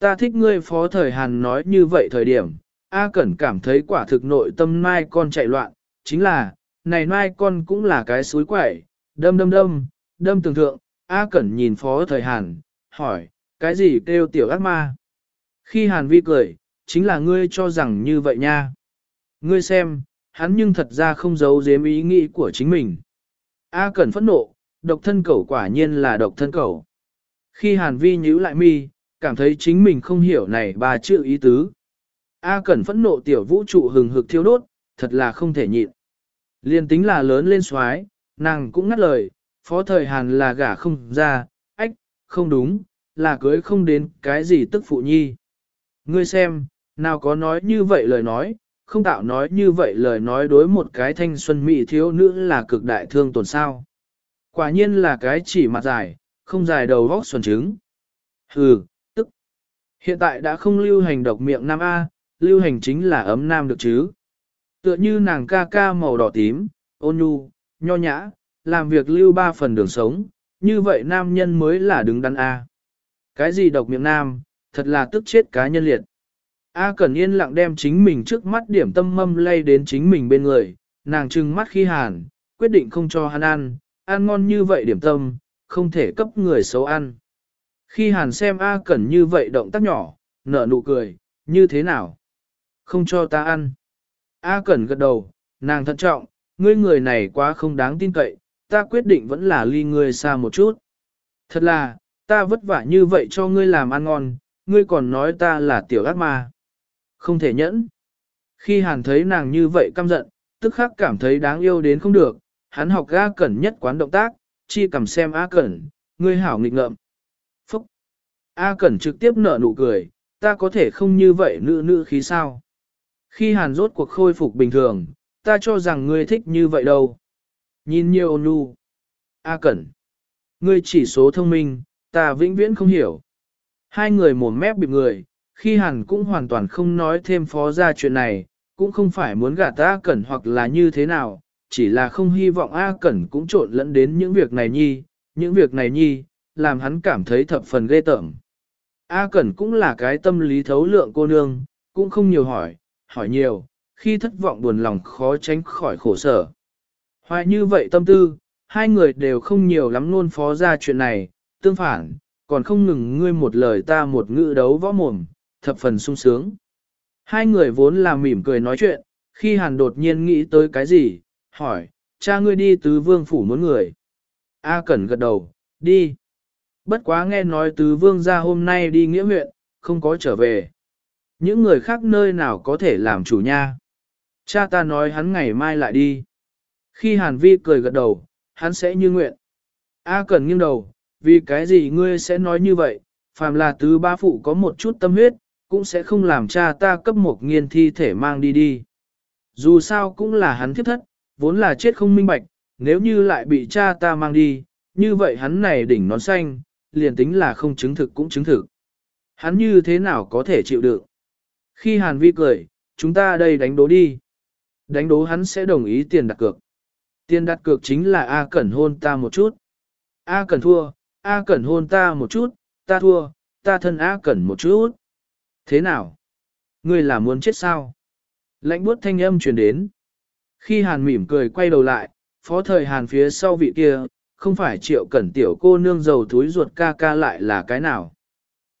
Ta thích ngươi phó thời Hàn nói như vậy thời điểm, A Cẩn cảm thấy quả thực nội tâm mai con chạy loạn, chính là, này mai con cũng là cái suối quẩy, đâm đâm đâm, đâm tường thượng, A Cẩn nhìn phó thời Hàn, hỏi, cái gì kêu tiểu ác ma? Khi Hàn Vi cười, chính là ngươi cho rằng như vậy nha. Ngươi xem, hắn nhưng thật ra không giấu giếm ý nghĩ của chính mình. A Cẩn phẫn nộ, độc thân cẩu quả nhiên là độc thân cẩu. Khi Hàn Vi nhíu lại mi, cảm thấy chính mình không hiểu này ba chữ ý tứ. A Cẩn phẫn nộ tiểu vũ trụ hừng hực thiêu đốt, thật là không thể nhịn. Liên tính là lớn lên xoái, nàng cũng ngắt lời, phó thời Hàn là gả không ra, ách, không đúng, là cưới không đến cái gì tức phụ nhi. Ngươi xem, nào có nói như vậy lời nói, không tạo nói như vậy lời nói đối một cái thanh xuân mỹ thiếu nữ là cực đại thương tổn sao. Quả nhiên là cái chỉ mặt dài, không dài đầu vóc xuẩn trứng. Hừ. Hiện tại đã không lưu hành độc miệng nam A, lưu hành chính là ấm nam được chứ. Tựa như nàng ca ca màu đỏ tím, ôn nhu, nho nhã, làm việc lưu ba phần đường sống, như vậy nam nhân mới là đứng đắn A. Cái gì độc miệng nam, thật là tức chết cá nhân liệt. A Cẩn yên lặng đem chính mình trước mắt điểm tâm mâm lay đến chính mình bên người, nàng trừng mắt khi hàn, quyết định không cho hắn ăn, ăn ngon như vậy điểm tâm, không thể cấp người xấu ăn. Khi hàn xem A Cẩn như vậy động tác nhỏ, nở nụ cười, như thế nào? Không cho ta ăn. A Cẩn gật đầu, nàng thận trọng, ngươi người này quá không đáng tin cậy, ta quyết định vẫn là ly ngươi xa một chút. Thật là, ta vất vả như vậy cho ngươi làm ăn ngon, ngươi còn nói ta là tiểu ác ma. Không thể nhẫn. Khi hàn thấy nàng như vậy căm giận, tức khắc cảm thấy đáng yêu đến không được, hắn học A Cẩn nhất quán động tác, chi cầm xem A Cẩn, ngươi hảo nghịch ngợm. A Cẩn trực tiếp nở nụ cười, ta có thể không như vậy nữ nữ khí sao? Khi hàn rốt cuộc khôi phục bình thường, ta cho rằng ngươi thích như vậy đâu. Nhìn nhiều ôn nhu. A Cẩn! Ngươi chỉ số thông minh, ta vĩnh viễn không hiểu. Hai người mồm mép bịp người, khi hàn cũng hoàn toàn không nói thêm phó ra chuyện này, cũng không phải muốn gạt A Cẩn hoặc là như thế nào, chỉ là không hy vọng A Cẩn cũng trộn lẫn đến những việc này nhi, những việc này nhi, làm hắn cảm thấy thập phần ghê tởm. A Cẩn cũng là cái tâm lý thấu lượng cô nương, cũng không nhiều hỏi, hỏi nhiều, khi thất vọng buồn lòng khó tránh khỏi khổ sở. Hoài như vậy tâm tư, hai người đều không nhiều lắm luôn phó ra chuyện này, tương phản, còn không ngừng ngươi một lời ta một ngữ đấu võ mồm, thập phần sung sướng. Hai người vốn là mỉm cười nói chuyện, khi hàn đột nhiên nghĩ tới cái gì, hỏi, cha ngươi đi tứ vương phủ muốn người. A Cẩn gật đầu, đi. Bất quá nghe nói tứ vương gia hôm nay đi nghĩa huyện, không có trở về. Những người khác nơi nào có thể làm chủ nha. Cha ta nói hắn ngày mai lại đi. Khi Hàn Vi cười gật đầu, hắn sẽ như nguyện. A Cẩn nghiêng đầu, vì cái gì ngươi sẽ nói như vậy, phàm là tứ ba phụ có một chút tâm huyết, cũng sẽ không làm cha ta cấp một nghiên thi thể mang đi đi. Dù sao cũng là hắn thiết thất, vốn là chết không minh bạch, nếu như lại bị cha ta mang đi, như vậy hắn này đỉnh nón xanh, liền tính là không chứng thực cũng chứng thực. Hắn như thế nào có thể chịu đựng? Khi Hàn Vi cười, chúng ta đây đánh đố đi. Đánh đố hắn sẽ đồng ý tiền đặt cược. Tiền đặt cược chính là A Cẩn hôn ta một chút. A Cẩn thua, A Cẩn hôn ta một chút, ta thua, ta thân A Cẩn một chút. Thế nào? Ngươi là muốn chết sao? Lạnh buốt thanh âm truyền đến. Khi Hàn mỉm cười quay đầu lại, phó thời Hàn phía sau vị kia, không phải triệu cẩn tiểu cô nương dầu thúi ruột ca ca lại là cái nào.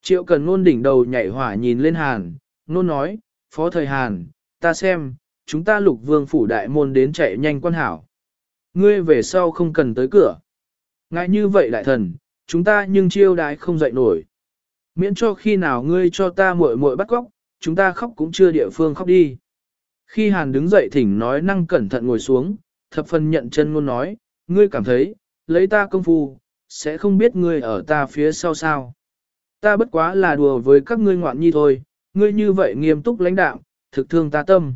Triệu cẩn nôn đỉnh đầu nhảy hỏa nhìn lên Hàn, nôn nói, phó thời Hàn, ta xem, chúng ta lục vương phủ đại môn đến chạy nhanh quan hảo. Ngươi về sau không cần tới cửa. Ngại như vậy đại thần, chúng ta nhưng chiêu đái không dậy nổi. Miễn cho khi nào ngươi cho ta muội muội bắt cóc, chúng ta khóc cũng chưa địa phương khóc đi. Khi Hàn đứng dậy thỉnh nói năng cẩn thận ngồi xuống, thập phần nhận chân ngôn nói, ngươi cảm thấy, lấy ta công phu, sẽ không biết ngươi ở ta phía sau sao. Ta bất quá là đùa với các ngươi ngoạn nhi thôi, ngươi như vậy nghiêm túc lãnh đạo, thực thương ta tâm.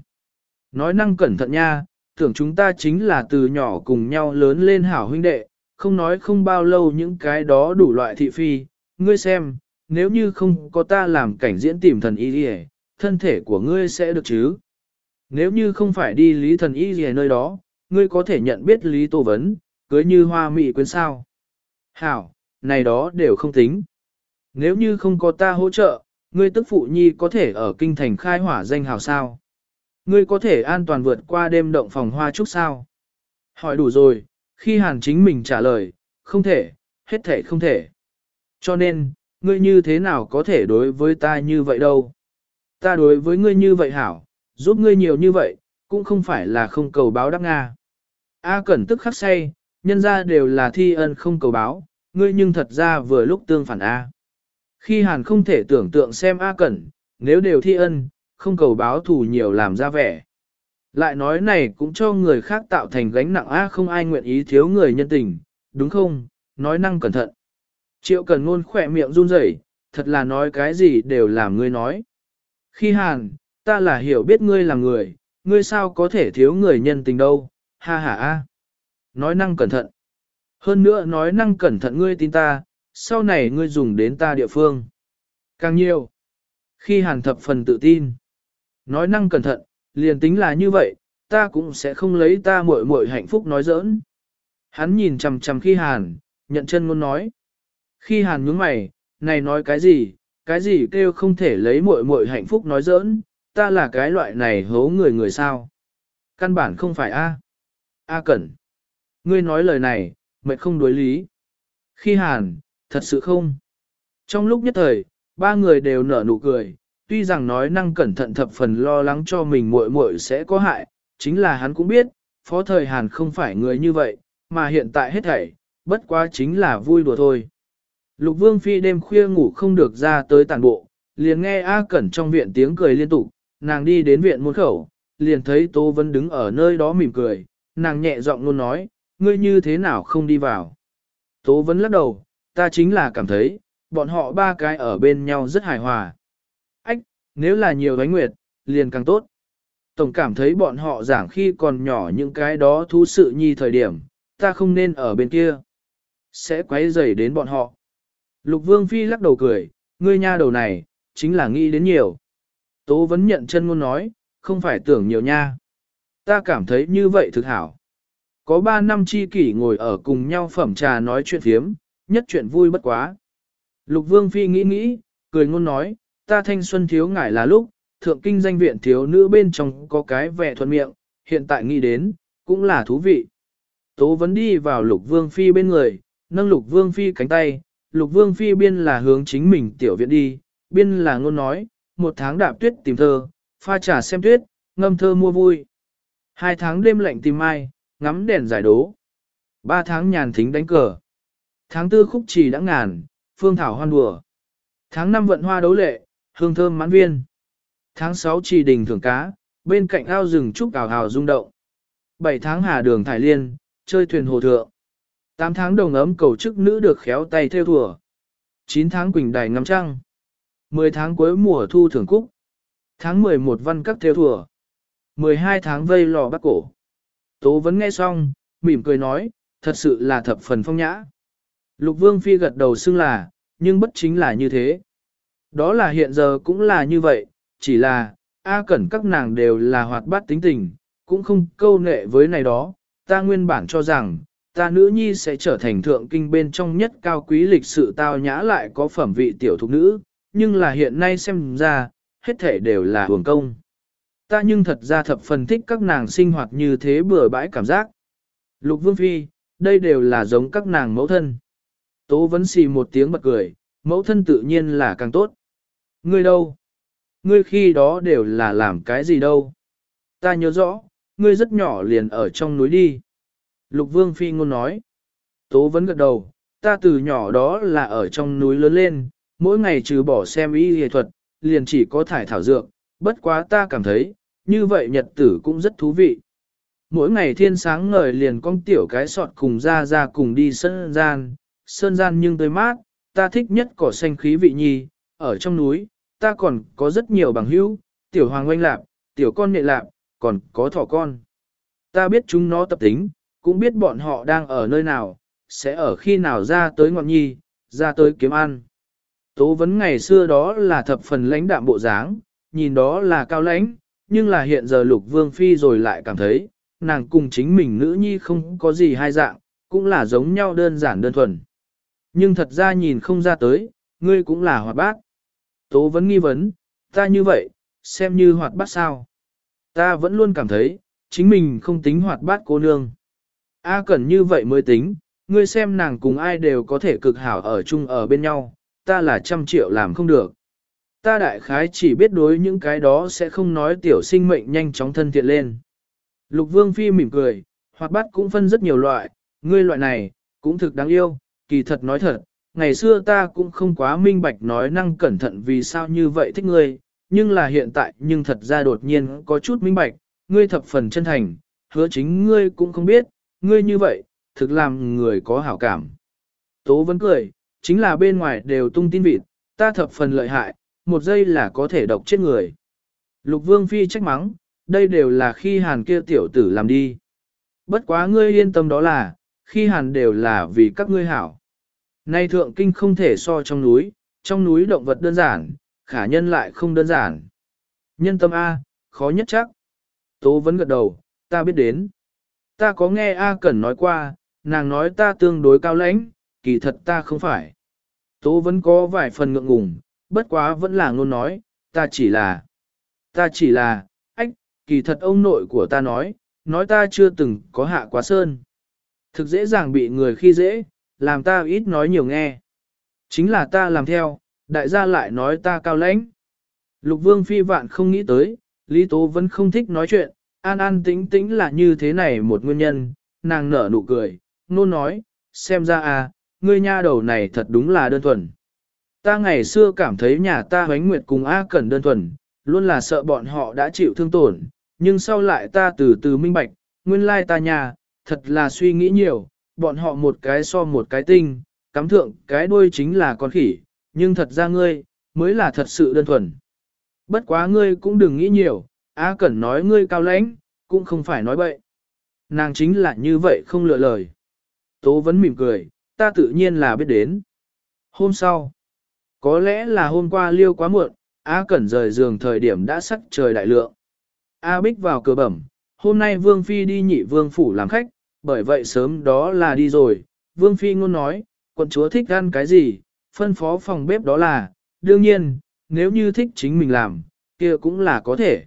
Nói năng cẩn thận nha, tưởng chúng ta chính là từ nhỏ cùng nhau lớn lên hảo huynh đệ, không nói không bao lâu những cái đó đủ loại thị phi, ngươi xem, nếu như không có ta làm cảnh diễn tìm thần y đi thân thể của ngươi sẽ được chứ. Nếu như không phải đi lý thần y gì nơi đó, ngươi có thể nhận biết lý tô vấn, cưới như hoa mị quyến sao. Hảo, này đó đều không tính. Nếu như không có ta hỗ trợ, ngươi tức phụ nhi có thể ở kinh thành khai hỏa danh hào sao? Ngươi có thể an toàn vượt qua đêm động phòng hoa trúc sao? Hỏi đủ rồi, khi hàn chính mình trả lời, không thể, hết thể không thể. Cho nên, ngươi như thế nào có thể đối với ta như vậy đâu? Ta đối với ngươi như vậy hảo, giúp ngươi nhiều như vậy, cũng không phải là không cầu báo đáp Nga. A Cẩn tức khắc say, nhân ra đều là thi ân không cầu báo, ngươi nhưng thật ra vừa lúc tương phản A. Khi Hàn không thể tưởng tượng xem A Cẩn, nếu đều thi ân, không cầu báo thù nhiều làm ra vẻ. Lại nói này cũng cho người khác tạo thành gánh nặng A không ai nguyện ý thiếu người nhân tình, đúng không, nói năng cẩn thận. Triệu cần ngôn khỏe miệng run rẩy, thật là nói cái gì đều làm ngươi nói. Khi Hàn, ta là hiểu biết ngươi là người, ngươi sao có thể thiếu người nhân tình đâu, ha ha a. Nói năng cẩn thận. Hơn nữa nói năng cẩn thận ngươi tin ta, sau này ngươi dùng đến ta địa phương. Càng nhiều. Khi hàn thập phần tự tin. Nói năng cẩn thận, liền tính là như vậy, ta cũng sẽ không lấy ta muội muội hạnh phúc nói giỡn. Hắn nhìn chằm chằm khi hàn, nhận chân ngôn nói. Khi hàn nhướng mày, này nói cái gì, cái gì kêu không thể lấy muội muội hạnh phúc nói giỡn, ta là cái loại này hố người người sao. Căn bản không phải A. A Cẩn. Ngươi nói lời này, mệt không đối lý. Khi hàn, thật sự không. Trong lúc nhất thời, ba người đều nở nụ cười, tuy rằng nói năng cẩn thận thập phần lo lắng cho mình muội muội sẽ có hại, chính là hắn cũng biết, phó thời hàn không phải người như vậy, mà hiện tại hết thảy, bất quá chính là vui đùa thôi. Lục vương phi đêm khuya ngủ không được ra tới tàn bộ, liền nghe A Cẩn trong viện tiếng cười liên tục, nàng đi đến viện môn khẩu, liền thấy Tô Vân đứng ở nơi đó mỉm cười, nàng nhẹ giọng luôn nói, ngươi như thế nào không đi vào. Tố vấn lắc đầu, ta chính là cảm thấy, bọn họ ba cái ở bên nhau rất hài hòa. Ách, nếu là nhiều gánh nguyệt, liền càng tốt. Tổng cảm thấy bọn họ giảng khi còn nhỏ những cái đó thú sự nhi thời điểm, ta không nên ở bên kia. Sẽ quấy rầy đến bọn họ. Lục Vương Phi lắc đầu cười, ngươi nha đầu này, chính là nghĩ đến nhiều. Tố vẫn nhận chân ngôn nói, không phải tưởng nhiều nha. Ta cảm thấy như vậy thực hảo. Có ba năm chi kỷ ngồi ở cùng nhau phẩm trà nói chuyện phiếm, nhất chuyện vui bất quá. Lục Vương Phi nghĩ nghĩ, cười ngôn nói, ta thanh xuân thiếu ngải là lúc, thượng kinh danh viện thiếu nữ bên trong có cái vẻ thuận miệng, hiện tại nghĩ đến, cũng là thú vị. Tố vấn đi vào Lục Vương Phi bên người, nâng Lục Vương Phi cánh tay, Lục Vương Phi biên là hướng chính mình tiểu viện đi, biên là ngôn nói, một tháng đạp tuyết tìm thơ, pha trà xem tuyết, ngâm thơ mua vui. Hai tháng đêm lạnh tìm mai, ngắm đèn giải đố. Ba tháng nhàn thính đánh cờ. Tháng tư khúc trì đã ngàn, phương thảo hoan đùa. Tháng năm vận hoa đấu lệ, hương thơm mãn viên. Tháng sáu trì đình thưởng cá, bên cạnh ao rừng trúc ảo hào rung động. Bảy tháng hà đường thải liên, chơi thuyền hồ thượng. Tám tháng đồng ấm cầu chức nữ được khéo tay theo thùa. Chín tháng quỳnh đài ngắm trăng. Mười tháng cuối mùa thu thưởng cúc. Tháng mười một văn các theo thùa. Mười hai tháng vây lò bắt cổ. Tố vẫn nghe xong, mỉm cười nói, thật sự là thập phần phong nhã. Lục vương phi gật đầu xưng là, nhưng bất chính là như thế. Đó là hiện giờ cũng là như vậy, chỉ là, A Cẩn các nàng đều là hoạt bát tính tình, cũng không câu nệ với này đó, ta nguyên bản cho rằng, ta nữ nhi sẽ trở thành thượng kinh bên trong nhất cao quý lịch sự tao nhã lại có phẩm vị tiểu thục nữ, nhưng là hiện nay xem ra, hết thể đều là hưởng công ta nhưng thật ra thập phần thích các nàng sinh hoạt như thế bừa bãi cảm giác. Lục Vương Phi, đây đều là giống các nàng mẫu thân. Tố vấn xì một tiếng bật cười, mẫu thân tự nhiên là càng tốt. Ngươi đâu? Ngươi khi đó đều là làm cái gì đâu? Ta nhớ rõ, ngươi rất nhỏ liền ở trong núi đi. Lục Vương Phi ngôn nói. Tố vấn gật đầu, ta từ nhỏ đó là ở trong núi lớn lên, mỗi ngày trừ bỏ xem y y thuật, liền chỉ có thải thảo dược, bất quá ta cảm thấy, như vậy nhật tử cũng rất thú vị. Mỗi ngày thiên sáng ngời liền con tiểu cái sọt cùng ra ra cùng đi sơn gian, sơn gian nhưng tới mát, ta thích nhất cỏ xanh khí vị nhi, ở trong núi, ta còn có rất nhiều bằng hữu, tiểu hoàng oanh lạp, tiểu con nệ lạp, còn có thỏ con. Ta biết chúng nó tập tính, cũng biết bọn họ đang ở nơi nào, sẽ ở khi nào ra tới ngọn nhi, ra tới kiếm ăn. Tố vấn ngày xưa đó là thập phần lãnh đạm bộ dáng, nhìn đó là cao lãnh, nhưng là hiện giờ lục vương phi rồi lại cảm thấy, nàng cùng chính mình nữ nhi không có gì hai dạng, cũng là giống nhau đơn giản đơn thuần. Nhưng thật ra nhìn không ra tới, ngươi cũng là hoạt bát. Tố vẫn nghi vấn, ta như vậy, xem như hoạt bát sao. Ta vẫn luôn cảm thấy, chính mình không tính hoạt bát cô nương. A cần như vậy mới tính, ngươi xem nàng cùng ai đều có thể cực hảo ở chung ở bên nhau, ta là trăm triệu làm không được. Ta đại khái chỉ biết đối những cái đó sẽ không nói tiểu sinh mệnh nhanh chóng thân thiện lên. Lục Vương Phi mỉm cười, hoạt bát cũng phân rất nhiều loại, ngươi loại này, cũng thực đáng yêu, kỳ thật nói thật, ngày xưa ta cũng không quá minh bạch nói năng cẩn thận vì sao như vậy thích ngươi, nhưng là hiện tại nhưng thật ra đột nhiên có chút minh bạch, ngươi thập phần chân thành, hứa chính ngươi cũng không biết, ngươi như vậy, thực làm người có hảo cảm. Tố vẫn cười, chính là bên ngoài đều tung tin vịt, ta thập phần lợi hại, một giây là có thể độc chết người. Lục vương phi trách mắng, đây đều là khi hàn kia tiểu tử làm đi. Bất quá ngươi yên tâm đó là, khi hàn đều là vì các ngươi hảo. Nay thượng kinh không thể so trong núi, trong núi động vật đơn giản, khả nhân lại không đơn giản. Nhân tâm A, khó nhất chắc. Tố vẫn gật đầu, ta biết đến. Ta có nghe A Cẩn nói qua, nàng nói ta tương đối cao lãnh, kỳ thật ta không phải. Tố vẫn có vài phần ngượng ngùng, bất quá vẫn là ngôn nói, ta chỉ là, ta chỉ là, ách, kỳ thật ông nội của ta nói, nói ta chưa từng có hạ quá sơn. Thực dễ dàng bị người khi dễ, làm ta ít nói nhiều nghe. Chính là ta làm theo, đại gia lại nói ta cao lãnh. Lục vương phi vạn không nghĩ tới, Lý Tố vẫn không thích nói chuyện, an an tĩnh tĩnh là như thế này một nguyên nhân, nàng nở nụ cười, nôn nói, xem ra à, ngươi nha đầu này thật đúng là đơn thuần. Ta ngày xưa cảm thấy nhà ta hoánh nguyệt cùng A Cẩn đơn thuần, luôn là sợ bọn họ đã chịu thương tổn, nhưng sau lại ta từ từ minh bạch, nguyên lai ta nhà, thật là suy nghĩ nhiều, bọn họ một cái so một cái tinh, cắm thượng cái đuôi chính là con khỉ, nhưng thật ra ngươi, mới là thật sự đơn thuần. Bất quá ngươi cũng đừng nghĩ nhiều, A Cẩn nói ngươi cao lãnh, cũng không phải nói bậy. Nàng chính là như vậy không lựa lời. Tố vẫn mỉm cười, ta tự nhiên là biết đến. Hôm sau, có lẽ là hôm qua liêu quá muộn, A Cẩn rời giường thời điểm đã sắc trời đại lượng. A Bích vào cửa bẩm, hôm nay Vương Phi đi nhị Vương Phủ làm khách, bởi vậy sớm đó là đi rồi. Vương Phi ngôn nói, quận chúa thích ăn cái gì, phân phó phòng bếp đó là, đương nhiên, nếu như thích chính mình làm, kia cũng là có thể.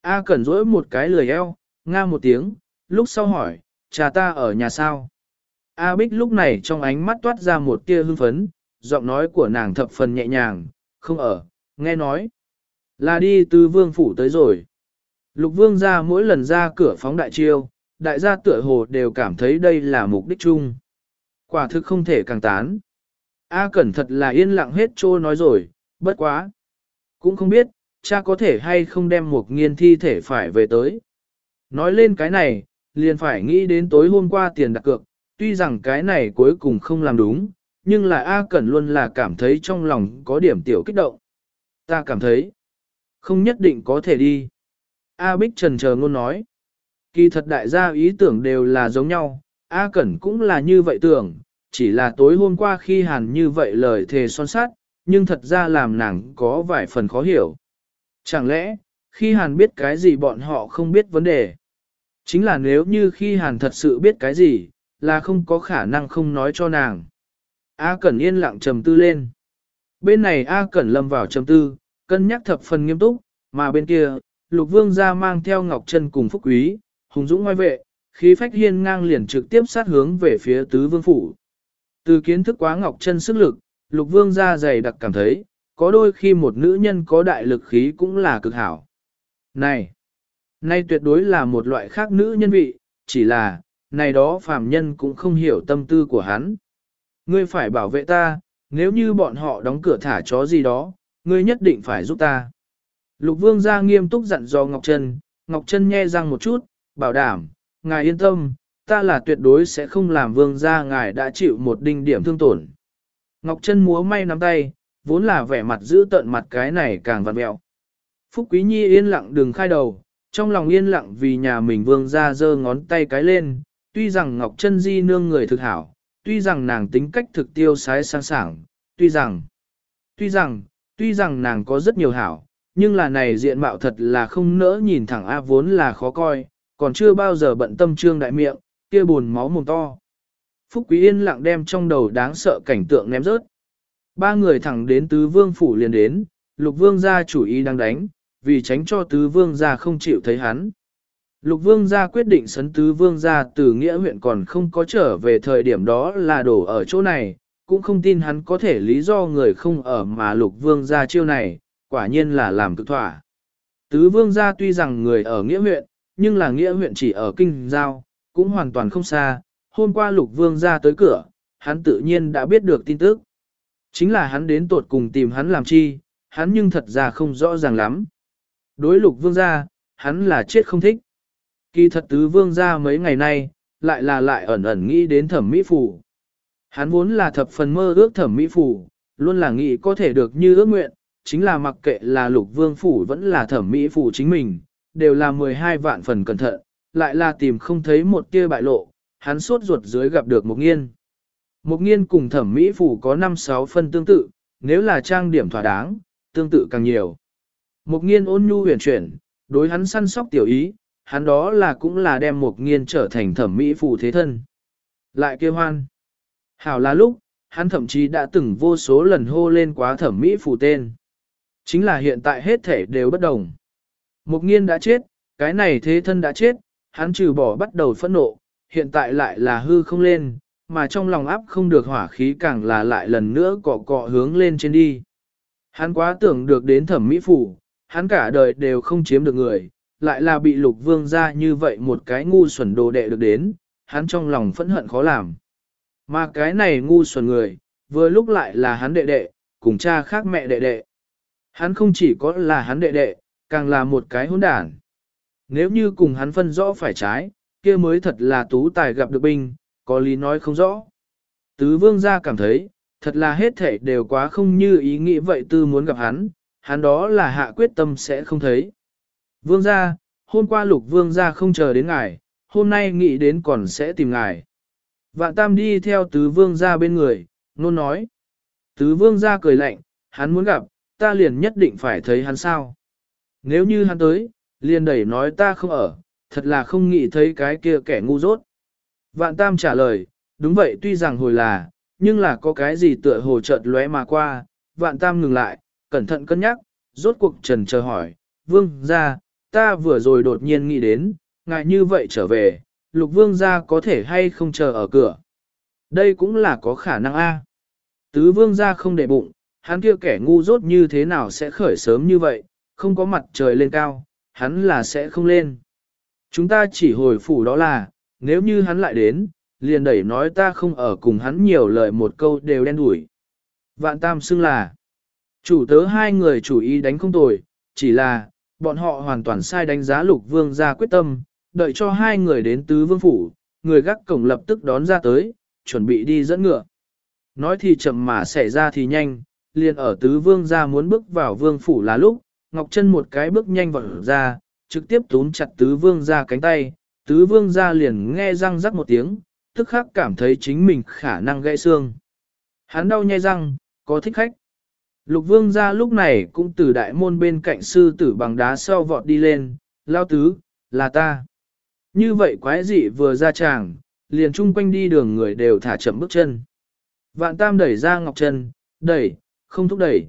A Cẩn rỗi một cái lười eo, nga một tiếng, lúc sau hỏi, cha ta ở nhà sao? A Bích lúc này trong ánh mắt toát ra một tia hưng phấn, giọng nói của nàng thập phần nhẹ nhàng, không ở, nghe nói. Là đi từ vương phủ tới rồi. Lục vương ra mỗi lần ra cửa phóng đại chiêu, đại gia tựa hồ đều cảm thấy đây là mục đích chung. Quả thực không thể càng tán. A cẩn thật là yên lặng hết trô nói rồi, bất quá. Cũng không biết, cha có thể hay không đem một nghiên thi thể phải về tới. Nói lên cái này, liền phải nghĩ đến tối hôm qua tiền đặt cược, tuy rằng cái này cuối cùng không làm đúng, nhưng là A Cẩn luôn là cảm thấy trong lòng có điểm tiểu kích động. Ta cảm thấy, không nhất định có thể đi. A Bích trần chờ ngôn nói, kỳ thật đại gia ý tưởng đều là giống nhau, A Cẩn cũng là như vậy tưởng, chỉ là tối hôm qua khi hàn như vậy lời thề son sát, nhưng thật ra làm nàng có vài phần khó hiểu. Chẳng lẽ, khi hàn biết cái gì bọn họ không biết vấn đề? Chính là nếu như khi hàn thật sự biết cái gì, là không có khả năng không nói cho nàng. A Cẩn yên lặng trầm tư lên. Bên này A Cẩn lâm vào trầm tư, cân nhắc thập phần nghiêm túc, mà bên kia, Lục Vương ra mang theo Ngọc Trân cùng Phúc Quý, hùng dũng ngoài vệ, khí phách hiên ngang liền trực tiếp sát hướng về phía tứ vương phủ. Từ kiến thức quá Ngọc Trân sức lực, Lục Vương ra dày đặc cảm thấy, có đôi khi một nữ nhân có đại lực khí cũng là cực hảo. Này, nay tuyệt đối là một loại khác nữ nhân vị, chỉ là, này đó phàm nhân cũng không hiểu tâm tư của hắn. Ngươi phải bảo vệ ta, nếu như bọn họ đóng cửa thả chó gì đó, ngươi nhất định phải giúp ta. Lục vương ra nghiêm túc dặn dò Ngọc Trân, Ngọc Trân nghe răng một chút, bảo đảm, ngài yên tâm, ta là tuyệt đối sẽ không làm vương ra ngài đã chịu một đinh điểm thương tổn. Ngọc Trân múa may nắm tay, vốn là vẻ mặt giữ tận mặt cái này càng vặn mẹo. Phúc Quý Nhi yên lặng đừng khai đầu, trong lòng yên lặng vì nhà mình vương ra giơ ngón tay cái lên, tuy rằng Ngọc Trân Di nương người thực hảo, tuy rằng nàng tính cách thực tiêu sái sang sảng, tuy rằng, tuy rằng, tuy rằng nàng có rất nhiều hảo, nhưng là này diện mạo thật là không nỡ nhìn thẳng A vốn là khó coi, còn chưa bao giờ bận tâm trương đại miệng, kia buồn máu mồm to. Phúc Quý Yên lặng đem trong đầu đáng sợ cảnh tượng ném rớt. Ba người thẳng đến tứ vương phủ liền đến, lục vương gia chủ ý đang đánh, vì tránh cho tứ vương gia không chịu thấy hắn. Lục vương gia quyết định sấn tứ vương gia từ nghĩa huyện còn không có trở về thời điểm đó là đổ ở chỗ này, cũng không tin hắn có thể lý do người không ở mà lục vương gia chiêu này, quả nhiên là làm cực thỏa. Tứ vương gia tuy rằng người ở nghĩa huyện, nhưng là nghĩa huyện chỉ ở kinh giao, cũng hoàn toàn không xa, hôm qua lục vương gia tới cửa, hắn tự nhiên đã biết được tin tức. Chính là hắn đến tột cùng tìm hắn làm chi, hắn nhưng thật ra không rõ ràng lắm. Đối lục vương gia, hắn là chết không thích. Kỳ thật tứ vương ra mấy ngày nay, lại là lại ẩn ẩn nghĩ đến thẩm mỹ phủ. Hắn vốn là thập phần mơ ước thẩm mỹ phủ, luôn là nghĩ có thể được như ước nguyện, chính là mặc kệ là lục vương phủ vẫn là thẩm mỹ phủ chính mình, đều là 12 vạn phần cẩn thận, lại là tìm không thấy một tia bại lộ, hắn suốt ruột dưới gặp được một nghiên. Một nghiên cùng thẩm mỹ phủ có 5-6 phân tương tự, nếu là trang điểm thỏa đáng, tương tự càng nhiều. Một nghiên ôn nhu huyền chuyển, đối hắn săn sóc tiểu ý, hắn đó là cũng là đem một nghiên trở thành thẩm mỹ phủ thế thân. Lại kêu hoan. Hảo là lúc, hắn thậm chí đã từng vô số lần hô lên quá thẩm mỹ phủ tên. Chính là hiện tại hết thể đều bất đồng. Một nghiên đã chết, cái này thế thân đã chết, hắn trừ bỏ bắt đầu phẫn nộ, hiện tại lại là hư không lên, mà trong lòng áp không được hỏa khí càng là lại lần nữa cọ cọ hướng lên trên đi. Hắn quá tưởng được đến thẩm mỹ phủ, hắn cả đời đều không chiếm được người, lại là bị lục vương ra như vậy một cái ngu xuẩn đồ đệ được đến, hắn trong lòng phẫn hận khó làm. Mà cái này ngu xuẩn người, vừa lúc lại là hắn đệ đệ, cùng cha khác mẹ đệ đệ. Hắn không chỉ có là hắn đệ đệ, càng là một cái hỗn đản. Nếu như cùng hắn phân rõ phải trái, kia mới thật là tú tài gặp được binh, có lý nói không rõ. Tứ vương gia cảm thấy, thật là hết thể đều quá không như ý nghĩ vậy tư muốn gặp hắn, hắn đó là hạ quyết tâm sẽ không thấy. Vương gia, hôm qua lục vương gia không chờ đến ngài, hôm nay nghĩ đến còn sẽ tìm ngài. Vạn tam đi theo tứ vương gia bên người, nôn nói. Tứ vương gia cười lạnh, hắn muốn gặp, ta liền nhất định phải thấy hắn sao. Nếu như hắn tới, liền đẩy nói ta không ở, thật là không nghĩ thấy cái kia kẻ ngu dốt. Vạn tam trả lời, đúng vậy tuy rằng hồi là, nhưng là có cái gì tựa hồ chợt lóe mà qua, vạn tam ngừng lại, cẩn thận cân nhắc, rốt cuộc trần chờ hỏi, vương ra, ta vừa rồi đột nhiên nghĩ đến, ngại như vậy trở về, lục vương gia có thể hay không chờ ở cửa. Đây cũng là có khả năng a. Tứ vương gia không để bụng, hắn kia kẻ ngu dốt như thế nào sẽ khởi sớm như vậy, không có mặt trời lên cao, hắn là sẽ không lên. Chúng ta chỉ hồi phủ đó là, nếu như hắn lại đến, liền đẩy nói ta không ở cùng hắn nhiều lời một câu đều đen đủi. Vạn tam xưng là, chủ tớ hai người chủ ý đánh không tồi, chỉ là, bọn họ hoàn toàn sai đánh giá lục vương ra quyết tâm, đợi cho hai người đến tứ vương phủ, người gác cổng lập tức đón ra tới, chuẩn bị đi dẫn ngựa. Nói thì chậm mà xảy ra thì nhanh, liền ở tứ vương ra muốn bước vào vương phủ là lúc, Ngọc Trân một cái bước nhanh vào ra, trực tiếp túm chặt tứ vương ra cánh tay, tứ vương ra liền nghe răng rắc một tiếng, tức khắc cảm thấy chính mình khả năng gãy xương. Hắn đau nhai răng, có thích khách. Lục vương ra lúc này cũng từ đại môn bên cạnh sư tử bằng đá sau vọt đi lên, lao tứ, là ta. Như vậy quái dị vừa ra tràng, liền chung quanh đi đường người đều thả chậm bước chân. Vạn tam đẩy ra ngọc chân, đẩy, không thúc đẩy.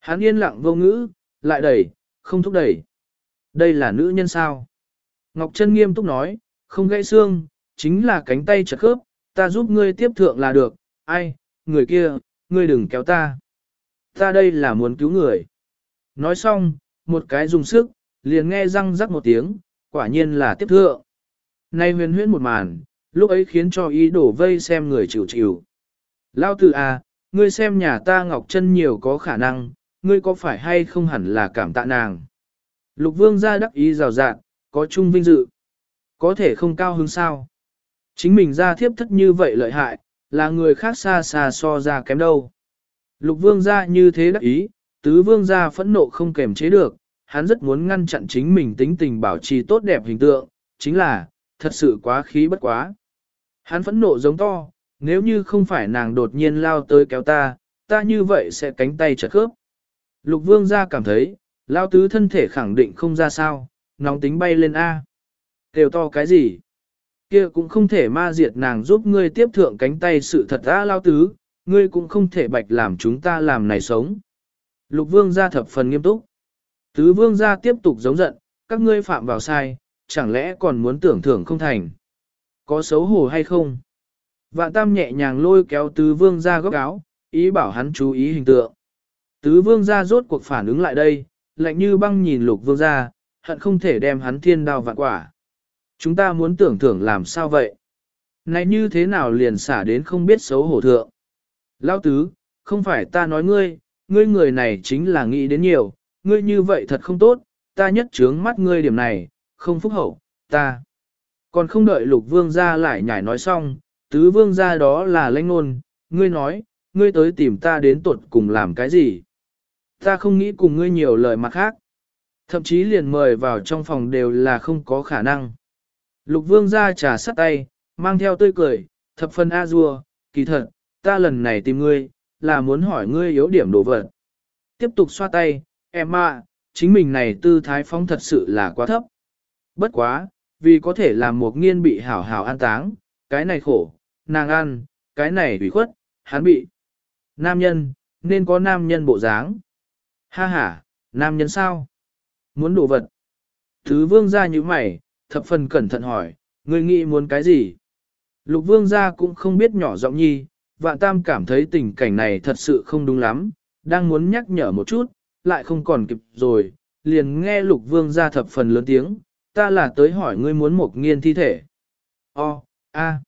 Hắn yên lặng vô ngữ, lại đẩy, không thúc đẩy. Đây là nữ nhân sao? Ngọc Trân nghiêm túc nói, không gãy xương, chính là cánh tay chật khớp, ta giúp ngươi tiếp thượng là được, ai, người kia, ngươi đừng kéo ta. Ta đây là muốn cứu người. Nói xong, một cái dùng sức, liền nghe răng rắc một tiếng, quả nhiên là tiếp thượng. Nay huyền huyễn một màn, lúc ấy khiến cho ý đổ vây xem người chịu chịu. Lao tử à, ngươi xem nhà ta Ngọc chân nhiều có khả năng, ngươi có phải hay không hẳn là cảm tạ nàng. Lục vương ra đắc ý rào rạng, có chung vinh dự. Có thể không cao hứng sao. Chính mình ra thiếp thất như vậy lợi hại, là người khác xa xa so ra kém đâu. Lục vương gia như thế đắc ý, tứ vương gia phẫn nộ không kềm chế được, hắn rất muốn ngăn chặn chính mình tính tình bảo trì tốt đẹp hình tượng, chính là, thật sự quá khí bất quá. Hắn phẫn nộ giống to, nếu như không phải nàng đột nhiên lao tới kéo ta, ta như vậy sẽ cánh tay chật khớp. Lục vương gia cảm thấy, lao tứ thân thể khẳng định không ra sao, nóng tính bay lên A. tiểu to cái gì? kia cũng không thể ma diệt nàng giúp ngươi tiếp thượng cánh tay sự thật A lao tứ, ngươi cũng không thể bạch làm chúng ta làm này sống. Lục vương gia thập phần nghiêm túc. Tứ vương gia tiếp tục giống giận, các ngươi phạm vào sai, chẳng lẽ còn muốn tưởng thưởng không thành. Có xấu hổ hay không? Vạn tam nhẹ nhàng lôi kéo tứ vương gia góc áo, ý bảo hắn chú ý hình tượng. Tứ vương gia rốt cuộc phản ứng lại đây, lạnh như băng nhìn lục vương gia, hận không thể đem hắn thiên đao vạn quả. Chúng ta muốn tưởng thưởng làm sao vậy? Này như thế nào liền xả đến không biết xấu hổ thượng? Lão tứ, không phải ta nói ngươi, ngươi người này chính là nghĩ đến nhiều, ngươi như vậy thật không tốt, ta nhất trướng mắt ngươi điểm này, không phúc hậu, ta. Còn không đợi lục vương ra lại nhảy nói xong, tứ vương ra đó là lãnh nôn, ngươi nói, ngươi tới tìm ta đến tuột cùng làm cái gì? Ta không nghĩ cùng ngươi nhiều lời mặt khác. Thậm chí liền mời vào trong phòng đều là không có khả năng. Lục vương ra trà sắt tay, mang theo tươi cười, thập phần a dua, kỳ thật, ta lần này tìm ngươi, là muốn hỏi ngươi yếu điểm đồ vật. Tiếp tục xoa tay, em à, chính mình này tư thái phong thật sự là quá thấp. Bất quá, vì có thể làm một nghiên bị hảo hảo an táng, cái này khổ, nàng ăn, cái này ủy khuất, hắn bị. Nam nhân, nên có nam nhân bộ dáng. Ha ha, nam nhân sao? Muốn đồ vật. Thứ vương ra như mày, thập phần cẩn thận hỏi, ngươi nghĩ muốn cái gì? Lục vương gia cũng không biết nhỏ giọng nhi, vạn tam cảm thấy tình cảnh này thật sự không đúng lắm, đang muốn nhắc nhở một chút, lại không còn kịp rồi, liền nghe lục vương gia thập phần lớn tiếng, ta là tới hỏi ngươi muốn một nghiên thi thể. O, A.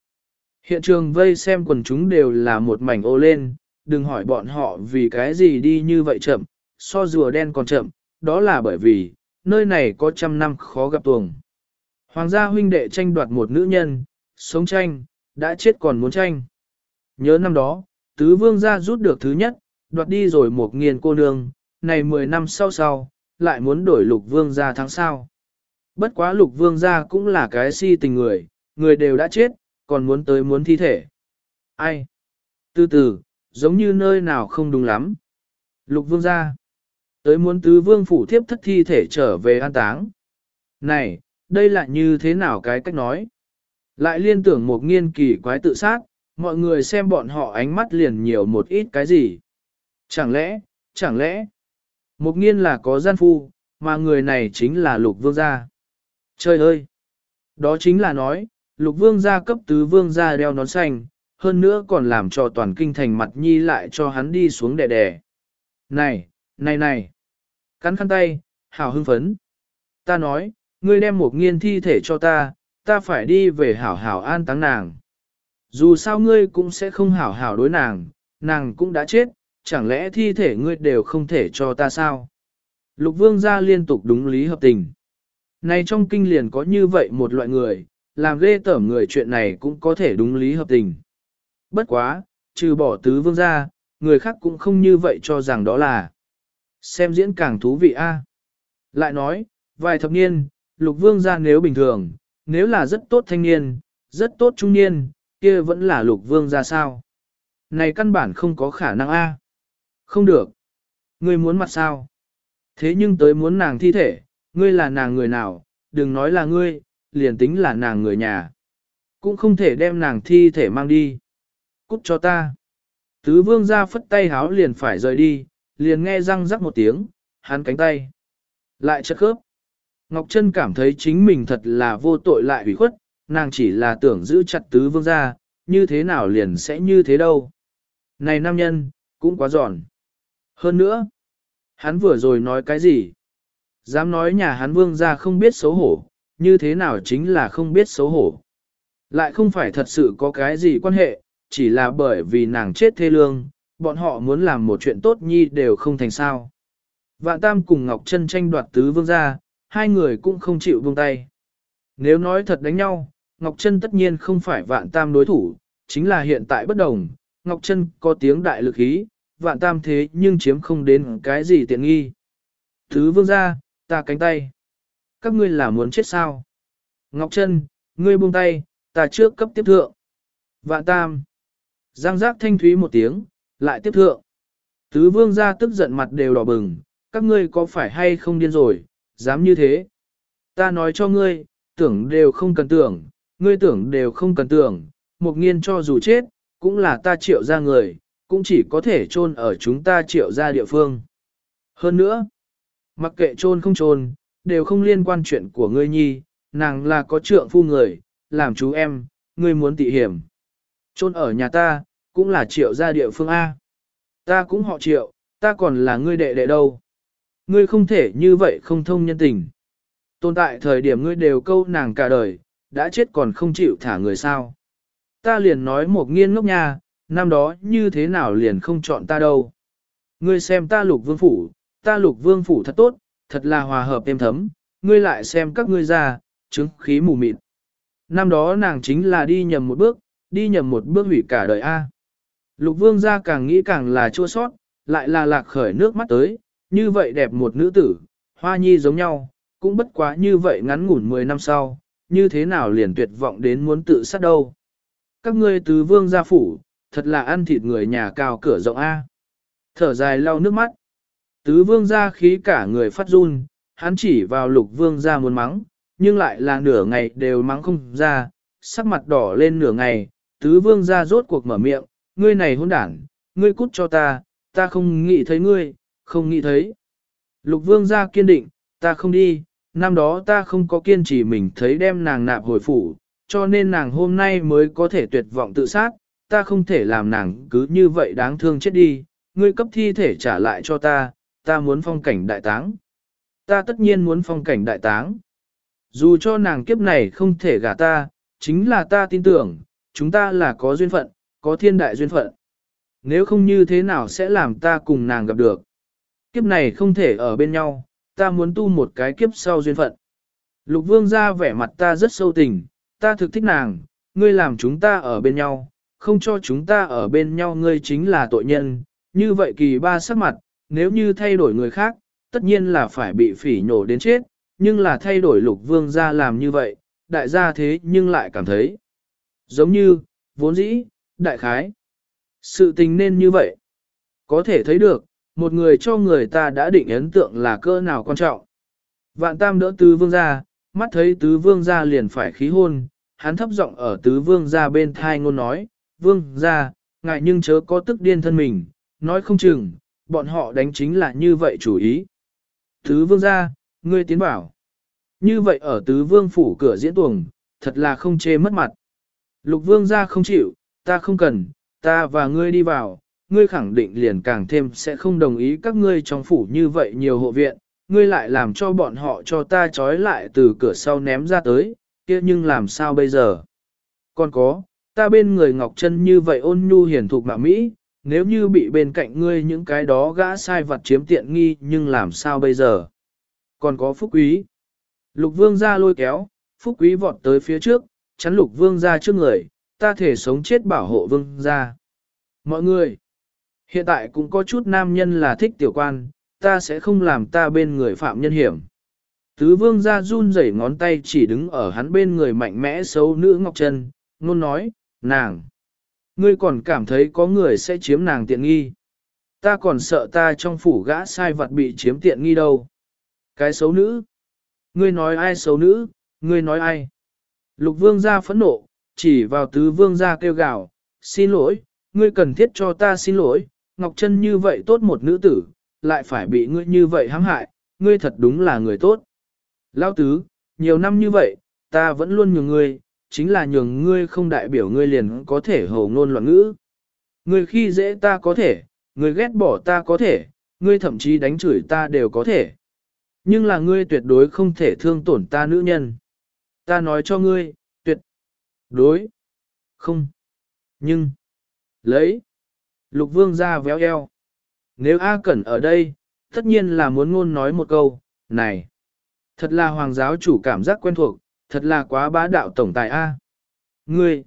Hiện trường vây xem quần chúng đều là một mảnh ô lên, đừng hỏi bọn họ vì cái gì đi như vậy chậm, so rùa đen còn chậm, đó là bởi vì, nơi này có trăm năm khó gặp tuồng. Hoàng gia huynh đệ tranh đoạt một nữ nhân, sống tranh, đã chết còn muốn tranh. Nhớ năm đó, tứ vương gia rút được thứ nhất, đoạt đi rồi một nghiền cô nương, này 10 năm sau sau, lại muốn đổi lục vương gia tháng sau. Bất quá lục vương gia cũng là cái si tình người, người đều đã chết, còn muốn tới muốn thi thể. Ai? Từ từ, giống như nơi nào không đúng lắm. Lục vương gia. Tới muốn tứ vương phủ thiếp thất thi thể trở về an táng. Này, đây là như thế nào cái cách nói? Lại liên tưởng một nghiên kỳ quái tự sát, mọi người xem bọn họ ánh mắt liền nhiều một ít cái gì. Chẳng lẽ, chẳng lẽ, một nghiên là có gian phu, mà người này chính là lục vương gia. Trời ơi! Đó chính là nói, lục vương gia cấp tứ vương gia đeo nón xanh, hơn nữa còn làm cho toàn kinh thành mặt nhi lại cho hắn đi xuống đè đè. Này, này này! Cắn khăn tay, hào hưng phấn. Ta nói, ngươi đem một nghiên thi thể cho ta, ta phải đi về hảo hảo an táng nàng. Dù sao ngươi cũng sẽ không hảo hảo đối nàng, nàng cũng đã chết, chẳng lẽ thi thể ngươi đều không thể cho ta sao? Lục vương gia liên tục đúng lý hợp tình. Này trong kinh liền có như vậy một loại người, làm ghê tởm người chuyện này cũng có thể đúng lý hợp tình. Bất quá, trừ bỏ tứ vương gia, người khác cũng không như vậy cho rằng đó là. Xem diễn càng thú vị a. Lại nói, vài thập niên, lục vương gia nếu bình thường, nếu là rất tốt thanh niên, rất tốt trung niên, kia vẫn là lục vương ra sao. Này căn bản không có khả năng a. Không được. Ngươi muốn mặt sao? Thế nhưng tới muốn nàng thi thể, ngươi là nàng người nào, đừng nói là ngươi, liền tính là nàng người nhà. Cũng không thể đem nàng thi thể mang đi. Cút cho ta. Tứ vương ra phất tay háo liền phải rời đi, liền nghe răng rắc một tiếng, hắn cánh tay. Lại chất khớp. Ngọc Trân cảm thấy chính mình thật là vô tội lại hủy khuất, nàng chỉ là tưởng giữ chặt tứ vương gia, như thế nào liền sẽ như thế đâu. Này nam nhân, cũng quá giòn. Hơn nữa, hắn vừa rồi nói cái gì? Dám nói nhà hắn vương gia không biết xấu hổ, như thế nào chính là không biết xấu hổ. Lại không phải thật sự có cái gì quan hệ, chỉ là bởi vì nàng chết thê lương, bọn họ muốn làm một chuyện tốt nhi đều không thành sao. Vạn Tam cùng Ngọc Trân tranh đoạt tứ vương gia, hai người cũng không chịu buông tay. Nếu nói thật đánh nhau, Ngọc Trân tất nhiên không phải Vạn Tam đối thủ, chính là hiện tại bất đồng, Ngọc Trân có tiếng đại lực ý, Vạn Tam thế nhưng chiếm không đến cái gì tiện nghi. thứ vương ra, ta cánh tay. Các ngươi là muốn chết sao? Ngọc Trân, ngươi buông tay, ta trước cấp tiếp thượng. Vạn Tam. Giang giác thanh thúy một tiếng, lại tiếp thượng. Tứ vương ra tức giận mặt đều đỏ bừng, các ngươi có phải hay không điên rồi, dám như thế. Ta nói cho ngươi, tưởng đều không cần tưởng, ngươi tưởng đều không cần tưởng, một nghiên cho dù chết, cũng là ta triệu ra người, cũng chỉ có thể chôn ở chúng ta triệu ra địa phương. Hơn nữa, mặc kệ trôn không trôn, đều không liên quan chuyện của ngươi nhi, nàng là có trượng phu người, làm chú em, ngươi muốn tị hiểm. Trôn ở nhà ta, cũng là triệu gia địa phương A. Ta cũng họ triệu, ta còn là ngươi đệ đệ đâu. Ngươi không thể như vậy không thông nhân tình. Tồn tại thời điểm ngươi đều câu nàng cả đời, đã chết còn không chịu thả người sao. Ta liền nói một nghiên ngốc nha, năm đó như thế nào liền không chọn ta đâu. Ngươi xem ta lục vương phủ, ta lục vương phủ thật tốt, thật là hòa hợp êm thấm, ngươi lại xem các ngươi ra, chứng khí mù mịt. Năm đó nàng chính là đi nhầm một bước, đi nhầm một bước hủy cả đời A. Lục vương ra càng nghĩ càng là chua sót, lại là lạc khởi nước mắt tới, như vậy đẹp một nữ tử, hoa nhi giống nhau, cũng bất quá như vậy ngắn ngủn 10 năm sau, như thế nào liền tuyệt vọng đến muốn tự sát đâu. Các ngươi tứ vương gia phủ, thật là ăn thịt người nhà cao cửa rộng A. Thở dài lau nước mắt. Tứ vương gia khí cả người phát run, hắn chỉ vào lục vương gia muốn mắng, nhưng lại là nửa ngày đều mắng không ra, sắc mặt đỏ lên nửa ngày, tứ vương gia rốt cuộc mở miệng, ngươi này hôn đản, ngươi cút cho ta, ta không nghĩ thấy ngươi, không nghĩ thấy. Lục vương gia kiên định, ta không đi, năm đó ta không có kiên trì mình thấy đem nàng nạp hồi phủ, cho nên nàng hôm nay mới có thể tuyệt vọng tự sát, ta không thể làm nàng cứ như vậy đáng thương chết đi, ngươi cấp thi thể trả lại cho ta, ta muốn phong cảnh đại táng. Ta tất nhiên muốn phong cảnh đại táng. Dù cho nàng kiếp này không thể gả ta, chính là ta tin tưởng, chúng ta là có duyên phận, có thiên đại duyên phận. Nếu không như thế nào sẽ làm ta cùng nàng gặp được. Kiếp này không thể ở bên nhau, ta muốn tu một cái kiếp sau duyên phận. Lục vương ra vẻ mặt ta rất sâu tình, ta thực thích nàng, ngươi làm chúng ta ở bên nhau, không cho chúng ta ở bên nhau ngươi chính là tội nhân, như vậy kỳ ba sắc mặt, nếu như thay đổi người khác, tất nhiên là phải bị phỉ nhổ đến chết, nhưng là thay đổi lục vương ra làm như vậy, đại gia thế nhưng lại cảm thấy giống như, vốn dĩ, đại khái. Sự tình nên như vậy. Có thể thấy được, một người cho người ta đã định ấn tượng là cơ nào quan trọng. Vạn tam đỡ tứ vương ra, mắt thấy tứ vương ra liền phải khí hôn, hắn thấp giọng ở tứ vương ra bên thai ngôn nói, vương ra, ngại nhưng chớ có tức điên thân mình, nói không chừng, bọn họ đánh chính là như vậy chủ ý. Tứ vương ra, ngươi tiến bảo. Như vậy ở tứ vương phủ cửa diễn tuồng, thật là không chê mất mặt. Lục vương ra không chịu, ta không cần, ta và ngươi đi vào, ngươi khẳng định liền càng thêm sẽ không đồng ý các ngươi trong phủ như vậy nhiều hộ viện, ngươi lại làm cho bọn họ cho ta trói lại từ cửa sau ném ra tới, kia nhưng làm sao bây giờ? Còn có, ta bên người Ngọc Trân như vậy ôn nhu hiền thục mạ Mỹ, nếu như bị bên cạnh ngươi những cái đó gã sai vật chiếm tiện nghi nhưng làm sao bây giờ? Còn có Phúc Quý. Lục Vương ra lôi kéo, Phúc Quý vọt tới phía trước, chắn Lục Vương ra trước người, ta thể sống chết bảo hộ Vương ra. Mọi người, hiện tại cũng có chút nam nhân là thích tiểu quan, ta sẽ không làm ta bên người phạm nhân hiểm. Tứ vương ra run rẩy ngón tay chỉ đứng ở hắn bên người mạnh mẽ xấu nữ Ngọc Trân, ngôn nói, nàng. Ngươi còn cảm thấy có người sẽ chiếm nàng tiện nghi. Ta còn sợ ta trong phủ gã sai vật bị chiếm tiện nghi đâu. Cái xấu nữ. Ngươi nói ai xấu nữ, ngươi nói ai. Lục vương ra phẫn nộ, chỉ vào tứ vương ra kêu gào, xin lỗi, ngươi cần thiết cho ta xin lỗi, Ngọc Trân như vậy tốt một nữ tử, lại phải bị ngươi như vậy hãm hại, ngươi thật đúng là người tốt. Lao tứ, nhiều năm như vậy, ta vẫn luôn nhường ngươi, chính là nhường ngươi không đại biểu ngươi liền có thể hầu ngôn loạn ngữ. Ngươi khi dễ ta có thể, ngươi ghét bỏ ta có thể, ngươi thậm chí đánh chửi ta đều có thể. Nhưng là ngươi tuyệt đối không thể thương tổn ta nữ nhân. Ta nói cho ngươi, tuyệt đối không. Nhưng, lấy, lục vương ra véo eo. Nếu A Cẩn ở đây, tất nhiên là muốn ngôn nói một câu, này. Thật là hoàng giáo chủ cảm giác quen thuộc, thật là quá bá đạo tổng tài A. Ngươi,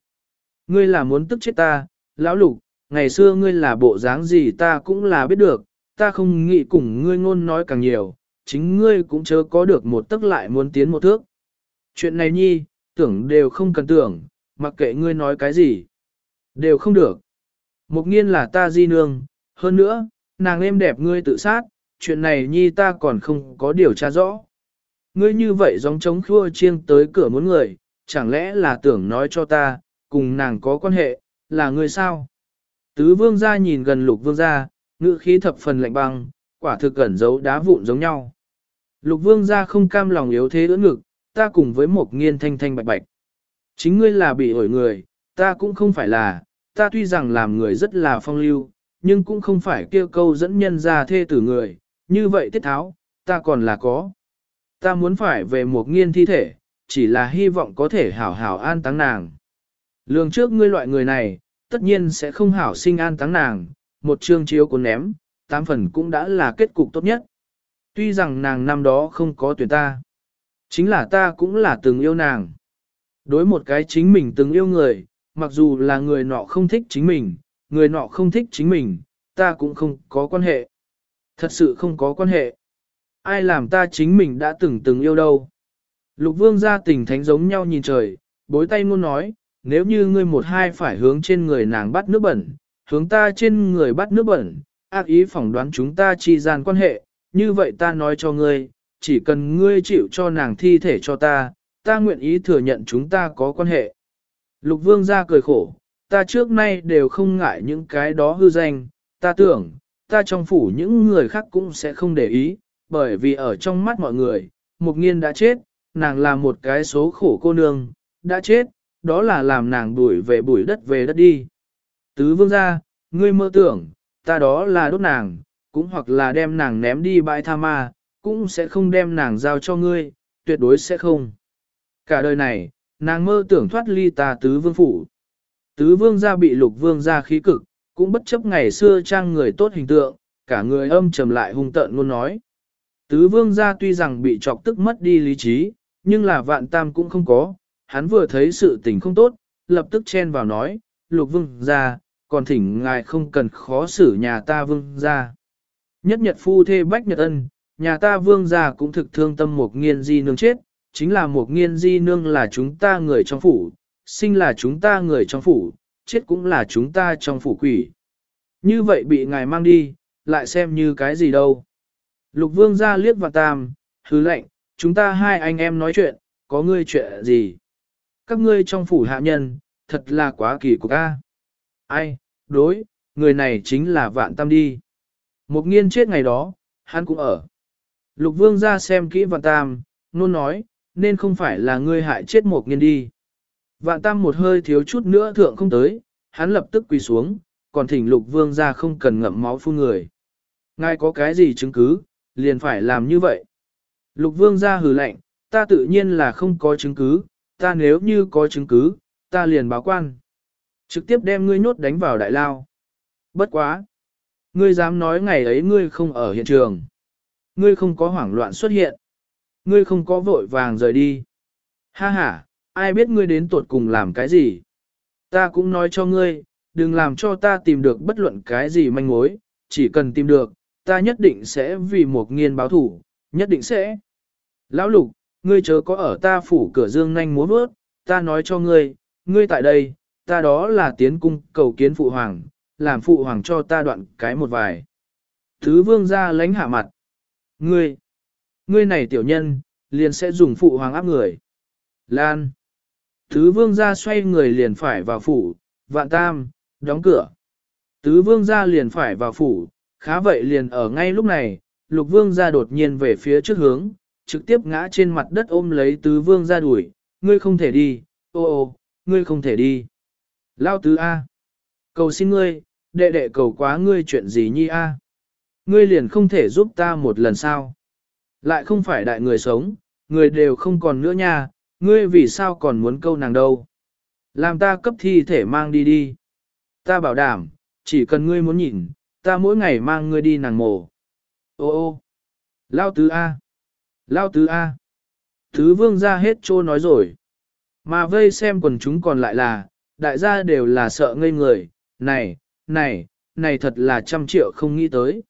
ngươi là muốn tức chết ta, lão lục, ngày xưa ngươi là bộ dáng gì ta cũng là biết được, ta không nghĩ cùng ngươi ngôn nói càng nhiều, chính ngươi cũng chớ có được một tức lại muốn tiến một thước. Chuyện này nhi, tưởng đều không cần tưởng, mặc kệ ngươi nói cái gì, đều không được. Mục nghiên là ta di nương, hơn nữa, nàng êm đẹp ngươi tự sát, chuyện này nhi ta còn không có điều tra rõ. Ngươi như vậy giống trống khua chiêng tới cửa muốn người, chẳng lẽ là tưởng nói cho ta, cùng nàng có quan hệ, là ngươi sao? Tứ vương gia nhìn gần lục vương gia, ngữ khí thập phần lạnh băng, quả thực cẩn giấu đá vụn giống nhau. Lục vương gia không cam lòng yếu thế ưỡn ngực, ta cùng với một nghiên thanh thanh bạch bạch. Chính ngươi là bị ổi người, ta cũng không phải là, ta tuy rằng làm người rất là phong lưu, nhưng cũng không phải kêu câu dẫn nhân ra thê tử người, như vậy tiết tháo, ta còn là có. Ta muốn phải về một nghiên thi thể, chỉ là hy vọng có thể hảo hảo an táng nàng. Lường trước ngươi loại người này, tất nhiên sẽ không hảo sinh an táng nàng, một chương chiếu cuốn ném, tám phần cũng đã là kết cục tốt nhất. Tuy rằng nàng năm đó không có tuyển ta, chính là ta cũng là từng yêu nàng. Đối một cái chính mình từng yêu người, mặc dù là người nọ không thích chính mình, người nọ không thích chính mình, ta cũng không có quan hệ. Thật sự không có quan hệ. Ai làm ta chính mình đã từng từng yêu đâu. Lục vương gia tình thánh giống nhau nhìn trời, bối tay ngôn nói, nếu như ngươi một hai phải hướng trên người nàng bắt nước bẩn, hướng ta trên người bắt nước bẩn, ác ý phỏng đoán chúng ta chi gian quan hệ, như vậy ta nói cho ngươi, chỉ cần ngươi chịu cho nàng thi thể cho ta, ta nguyện ý thừa nhận chúng ta có quan hệ. Lục vương ra cười khổ, ta trước nay đều không ngại những cái đó hư danh, ta tưởng, ta trong phủ những người khác cũng sẽ không để ý, bởi vì ở trong mắt mọi người, Mục nghiên đã chết, nàng là một cái số khổ cô nương, đã chết, đó là làm nàng đuổi về bụi đất về đất đi. Tứ vương ra, ngươi mơ tưởng, ta đó là đốt nàng, cũng hoặc là đem nàng ném đi bãi tha ma, cũng sẽ không đem nàng giao cho ngươi, tuyệt đối sẽ không. Cả đời này, nàng mơ tưởng thoát ly ta tứ vương phủ. Tứ vương gia bị lục vương gia khí cực, cũng bất chấp ngày xưa trang người tốt hình tượng, cả người âm trầm lại hung tợn luôn nói. Tứ vương gia tuy rằng bị chọc tức mất đi lý trí, nhưng là vạn tam cũng không có, hắn vừa thấy sự tình không tốt, lập tức chen vào nói, lục vương gia, còn thỉnh ngài không cần khó xử nhà ta vương gia. Nhất nhật phu thê bách nhật ân, nhà ta vương gia cũng thực thương tâm một nghiên di nương chết, chính là một nghiên di nương là chúng ta người trong phủ, sinh là chúng ta người trong phủ, chết cũng là chúng ta trong phủ quỷ. Như vậy bị ngài mang đi, lại xem như cái gì đâu. Lục vương ra liếc vào tam, hứ lệnh, chúng ta hai anh em nói chuyện, có ngươi chuyện gì? Các ngươi trong phủ hạ nhân, thật là quá kỳ cục a. Ai, đối, người này chính là vạn tam đi. Một nghiên chết ngày đó, hắn cũng ở. Lục vương ra xem kỹ vạn tam, nôn nói, nên không phải là ngươi hại chết một nghiên đi. Vạn tam một hơi thiếu chút nữa thượng không tới, hắn lập tức quỳ xuống, còn thỉnh lục vương ra không cần ngậm máu phun người. Ngài có cái gì chứng cứ, liền phải làm như vậy. Lục vương ra hừ lạnh, ta tự nhiên là không có chứng cứ, ta nếu như có chứng cứ, ta liền báo quan. Trực tiếp đem ngươi nhốt đánh vào đại lao. Bất quá. Ngươi dám nói ngày ấy ngươi không ở hiện trường. Ngươi không có hoảng loạn xuất hiện. Ngươi không có vội vàng rời đi. Ha ha, ai biết ngươi đến tuột cùng làm cái gì. Ta cũng nói cho ngươi, đừng làm cho ta tìm được bất luận cái gì manh mối, chỉ cần tìm được, ta nhất định sẽ vì một nghiên báo thủ, nhất định sẽ. Lão lục, ngươi chớ có ở ta phủ cửa dương nhanh múa vớt, ta nói cho ngươi, ngươi tại đây, ta đó là tiến cung cầu kiến phụ hoàng, làm phụ hoàng cho ta đoạn cái một vài. Thứ vương ra lánh hạ mặt. Ngươi, ngươi này tiểu nhân, liền sẽ dùng phụ hoàng áp người. Lan. Tứ vương gia xoay người liền phải vào phủ, vạn tam, đóng cửa. Tứ vương gia liền phải vào phủ, khá vậy liền ở ngay lúc này, lục vương gia đột nhiên về phía trước hướng, trực tiếp ngã trên mặt đất ôm lấy tứ vương gia đuổi, ngươi không thể đi, ô ô, ngươi không thể đi. Lao tứ A. Cầu xin ngươi, đệ đệ cầu quá ngươi chuyện gì nhi A. Ngươi liền không thể giúp ta một lần sao. Lại không phải đại người sống, người đều không còn nữa nha, ngươi vì sao còn muốn câu nàng đâu? Làm ta cấp thi thể mang đi đi. Ta bảo đảm, chỉ cần ngươi muốn nhìn, ta mỗi ngày mang ngươi đi nàng mổ. Ô ô, lao tứ A, lao tứ A. Thứ vương ra hết trô nói rồi. Mà vây xem quần chúng còn lại là, đại gia đều là sợ ngây người, này, này, này thật là trăm triệu không nghĩ tới.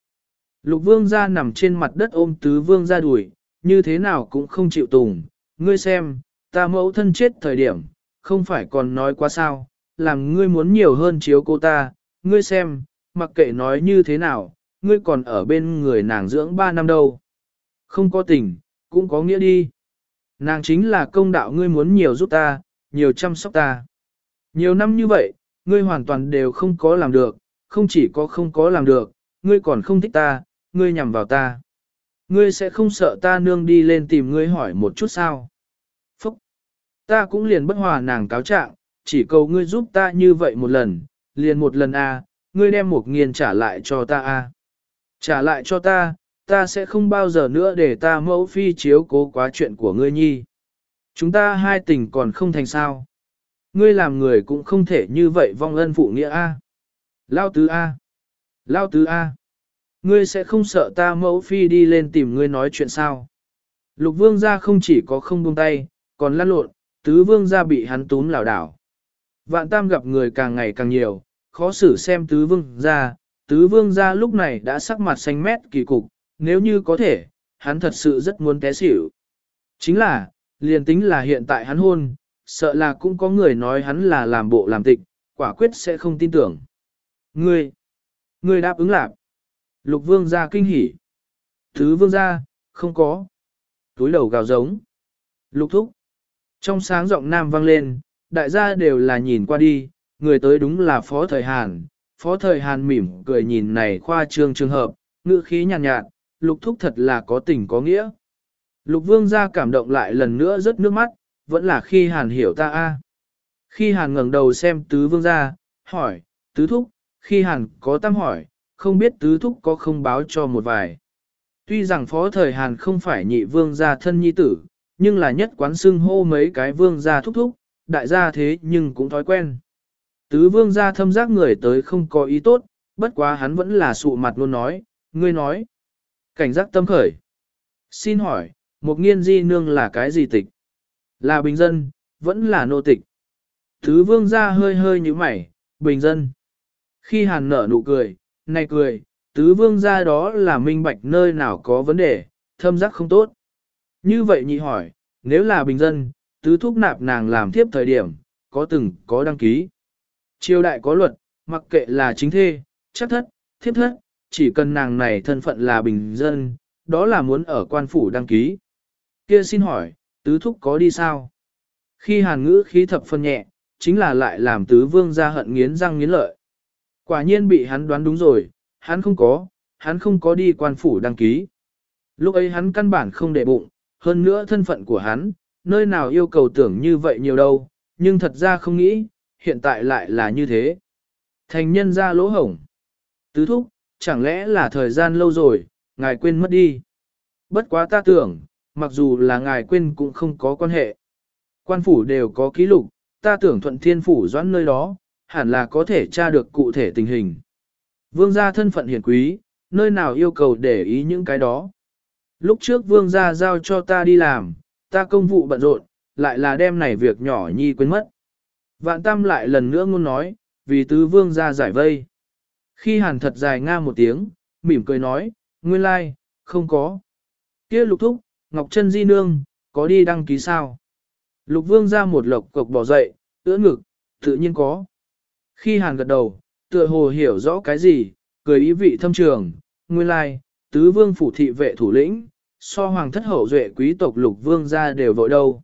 Lục vương ra nằm trên mặt đất ôm tứ vương ra đuổi, như thế nào cũng không chịu tùng. Ngươi xem, ta mẫu thân chết thời điểm, không phải còn nói quá sao, làm ngươi muốn nhiều hơn chiếu cô ta, ngươi xem, mặc kệ nói như thế nào, ngươi còn ở bên người nàng dưỡng ba năm đâu. Không có tình, cũng có nghĩa đi. Nàng chính là công đạo ngươi muốn nhiều giúp ta, nhiều chăm sóc ta. Nhiều năm như vậy, ngươi hoàn toàn đều không có làm được, không chỉ có không có làm được, ngươi còn không thích ta, ngươi nhằm vào ta. Ngươi sẽ không sợ ta nương đi lên tìm ngươi hỏi một chút sao. Phúc! Ta cũng liền bất hòa nàng cáo trạng, chỉ cầu ngươi giúp ta như vậy một lần, liền một lần a, ngươi đem một nghiền trả lại cho ta a. Trả lại cho ta, ta sẽ không bao giờ nữa để ta mẫu phi chiếu cố quá chuyện của ngươi nhi. Chúng ta hai tình còn không thành sao. Ngươi làm người cũng không thể như vậy vong ân phụ nghĩa a. Lao tứ a. Lao tứ a. Ngươi sẽ không sợ ta mẫu phi đi lên tìm ngươi nói chuyện sao. Lục vương gia không chỉ có không buông tay, còn lăn lộn, tứ vương gia bị hắn túm lảo đảo. Vạn tam gặp người càng ngày càng nhiều, khó xử xem tứ vương gia, tứ vương gia lúc này đã sắc mặt xanh mét kỳ cục, nếu như có thể, hắn thật sự rất muốn té xỉu. Chính là, liền tính là hiện tại hắn hôn, sợ là cũng có người nói hắn là làm bộ làm tịch, quả quyết sẽ không tin tưởng. Ngươi, ngươi đáp ứng lạc. Lục vương gia kinh hỉ. Thứ vương gia, không có. Túi đầu gào giống. Lục thúc. Trong sáng giọng nam vang lên, đại gia đều là nhìn qua đi, người tới đúng là phó thời Hàn. Phó thời Hàn mỉm cười nhìn này khoa trương trường hợp, ngữ khí nhàn nhạt, nhạt, lục thúc thật là có tình có nghĩa. Lục vương gia cảm động lại lần nữa rớt nước mắt, vẫn là khi hàn hiểu ta a. Khi hàn ngẩng đầu xem tứ vương gia, hỏi, tứ thúc, khi hàn có tâm hỏi, không biết tứ thúc có không báo cho một vài. Tuy rằng phó thời hàn không phải nhị vương gia thân nhi tử, nhưng là nhất quán xưng hô mấy cái vương gia thúc thúc, đại gia thế nhưng cũng thói quen. Tứ vương gia thâm giác người tới không có ý tốt, bất quá hắn vẫn là sụ mặt luôn nói, ngươi nói. Cảnh giác tâm khởi. Xin hỏi, một nghiên di nương là cái gì tịch? Là bình dân, vẫn là nô tịch. tứ vương gia hơi hơi như mày, bình dân. Khi hàn nở nụ cười, này cười, tứ vương ra đó là minh bạch nơi nào có vấn đề, thâm giác không tốt. Như vậy nhị hỏi, nếu là bình dân, tứ thúc nạp nàng làm tiếp thời điểm, có từng có đăng ký. Triều đại có luật, mặc kệ là chính thê, chắc thất, thiếp thất, chỉ cần nàng này thân phận là bình dân, đó là muốn ở quan phủ đăng ký. Kia xin hỏi, tứ thúc có đi sao? Khi hàn ngữ khí thập phân nhẹ, chính là lại làm tứ vương ra hận nghiến răng nghiến lợi. Quả nhiên bị hắn đoán đúng rồi, hắn không có, hắn không có đi quan phủ đăng ký. Lúc ấy hắn căn bản không để bụng, hơn nữa thân phận của hắn, nơi nào yêu cầu tưởng như vậy nhiều đâu, nhưng thật ra không nghĩ, hiện tại lại là như thế. Thành nhân ra lỗ hổng. Tứ thúc, chẳng lẽ là thời gian lâu rồi, ngài quên mất đi. Bất quá ta tưởng, mặc dù là ngài quên cũng không có quan hệ. Quan phủ đều có ký lục, ta tưởng thuận thiên phủ doãn nơi đó, hẳn là có thể tra được cụ thể tình hình. Vương gia thân phận hiển quý, nơi nào yêu cầu để ý những cái đó. Lúc trước vương gia giao cho ta đi làm, ta công vụ bận rộn, lại là đem này việc nhỏ nhi quên mất. Vạn tam lại lần nữa ngôn nói, vì tứ vương gia giải vây. Khi hàn thật dài nga một tiếng, mỉm cười nói, nguyên lai, like, không có. kia lục thúc, Ngọc Trân Di Nương, có đi đăng ký sao? Lục vương ra một lộc cộc bỏ dậy, ưỡn ngực, tự nhiên có. Khi hàn gật đầu, tựa hồ hiểu rõ cái gì, cười ý vị thâm trường, nguyên lai, tứ vương phủ thị vệ thủ lĩnh, so hoàng thất hậu duệ quý tộc lục vương ra đều vội đâu.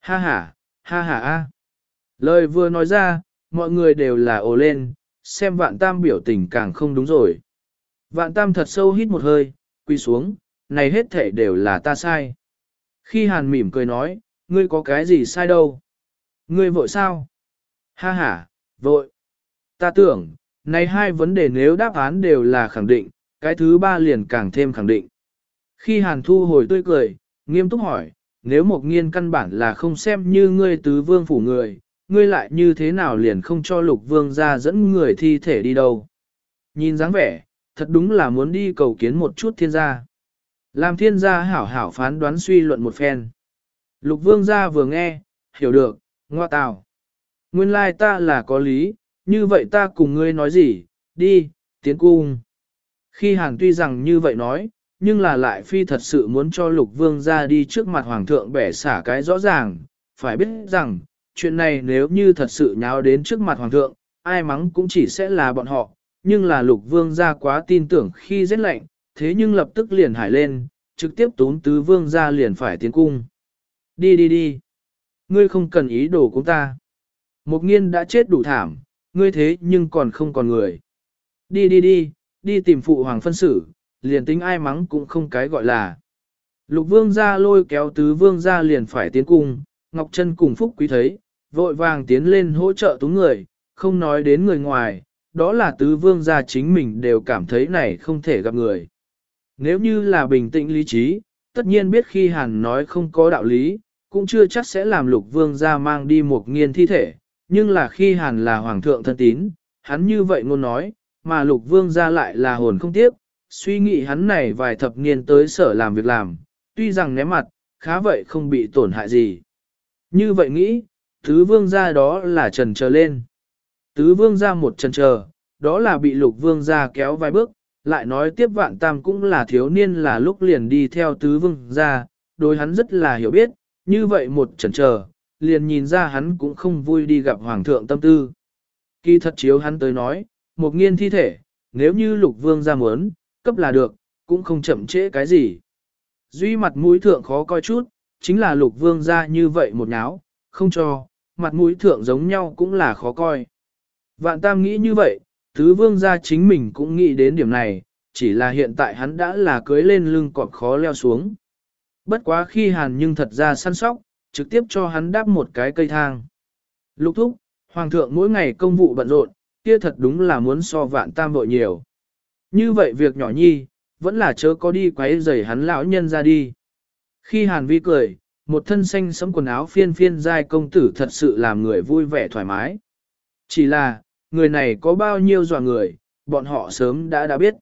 Ha ha, ha ha a. Lời vừa nói ra, mọi người đều là ồ lên, xem vạn tam biểu tình càng không đúng rồi. Vạn tam thật sâu hít một hơi, quy xuống, này hết thể đều là ta sai. Khi hàn mỉm cười nói, ngươi có cái gì sai đâu? Ngươi vội sao? Ha ha, vội. Ta tưởng, này hai vấn đề nếu đáp án đều là khẳng định, cái thứ ba liền càng thêm khẳng định. Khi hàn thu hồi tươi cười, nghiêm túc hỏi, nếu một nghiên căn bản là không xem như ngươi tứ vương phủ người, ngươi lại như thế nào liền không cho lục vương ra dẫn người thi thể đi đâu. Nhìn dáng vẻ, thật đúng là muốn đi cầu kiến một chút thiên gia. Làm thiên gia hảo hảo phán đoán suy luận một phen. Lục vương gia vừa nghe, hiểu được, ngoa tào. Nguyên lai ta là có lý, như vậy ta cùng ngươi nói gì, đi, tiến cung. Khi hàn tuy rằng như vậy nói, nhưng là lại phi thật sự muốn cho lục vương gia đi trước mặt hoàng thượng bẻ xả cái rõ ràng, phải biết rằng, chuyện này nếu như thật sự nháo đến trước mặt hoàng thượng, ai mắng cũng chỉ sẽ là bọn họ, nhưng là lục vương gia quá tin tưởng khi rét lạnh, thế nhưng lập tức liền hải lên, trực tiếp tốn tứ vương gia liền phải tiến cung. Đi đi đi, ngươi không cần ý đồ của ta. Một nghiên đã chết đủ thảm, ngươi thế nhưng còn không còn người. Đi đi đi, đi tìm phụ hoàng phân xử, liền tính ai mắng cũng không cái gọi là. Lục vương ra lôi kéo tứ vương ra liền phải tiến cung, Ngọc Trân cùng Phúc Quý thấy, vội vàng tiến lên hỗ trợ tú người, không nói đến người ngoài, đó là tứ vương gia chính mình đều cảm thấy này không thể gặp người. Nếu như là bình tĩnh lý trí, tất nhiên biết khi hàn nói không có đạo lý, cũng chưa chắc sẽ làm lục vương gia mang đi một nghiên thi thể, nhưng là khi hàn là hoàng thượng thân tín, hắn như vậy ngôn nói, mà lục vương gia lại là hồn không tiếc, suy nghĩ hắn này vài thập niên tới sở làm việc làm, tuy rằng ném mặt, khá vậy không bị tổn hại gì. Như vậy nghĩ, tứ vương gia đó là trần chờ lên. Tứ vương gia một trần chờ, đó là bị lục vương gia kéo vài bước, lại nói tiếp vạn tam cũng là thiếu niên là lúc liền đi theo tứ vương gia, đối hắn rất là hiểu biết, như vậy một trần chờ, liền nhìn ra hắn cũng không vui đi gặp hoàng thượng tâm tư. Kỳ thật chiếu hắn tới nói, một nghiên thi thể, nếu như lục vương gia muốn, cấp là được, cũng không chậm trễ cái gì. Duy mặt mũi thượng khó coi chút, chính là lục vương gia như vậy một nháo, không cho, mặt mũi thượng giống nhau cũng là khó coi. Vạn tam nghĩ như vậy, tứ vương gia chính mình cũng nghĩ đến điểm này, chỉ là hiện tại hắn đã là cưới lên lưng cọp khó leo xuống. Bất quá khi hàn nhưng thật ra săn sóc, trực tiếp cho hắn đáp một cái cây thang. Lục thúc, hoàng thượng mỗi ngày công vụ bận rộn, kia thật đúng là muốn so vạn tam vội nhiều. Như vậy việc nhỏ nhi, vẫn là chớ có đi quấy rầy hắn lão nhân ra đi. Khi hàn vi cười, một thân xanh sẫm quần áo phiên phiên giai công tử thật sự làm người vui vẻ thoải mái. Chỉ là, người này có bao nhiêu dọa người, bọn họ sớm đã đã biết.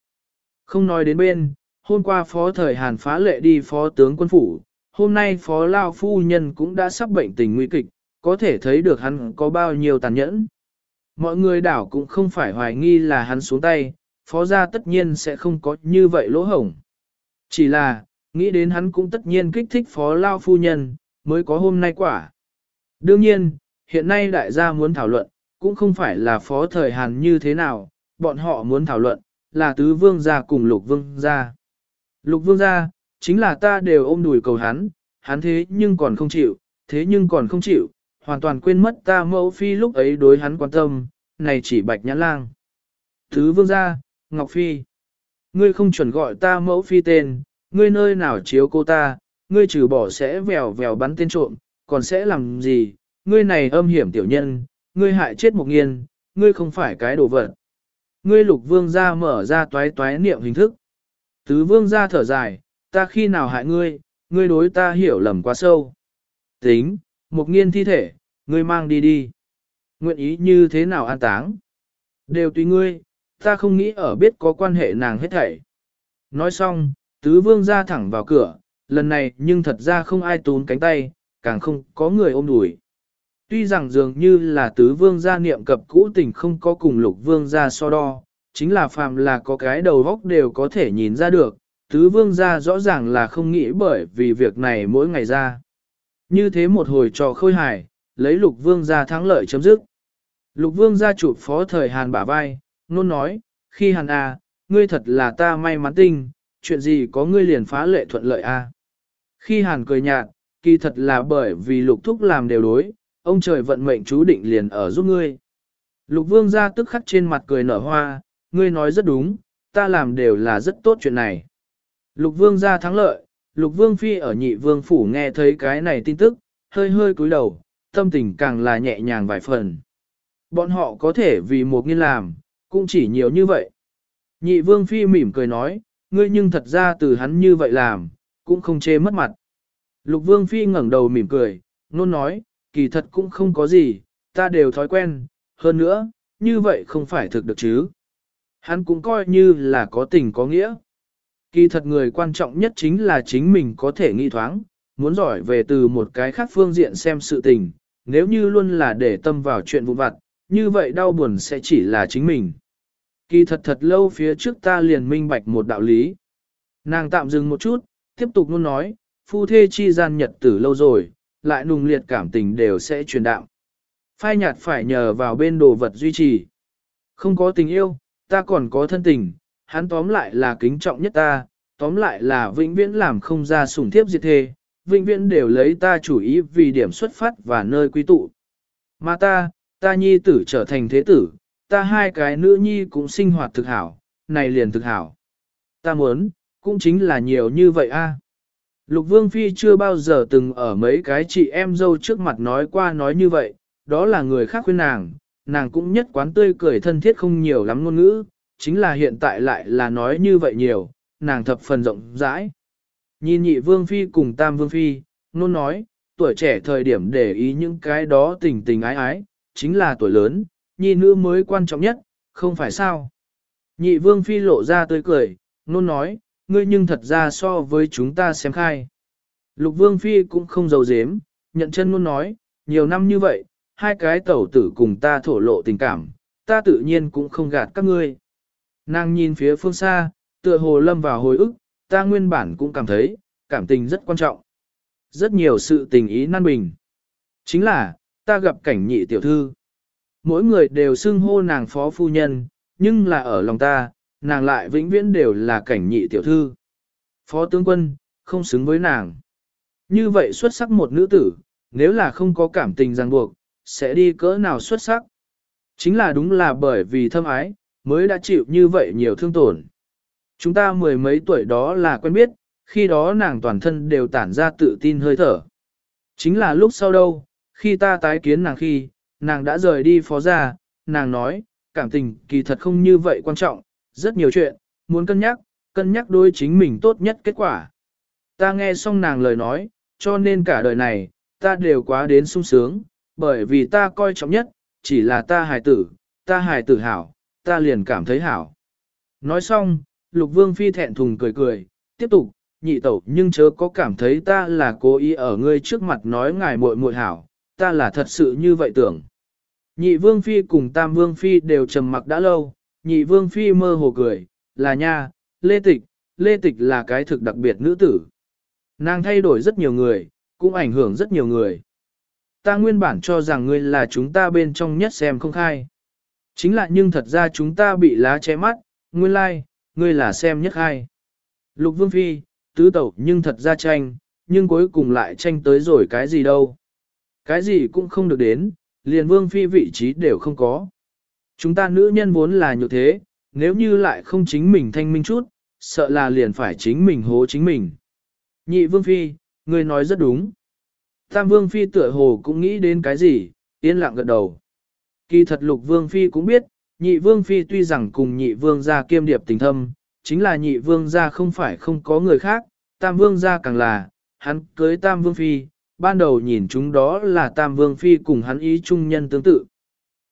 Không nói đến bên, hôm qua phó thời Hàn phá lệ đi phó tướng quân phủ, hôm nay phó lao phu nhân cũng đã sắp bệnh tình nguy kịch, có thể thấy được hắn có bao nhiêu tàn nhẫn. Mọi người đảo cũng không phải hoài nghi là hắn xuống tay, phó gia tất nhiên sẽ không có như vậy lỗ hổng. Chỉ là, nghĩ đến hắn cũng tất nhiên kích thích phó lao phu nhân, mới có hôm nay quả. Đương nhiên, hiện nay đại gia muốn thảo luận, cũng không phải là phó thời Hàn như thế nào, bọn họ muốn thảo luận, là tứ vương gia cùng lục vương gia. Lục vương gia, chính là ta đều ôm đùi cầu hắn, hắn thế nhưng còn không chịu, thế nhưng còn không chịu, hoàn toàn quên mất ta mẫu phi lúc ấy đối hắn quan tâm, này chỉ bạch nhãn lang. Tứ vương gia, Ngọc Phi, ngươi không chuẩn gọi ta mẫu phi tên, ngươi nơi nào chiếu cô ta, ngươi trừ bỏ sẽ vèo vèo bắn tên trộm, còn sẽ làm gì, ngươi này âm hiểm tiểu nhân, ngươi hại chết một nghiên, ngươi không phải cái đồ vật. Ngươi lục vương gia mở ra toái toái niệm hình thức. Tứ vương gia thở dài, ta khi nào hại ngươi, ngươi đối ta hiểu lầm quá sâu. Tính, một nghiên thi thể, ngươi mang đi đi. Nguyện ý như thế nào an táng. Đều tùy ngươi, ta không nghĩ ở biết có quan hệ nàng hết thảy. Nói xong, tứ vương ra thẳng vào cửa, lần này nhưng thật ra không ai tún cánh tay, càng không có người ôm đùi. Tuy rằng dường như là tứ vương gia niệm cập cũ tình không có cùng lục vương gia so đo, chính là phàm là có cái đầu góc đều có thể nhìn ra được, tứ vương gia rõ ràng là không nghĩ bởi vì việc này mỗi ngày ra. Như thế một hồi trò khôi hài, lấy lục vương gia thắng lợi chấm dứt. Lục vương gia chụp phó thời Hàn bả vai, nôn nói, khi Hàn à, ngươi thật là ta may mắn tinh, chuyện gì có ngươi liền phá lệ thuận lợi a. À. Khi Hàn cười nhạt, kỳ thật là bởi vì lục thúc làm đều đối, ông trời vận mệnh chú định liền ở giúp ngươi. Lục vương ra tức khắc trên mặt cười nở hoa, ngươi nói rất đúng, ta làm đều là rất tốt chuyện này. Lục vương ra thắng lợi, lục vương phi ở nhị vương phủ nghe thấy cái này tin tức, hơi hơi cúi đầu, tâm tình càng là nhẹ nhàng vài phần. Bọn họ có thể vì một nghiên làm, cũng chỉ nhiều như vậy. Nhị vương phi mỉm cười nói, ngươi nhưng thật ra từ hắn như vậy làm, cũng không chê mất mặt. Lục vương phi ngẩng đầu mỉm cười, nôn nói, kỳ thật cũng không có gì, ta đều thói quen, hơn nữa, như vậy không phải thực được chứ. Hắn cũng coi như là có tình có nghĩa. Kỳ thật người quan trọng nhất chính là chính mình có thể nghi thoáng, muốn giỏi về từ một cái khác phương diện xem sự tình, nếu như luôn là để tâm vào chuyện vụn vặt, như vậy đau buồn sẽ chỉ là chính mình. Kỳ thật thật lâu phía trước ta liền minh bạch một đạo lý. Nàng tạm dừng một chút, tiếp tục luôn nói, phu thê chi gian nhật tử lâu rồi, lại nùng liệt cảm tình đều sẽ truyền đạo. Phai nhạt phải nhờ vào bên đồ vật duy trì. Không có tình yêu, ta còn có thân tình, hắn tóm lại là kính trọng nhất ta, tóm lại là vĩnh viễn làm không ra sủng thiếp diệt thê, vĩnh viễn đều lấy ta chủ ý vì điểm xuất phát và nơi quy tụ. Mà ta, ta nhi tử trở thành thế tử, ta hai cái nữ nhi cũng sinh hoạt thực hảo, này liền thực hảo. Ta muốn, cũng chính là nhiều như vậy a. Lục Vương Phi chưa bao giờ từng ở mấy cái chị em dâu trước mặt nói qua nói như vậy, đó là người khác khuyên nàng, nàng cũng nhất quán tươi cười thân thiết không nhiều lắm ngôn ngữ, chính là hiện tại lại là nói như vậy nhiều, nàng thập phần rộng rãi. Nhìn nhị Vương Phi cùng Tam Vương Phi, nôn nói, tuổi trẻ thời điểm để ý những cái đó tình tình ái ái, chính là tuổi lớn, nhi nữ mới quan trọng nhất, không phải sao. Nhị Vương Phi lộ ra tươi cười, nôn nói, ngươi nhưng thật ra so với chúng ta xem khai. Lục Vương Phi cũng không giàu dếm, nhận chân nôn nói, nhiều năm như vậy, hai cái tẩu tử cùng ta thổ lộ tình cảm, ta tự nhiên cũng không gạt các ngươi. Nàng nhìn phía phương xa, tựa hồ lâm vào hồi ức, ta nguyên bản cũng cảm thấy, cảm tình rất quan trọng. Rất nhiều sự tình ý nan bình. Chính là, ta gặp cảnh nhị tiểu thư. Mỗi người đều xưng hô nàng phó phu nhân, nhưng là ở lòng ta, nàng lại vĩnh viễn đều là cảnh nhị tiểu thư. Phó tướng quân, không xứng với nàng. Như vậy xuất sắc một nữ tử, nếu là không có cảm tình ràng buộc, sẽ đi cỡ nào xuất sắc. Chính là đúng là bởi vì thâm ái, mới đã chịu như vậy nhiều thương tổn. Chúng ta mười mấy tuổi đó là quen biết, khi đó nàng toàn thân đều tản ra tự tin hơi thở. Chính là lúc sau đâu, khi ta tái kiến nàng khi, nàng đã rời đi phó gia, nàng nói, cảm tình kỳ thật không như vậy quan trọng, rất nhiều chuyện, muốn cân nhắc, cân nhắc đối chính mình tốt nhất kết quả. Ta nghe xong nàng lời nói, cho nên cả đời này, ta đều quá đến sung sướng, bởi vì ta coi trọng nhất, chỉ là ta hài tử, ta hài tử hảo, ta liền cảm thấy hảo. Nói xong, lục vương phi thẹn thùng cười cười, tiếp tục, nhị tẩu nhưng chớ có cảm thấy ta là cố ý ở ngươi trước mặt nói ngài muội muội hảo, ta là thật sự như vậy tưởng. Nhị vương phi cùng tam vương phi đều trầm mặc đã lâu, nhị vương phi mơ hồ cười, là nha, lê tịch, lê tịch là cái thực đặc biệt nữ tử. Nàng thay đổi rất nhiều người, cũng ảnh hưởng rất nhiều người. Ta nguyên bản cho rằng ngươi là chúng ta bên trong nhất xem không khai. Chính là nhưng thật ra chúng ta bị lá che mắt, nguyên lai, like, ngươi là xem nhất hai. Lục vương phi, tứ tẩu nhưng thật ra tranh, nhưng cuối cùng lại tranh tới rồi cái gì đâu. Cái gì cũng không được đến, liền vương phi vị trí đều không có. Chúng ta nữ nhân vốn là như thế, nếu như lại không chính mình thanh minh chút, sợ là liền phải chính mình hố chính mình. Nhị vương phi, ngươi nói rất đúng. Tam vương phi tựa hồ cũng nghĩ đến cái gì, yên lặng gật đầu. Kỳ thật lục vương phi cũng biết, nhị vương phi tuy rằng cùng nhị vương gia kiêm điệp tình thâm, chính là nhị vương gia không phải không có người khác, tam vương gia càng là, hắn cưới tam vương phi, ban đầu nhìn chúng đó là tam vương phi cùng hắn ý trung nhân tương tự.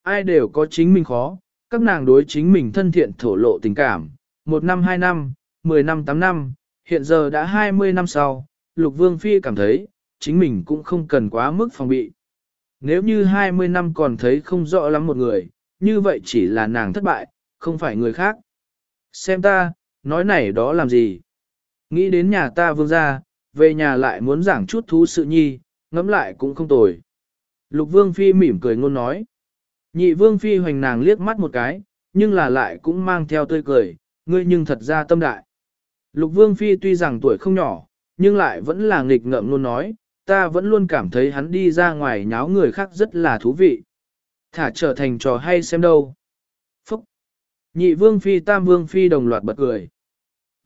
Ai đều có chính mình khó, các nàng đối chính mình thân thiện thổ lộ tình cảm, một năm hai năm, mười năm tám năm, hiện giờ đã hai mươi năm sau, lục vương phi cảm thấy, chính mình cũng không cần quá mức phòng bị. Nếu như hai mươi năm còn thấy không rõ lắm một người, như vậy chỉ là nàng thất bại, không phải người khác. Xem ta, nói này đó làm gì? Nghĩ đến nhà ta vương gia, về nhà lại muốn giảng chút thú sự nhi, ngẫm lại cũng không tồi. Lục vương phi mỉm cười ngôn nói. Nhị vương phi hoành nàng liếc mắt một cái, nhưng là lại cũng mang theo tươi cười, ngươi nhưng thật ra tâm đại. Lục vương phi tuy rằng tuổi không nhỏ, nhưng lại vẫn là nghịch ngợm luôn nói, ta vẫn luôn cảm thấy hắn đi ra ngoài nháo người khác rất là thú vị. Thả trở thành trò hay xem đâu. Phúc! Nhị vương phi tam vương phi đồng loạt bật cười.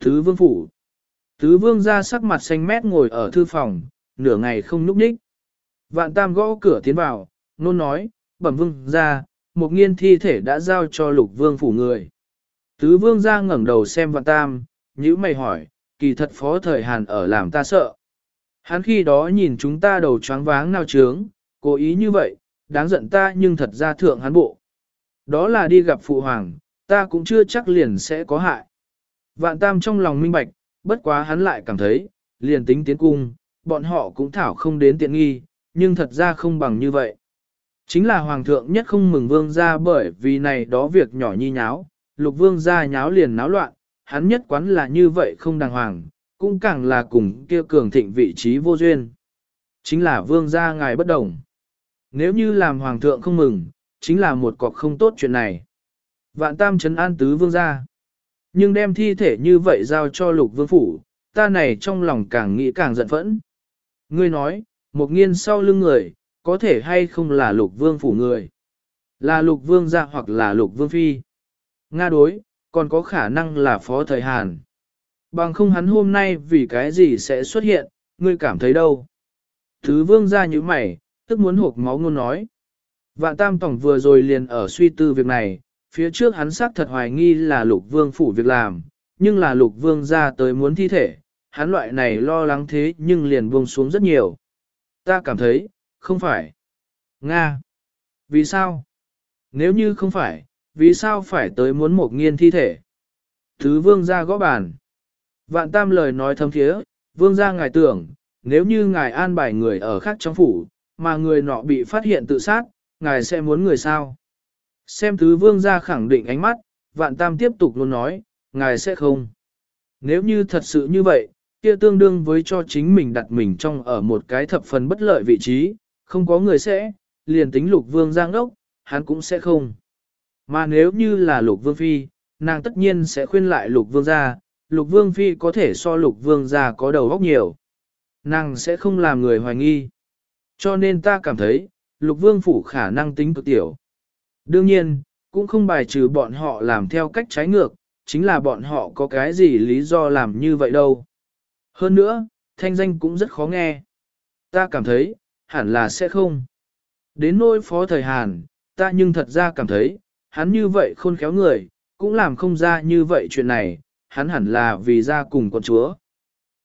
Thứ vương phủ. Tứ vương ra sắc mặt xanh mét ngồi ở thư phòng, nửa ngày không núp ních. Vạn tam gõ cửa tiến vào, nôn nói, bẩm vương ra, một nghiên thi thể đã giao cho lục vương phủ người. Tứ vương ra ngẩng đầu xem vạn tam, nhữ mày hỏi, kỳ thật phó thời hàn ở làm ta sợ. Hắn khi đó nhìn chúng ta đầu choáng váng nao trướng, cố ý như vậy, đáng giận ta nhưng thật ra thượng hắn bộ. Đó là đi gặp phụ hoàng, ta cũng chưa chắc liền sẽ có hại. Vạn tam trong lòng minh bạch, bất quá hắn lại cảm thấy, liền tính tiến cung, bọn họ cũng thảo không đến tiện nghi, nhưng thật ra không bằng như vậy. Chính là hoàng thượng nhất không mừng vương gia bởi vì này đó việc nhỏ nhi nháo, lục vương gia nháo liền náo loạn, hắn nhất quán là như vậy không đàng hoàng, cũng càng là cùng kia cường thịnh vị trí vô duyên. Chính là vương gia ngài bất đồng. Nếu như làm hoàng thượng không mừng, chính là một cọc không tốt chuyện này. Vạn tam chấn an tứ vương gia. Nhưng đem thi thể như vậy giao cho lục vương phủ, ta này trong lòng càng nghĩ càng giận phẫn. Ngươi nói, một nghiên sau lưng người, có thể hay không là lục vương phủ người. Là lục vương gia hoặc là lục vương phi. Nga đối, còn có khả năng là phó thời Hàn. Bằng không hắn hôm nay vì cái gì sẽ xuất hiện, ngươi cảm thấy đâu. Thứ vương ra như mày, tức muốn hộp máu ngôn nói. Vạn tam tổng vừa rồi liền ở suy tư việc này, phía trước hắn xác thật hoài nghi là lục vương phủ việc làm, nhưng là lục vương ra tới muốn thi thể, hắn loại này lo lắng thế nhưng liền buông xuống rất nhiều. Ta cảm thấy, không phải. Nga. Vì sao? Nếu như không phải, vì sao phải tới muốn một nghiên thi thể? Thứ vương ra gõ bàn. Vạn tam lời nói thâm thiế, vương gia ngài tưởng, nếu như ngài an bài người ở khác trong phủ, mà người nọ bị phát hiện tự sát, ngài sẽ muốn người sao? Xem thứ vương gia khẳng định ánh mắt, vạn tam tiếp tục luôn nói, ngài sẽ không. Nếu như thật sự như vậy, kia tương đương với cho chính mình đặt mình trong ở một cái thập phần bất lợi vị trí, không có người sẽ, liền tính lục vương giang đốc, hắn cũng sẽ không. Mà nếu như là lục vương phi, nàng tất nhiên sẽ khuyên lại lục vương gia, lục vương phi có thể so lục vương già có đầu óc nhiều. Nàng sẽ không làm người hoài nghi. Cho nên ta cảm thấy, lục vương phủ khả năng tính cực tiểu. Đương nhiên, cũng không bài trừ bọn họ làm theo cách trái ngược, chính là bọn họ có cái gì lý do làm như vậy đâu. Hơn nữa, thanh danh cũng rất khó nghe. Ta cảm thấy, hẳn là sẽ không. Đến nỗi phó thời Hàn, ta nhưng thật ra cảm thấy, hắn như vậy khôn khéo người, cũng làm không ra như vậy chuyện này, hắn hẳn là vì ra cùng con chúa.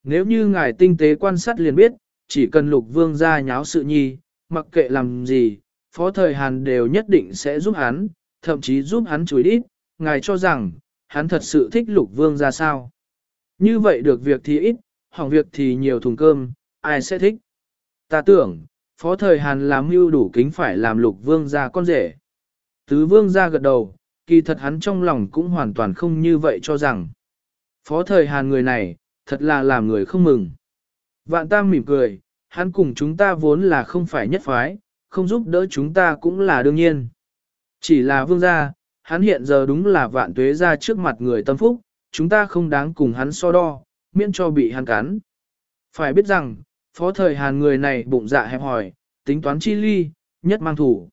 Nếu như ngài tinh tế quan sát liền biết, chỉ cần lục vương ra nháo sự nhi, mặc kệ làm gì, phó thời Hàn đều nhất định sẽ giúp hắn, thậm chí giúp hắn chùi đít, ngài cho rằng, hắn thật sự thích lục vương ra sao. Như vậy được việc thì ít, hỏng việc thì nhiều thùng cơm, ai sẽ thích. Ta tưởng, phó thời Hàn làm mưu đủ kính phải làm lục vương ra con rể. Tứ vương ra gật đầu, kỳ thật hắn trong lòng cũng hoàn toàn không như vậy cho rằng. Phó thời Hàn người này, thật là làm người không mừng. Vạn tam mỉm cười, hắn cùng chúng ta vốn là không phải nhất phái, không giúp đỡ chúng ta cũng là đương nhiên. Chỉ là vương gia, hắn hiện giờ đúng là vạn tuế ra trước mặt người tâm phúc, chúng ta không đáng cùng hắn so đo, miễn cho bị hắn cắn. Phải biết rằng, phó thời Hàn người này bụng dạ hẹp hỏi, tính toán chi ly, nhất mang thủ.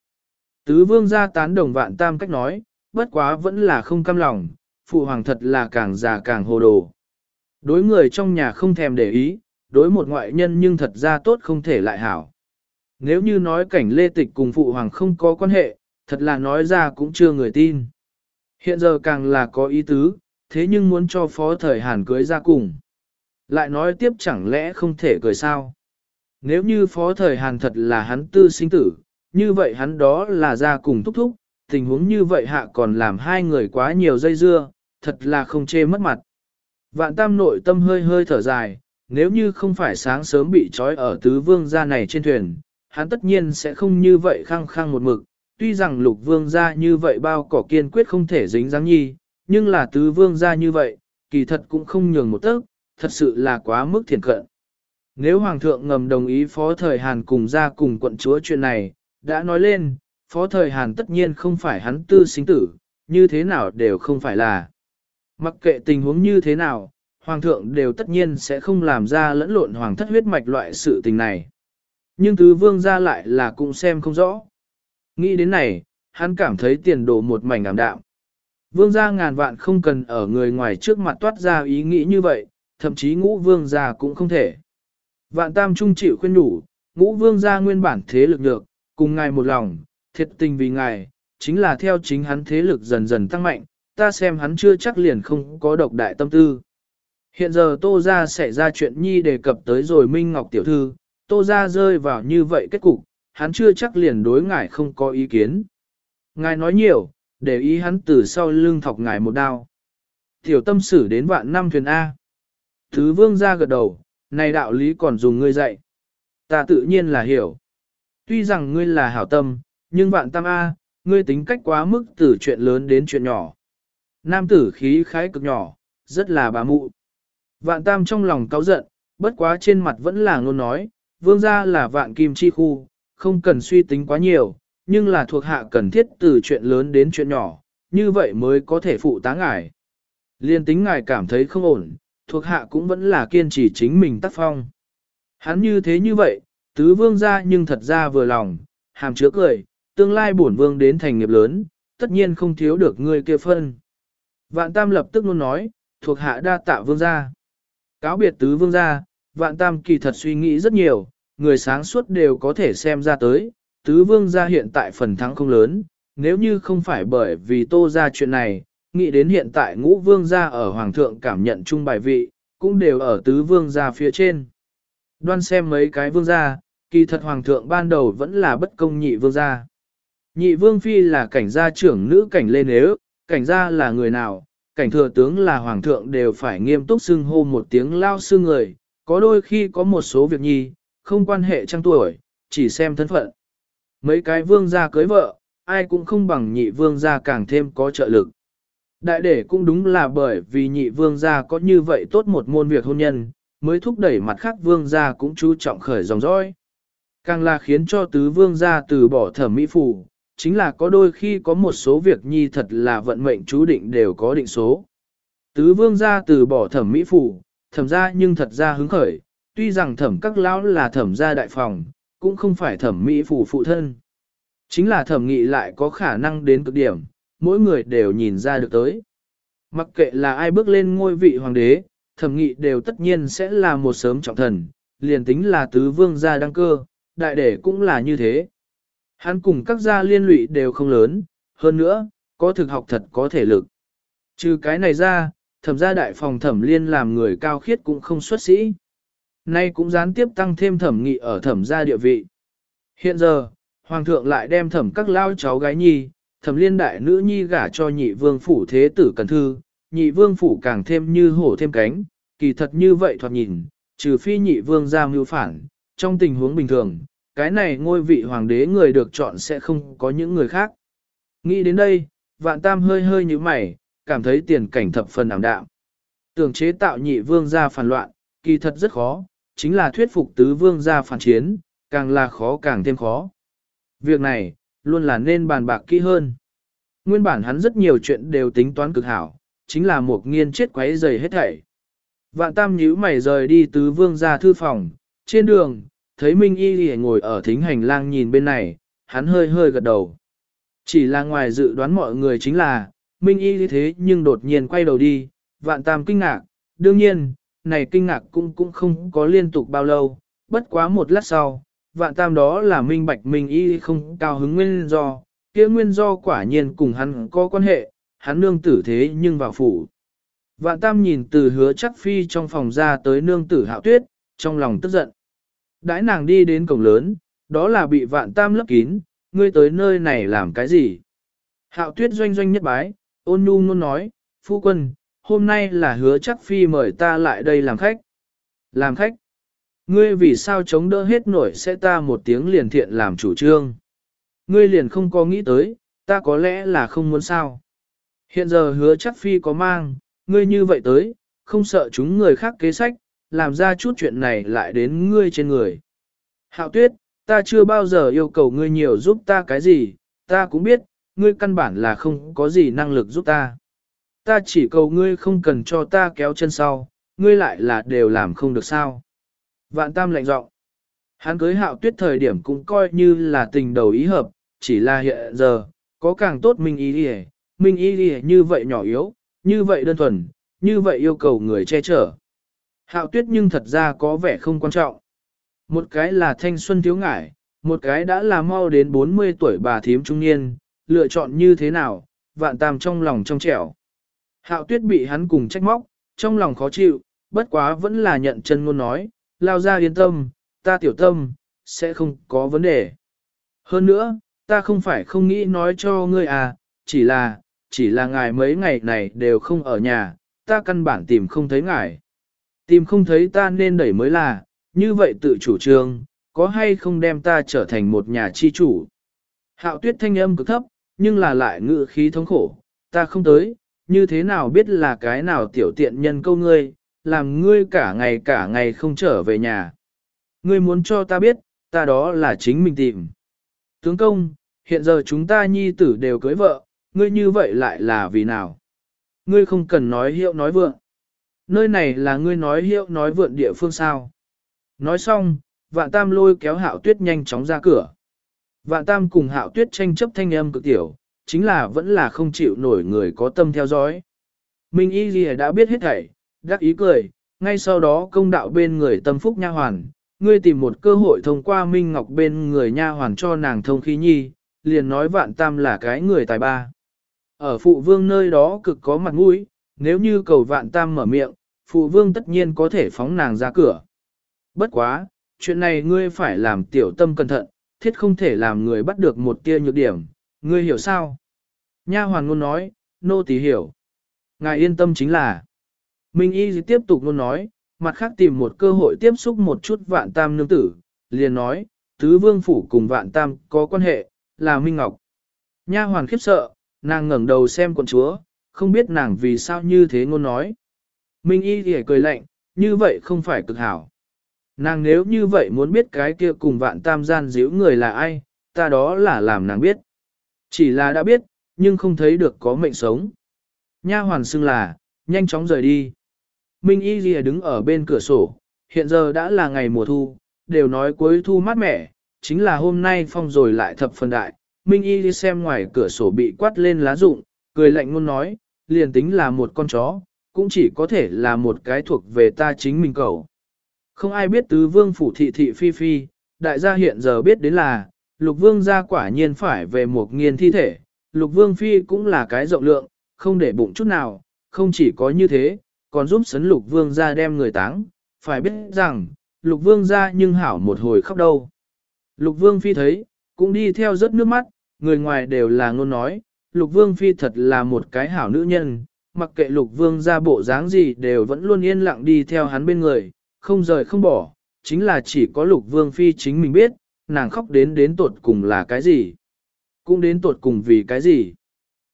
Tứ vương gia tán đồng vạn tam cách nói, bất quá vẫn là không cam lòng, phụ hoàng thật là càng già càng hồ đồ. Đối người trong nhà không thèm để ý, đối một ngoại nhân nhưng thật ra tốt không thể lại hảo. Nếu như nói cảnh lê tịch cùng phụ hoàng không có quan hệ, thật là nói ra cũng chưa người tin. Hiện giờ càng là có ý tứ, thế nhưng muốn cho phó thời Hàn cưới ra cùng. Lại nói tiếp chẳng lẽ không thể cười sao? Nếu như phó thời Hàn thật là hắn tư sinh tử, như vậy hắn đó là ra cùng thúc thúc, tình huống như vậy hạ còn làm hai người quá nhiều dây dưa, thật là không chê mất mặt. Vạn tam nội tâm hơi hơi thở dài, nếu như không phải sáng sớm bị trói ở tứ vương gia này trên thuyền, hắn tất nhiên sẽ không như vậy khăng khăng một mực. Tuy rằng lục vương gia như vậy bao cỏ kiên quyết không thể dính dáng nhi, nhưng là tứ vương gia như vậy, kỳ thật cũng không nhường một tấc, thật sự là quá mức thiền cận. Nếu Hoàng thượng ngầm đồng ý Phó Thời Hàn cùng ra cùng quận chúa chuyện này, đã nói lên, Phó Thời Hàn tất nhiên không phải hắn tư sinh tử, như thế nào đều không phải là. Mặc kệ tình huống như thế nào, Hoàng thượng đều tất nhiên sẽ không làm ra lẫn lộn Hoàng thất huyết mạch loại sự tình này. Nhưng tứ vương ra lại là cũng xem không rõ. Nghĩ đến này, hắn cảm thấy tiền đồ một mảnh ảm đạm. Vương gia ngàn vạn không cần ở người ngoài trước mặt toát ra ý nghĩ như vậy, thậm chí ngũ vương gia cũng không thể. Vạn tam trung chịu khuyên đủ, ngũ vương gia nguyên bản thế lực được, cùng ngài một lòng, thiệt tình vì ngài, chính là theo chính hắn thế lực dần dần tăng mạnh, ta xem hắn chưa chắc liền không có độc đại tâm tư. Hiện giờ tô gia xảy ra chuyện nhi đề cập tới rồi Minh Ngọc Tiểu Thư, tô gia rơi vào như vậy kết cục, hắn chưa chắc liền đối ngài không có ý kiến. Ngài nói nhiều, để ý hắn từ sau lưng thọc ngài một đao. Tiểu tâm sử đến vạn năm thuyền A. Thứ vương ra gật đầu, này đạo lý còn dùng ngươi dạy. Ta tự nhiên là hiểu. Tuy rằng ngươi là hảo tâm, nhưng vạn tam A, ngươi tính cách quá mức từ chuyện lớn đến chuyện nhỏ. Nam tử khí khái cực nhỏ, rất là bà mụ. Vạn tam trong lòng cáu giận, bất quá trên mặt vẫn là ngôn nói, vương gia là vạn kim chi khu, không cần suy tính quá nhiều, nhưng là thuộc hạ cần thiết từ chuyện lớn đến chuyện nhỏ, như vậy mới có thể phụ tá ngài. Liên tính ngài cảm thấy không ổn, thuộc hạ cũng vẫn là kiên trì chính mình tác phong. Hắn như thế như vậy, tứ vương gia nhưng thật ra vừa lòng, hàm chứa cười, tương lai bổn vương đến thành nghiệp lớn, tất nhiên không thiếu được ngươi kia phân. Vạn tam lập tức luôn nói, thuộc hạ đa tạ vương gia. Cáo biệt tứ vương gia, vạn tam kỳ thật suy nghĩ rất nhiều, người sáng suốt đều có thể xem ra tới, tứ vương gia hiện tại phần thắng không lớn, nếu như không phải bởi vì tô ra chuyện này, nghĩ đến hiện tại ngũ vương gia ở hoàng thượng cảm nhận chung bài vị, cũng đều ở tứ vương gia phía trên. Đoan xem mấy cái vương gia, kỳ thật hoàng thượng ban đầu vẫn là bất công nhị vương gia. Nhị vương phi là cảnh gia trưởng nữ cảnh lên nếu, cảnh gia là người nào, cảnh thừa tướng là hoàng thượng đều phải nghiêm túc xưng hô một tiếng lao sư người, có đôi khi có một số việc nhi, không quan hệ trang tuổi, chỉ xem thân phận. Mấy cái vương gia cưới vợ, ai cũng không bằng nhị vương gia càng thêm có trợ lực. Đại để cũng đúng là bởi vì nhị vương gia có như vậy tốt một môn việc hôn nhân, mới thúc đẩy mặt khác vương gia cũng chú trọng khởi dòng dõi. Càng là khiến cho tứ vương gia từ bỏ thẩm mỹ phủ, chính là có đôi khi có một số việc nhi thật là vận mệnh chú định đều có định số. Tứ vương gia từ bỏ thẩm mỹ phủ, thẩm ra nhưng thật ra hứng khởi, tuy rằng thẩm các lão là thẩm gia đại phòng, cũng không phải thẩm mỹ phủ phụ thân. Chính là thẩm nghị lại có khả năng đến cực điểm, mỗi người đều nhìn ra được tới. Mặc kệ là ai bước lên ngôi vị hoàng đế, thẩm nghị đều tất nhiên sẽ là một sớm trọng thần, liền tính là tứ vương gia đăng cơ, đại đệ cũng là như thế. Hắn cùng các gia liên lụy đều không lớn, hơn nữa, có thực học thật có thể lực. Trừ cái này ra, thẩm gia đại phòng thẩm liên làm người cao khiết cũng không xuất sĩ. Nay cũng gián tiếp tăng thêm thẩm nghị ở thẩm gia địa vị. Hiện giờ, hoàng thượng lại đem thẩm các lao cháu gái nhi, thẩm liên đại nữ nhi gả cho nhị vương phủ thế tử cần thư, nhị vương phủ càng thêm như hổ thêm cánh, kỳ thật như vậy thoạt nhìn, trừ phi nhị vương ra mưu phản, trong tình huống bình thường, cái này ngôi vị hoàng đế người được chọn sẽ không có những người khác. Nghĩ đến đây, vạn tam hơi hơi như mày, cảm thấy tiền cảnh thập phần ảm đạm. Tưởng chế tạo nhị vương gia phản loạn, kỳ thật rất khó, chính là thuyết phục tứ vương gia phản chiến, càng là khó càng thêm khó. Việc này, luôn là nên bàn bạc kỹ hơn. Nguyên bản hắn rất nhiều chuyện đều tính toán cực hảo, chính là một nghiên chết quấy dày hết thảy. Vạn tam nhíu mày rời đi tứ vương ra thư phòng, trên đường, thấy Minh Y ngồi ở thính hành lang nhìn bên này, hắn hơi hơi gật đầu. Chỉ là ngoài dự đoán mọi người chính là, Minh Y thế nhưng đột nhiên quay đầu đi, vạn tam kinh ngạc, đương nhiên, này kinh ngạc cũng cũng không có liên tục bao lâu, bất quá một lát sau, vạn tam đó là Minh Bạch Minh Y không cao hứng nguyên do, kia nguyên do quả nhiên cùng hắn có quan hệ, hắn nương tử thế nhưng vào phủ. Vạn tam nhìn từ hứa chắc phi trong phòng ra tới nương tử hạo tuyết, trong lòng tức giận. Đãi nàng đi đến cổng lớn, đó là bị vạn tam lấp kín, ngươi tới nơi này làm cái gì? Hạo tuyết doanh doanh nhất bái, ôn nhu ngôn nói, phu quân, hôm nay là hứa chắc phi mời ta lại đây làm khách. Làm khách? Ngươi vì sao chống đỡ hết nổi sẽ ta một tiếng liền thiện làm chủ trương? Ngươi liền không có nghĩ tới, ta có lẽ là không muốn sao. Hiện giờ hứa chắc phi có mang, ngươi như vậy tới, không sợ chúng người khác kế sách, làm ra chút chuyện này lại đến ngươi trên người. Hạo tuyết, ta chưa bao giờ yêu cầu ngươi nhiều giúp ta cái gì, ta cũng biết, ngươi căn bản là không có gì năng lực giúp ta. Ta chỉ cầu ngươi không cần cho ta kéo chân sau, ngươi lại là đều làm không được sao. Vạn tam lạnh giọng. Hắn cưới hạo tuyết thời điểm cũng coi như là tình đầu ý hợp, chỉ là hiện giờ, có càng tốt minh ý đi minh ý đi như vậy nhỏ yếu, như vậy đơn thuần, như vậy yêu cầu người che chở. Hạo tuyết nhưng thật ra có vẻ không quan trọng. Một cái là thanh xuân thiếu ngải, một cái đã là mau đến 40 tuổi bà thím trung niên, lựa chọn như thế nào, vạn tam trong lòng trong trẻo. Hạo tuyết bị hắn cùng trách móc, trong lòng khó chịu, bất quá vẫn là nhận chân ngôn nói, lao ra yên tâm, ta tiểu tâm, sẽ không có vấn đề. Hơn nữa, ta không phải không nghĩ nói cho ngươi à, chỉ là, chỉ là ngài mấy ngày này đều không ở nhà, ta căn bản tìm không thấy ngài. Tìm không thấy ta nên đẩy mới là, như vậy tự chủ trương, có hay không đem ta trở thành một nhà chi chủ. Hạo tuyết thanh âm cực thấp, nhưng là lại ngự khí thống khổ, ta không tới, như thế nào biết là cái nào tiểu tiện nhân câu ngươi, làm ngươi cả ngày cả ngày không trở về nhà. Ngươi muốn cho ta biết, ta đó là chính mình tìm. Tướng công, hiện giờ chúng ta nhi tử đều cưới vợ, ngươi như vậy lại là vì nào? Ngươi không cần nói hiệu nói vượng. Nơi này là ngươi nói hiệu nói vượn địa phương sao. Nói xong, vạn tam lôi kéo hạo tuyết nhanh chóng ra cửa. Vạn tam cùng hạo tuyết tranh chấp thanh âm cực tiểu, chính là vẫn là không chịu nổi người có tâm theo dõi. Minh y gì đã biết hết thảy, đắc ý cười, ngay sau đó công đạo bên người tâm phúc nha hoàn, ngươi tìm một cơ hội thông qua Minh Ngọc bên người nha hoàn cho nàng thông khí nhi, liền nói vạn tam là cái người tài ba. Ở phụ vương nơi đó cực có mặt mũi, nếu như cầu vạn tam mở miệng, phụ vương tất nhiên có thể phóng nàng ra cửa. Bất quá, chuyện này ngươi phải làm tiểu tâm cẩn thận, thiết không thể làm người bắt được một tia nhược điểm, ngươi hiểu sao? Nha hoàn ngôn nói, nô tỳ hiểu. Ngài yên tâm chính là. Minh y tiếp tục luôn nói, mặt khác tìm một cơ hội tiếp xúc một chút vạn tam nương tử, liền nói, tứ vương phủ cùng vạn tam có quan hệ, là Minh Ngọc. Nha hoàn khiếp sợ, nàng ngẩng đầu xem con chúa, không biết nàng vì sao như thế ngôn nói. Minh y thì cười lạnh, như vậy không phải cực hảo. Nàng nếu như vậy muốn biết cái kia cùng vạn tam gian díu người là ai, ta đó là làm nàng biết. Chỉ là đã biết, nhưng không thấy được có mệnh sống. Nha hoàn xưng là, nhanh chóng rời đi. Minh Y Ghi đứng ở bên cửa sổ, hiện giờ đã là ngày mùa thu, đều nói cuối thu mát mẻ, chính là hôm nay phong rồi lại thập phần đại. Minh Y đi xem ngoài cửa sổ bị quát lên lá rụng, cười lạnh ngôn nói, liền tính là một con chó, cũng chỉ có thể là một cái thuộc về ta chính mình cầu. Không ai biết tứ vương phủ thị thị phi phi, đại gia hiện giờ biết đến là, lục vương gia quả nhiên phải về một nghiên thi thể, lục vương phi cũng là cái rộng lượng, không để bụng chút nào, không chỉ có như thế, còn giúp sấn lục vương gia đem người táng, phải biết rằng, lục vương gia nhưng hảo một hồi khóc đâu. Lục vương phi thấy, cũng đi theo rất nước mắt, người ngoài đều là ngôn nói, lục vương phi thật là một cái hảo nữ nhân, mặc kệ lục vương ra bộ dáng gì đều vẫn luôn yên lặng đi theo hắn bên người, không rời không bỏ, chính là chỉ có lục vương phi chính mình biết, nàng khóc đến đến tột cùng là cái gì. Cũng đến tột cùng vì cái gì.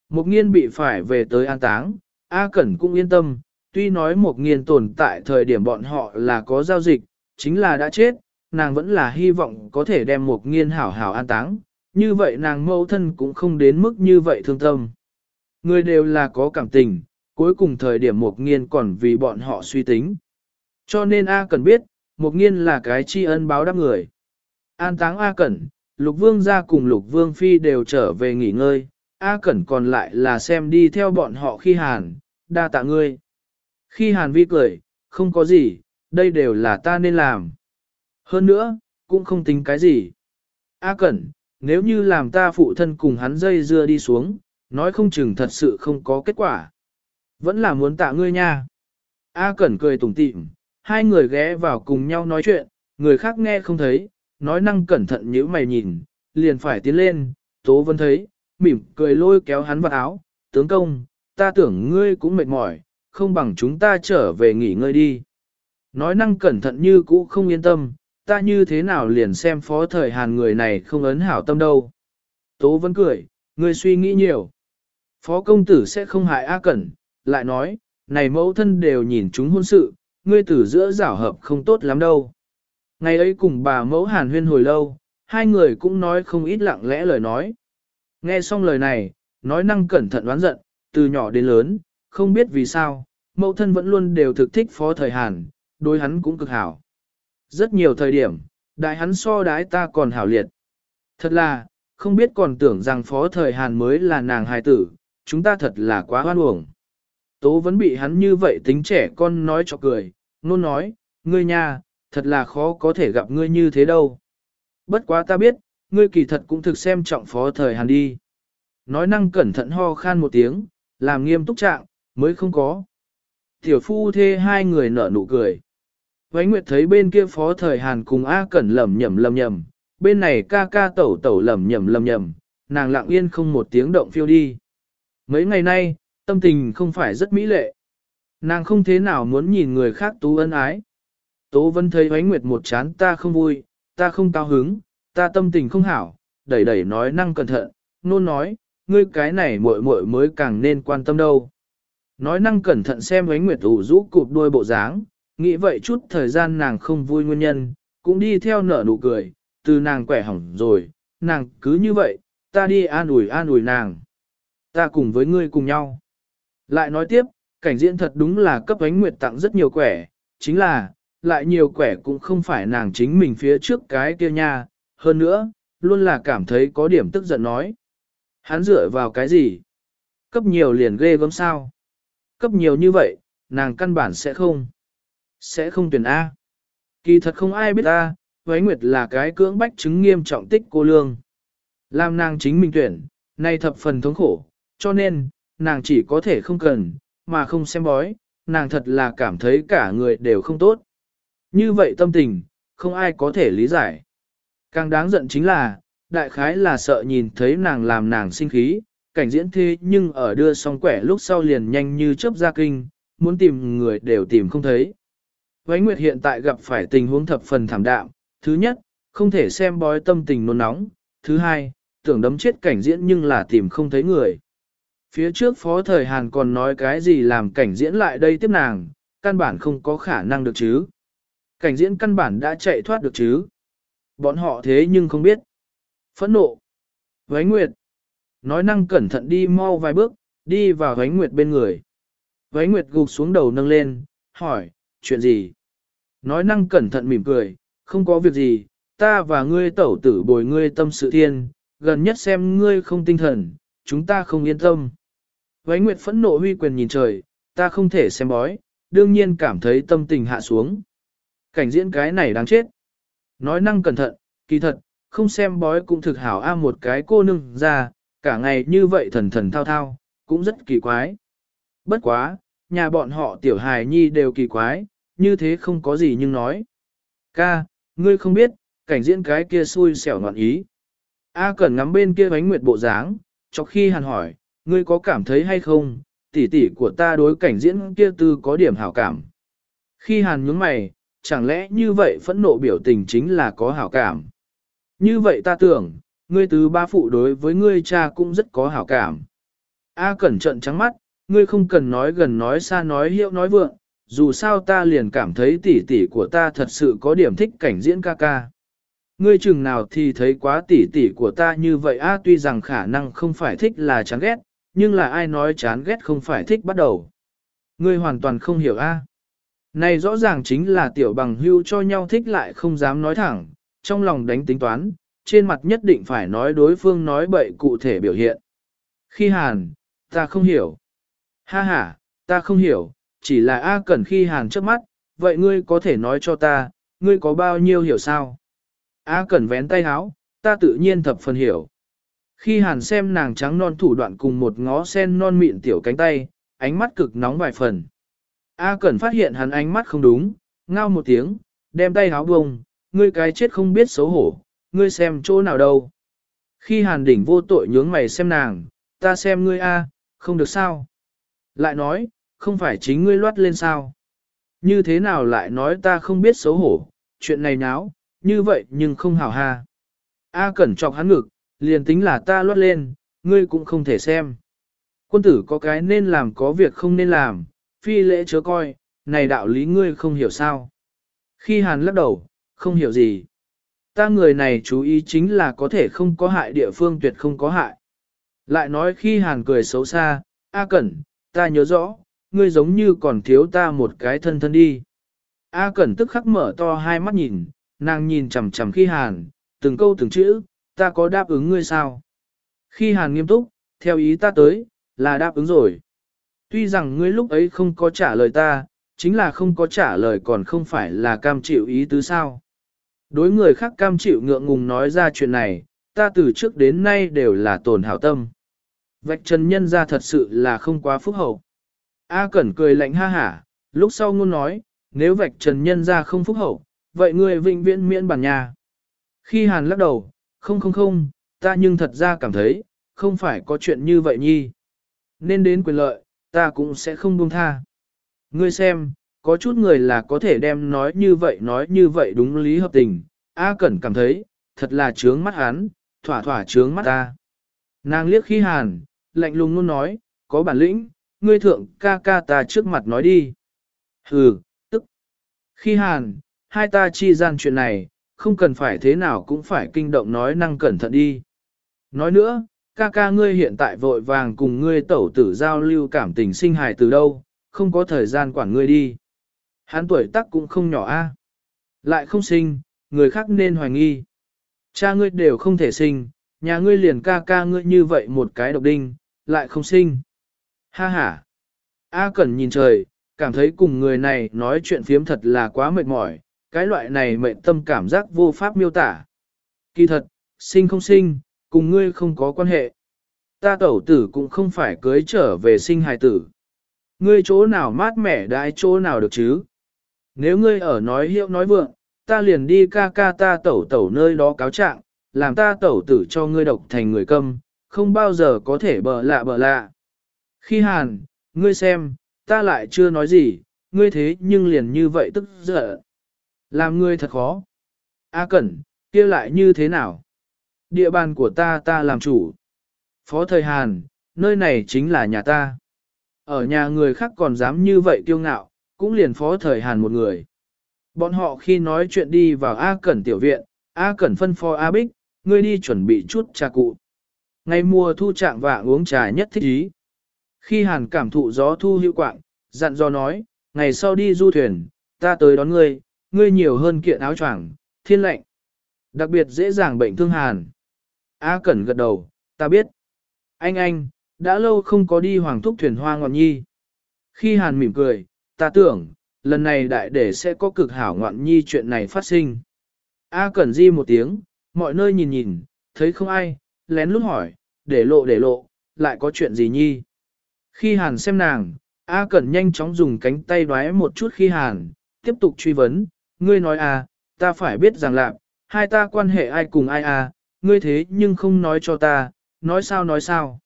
Một nghiên bị phải về tới an táng, A Cẩn cũng yên tâm, tuy nói một nghiên tồn tại thời điểm bọn họ là có giao dịch, chính là đã chết, nàng vẫn là hy vọng có thể đem một nghiên hảo hảo an táng, như vậy nàng mẫu thân cũng không đến mức như vậy thương tâm. Người đều là có cảm tình, cuối cùng thời điểm mục nghiên còn vì bọn họ suy tính. Cho nên A Cẩn biết, mục nghiên là cái tri ân báo đáp người. An táng A Cẩn, Lục Vương ra cùng Lục Vương Phi đều trở về nghỉ ngơi, A Cẩn còn lại là xem đi theo bọn họ khi hàn, đa tạ ngươi. Khi hàn vi cười, không có gì, đây đều là ta nên làm. Hơn nữa, cũng không tính cái gì. A Cẩn, nếu như làm ta phụ thân cùng hắn dây dưa đi xuống, nói không chừng thật sự không có kết quả. Vẫn là muốn tạ ngươi nha. A Cẩn cười tủm tỉm, hai người ghé vào cùng nhau nói chuyện, người khác nghe không thấy, nói năng cẩn thận nếu mày nhìn, liền phải tiến lên, Tố Vân thấy, mỉm cười lôi kéo hắn vào áo, tướng công, ta tưởng ngươi cũng mệt mỏi, không bằng chúng ta trở về nghỉ ngơi đi. Nói năng cẩn thận như cũ không yên tâm, ta như thế nào liền xem phó thời hàn người này không ấn hảo tâm đâu. Tố Vân cười, ngươi suy nghĩ nhiều. Phó công tử sẽ không hại A Cẩn, lại nói, này mẫu thân đều nhìn chúng hôn sự, ngươi tử giữa giảo hợp không tốt lắm đâu. Ngày ấy cùng bà mẫu hàn huyên hồi lâu, hai người cũng nói không ít lặng lẽ lời nói. Nghe xong lời này, nói năng cẩn thận đoán giận, từ nhỏ đến lớn, không biết vì sao, mẫu thân vẫn luôn đều thực thích phó thời hàn, đối hắn cũng cực hảo. Rất nhiều thời điểm, đại hắn so đái ta còn hảo liệt. Thật là, không biết còn tưởng rằng phó thời hàn mới là nàng hài tử, chúng ta thật là quá hoan uổng. Tố vẫn bị hắn như vậy tính trẻ con nói cho cười, nôn nói, ngươi nha, thật là khó có thể gặp ngươi như thế đâu. Bất quá ta biết, ngươi kỳ thật cũng thực xem trọng phó thời hàn đi. Nói năng cẩn thận ho khan một tiếng, làm nghiêm túc trạng, mới không có. Tiểu phu thê hai người nở nụ cười. Vánh Nguyệt thấy bên kia phó thời hàn cùng A Cẩn lầm nhầm lầm nhầm, bên này ca ca tẩu tẩu lầm nhầm lầm nhầm, nàng lặng yên không một tiếng động phiêu đi. Mấy ngày nay, tâm tình không phải rất mỹ lệ. Nàng không thế nào muốn nhìn người khác tú ân ái. Tố Vân thấy ánh Nguyệt một chán ta không vui, ta không cao hứng, ta tâm tình không hảo, đẩy đẩy nói năng cẩn thận, nôn nói, ngươi cái này muội muội mới càng nên quan tâm đâu. Nói năng cẩn thận xem ánh Nguyệt ủ rũ cụp đuôi bộ dáng, nghĩ vậy chút thời gian nàng không vui nguyên nhân, cũng đi theo nở nụ cười, từ nàng quẻ hỏng rồi, nàng cứ như vậy, ta đi an ủi an ủi nàng. Ta cùng với ngươi cùng nhau. Lại nói tiếp, cảnh diễn thật đúng là cấp ánh nguyệt tặng rất nhiều quẻ, chính là, lại nhiều quẻ cũng không phải nàng chính mình phía trước cái kia nha, hơn nữa, luôn là cảm thấy có điểm tức giận nói. Hắn dựa vào cái gì? Cấp nhiều liền ghê gớm sao? Cấp nhiều như vậy, nàng căn bản sẽ không. sẽ không tuyển A. Kỳ thật không ai biết A, với Nguyệt là cái cưỡng bách chứng nghiêm trọng tích cô lương. Làm nàng chính mình tuyển, nay thập phần thống khổ, cho nên, nàng chỉ có thể không cần, mà không xem bói, nàng thật là cảm thấy cả người đều không tốt. Như vậy tâm tình, không ai có thể lý giải. Càng đáng giận chính là, đại khái là sợ nhìn thấy nàng làm nàng sinh khí, cảnh diễn thế nhưng ở đưa xong quẻ lúc sau liền nhanh như chớp ra kinh, muốn tìm người đều tìm không thấy. Vánh Nguyệt hiện tại gặp phải tình huống thập phần thảm đạm, thứ nhất, không thể xem bói tâm tình nôn nóng, thứ hai, tưởng đấm chết cảnh diễn nhưng là tìm không thấy người. Phía trước phó thời Hàn còn nói cái gì làm cảnh diễn lại đây tiếp nàng, căn bản không có khả năng được chứ. Cảnh diễn căn bản đã chạy thoát được chứ. Bọn họ thế nhưng không biết. Phẫn nộ. Vánh Nguyệt. Nói năng cẩn thận đi mau vài bước, đi vào Vánh Nguyệt bên người. Vánh Nguyệt gục xuống đầu nâng lên, hỏi, chuyện gì? Nói năng cẩn thận mỉm cười, không có việc gì, ta và ngươi tẩu tử bồi ngươi tâm sự thiên, gần nhất xem ngươi không tinh thần, chúng ta không yên tâm. Vánh Nguyệt phẫn nộ huy quyền nhìn trời, ta không thể xem bói, đương nhiên cảm thấy tâm tình hạ xuống. Cảnh diễn cái này đáng chết. Nói năng cẩn thận, kỳ thật, không xem bói cũng thực hảo a một cái cô nương ra, cả ngày như vậy thần thần thao thao, cũng rất kỳ quái. Bất quá, nhà bọn họ tiểu hài nhi đều kỳ quái, như thế không có gì nhưng nói. Ca, ngươi không biết, cảnh diễn cái kia xui xẻo ngoạn ý. A Cẩn ngắm bên kia bánh nguyệt bộ dáng, cho khi hàn hỏi, ngươi có cảm thấy hay không, tỷ tỷ của ta đối cảnh diễn kia tư có điểm hảo cảm. Khi hàn nhướng mày, chẳng lẽ như vậy phẫn nộ biểu tình chính là có hảo cảm. Như vậy ta tưởng, ngươi tứ ba phụ đối với ngươi cha cũng rất có hảo cảm. A cẩn trận trắng mắt, ngươi không cần nói gần nói xa nói hiệu nói vượng, dù sao ta liền cảm thấy tỷ tỷ của ta thật sự có điểm thích cảnh diễn ca ca. Ngươi chừng nào thì thấy quá tỷ tỷ của ta như vậy a tuy rằng khả năng không phải thích là chán ghét, nhưng là ai nói chán ghét không phải thích bắt đầu. Ngươi hoàn toàn không hiểu a. Này rõ ràng chính là tiểu bằng hưu cho nhau thích lại không dám nói thẳng, trong lòng đánh tính toán, trên mặt nhất định phải nói đối phương nói bậy cụ thể biểu hiện. Khi hàn, ta không hiểu. Ha ha, ta không hiểu, chỉ là A Cẩn khi hàn trước mắt, vậy ngươi có thể nói cho ta, ngươi có bao nhiêu hiểu sao? A Cẩn vén tay háo, ta tự nhiên thập phần hiểu. Khi hàn xem nàng trắng non thủ đoạn cùng một ngó sen non mịn tiểu cánh tay, ánh mắt cực nóng vài phần. A Cẩn phát hiện hắn ánh mắt không đúng, ngao một tiếng, đem tay háo bông, ngươi cái chết không biết xấu hổ, ngươi xem chỗ nào đâu. Khi hàn đỉnh vô tội nhướng mày xem nàng, ta xem ngươi a, không được sao. Lại nói, không phải chính ngươi loát lên sao. Như thế nào lại nói ta không biết xấu hổ, chuyện này náo, như vậy nhưng không hảo ha. A cẩn chọc hắn ngực, liền tính là ta lót lên, ngươi cũng không thể xem. Quân tử có cái nên làm có việc không nên làm, phi lễ chớ coi, này đạo lý ngươi không hiểu sao. Khi hàn lắc đầu, không hiểu gì. Ta người này chú ý chính là có thể không có hại địa phương tuyệt không có hại. Lại nói khi hàn cười xấu xa, A Cẩn, ta nhớ rõ, ngươi giống như còn thiếu ta một cái thân thân đi. A Cẩn tức khắc mở to hai mắt nhìn, nàng nhìn chằm chằm khi hàn, từng câu từng chữ, ta có đáp ứng ngươi sao? Khi hàn nghiêm túc, theo ý ta tới, là đáp ứng rồi. Tuy rằng ngươi lúc ấy không có trả lời ta, chính là không có trả lời còn không phải là cam chịu ý tứ sao. Đối người khác cam chịu ngượng ngùng nói ra chuyện này, ta từ trước đến nay đều là tổn hảo tâm. Vạch trần nhân ra thật sự là không quá phúc hậu. A Cẩn cười lạnh ha hả, lúc sau ngôn nói, nếu vạch trần nhân ra không phúc hậu, vậy ngươi vĩnh viễn miễn bản nhà. Khi Hàn lắc đầu, không không không, ta nhưng thật ra cảm thấy, không phải có chuyện như vậy nhi. Nên đến quyền lợi, ta cũng sẽ không buông tha. Ngươi xem, có chút người là có thể đem nói như vậy nói như vậy đúng lý hợp tình. A Cẩn cảm thấy, thật là trướng mắt hắn, thỏa thỏa trướng mắt ta. Nàng liếc khi hàn, lạnh lùng luôn nói, có bản lĩnh, ngươi thượng ca ca ta trước mặt nói đi. Hừ, tức. Khi hàn, hai ta chi gian chuyện này, không cần phải thế nào cũng phải kinh động nói năng cẩn thận đi. Nói nữa, ca ca ngươi hiện tại vội vàng cùng ngươi tẩu tử giao lưu cảm tình sinh hài từ đâu, không có thời gian quản ngươi đi. Hắn tuổi tác cũng không nhỏ a, Lại không sinh, người khác nên hoài nghi. Cha ngươi đều không thể sinh, nhà ngươi liền ca ca ngươi như vậy một cái độc đinh, lại không sinh. Ha ha. A Cẩn nhìn trời, cảm thấy cùng người này nói chuyện phiếm thật là quá mệt mỏi, cái loại này mệnh tâm cảm giác vô pháp miêu tả. Kỳ thật, sinh không sinh, cùng ngươi không có quan hệ. Ta tẩu tử cũng không phải cưới trở về sinh hài tử. Ngươi chỗ nào mát mẻ đãi chỗ nào được chứ? Nếu ngươi ở nói hiệu nói vượng, ta liền đi ca ca ta tẩu tẩu nơi đó cáo trạng, làm ta tẩu tử cho ngươi độc thành người câm, không bao giờ có thể bờ lạ bờ lạ. Khi hàn, ngươi xem, ta lại chưa nói gì, ngươi thế nhưng liền như vậy tức giận. Làm ngươi thật khó. A Cẩn, kia lại như thế nào? Địa bàn của ta ta làm chủ. Phó thời Hàn, nơi này chính là nhà ta. Ở nhà người khác còn dám như vậy kiêu ngạo, cũng liền phó thời Hàn một người. Bọn họ khi nói chuyện đi vào A Cẩn tiểu viện, A Cẩn phân phó A Bích, ngươi đi chuẩn bị chút trà cụ. Ngày mùa thu trạng và uống trà nhất thích ý. Khi Hàn cảm thụ gió thu hữu quạng, dặn dò nói, ngày sau đi du thuyền, ta tới đón ngươi, ngươi nhiều hơn kiện áo choàng, thiên lệnh. Đặc biệt dễ dàng bệnh thương Hàn. A Cẩn gật đầu, ta biết. Anh anh, đã lâu không có đi hoàng thúc thuyền hoa ngọn nhi. Khi Hàn mỉm cười, ta tưởng, lần này đại để sẽ có cực hảo ngọn nhi chuyện này phát sinh. A Cẩn di một tiếng, mọi nơi nhìn nhìn, thấy không ai, lén lút hỏi, để lộ để lộ, lại có chuyện gì nhi. Khi Hàn xem nàng, A Cẩn nhanh chóng dùng cánh tay đoái một chút khi Hàn, tiếp tục truy vấn, ngươi nói à, ta phải biết rằng lạc, hai ta quan hệ ai cùng ai à, ngươi thế nhưng không nói cho ta, nói sao nói sao.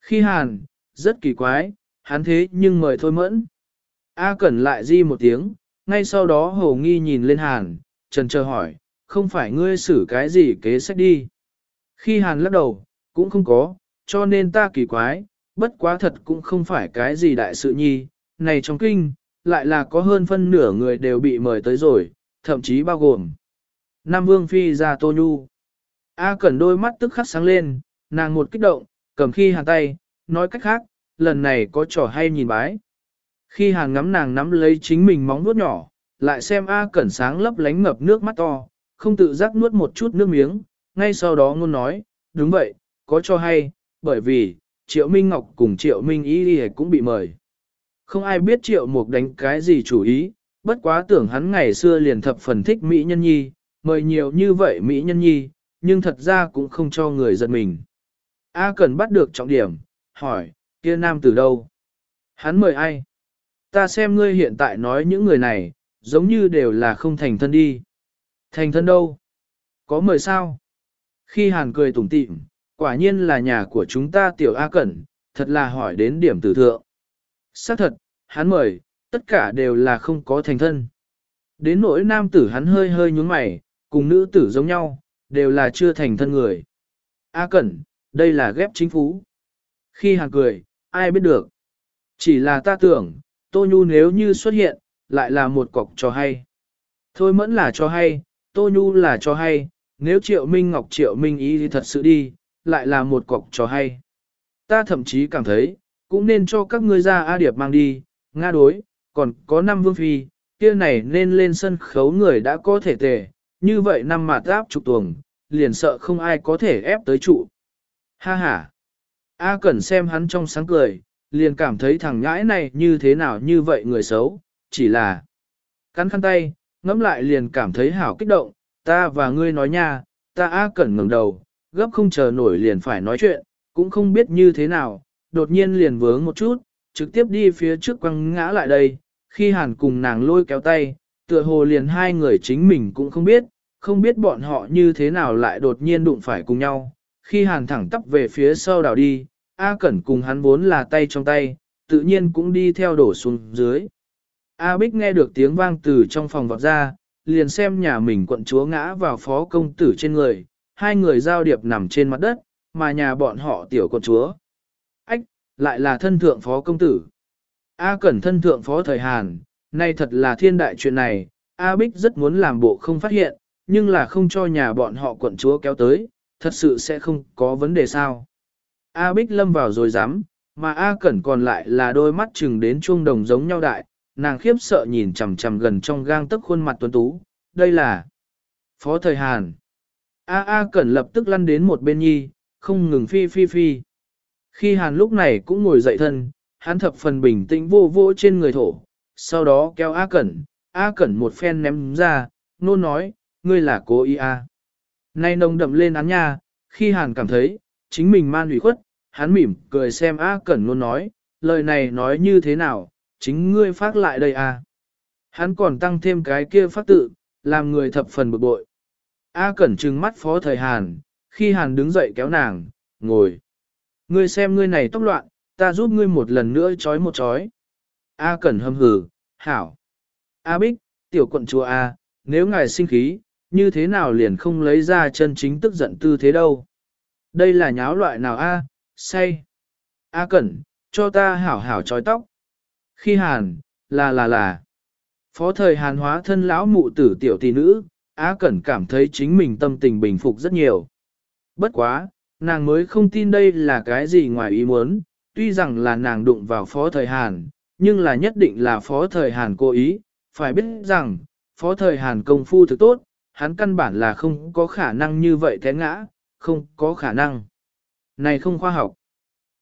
Khi Hàn, rất kỳ quái, hắn thế nhưng mời thôi mẫn. A Cẩn lại di một tiếng, ngay sau đó hồ nghi nhìn lên Hàn, trần chờ hỏi, không phải ngươi xử cái gì kế sách đi. Khi Hàn lắc đầu, cũng không có, cho nên ta kỳ quái, bất quá thật cũng không phải cái gì đại sự nhi, này trong kinh, lại là có hơn phân nửa người đều bị mời tới rồi, thậm chí bao gồm. Nam Vương Phi ra Tô Nhu. A Cẩn đôi mắt tức khắc sáng lên, nàng một kích động, cầm khi hàng tay, nói cách khác, lần này có trò hay nhìn bái. Khi hàng ngắm nàng nắm lấy chính mình móng nuốt nhỏ, lại xem A Cẩn sáng lấp lánh ngập nước mắt to, không tự giác nuốt một chút nước miếng, ngay sau đó ngôn nói, đúng vậy, có cho hay, bởi vì, Triệu Minh Ngọc cùng Triệu Minh Ý cũng bị mời. Không ai biết Triệu Mục đánh cái gì chủ ý, bất quá tưởng hắn ngày xưa liền thập phần thích Mỹ Nhân Nhi, mời nhiều như vậy Mỹ Nhân Nhi, nhưng thật ra cũng không cho người giật mình. A cần bắt được trọng điểm, hỏi, kia nam từ đâu? Hắn mời ai? Ta xem ngươi hiện tại nói những người này, giống như đều là không thành thân đi. Thành thân đâu? Có mời sao? Khi Hàn cười tủm tỉm, quả nhiên là nhà của chúng ta tiểu A Cẩn, thật là hỏi đến điểm tử thượng. Xác thật, hắn mời, tất cả đều là không có thành thân. Đến nỗi nam tử hắn hơi hơi nhúng mày, cùng nữ tử giống nhau, đều là chưa thành thân người. A Cẩn, đây là ghép chính phú. Khi Hàn cười, ai biết được. Chỉ là ta tưởng, Tô Nhu nếu như xuất hiện, lại là một cọc cho hay. Thôi mẫn là cho hay, Tô Nhu là cho hay, nếu Triệu Minh Ngọc Triệu Minh ý thì thật sự đi, lại là một cọc cho hay. Ta thậm chí cảm thấy, cũng nên cho các ngươi ra A Điệp mang đi, Nga đối, còn có năm vương phi, kia này nên lên sân khấu người đã có thể tề, như vậy năm mà áp trục tuồng, liền sợ không ai có thể ép tới trụ. Ha ha! A Cẩn xem hắn trong sáng cười, liền cảm thấy thằng nhãi này như thế nào như vậy người xấu, chỉ là cắn khăn tay, ngẫm lại liền cảm thấy hảo kích động, ta và ngươi nói nha, ta A Cẩn ngẩng đầu, gấp không chờ nổi liền phải nói chuyện, cũng không biết như thế nào, đột nhiên liền vướng một chút, trực tiếp đi phía trước quăng ngã lại đây, khi hàn cùng nàng lôi kéo tay, tựa hồ liền hai người chính mình cũng không biết, không biết bọn họ như thế nào lại đột nhiên đụng phải cùng nhau, khi hàn thẳng tắp về phía sau đảo đi, A Cẩn cùng hắn vốn là tay trong tay, tự nhiên cũng đi theo đổ xuống dưới. A Bích nghe được tiếng vang từ trong phòng vọt ra, liền xem nhà mình quận chúa ngã vào phó công tử trên người, hai người giao điệp nằm trên mặt đất, mà nhà bọn họ tiểu quận chúa. Ách, lại là thân thượng phó công tử. A Cẩn thân thượng phó thời Hàn, nay thật là thiên đại chuyện này, A Bích rất muốn làm bộ không phát hiện, nhưng là không cho nhà bọn họ quận chúa kéo tới, thật sự sẽ không có vấn đề sao. A Bích lâm vào rồi dám, mà A Cẩn còn lại là đôi mắt chừng đến chuông đồng giống nhau đại, nàng khiếp sợ nhìn chằm chằm gần trong gang tức khuôn mặt tuấn tú, đây là Phó Thời Hàn. A A Cẩn lập tức lăn đến một bên nhi, không ngừng phi phi phi. Khi Hàn lúc này cũng ngồi dậy thân, hắn thập phần bình tĩnh vô vô trên người thổ, sau đó kéo A Cẩn, A Cẩn một phen ném ra, nôn nói, ngươi là cố ý A. Nay nồng đậm lên án nha, khi Hàn cảm thấy, chính mình man ủy khuất, hắn mỉm cười xem A Cẩn nôn nói, lời này nói như thế nào, chính ngươi phát lại đây A. Hắn còn tăng thêm cái kia phát tự, làm người thập phần bực bội. A Cẩn trừng mắt phó thời Hàn, khi Hàn đứng dậy kéo nàng, ngồi. Ngươi xem ngươi này tóc loạn, ta giúp ngươi một lần nữa chói một chói. A Cẩn hâm hử, hảo. A Bích, tiểu quận chúa A, nếu ngài sinh khí, như thế nào liền không lấy ra chân chính tức giận tư thế đâu. Đây là nháo loại nào A, say. A Cẩn, cho ta hảo hảo chói tóc. Khi Hàn, là là là. Phó thời Hàn hóa thân lão mụ tử tiểu tỷ nữ, A Cẩn cảm thấy chính mình tâm tình bình phục rất nhiều. Bất quá, nàng mới không tin đây là cái gì ngoài ý muốn, tuy rằng là nàng đụng vào phó thời Hàn, nhưng là nhất định là phó thời Hàn cố ý, phải biết rằng, phó thời Hàn công phu thực tốt, hắn căn bản là không có khả năng như vậy té ngã, không có khả năng. Này không khoa học.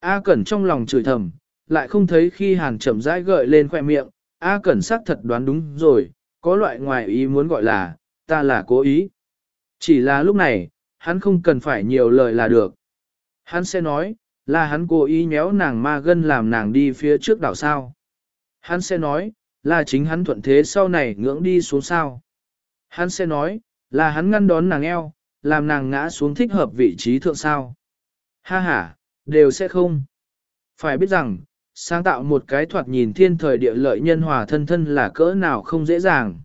A Cẩn trong lòng chửi thầm, lại không thấy khi Hàn chậm rãi gợi lên khoe miệng, A Cẩn xác thật đoán đúng rồi, có loại ngoài ý muốn gọi là, ta là cố ý. Chỉ là lúc này, hắn không cần phải nhiều lời là được. Hắn sẽ nói, là hắn cố ý nhéo nàng ma gân làm nàng đi phía trước đảo sao. Hắn sẽ nói, là chính hắn thuận thế sau này ngưỡng đi xuống sao. Hắn sẽ nói, là hắn ngăn đón nàng eo, làm nàng ngã xuống thích hợp vị trí thượng sao. Ha ha, đều sẽ không. Phải biết rằng, sáng tạo một cái thoạt nhìn thiên thời địa lợi nhân hòa thân thân là cỡ nào không dễ dàng.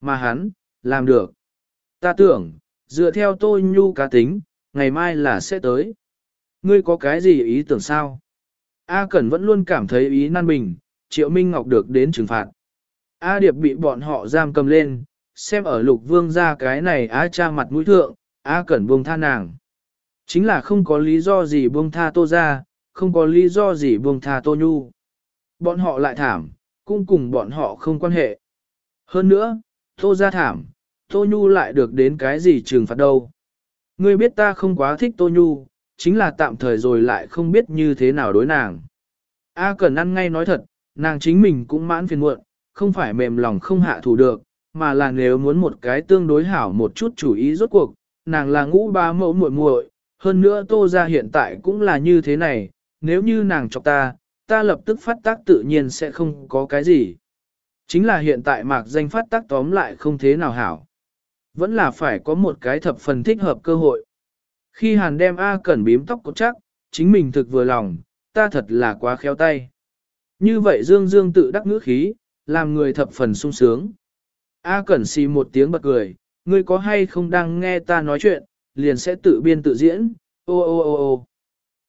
Mà hắn, làm được. Ta tưởng, dựa theo tôi nhu cá tính, ngày mai là sẽ tới. Ngươi có cái gì ý tưởng sao? A Cẩn vẫn luôn cảm thấy ý nan bình, Triệu Minh Ngọc được đến trừng phạt. A Điệp bị bọn họ giam cầm lên, xem ở lục vương ra cái này A cha mặt mũi thượng, A Cẩn buông tha nàng. Chính là không có lý do gì buông tha tô ra, không có lý do gì buông tha tô nhu. Bọn họ lại thảm, cũng cùng bọn họ không quan hệ. Hơn nữa, tô ra thảm, tô nhu lại được đến cái gì trừng phạt đâu. Ngươi biết ta không quá thích tô nhu, chính là tạm thời rồi lại không biết như thế nào đối nàng. A Cẩn ăn ngay nói thật, nàng chính mình cũng mãn phiền muộn, không phải mềm lòng không hạ thủ được, mà là nếu muốn một cái tương đối hảo một chút chủ ý rốt cuộc, nàng là ngũ ba mẫu muội muội, hơn nữa tô ra hiện tại cũng là như thế này, nếu như nàng chọc ta, ta lập tức phát tác tự nhiên sẽ không có cái gì. Chính là hiện tại mạc danh phát tác tóm lại không thế nào hảo. Vẫn là phải có một cái thập phần thích hợp cơ hội. Khi hàn đem A cẩn bím tóc cốt chắc, chính mình thực vừa lòng, ta thật là quá khéo tay. Như vậy dương dương tự đắc ngữ khí, làm người thập phần sung sướng. A cẩn xì một tiếng bật cười, ngươi có hay không đang nghe ta nói chuyện, liền sẽ tự biên tự diễn, ô ô ô ô.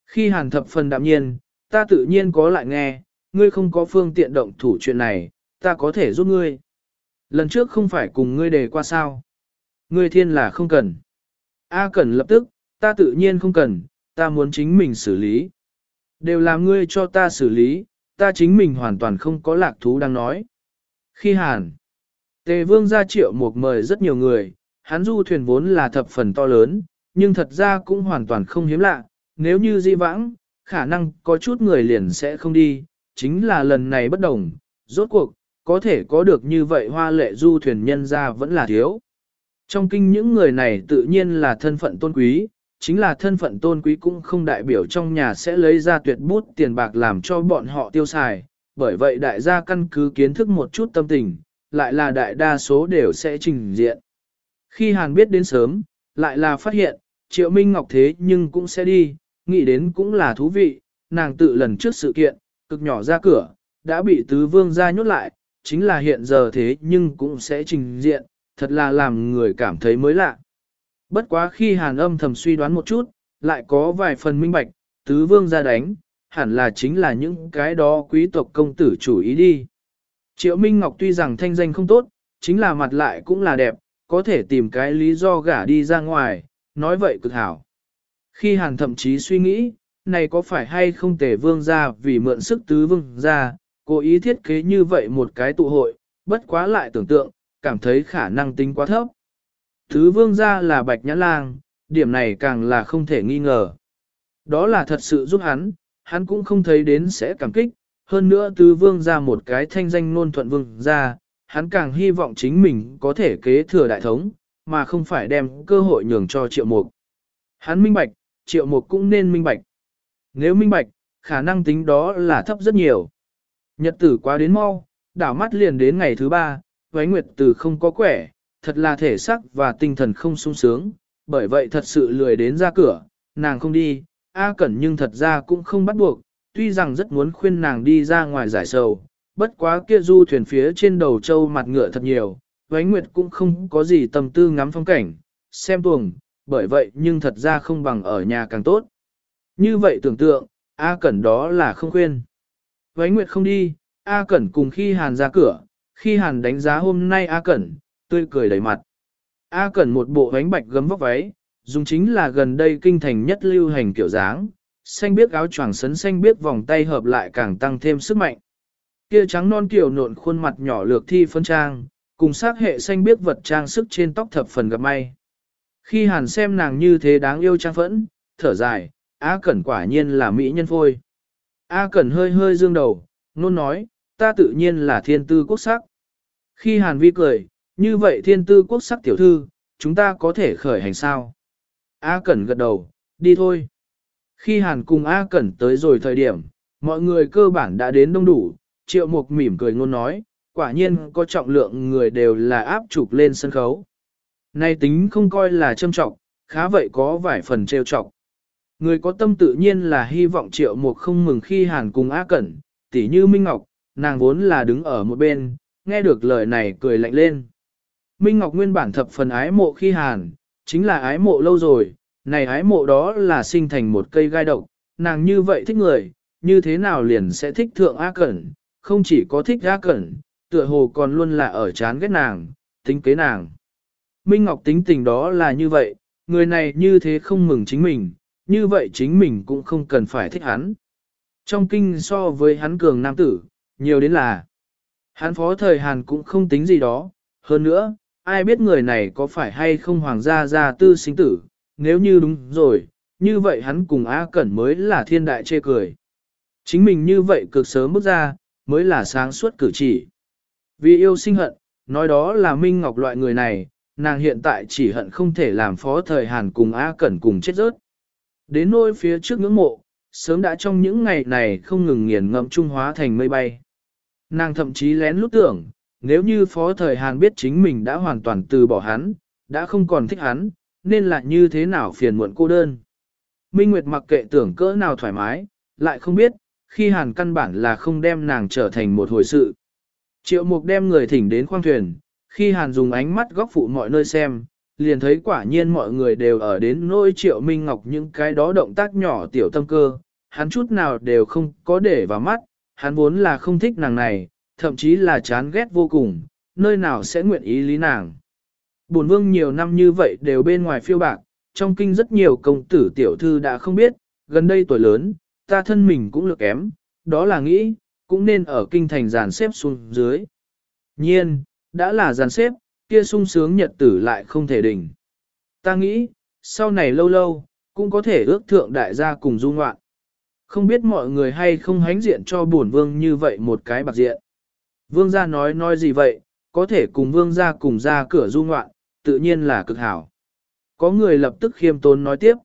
Khi hàn thập phần đạm nhiên, ta tự nhiên có lại nghe, ngươi không có phương tiện động thủ chuyện này, ta có thể giúp ngươi. Lần trước không phải cùng ngươi đề qua sao. Ngươi thiên là không cần. A cần lập tức, ta tự nhiên không cần, ta muốn chính mình xử lý. Đều làm ngươi cho ta xử lý, ta chính mình hoàn toàn không có lạc thú đang nói. Khi hàn, tề vương ra triệu một mời rất nhiều người, hắn du thuyền vốn là thập phần to lớn, nhưng thật ra cũng hoàn toàn không hiếm lạ, nếu như di vãng, khả năng có chút người liền sẽ không đi, chính là lần này bất đồng, rốt cuộc, có thể có được như vậy hoa lệ du thuyền nhân ra vẫn là thiếu. Trong kinh những người này tự nhiên là thân phận tôn quý, chính là thân phận tôn quý cũng không đại biểu trong nhà sẽ lấy ra tuyệt bút tiền bạc làm cho bọn họ tiêu xài, bởi vậy đại gia căn cứ kiến thức một chút tâm tình, lại là đại đa số đều sẽ trình diện. Khi Hàn biết đến sớm, lại là phát hiện, Triệu Minh Ngọc thế nhưng cũng sẽ đi, nghĩ đến cũng là thú vị, nàng tự lần trước sự kiện, cực nhỏ ra cửa, đã bị tứ vương ra nhốt lại, chính là hiện giờ thế nhưng cũng sẽ trình diện, thật là làm người cảm thấy mới lạ. Bất quá khi hàn âm thầm suy đoán một chút, lại có vài phần minh bạch, tứ vương ra đánh, hẳn là chính là những cái đó quý tộc công tử chủ ý đi. Triệu Minh Ngọc tuy rằng thanh danh không tốt, chính là mặt lại cũng là đẹp, có thể tìm cái lý do gả đi ra ngoài, nói vậy cực hảo. Khi hàn thậm chí suy nghĩ, này có phải hay không tề vương ra vì mượn sức tứ vương ra, cố ý thiết kế như vậy một cái tụ hội, bất quá lại tưởng tượng, cảm thấy khả năng tính quá thấp. Thứ vương gia là bạch nhã lang, điểm này càng là không thể nghi ngờ. Đó là thật sự giúp hắn, hắn cũng không thấy đến sẽ cảm kích, hơn nữa tứ vương gia một cái thanh danh nôn thuận vương gia, hắn càng hy vọng chính mình có thể kế thừa đại thống, mà không phải đem cơ hội nhường cho triệu mục. Hắn minh bạch, triệu mục cũng nên minh bạch. Nếu minh bạch, khả năng tính đó là thấp rất nhiều. Nhật tử quá đến mau, đảo mắt liền đến ngày thứ ba, Vánh Nguyệt từ không có quẻ, thật là thể sắc và tinh thần không sung sướng, bởi vậy thật sự lười đến ra cửa, nàng không đi, A Cẩn nhưng thật ra cũng không bắt buộc, tuy rằng rất muốn khuyên nàng đi ra ngoài giải sầu, bất quá kia du thuyền phía trên đầu châu mặt ngựa thật nhiều, Vánh Nguyệt cũng không có gì tâm tư ngắm phong cảnh, xem tuồng, bởi vậy nhưng thật ra không bằng ở nhà càng tốt. Như vậy tưởng tượng, A Cẩn đó là không khuyên. Vánh Nguyệt không đi, A Cẩn cùng khi Hàn ra cửa, khi Hàn đánh giá hôm nay A Cẩn, tươi cười đầy mặt. A Cẩn một bộ ánh bạch gấm vóc váy, dùng chính là gần đây kinh thành nhất lưu hành kiểu dáng, xanh biếc áo choàng sấn xanh biếc vòng tay hợp lại càng tăng thêm sức mạnh. Kia trắng non kiểu nộn khuôn mặt nhỏ lược thi phân trang, cùng sắc hệ xanh biếc vật trang sức trên tóc thập phần gặp may. Khi Hàn xem nàng như thế đáng yêu trang phẫn, thở dài, A Cẩn quả nhiên là mỹ nhân phôi. A Cẩn hơi hơi dương đầu, nôn nói, ta tự nhiên là thiên tư quốc sắc. Khi Hàn Vi cười, như vậy thiên tư quốc sắc tiểu thư, chúng ta có thể khởi hành sao? A Cẩn gật đầu, đi thôi. Khi Hàn cùng A Cẩn tới rồi thời điểm, mọi người cơ bản đã đến đông đủ, triệu mục mỉm cười ngôn nói, quả nhiên có trọng lượng người đều là áp chụp lên sân khấu. Nay tính không coi là châm trọng, khá vậy có vài phần trêu trọng. Người có tâm tự nhiên là hy vọng triệu mục không mừng khi Hàn cùng A Cẩn, tỉ như Minh Ngọc, nàng vốn là đứng ở một bên, nghe được lời này cười lạnh lên. Minh Ngọc nguyên bản thập phần ái mộ khi Hàn, chính là ái mộ lâu rồi, này ái mộ đó là sinh thành một cây gai độc, nàng như vậy thích người, như thế nào liền sẽ thích thượng A Cẩn, không chỉ có thích A Cẩn, tựa hồ còn luôn là ở chán ghét nàng, tính kế nàng. Minh Ngọc tính tình đó là như vậy, người này như thế không mừng chính mình, như vậy chính mình cũng không cần phải thích hắn. Trong kinh so với hắn cường nam tử, nhiều đến là hắn phó thời Hàn cũng không tính gì đó, hơn nữa, ai biết người này có phải hay không hoàng gia gia tư sinh tử, nếu như đúng rồi, như vậy hắn cùng A Cẩn mới là thiên đại chê cười. Chính mình như vậy cực sớm bước ra, mới là sáng suốt cử chỉ. Vì yêu sinh hận, nói đó là Minh Ngọc loại người này, nàng hiện tại chỉ hận không thể làm phó thời Hàn cùng A Cẩn cùng chết rớt. Đến nôi phía trước ngưỡng mộ, sớm đã trong những ngày này không ngừng nghiền ngẫm trung hóa thành mây bay. Nàng thậm chí lén lút tưởng, nếu như phó thời Hàn biết chính mình đã hoàn toàn từ bỏ hắn, đã không còn thích hắn, nên là như thế nào phiền muộn cô đơn. Minh Nguyệt mặc kệ tưởng cỡ nào thoải mái, lại không biết, khi Hàn căn bản là không đem nàng trở thành một hồi sự. Triệu Mục đem người thỉnh đến khoang thuyền, khi Hàn dùng ánh mắt góc phụ mọi nơi xem, liền thấy quả nhiên mọi người đều ở đến nỗi Triệu Minh Ngọc những cái đó động tác nhỏ tiểu tâm cơ, hắn chút nào đều không có để vào mắt, hắn vốn là không thích nàng này, thậm chí là chán ghét vô cùng, nơi nào sẽ nguyện ý lý nàng. Bổn vương nhiều năm như vậy đều bên ngoài phiêu bạc, trong kinh rất nhiều công tử tiểu thư đã không biết, gần đây tuổi lớn, ta thân mình cũng lược kém, đó là nghĩ, cũng nên ở kinh thành giàn xếp xuống dưới. Nhiên, đã là giàn xếp, kia sung sướng nhật tử lại không thể đỉnh. Ta nghĩ, sau này lâu lâu, cũng có thể ước thượng đại gia cùng du ngoạn. Không biết mọi người hay không hánh diện cho bổn vương như vậy một cái bạc diện. Vương gia nói nói gì vậy, có thể cùng vương gia cùng ra cửa du ngoạn, tự nhiên là cực hảo. Có người lập tức khiêm tốn nói tiếp.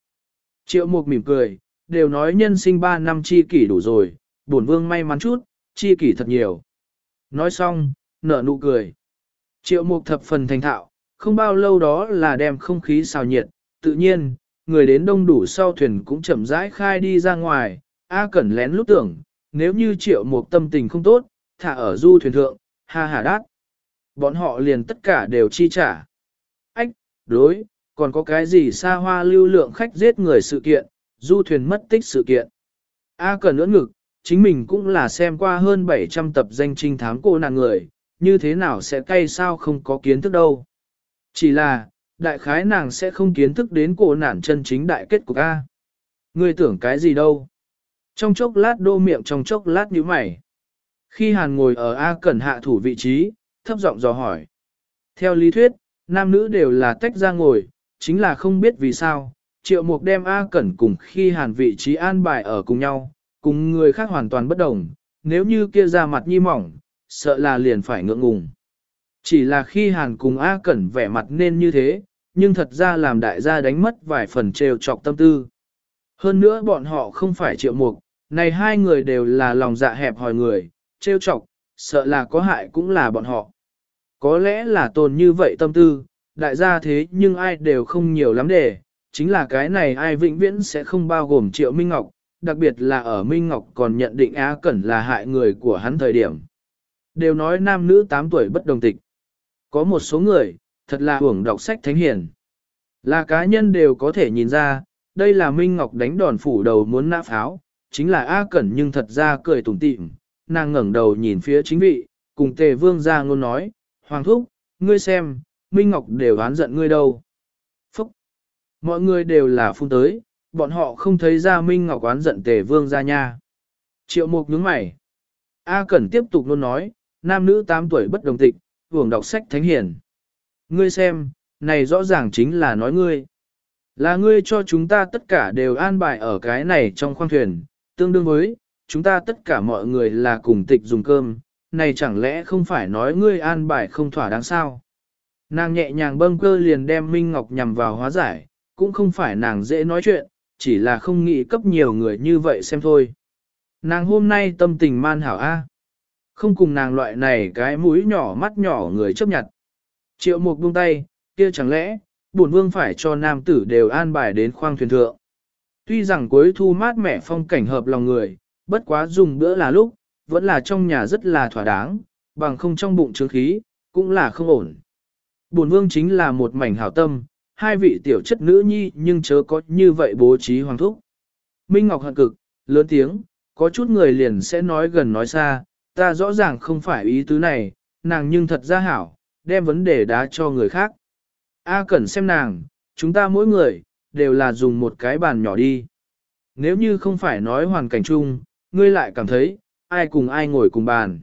Triệu mục mỉm cười, đều nói nhân sinh 3 năm chi kỷ đủ rồi, bổn vương may mắn chút, chi kỷ thật nhiều. Nói xong, nở nụ cười. Triệu mục thập phần thành thạo, không bao lâu đó là đem không khí xào nhiệt, tự nhiên, người đến đông đủ sau thuyền cũng chậm rãi khai đi ra ngoài, A Cẩn lén lút tưởng, nếu như triệu mục tâm tình không tốt, thả ở du thuyền thượng, ha ha đát. Bọn họ liền tất cả đều chi trả. Ách, đối, còn có cái gì xa hoa lưu lượng khách giết người sự kiện, du thuyền mất tích sự kiện. A Cẩn ưỡn ngực, chính mình cũng là xem qua hơn 700 tập danh trinh thám cô nàng người, như thế nào sẽ cay sao không có kiến thức đâu. Chỉ là, đại khái nàng sẽ không kiến thức đến cổ nản chân chính đại kết của A. Ngươi tưởng cái gì đâu. Trong chốc lát đô miệng trong chốc lát nhíu mày. Khi Hàn ngồi ở A Cẩn hạ thủ vị trí, thấp giọng dò hỏi. Theo lý thuyết, nam nữ đều là tách ra ngồi, chính là không biết vì sao, triệu mục đem A Cẩn cùng khi Hàn vị trí an bài ở cùng nhau, cùng người khác hoàn toàn bất đồng, nếu như kia ra mặt nhi mỏng, sợ là liền phải ngượng ngùng. Chỉ là khi Hàn cùng A Cẩn vẻ mặt nên như thế, nhưng thật ra làm đại gia đánh mất vài phần trêu chọc tâm tư. Hơn nữa bọn họ không phải triệu mục, này hai người đều là lòng dạ hẹp hòi người, trêu chọc, sợ là có hại cũng là bọn họ. Có lẽ là tồn như vậy tâm tư, đại gia thế nhưng ai đều không nhiều lắm để, chính là cái này ai vĩnh viễn sẽ không bao gồm triệu Minh Ngọc, đặc biệt là ở Minh Ngọc còn nhận định Á Cẩn là hại người của hắn thời điểm. Đều nói nam nữ 8 tuổi bất đồng tịch. Có một số người, thật là hưởng đọc sách thánh hiền. Là cá nhân đều có thể nhìn ra, đây là Minh Ngọc đánh đòn phủ đầu muốn nã pháo, chính là A Cẩn nhưng thật ra cười tủm tỉm, nàng ngẩng đầu nhìn phía chính vị, cùng tề vương ra ngôn nói, Hoàng thúc, ngươi xem, Minh Ngọc đều oán giận ngươi đâu. Phúc! Mọi người đều là phun tới, bọn họ không thấy ra Minh Ngọc oán giận tề vương ra nha. Triệu mục nhướng mày. A Cẩn tiếp tục luôn nói, nam nữ 8 tuổi bất đồng tịch, hưởng đọc sách thánh hiền. Ngươi xem, này rõ ràng chính là nói ngươi. Là ngươi cho chúng ta tất cả đều an bài ở cái này trong khoang thuyền, tương đương với, chúng ta tất cả mọi người là cùng tịch dùng cơm, này chẳng lẽ không phải nói ngươi an bài không thỏa đáng sao? Nàng nhẹ nhàng bâng cơ liền đem Minh Ngọc nhằm vào hóa giải, cũng không phải nàng dễ nói chuyện, chỉ là không nghĩ cấp nhiều người như vậy xem thôi. Nàng hôm nay tâm tình man hảo A. Không cùng nàng loại này cái mũi nhỏ mắt nhỏ người chấp nhận. Triệu mục buông tay, kia chẳng lẽ, bổn vương phải cho nam tử đều an bài đến khoang thuyền thượng. Tuy rằng cuối thu mát mẻ phong cảnh hợp lòng người, bất quá dùng bữa là lúc, vẫn là trong nhà rất là thỏa đáng, bằng không trong bụng chứa khí, cũng là không ổn. Bổn vương chính là một mảnh hảo tâm, hai vị tiểu chất nữ nhi nhưng chớ có như vậy bố trí hoàng thúc. Minh Ngọc hận cực, lớn tiếng, có chút người liền sẽ nói gần nói xa, ta rõ ràng không phải ý tứ này, nàng nhưng thật ra hảo, đem vấn đề đá cho người khác. A cần xem nàng, chúng ta mỗi người, đều là dùng một cái bàn nhỏ đi. Nếu như không phải nói hoàn cảnh chung, ngươi lại cảm thấy, ai cùng ai ngồi cùng bàn.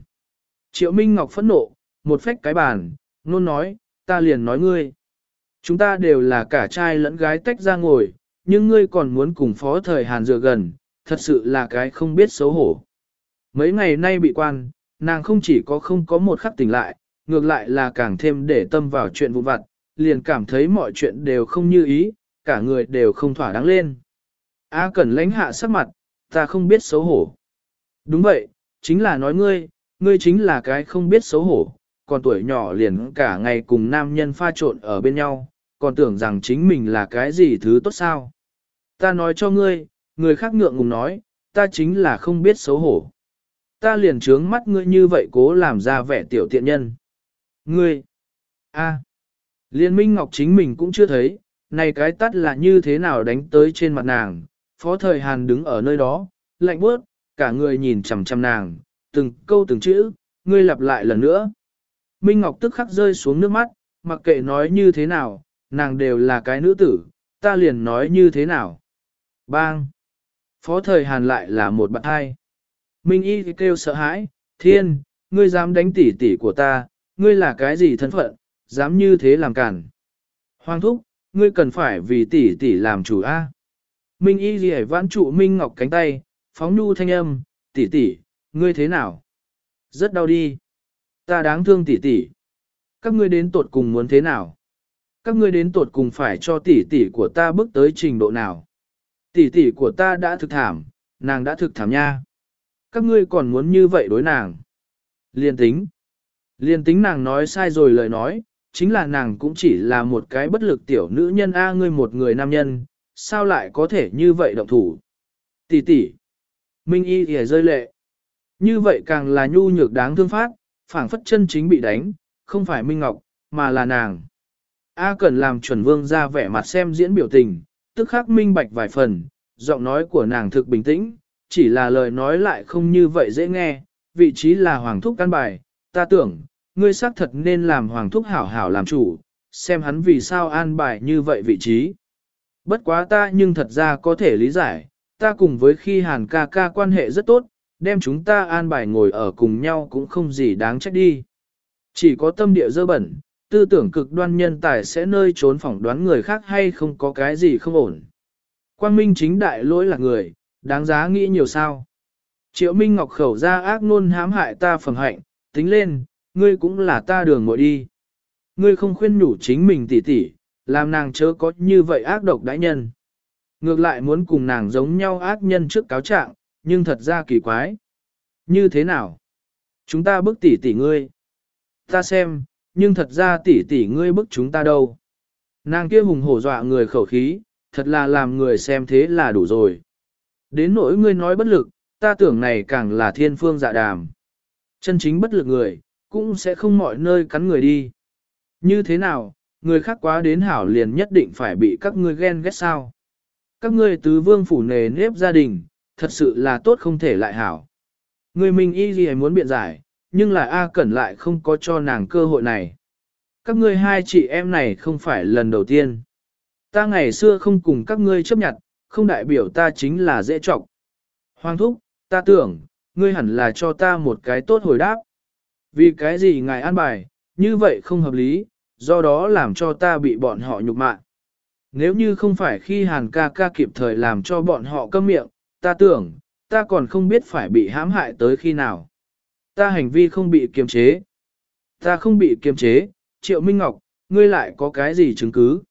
Triệu Minh Ngọc phẫn nộ, một phách cái bàn, nôn nói, ta liền nói ngươi. Chúng ta đều là cả trai lẫn gái tách ra ngồi, nhưng ngươi còn muốn cùng phó thời Hàn dựa gần, thật sự là cái không biết xấu hổ. Mấy ngày nay bị quan, nàng không chỉ có không có một khắc tỉnh lại, ngược lại là càng thêm để tâm vào chuyện vụ vặt, liền cảm thấy mọi chuyện đều không như ý, cả người đều không thỏa đáng lên. A Cẩn lãnh hạ sắc mặt, ta không biết xấu hổ. Đúng vậy, chính là nói ngươi, ngươi chính là cái không biết xấu hổ, còn tuổi nhỏ liền cả ngày cùng nam nhân pha trộn ở bên nhau, còn tưởng rằng chính mình là cái gì thứ tốt sao. Ta nói cho ngươi, người khác ngượng ngùng nói, ta chính là không biết xấu hổ. Ta liền trướng mắt ngươi như vậy cố làm ra vẻ tiểu tiện nhân. Ngươi, a, liên minh ngọc chính mình cũng chưa thấy, này cái tắt là như thế nào đánh tới trên mặt nàng, phó thời Hàn đứng ở nơi đó, lạnh bước, cả người nhìn chằm chằm nàng, từng câu từng chữ, ngươi lặp lại lần nữa. Minh Ngọc tức khắc rơi xuống nước mắt, mặc kệ nói như thế nào, nàng đều là cái nữ tử, ta liền nói như thế nào. Bang! Phó thời Hàn lại là một bạn hai. Minh Y kêu sợ hãi, thiên, ngươi dám đánh tỉ tỉ của ta, ngươi là cái gì thân phận, dám như thế làm cản. Hoàng thúc, ngươi cần phải vì tỷ tỷ làm chủ A. Minh y gì vãn trụ Minh Ngọc cánh tay, phóng nhu thanh âm, tỷ tỷ, ngươi thế nào? Rất đau đi. Ta đáng thương tỷ tỷ. Các ngươi đến tột cùng muốn thế nào? Các ngươi đến tột cùng phải cho tỷ tỷ của ta bước tới trình độ nào? Tỷ tỷ của ta đã thực thảm, nàng đã thực thảm nha. Các ngươi còn muốn như vậy đối nàng. Liên tính. Liên tính nàng nói sai rồi lời nói, chính là nàng cũng chỉ là một cái bất lực tiểu nữ nhân A ngươi một người nam nhân, sao lại có thể như vậy động thủ. Tỷ tỷ, Minh Y thì rơi lệ. Như vậy càng là nhu nhược đáng thương phát, phảng phất chân chính bị đánh, không phải Minh Ngọc, mà là nàng. A cần làm chuẩn vương ra vẻ mặt xem diễn biểu tình, tức khắc minh bạch vài phần, giọng nói của nàng thực bình tĩnh, chỉ là lời nói lại không như vậy dễ nghe, vị trí là hoàng thúc căn bài, ta tưởng, ngươi xác thật nên làm hoàng thúc hảo hảo làm chủ, xem hắn vì sao an bài như vậy vị trí. Bất quá ta nhưng thật ra có thể lý giải, ta cùng với khi hàn ca ca quan hệ rất tốt, đem chúng ta an bài ngồi ở cùng nhau cũng không gì đáng trách đi. Chỉ có tâm địa dơ bẩn, tư tưởng cực đoan nhân tài sẽ nơi trốn phỏng đoán người khác hay không có cái gì không ổn. Quang minh chính đại lỗi là người, đáng giá nghĩ nhiều sao. Triệu Minh Ngọc khẩu ra ác nôn hãm hại ta phẩm hạnh, tính lên, ngươi cũng là ta đường ngồi đi. Ngươi không khuyên nhủ chính mình tỉ tỉ, làm nàng chớ có như vậy ác độc đãi nhân. Ngược lại muốn cùng nàng giống nhau ác nhân trước cáo trạng, nhưng thật ra kỳ quái. Như thế nào? Chúng ta bức tỉ tỉ ngươi. Ta xem, nhưng thật ra tỉ tỉ ngươi bức chúng ta đâu. Nàng kia hùng hổ dọa người khẩu khí, thật là làm người xem thế là đủ rồi. Đến nỗi ngươi nói bất lực, ta tưởng này càng là thiên phương dạ đàm. Chân chính bất lực người, cũng sẽ không mọi nơi cắn người đi. Như thế nào, người khác quá đến hảo liền nhất định phải bị các ngươi ghen ghét sao. Các ngươi tứ vương phủ nề nếp gia đình, thật sự là tốt không thể lại hảo. Người mình y gì muốn biện giải, nhưng là A Cẩn lại không có cho nàng cơ hội này. Các ngươi hai chị em này không phải lần đầu tiên. Ta ngày xưa không cùng các ngươi chấp nhận, không đại biểu ta chính là dễ trọng. Hoàng thúc, ta tưởng, ngươi hẳn là cho ta một cái tốt hồi đáp. Vì cái gì ngài an bài, như vậy không hợp lý, do đó làm cho ta bị bọn họ nhục mạ. Nếu như không phải khi hàn ca ca kịp thời làm cho bọn họ câm miệng, ta tưởng, ta còn không biết phải bị hãm hại tới khi nào. Ta hành vi không bị kiềm chế. Ta không bị kiềm chế, Triệu Minh Ngọc, ngươi lại có cái gì chứng cứ?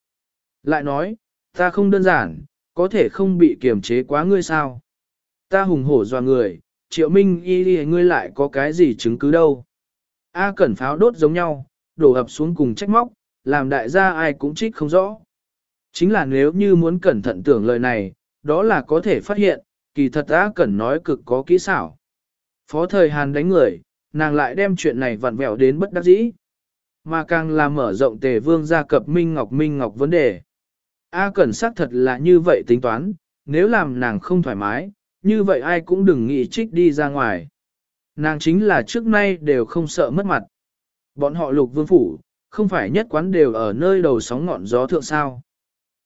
Lại nói, ta không đơn giản, có thể không bị kiềm chế quá ngươi sao? Ta hùng hổ dọa người, Triệu Minh y đi ngươi lại có cái gì chứng cứ đâu? A cẩn pháo đốt giống nhau, đổ ập xuống cùng trách móc, làm đại gia ai cũng trích không rõ. Chính là nếu như muốn cẩn thận tưởng lời này, đó là có thể phát hiện, kỳ thật A cẩn nói cực có kỹ xảo. Phó thời Hàn đánh người, nàng lại đem chuyện này vặn vẹo đến bất đắc dĩ. Mà càng là mở rộng tề vương gia cập Minh Ngọc Minh Ngọc vấn đề. A cẩn xác thật là như vậy tính toán, nếu làm nàng không thoải mái, như vậy ai cũng đừng nghĩ trích đi ra ngoài. Nàng chính là trước nay đều không sợ mất mặt. Bọn họ lục vương phủ, không phải nhất quán đều ở nơi đầu sóng ngọn gió thượng sao.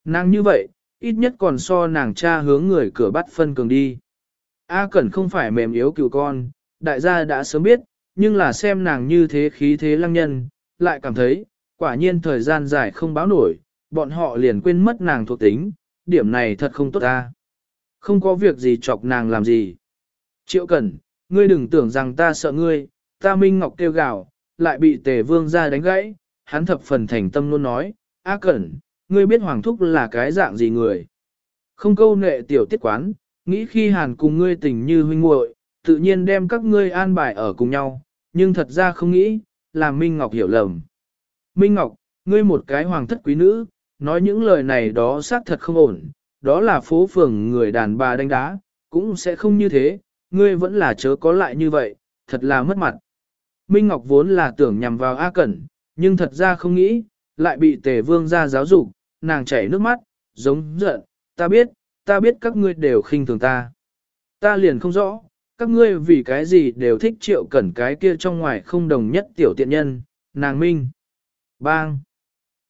Nàng như vậy, ít nhất còn so nàng cha hướng người cửa bắt phân cường đi. A Cẩn không phải mềm yếu cựu con, đại gia đã sớm biết, nhưng là xem nàng như thế khí thế lăng nhân, lại cảm thấy, quả nhiên thời gian dài không báo nổi, bọn họ liền quên mất nàng thuộc tính, điểm này thật không tốt ta. Không có việc gì chọc nàng làm gì. Triệu Cẩn, ngươi đừng tưởng rằng ta sợ ngươi, ta Minh Ngọc kêu gào, lại bị tề vương ra đánh gãy, hắn thập phần thành tâm luôn nói, A Cẩn, ngươi biết Hoàng Thúc là cái dạng gì người. Không câu nệ tiểu tiết quán, nghĩ khi hàn cùng ngươi tình như huynh muội, tự nhiên đem các ngươi an bài ở cùng nhau, nhưng thật ra không nghĩ, là Minh Ngọc hiểu lầm. Minh Ngọc, ngươi một cái hoàng thất quý nữ, nói những lời này đó xác thật không ổn, đó là phố phường người đàn bà đánh đá, cũng sẽ không như thế, ngươi vẫn là chớ có lại như vậy, thật là mất mặt. Minh Ngọc vốn là tưởng nhằm vào A Cẩn, nhưng thật ra không nghĩ, lại bị tề vương ra giáo dục, nàng chảy nước mắt, giống giận, ta biết, ta biết các ngươi đều khinh thường ta. Ta liền không rõ, các ngươi vì cái gì đều thích triệu cẩn cái kia trong ngoài không đồng nhất tiểu tiện nhân, nàng Minh. Bang!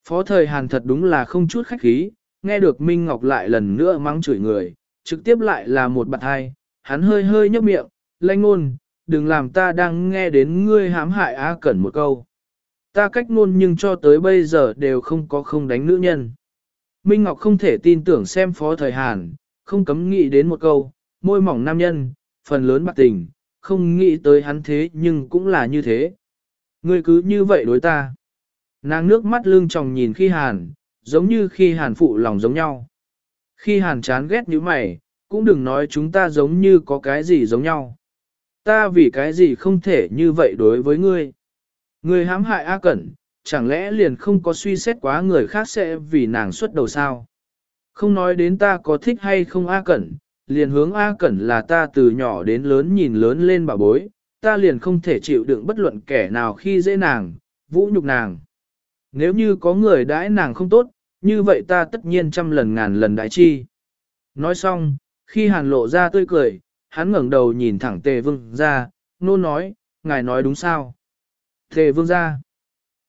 Phó thời Hàn thật đúng là không chút khách khí, nghe được Minh Ngọc lại lần nữa mắng chửi người, trực tiếp lại là một bạn hai, hắn hơi hơi nhấp miệng, lanh ngôn, đừng làm ta đang nghe đến ngươi hãm hại A Cẩn một câu. Ta cách ngôn nhưng cho tới bây giờ đều không có không đánh nữ nhân. Minh Ngọc không thể tin tưởng xem phó thời Hàn, không cấm nghĩ đến một câu, môi mỏng nam nhân, phần lớn bạc tình, không nghĩ tới hắn thế nhưng cũng là như thế. Ngươi cứ như vậy đối ta. Nàng nước mắt lưng tròng nhìn khi Hàn, giống như khi Hàn phụ lòng giống nhau. Khi Hàn chán ghét như mày, cũng đừng nói chúng ta giống như có cái gì giống nhau. Ta vì cái gì không thể như vậy đối với ngươi. Ngươi hãm hại A Cẩn, chẳng lẽ liền không có suy xét quá người khác sẽ vì nàng xuất đầu sao? Không nói đến ta có thích hay không A Cẩn, liền hướng A Cẩn là ta từ nhỏ đến lớn nhìn lớn lên bà bối, ta liền không thể chịu đựng bất luận kẻ nào khi dễ nàng, vũ nhục nàng. Nếu như có người đãi nàng không tốt, như vậy ta tất nhiên trăm lần ngàn lần đãi chi. Nói xong, khi hàn lộ ra tươi cười, hắn ngẩng đầu nhìn thẳng tề vương ra, nôn nói, ngài nói đúng sao? Tề vương ra.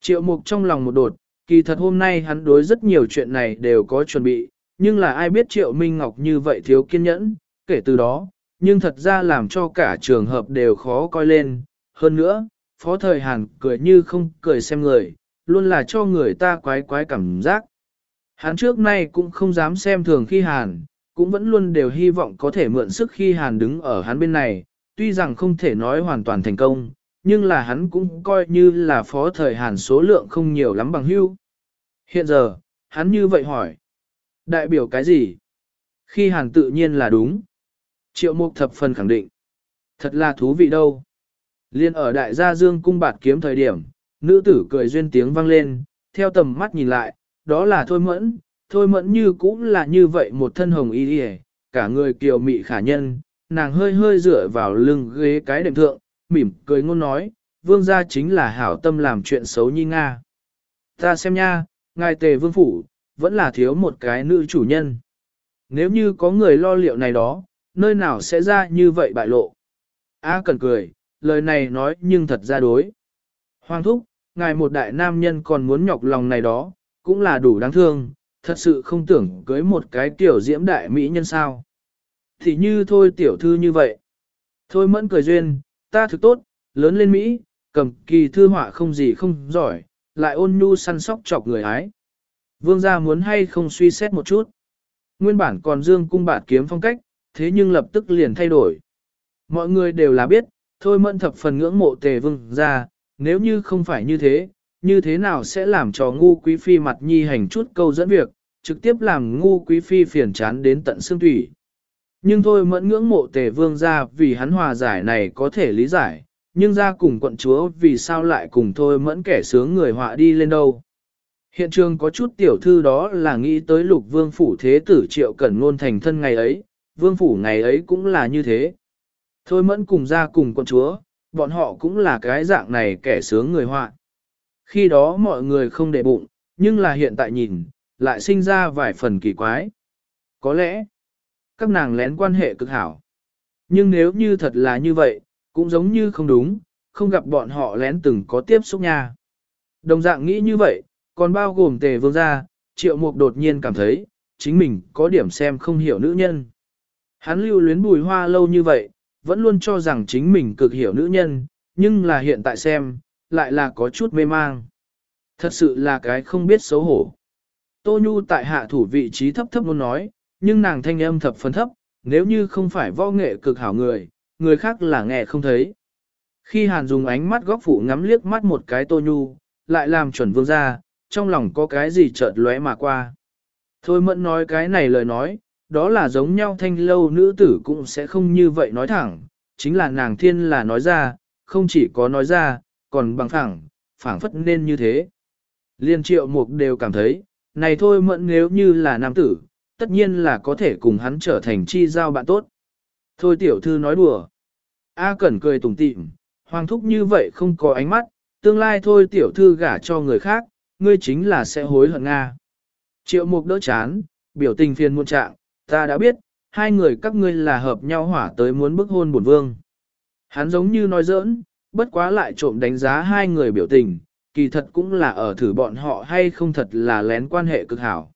Triệu mục trong lòng một đột, kỳ thật hôm nay hắn đối rất nhiều chuyện này đều có chuẩn bị, nhưng là ai biết triệu Minh Ngọc như vậy thiếu kiên nhẫn, kể từ đó, nhưng thật ra làm cho cả trường hợp đều khó coi lên. Hơn nữa, phó thời Hàn cười như không cười xem người, luôn là cho người ta quái quái cảm giác. Hắn trước nay cũng không dám xem thường khi Hàn, cũng vẫn luôn đều hy vọng có thể mượn sức khi Hàn đứng ở hắn bên này, tuy rằng không thể nói hoàn toàn thành công, nhưng là hắn cũng coi như là phó thời Hàn số lượng không nhiều lắm bằng hưu. Hiện giờ, hắn như vậy hỏi. Đại biểu cái gì? Khi Hàn tự nhiên là đúng. Triệu mục thập phần khẳng định. Thật là thú vị đâu. Liên ở đại gia dương cung bạt kiếm thời điểm, nữ tử cười duyên tiếng vang lên, theo tầm mắt nhìn lại, đó là thôi mẫn, thôi mẫn như cũng là như vậy một thân hồng y đi cả người kiều mị khả nhân, nàng hơi hơi dựa vào lưng ghế cái đệm thượng, mỉm cười ngôn nói, vương gia chính là hảo tâm làm chuyện xấu như Nga. Ta xem nha, ngài tề vương phủ, vẫn là thiếu một cái nữ chủ nhân. Nếu như có người lo liệu này đó, nơi nào sẽ ra như vậy bại lộ. A cần cười, lời này nói nhưng thật ra đối. Hoàng thúc, ngài một đại nam nhân còn muốn nhọc lòng này đó, cũng là đủ đáng thương, thật sự không tưởng cưới một cái tiểu diễm đại mỹ nhân sao. Thì như thôi tiểu thư như vậy. Thôi mẫn cười duyên, ta thực tốt, lớn lên Mỹ, cầm kỳ thư họa không gì không giỏi, lại ôn nhu săn sóc chọc người ái. Vương gia muốn hay không suy xét một chút. Nguyên bản còn dương cung bạt kiếm phong cách, thế nhưng lập tức liền thay đổi. Mọi người đều là biết, thôi mẫn thập phần ngưỡng mộ tề vương gia, nếu như không phải như thế, như thế nào sẽ làm cho ngu quý phi mặt nhi hành chút câu dẫn việc, trực tiếp làm ngu quý phi phiền chán đến tận xương thủy. Nhưng thôi mẫn ngưỡng mộ tề vương ra vì hắn hòa giải này có thể lý giải, nhưng ra cùng quận chúa vì sao lại cùng thôi mẫn kẻ sướng người họa đi lên đâu. Hiện trường có chút tiểu thư đó là nghĩ tới lục vương phủ thế tử triệu cẩn ngôn thành thân ngày ấy, vương phủ ngày ấy cũng là như thế. Thôi mẫn cùng ra cùng quận chúa, bọn họ cũng là cái dạng này kẻ sướng người họa. Khi đó mọi người không để bụng, nhưng là hiện tại nhìn, lại sinh ra vài phần kỳ quái. Có lẽ, các nàng lén quan hệ cực hảo. Nhưng nếu như thật là như vậy, cũng giống như không đúng, không gặp bọn họ lén từng có tiếp xúc nha. Đồng dạng nghĩ như vậy, còn bao gồm tề vương gia, triệu mục đột nhiên cảm thấy, chính mình có điểm xem không hiểu nữ nhân. Hắn lưu luyến bùi hoa lâu như vậy, vẫn luôn cho rằng chính mình cực hiểu nữ nhân, nhưng là hiện tại xem, lại là có chút mê mang. Thật sự là cái không biết xấu hổ. Tô Nhu tại hạ thủ vị trí thấp thấp muốn nói, nhưng nàng thanh âm thập phần thấp, nếu như không phải võ nghệ cực hảo người, người khác là nghe không thấy. Khi Hàn dùng ánh mắt góc phụ ngắm liếc mắt một cái Tô Nhu, lại làm chuẩn vương ra, trong lòng có cái gì chợt lóe mà qua. Thôi mẫn nói cái này lời nói, đó là giống nhau thanh lâu nữ tử cũng sẽ không như vậy nói thẳng, chính là nàng thiên là nói ra, không chỉ có nói ra, còn bằng phẳng, phảng phất nên như thế. Liên triệu mục đều cảm thấy, này thôi mẫn nếu như là nam tử, tất nhiên là có thể cùng hắn trở thành chi giao bạn tốt. Thôi tiểu thư nói đùa. A Cẩn cười tủm tỉm, hoàng thúc như vậy không có ánh mắt, tương lai thôi tiểu thư gả cho người khác, ngươi chính là sẽ hối hận Nga. Triệu mục đỡ chán, biểu tình phiền muộn trạng, ta đã biết, hai người các ngươi là hợp nhau hỏa tới muốn bức hôn bổn vương. Hắn giống như nói giỡn, bất quá lại trộm đánh giá hai người biểu tình, kỳ thật cũng là ở thử bọn họ hay không thật là lén quan hệ cực hảo.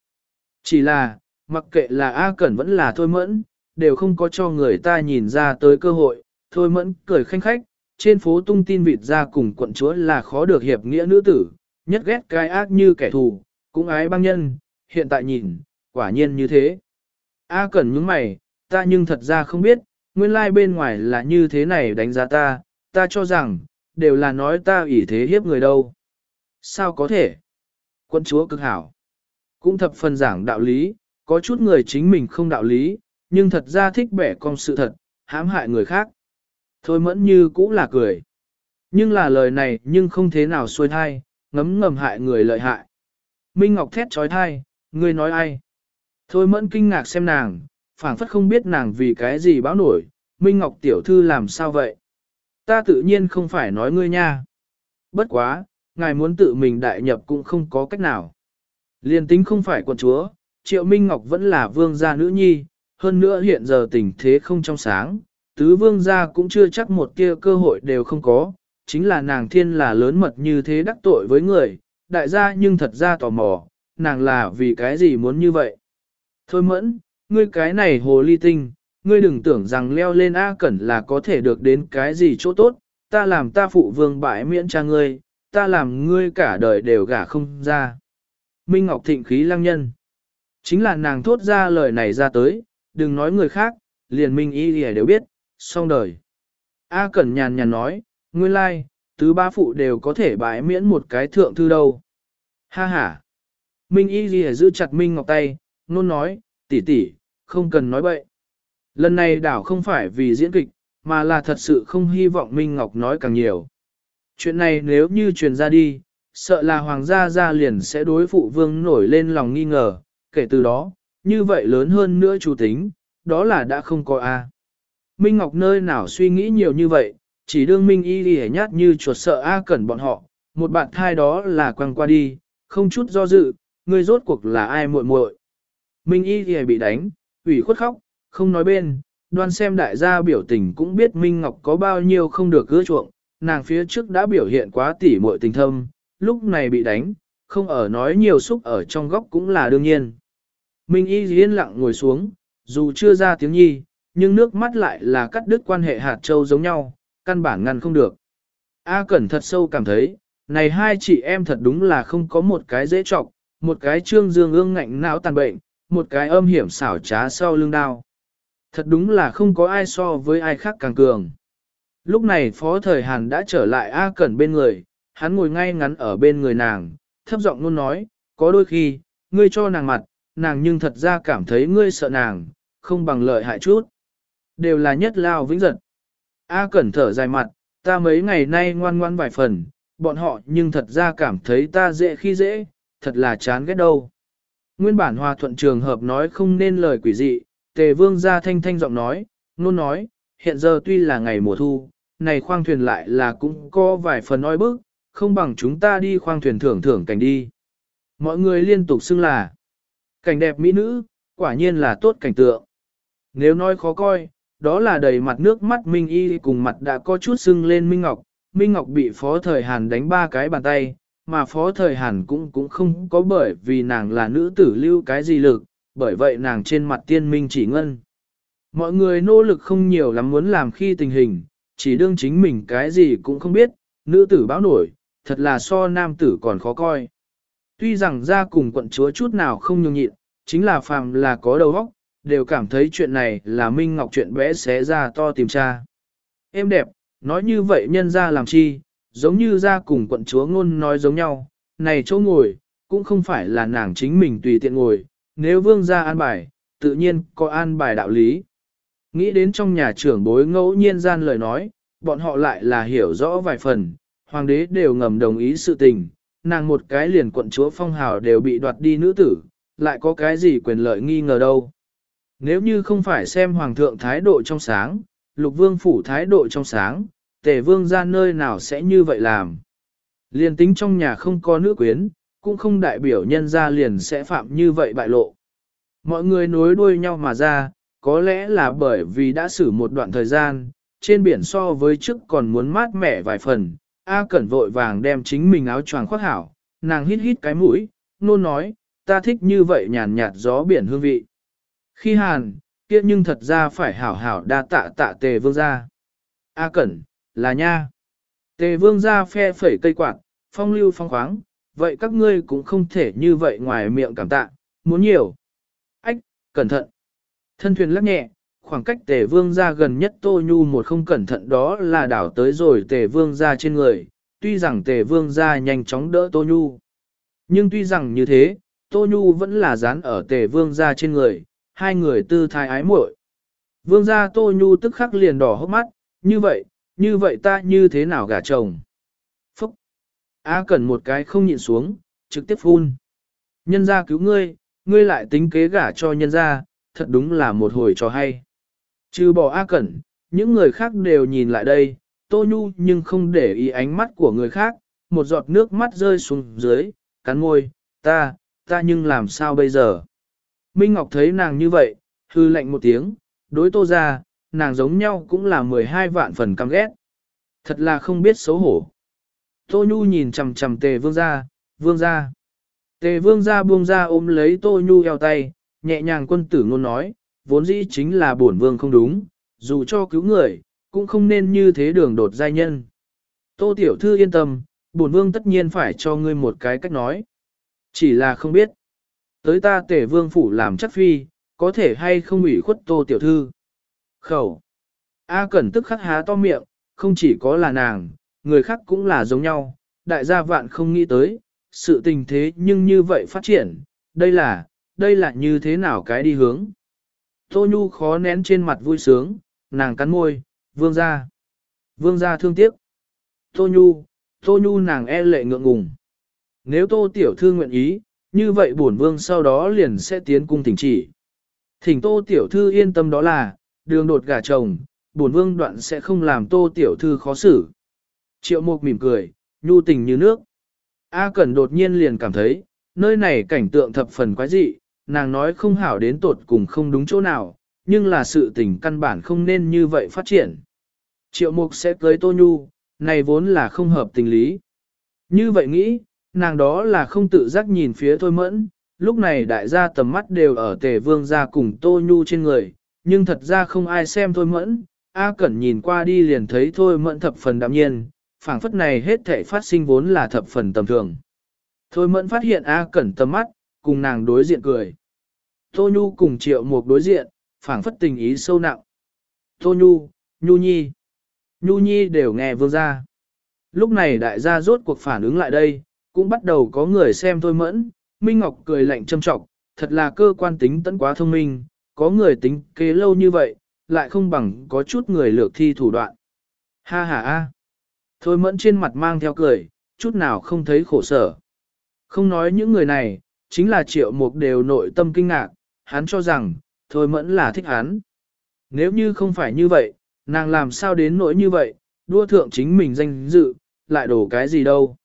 Chỉ là, mặc kệ là A Cẩn vẫn là Thôi Mẫn, đều không có cho người ta nhìn ra tới cơ hội, Thôi Mẫn cười khanh khách, trên phố tung tin vịt ra cùng quận chúa là khó được hiệp nghĩa nữ tử, nhất ghét cái ác như kẻ thù, cũng ái băng nhân, hiện tại nhìn, quả nhiên như thế. A Cẩn nhướng mày, ta nhưng thật ra không biết, nguyên lai like bên ngoài là như thế này đánh giá ta, ta cho rằng, đều là nói ta ủy thế hiếp người đâu. Sao có thể? Quân chúa cực hảo. Cũng thập phần giảng đạo lý, có chút người chính mình không đạo lý, nhưng thật ra thích bẻ cong sự thật, hãm hại người khác. Thôi mẫn như cũng là cười. Nhưng là lời này nhưng không thế nào xuôi thai, ngấm ngầm hại người lợi hại. Minh Ngọc thét trói thai, ngươi nói ai? Thôi mẫn kinh ngạc xem nàng, phảng phất không biết nàng vì cái gì báo nổi, Minh Ngọc tiểu thư làm sao vậy? Ta tự nhiên không phải nói ngươi nha. Bất quá, ngài muốn tự mình đại nhập cũng không có cách nào. Liên tính không phải quận chúa, Triệu Minh Ngọc vẫn là vương gia nữ nhi, hơn nữa hiện giờ tình thế không trong sáng, tứ vương gia cũng chưa chắc một kia cơ hội đều không có, chính là nàng thiên là lớn mật như thế đắc tội với người, đại gia nhưng thật ra tò mò, nàng là vì cái gì muốn như vậy. Thôi mẫn, ngươi cái này hồ ly tinh, ngươi đừng tưởng rằng leo lên A Cẩn là có thể được đến cái gì chỗ tốt, ta làm ta phụ vương bãi miễn cha ngươi, ta làm ngươi cả đời đều gả không ra. Minh Ngọc thịnh khí lăng nhân. Chính là nàng thốt ra lời này ra tới, đừng nói người khác, liền Minh Y đều biết, xong đời. A Cẩn nhàn nhàn nói, nguyên lai, like, tứ ba phụ đều có thể bãi miễn một cái thượng thư đâu. Ha ha. Minh Y Ghi giữ chặt Minh Ngọc tay, nôn nói, tỷ tỷ, không cần nói bậy. Lần này đảo không phải vì diễn kịch, mà là thật sự không hy vọng Minh Ngọc nói càng nhiều. Chuyện này nếu như truyền ra đi, sợ là hoàng gia gia liền sẽ đối phụ vương nổi lên lòng nghi ngờ, kể từ đó, như vậy lớn hơn nữa chủ tính, đó là đã không có A. Minh Ngọc nơi nào suy nghĩ nhiều như vậy, chỉ đương Minh y đi nhát như chuột sợ A cẩn bọn họ, một bạn thai đó là quăng qua đi, không chút do dự, người rốt cuộc là ai muội muội. Minh y thì bị đánh, ủy khuất khóc, không nói bên, đoan xem đại gia biểu tình cũng biết Minh Ngọc có bao nhiêu không được gỡ chuộng, nàng phía trước đã biểu hiện quá tỉ muội tình thâm, lúc này bị đánh, không ở nói nhiều xúc ở trong góc cũng là đương nhiên. Minh y yên lặng ngồi xuống, dù chưa ra tiếng nhi, nhưng nước mắt lại là cắt đứt quan hệ hạt châu giống nhau, căn bản ngăn không được. A Cẩn thật sâu cảm thấy, này hai chị em thật đúng là không có một cái dễ trọc, một cái trương dương ương ngạnh não tàn bệnh, một cái âm hiểm xảo trá sau lưng đao. Thật đúng là không có ai so với ai khác càng cường. Lúc này Phó Thời Hàn đã trở lại A Cẩn bên người, hắn ngồi ngay ngắn ở bên người nàng, thấp giọng luôn nói, có đôi khi, ngươi cho nàng mặt, nàng nhưng thật ra cảm thấy ngươi sợ nàng, không bằng lợi hại chút. Đều là nhất lao vĩnh giật. A Cẩn thở dài mặt, ta mấy ngày nay ngoan ngoan vài phần, bọn họ nhưng thật ra cảm thấy ta dễ khi dễ, thật là chán ghét đâu. Nguyên bản hòa thuận trường hợp nói không nên lời quỷ dị, tề vương ra thanh thanh giọng nói, nôn nói, hiện giờ tuy là ngày mùa thu, này khoang thuyền lại là cũng có vài phần oi bức, không bằng chúng ta đi khoang thuyền thưởng thưởng cảnh đi. Mọi người liên tục xưng là cảnh đẹp mỹ nữ, quả nhiên là tốt cảnh tượng. Nếu nói khó coi, đó là đầy mặt nước mắt Minh Y cùng mặt đã có chút sưng lên Minh Ngọc. Minh Ngọc bị Phó Thời Hàn đánh ba cái bàn tay, mà Phó Thời Hàn cũng cũng không có bởi vì nàng là nữ tử lưu cái gì lực, bởi vậy nàng trên mặt tiên minh chỉ ngân. Mọi người nỗ lực không nhiều lắm muốn làm khi tình hình, chỉ đương chính mình cái gì cũng không biết, nữ tử báo nổi, thật là so nam tử còn khó coi. Tuy rằng ra cùng quận chúa chút nào không nhường nhịn, chính là phàm là có đầu óc, đều cảm thấy chuyện này là Minh Ngọc chuyện bé xé ra to tìm tra. Em đẹp, nói như vậy nhân ra làm chi, giống như ra cùng quận chúa ngôn nói giống nhau, này chỗ ngồi, cũng không phải là nàng chính mình tùy tiện ngồi, nếu vương gia an bài, tự nhiên có an bài đạo lý. Nghĩ đến trong nhà trưởng bối ngẫu nhiên gian lời nói, bọn họ lại là hiểu rõ vài phần, hoàng đế đều ngầm đồng ý sự tình, nàng một cái liền quận chúa phong hào đều bị đoạt đi nữ tử, lại có cái gì quyền lợi nghi ngờ đâu. Nếu như không phải xem hoàng thượng thái độ trong sáng, lục vương phủ thái độ trong sáng, tề vương ra nơi nào sẽ như vậy làm. Liền tính trong nhà không có nữ quyến, cũng không đại biểu nhân ra liền sẽ phạm như vậy bại lộ. Mọi người nối đuôi nhau mà ra, có lẽ là bởi vì đã xử một đoạn thời gian, trên biển so với trước còn muốn mát mẻ vài phần, A Cẩn vội vàng đem chính mình áo choàng khoác hảo, nàng hít hít cái mũi, nôn nói, ta thích như vậy nhàn nhạt gió biển hương vị. Khi hàn, kia nhưng thật ra phải hảo hảo đa tạ tạ tề vương gia. A Cẩn, là nha. Tề vương gia phe phẩy cây quạt, phong lưu phong khoáng, vậy các ngươi cũng không thể như vậy ngoài miệng cảm tạ, muốn nhiều. Ách, cẩn thận. Thân thuyền lắc nhẹ, khoảng cách tề vương ra gần nhất Tô Nhu một không cẩn thận đó là đảo tới rồi tề vương ra trên người, tuy rằng tề vương ra nhanh chóng đỡ Tô Nhu. Nhưng tuy rằng như thế, Tô Nhu vẫn là dán ở tề vương ra trên người, hai người tư thái ái muội. Vương gia Tô Nhu tức khắc liền đỏ hốc mắt, như vậy, như vậy ta như thế nào gả chồng? A cần một cái không nhịn xuống, trực tiếp phun. Nhân gia cứu ngươi, ngươi lại tính kế gả cho nhân gia, thật đúng là một hồi trò hay. Trừ bỏ A Cẩn, những người khác đều nhìn lại đây, Tô Nhu nhưng không để ý ánh mắt của người khác, một giọt nước mắt rơi xuống dưới, cắn môi, ta, ta nhưng làm sao bây giờ? Minh Ngọc thấy nàng như vậy, hư lạnh một tiếng, đối tô ra, nàng giống nhau cũng là 12 vạn phần căm ghét. Thật là không biết xấu hổ. Tô Nhu nhìn chằm chằm tề vương ra, vương ra. Tề vương ra buông ra ôm lấy Tô Nhu eo tay, nhẹ nhàng quân tử ngôn nói, vốn dĩ chính là bổn vương không đúng, dù cho cứu người, cũng không nên như thế đường đột giai nhân. Tô tiểu thư yên tâm, bổn vương tất nhiên phải cho ngươi một cái cách nói. Chỉ là không biết, tới ta tể vương phủ làm chắc phi, có thể hay không ủy khuất tô tiểu thư. Khẩu. A cẩn tức khắc há to miệng, không chỉ có là nàng, người khác cũng là giống nhau, đại gia vạn không nghĩ tới, sự tình thế nhưng như vậy phát triển, đây là, đây là như thế nào cái đi hướng. Tô Nhu khó nén trên mặt vui sướng, nàng cắn môi, vương ra. Vương ra thương tiếc. Tô Nhu, Tô Nhu nàng e lệ ngượng ngùng. Nếu Tô Tiểu Thư nguyện ý, như vậy bổn vương sau đó liền sẽ tiến cung thỉnh chỉ. Thỉnh Tô Tiểu Thư yên tâm đó là, đường đột gả chồng, bổn vương đoạn sẽ không làm Tô Tiểu Thư khó xử. Triệu Mục mỉm cười, nhu tình như nước. A Cẩn đột nhiên liền cảm thấy, nơi này cảnh tượng thập phần quái dị, nàng nói không hảo đến tột cùng không đúng chỗ nào, nhưng là sự tình căn bản không nên như vậy phát triển. Triệu Mục sẽ cưới Tô Nhu, này vốn là không hợp tình lý. Như vậy nghĩ, nàng đó là không tự giác nhìn phía Thôi Mẫn, lúc này đại gia tầm mắt đều ở tề vương gia cùng Tô Nhu trên người, nhưng thật ra không ai xem Thôi Mẫn, A Cẩn nhìn qua đi liền thấy Thôi Mẫn thập phần đạm nhiên, phảng phất này hết thể phát sinh vốn là thập phần tầm thường. Thôi Mẫn phát hiện A Cẩn tầm mắt, cùng nàng đối diện cười. Tô Nhu cùng Triệu Mục đối diện, phảng phất tình ý sâu nặng. Tô Nhu, Nhu Nhi. Nhu Nhi đều nghe vương gia. Lúc này đại gia rốt cuộc phản ứng lại đây, cũng bắt đầu có người xem thôi mẫn, Minh Ngọc cười lạnh châm trọng, thật là cơ quan tính tấn quá thông minh, có người tính kế lâu như vậy, lại không bằng có chút người lược thi thủ đoạn. Ha ha ha. Thôi mẫn trên mặt mang theo cười, chút nào không thấy khổ sở. Không nói những người này, chính là triệu mục đều nội tâm kinh ngạc, hắn cho rằng, thôi mẫn là thích hắn. Nếu như không phải như vậy, nàng làm sao đến nỗi như vậy, đua thượng chính mình danh dự, lại đổ cái gì đâu.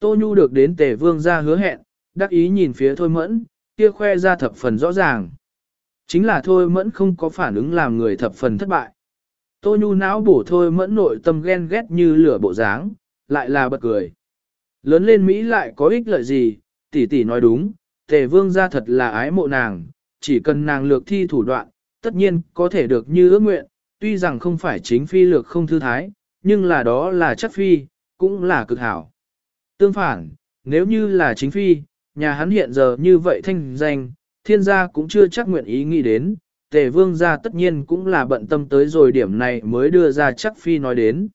Tô Nhu được đến tề vương ra hứa hẹn, đắc ý nhìn phía thôi mẫn, kia khoe ra thập phần rõ ràng. Chính là thôi mẫn không có phản ứng làm người thập phần thất bại. Tô Nhu não bổ thôi mẫn nội tâm ghen ghét như lửa bộ dáng, lại là bật cười. Lớn lên Mỹ lại có ích lợi gì, tỷ tỷ nói đúng, tề vương ra thật là ái mộ nàng, chỉ cần nàng lược thi thủ đoạn, tất nhiên có thể được như ước nguyện, tuy rằng không phải chính phi lược không thư thái, nhưng là đó là chất phi, cũng là cực hảo. Tương phản, nếu như là chính phi, nhà hắn hiện giờ như vậy thanh danh, thiên gia cũng chưa chắc nguyện ý nghĩ đến, tề vương gia tất nhiên cũng là bận tâm tới rồi điểm này mới đưa ra chắc phi nói đến.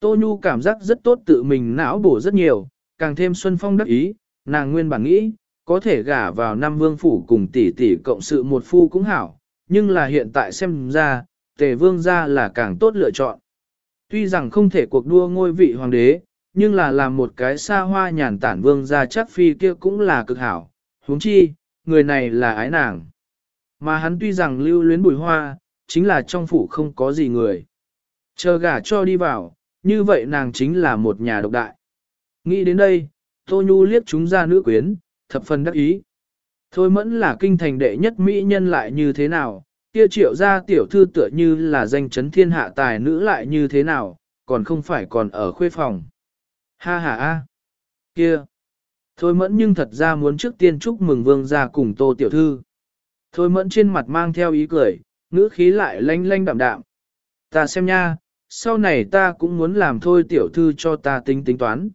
Tô Nhu cảm giác rất tốt tự mình não bổ rất nhiều, càng thêm Xuân Phong đắc ý, nàng nguyên bản nghĩ, có thể gả vào năm vương phủ cùng tỷ tỷ cộng sự một phu cũng hảo, nhưng là hiện tại xem ra, tề vương gia là càng tốt lựa chọn. Tuy rằng không thể cuộc đua ngôi vị hoàng đế, nhưng là làm một cái xa hoa nhàn tản vương gia chắc phi kia cũng là cực hảo, huống chi, người này là ái nàng. Mà hắn tuy rằng lưu luyến bùi hoa, chính là trong phủ không có gì người. Chờ gả cho đi vào, như vậy nàng chính là một nhà độc đại. Nghĩ đến đây, Tô Nhu liếc chúng ra nữ quyến, thập phần đắc ý. Thôi mẫn là kinh thành đệ nhất mỹ nhân lại như thế nào, kia triệu gia tiểu thư tựa như là danh chấn thiên hạ tài nữ lại như thế nào, còn không phải còn ở khuê phòng. Ha ha a, kia. Thôi mẫn nhưng thật ra muốn trước tiên chúc mừng vương gia cùng tô tiểu thư. Thôi mẫn trên mặt mang theo ý cười, ngữ khí lại lanh lanh đạm đạm. Ta xem nha, sau này ta cũng muốn làm thôi tiểu thư cho ta tính tính toán.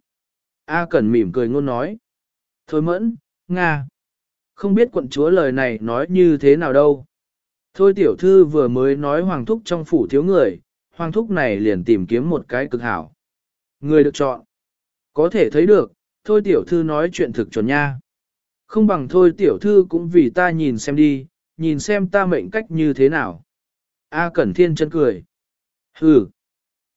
A Cẩn mỉm cười ngôn nói. Thôi mẫn, Nga. Không biết quận chúa lời này nói như thế nào đâu. Thôi tiểu thư vừa mới nói hoàng thúc trong phủ thiếu người, hoàng thúc này liền tìm kiếm một cái cực hảo. Người được chọn. Có thể thấy được, thôi tiểu thư nói chuyện thực chuẩn nha. Không bằng thôi tiểu thư cũng vì ta nhìn xem đi, nhìn xem ta mệnh cách như thế nào. A Cẩn Thiên chân cười. Hừ.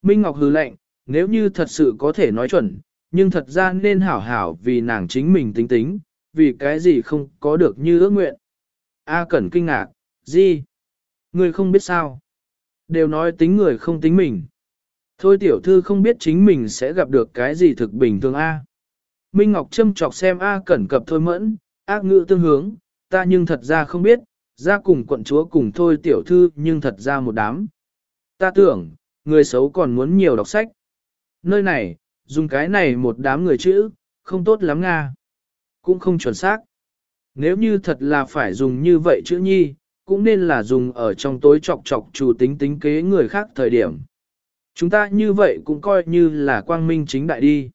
Minh Ngọc hừ lạnh, nếu như thật sự có thể nói chuẩn, nhưng thật ra nên hảo hảo vì nàng chính mình tính tính, vì cái gì không có được như ước nguyện. A Cẩn kinh ngạc, gì? Người không biết sao? Đều nói tính người không tính mình. Thôi tiểu thư không biết chính mình sẽ gặp được cái gì thực bình thường A. Minh Ngọc châm chọc xem A cẩn cập thôi mẫn, ác ngữ tương hướng, ta nhưng thật ra không biết, ra cùng quận chúa cùng thôi tiểu thư nhưng thật ra một đám. Ta tưởng, người xấu còn muốn nhiều đọc sách. Nơi này, dùng cái này một đám người chữ, không tốt lắm Nga. Cũng không chuẩn xác. Nếu như thật là phải dùng như vậy chữ nhi, cũng nên là dùng ở trong tối chọc chọc chủ tính tính kế người khác thời điểm. Chúng ta như vậy cũng coi như là quang minh chính đại đi.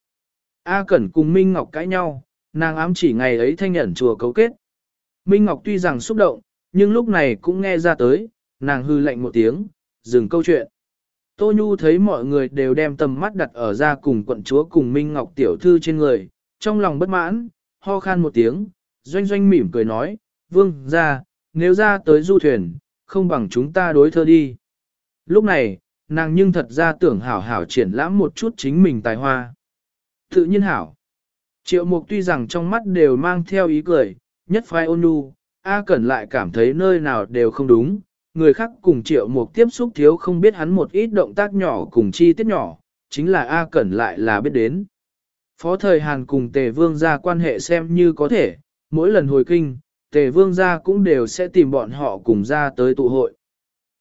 A Cẩn cùng Minh Ngọc cãi nhau, nàng ám chỉ ngày ấy thanh nhẫn chùa cấu kết. Minh Ngọc tuy rằng xúc động, nhưng lúc này cũng nghe ra tới, nàng hư lạnh một tiếng, dừng câu chuyện. Tô Nhu thấy mọi người đều đem tầm mắt đặt ở ra cùng quận chúa cùng Minh Ngọc tiểu thư trên người, trong lòng bất mãn, ho khan một tiếng, doanh doanh mỉm cười nói, vương ra, nếu ra tới du thuyền, không bằng chúng ta đối thơ đi. Lúc này, nàng nhưng thật ra tưởng hảo hảo triển lãm một chút chính mình tài hoa. Tự nhiên hảo. Triệu mục tuy rằng trong mắt đều mang theo ý cười, nhất phái ôn nhu, A Cẩn lại cảm thấy nơi nào đều không đúng, người khác cùng triệu mục tiếp xúc thiếu không biết hắn một ít động tác nhỏ cùng chi tiết nhỏ, chính là A Cẩn lại là biết đến. Phó thời Hàn cùng Tề Vương gia quan hệ xem như có thể, mỗi lần hồi kinh, Tề Vương gia cũng đều sẽ tìm bọn họ cùng ra tới tụ hội.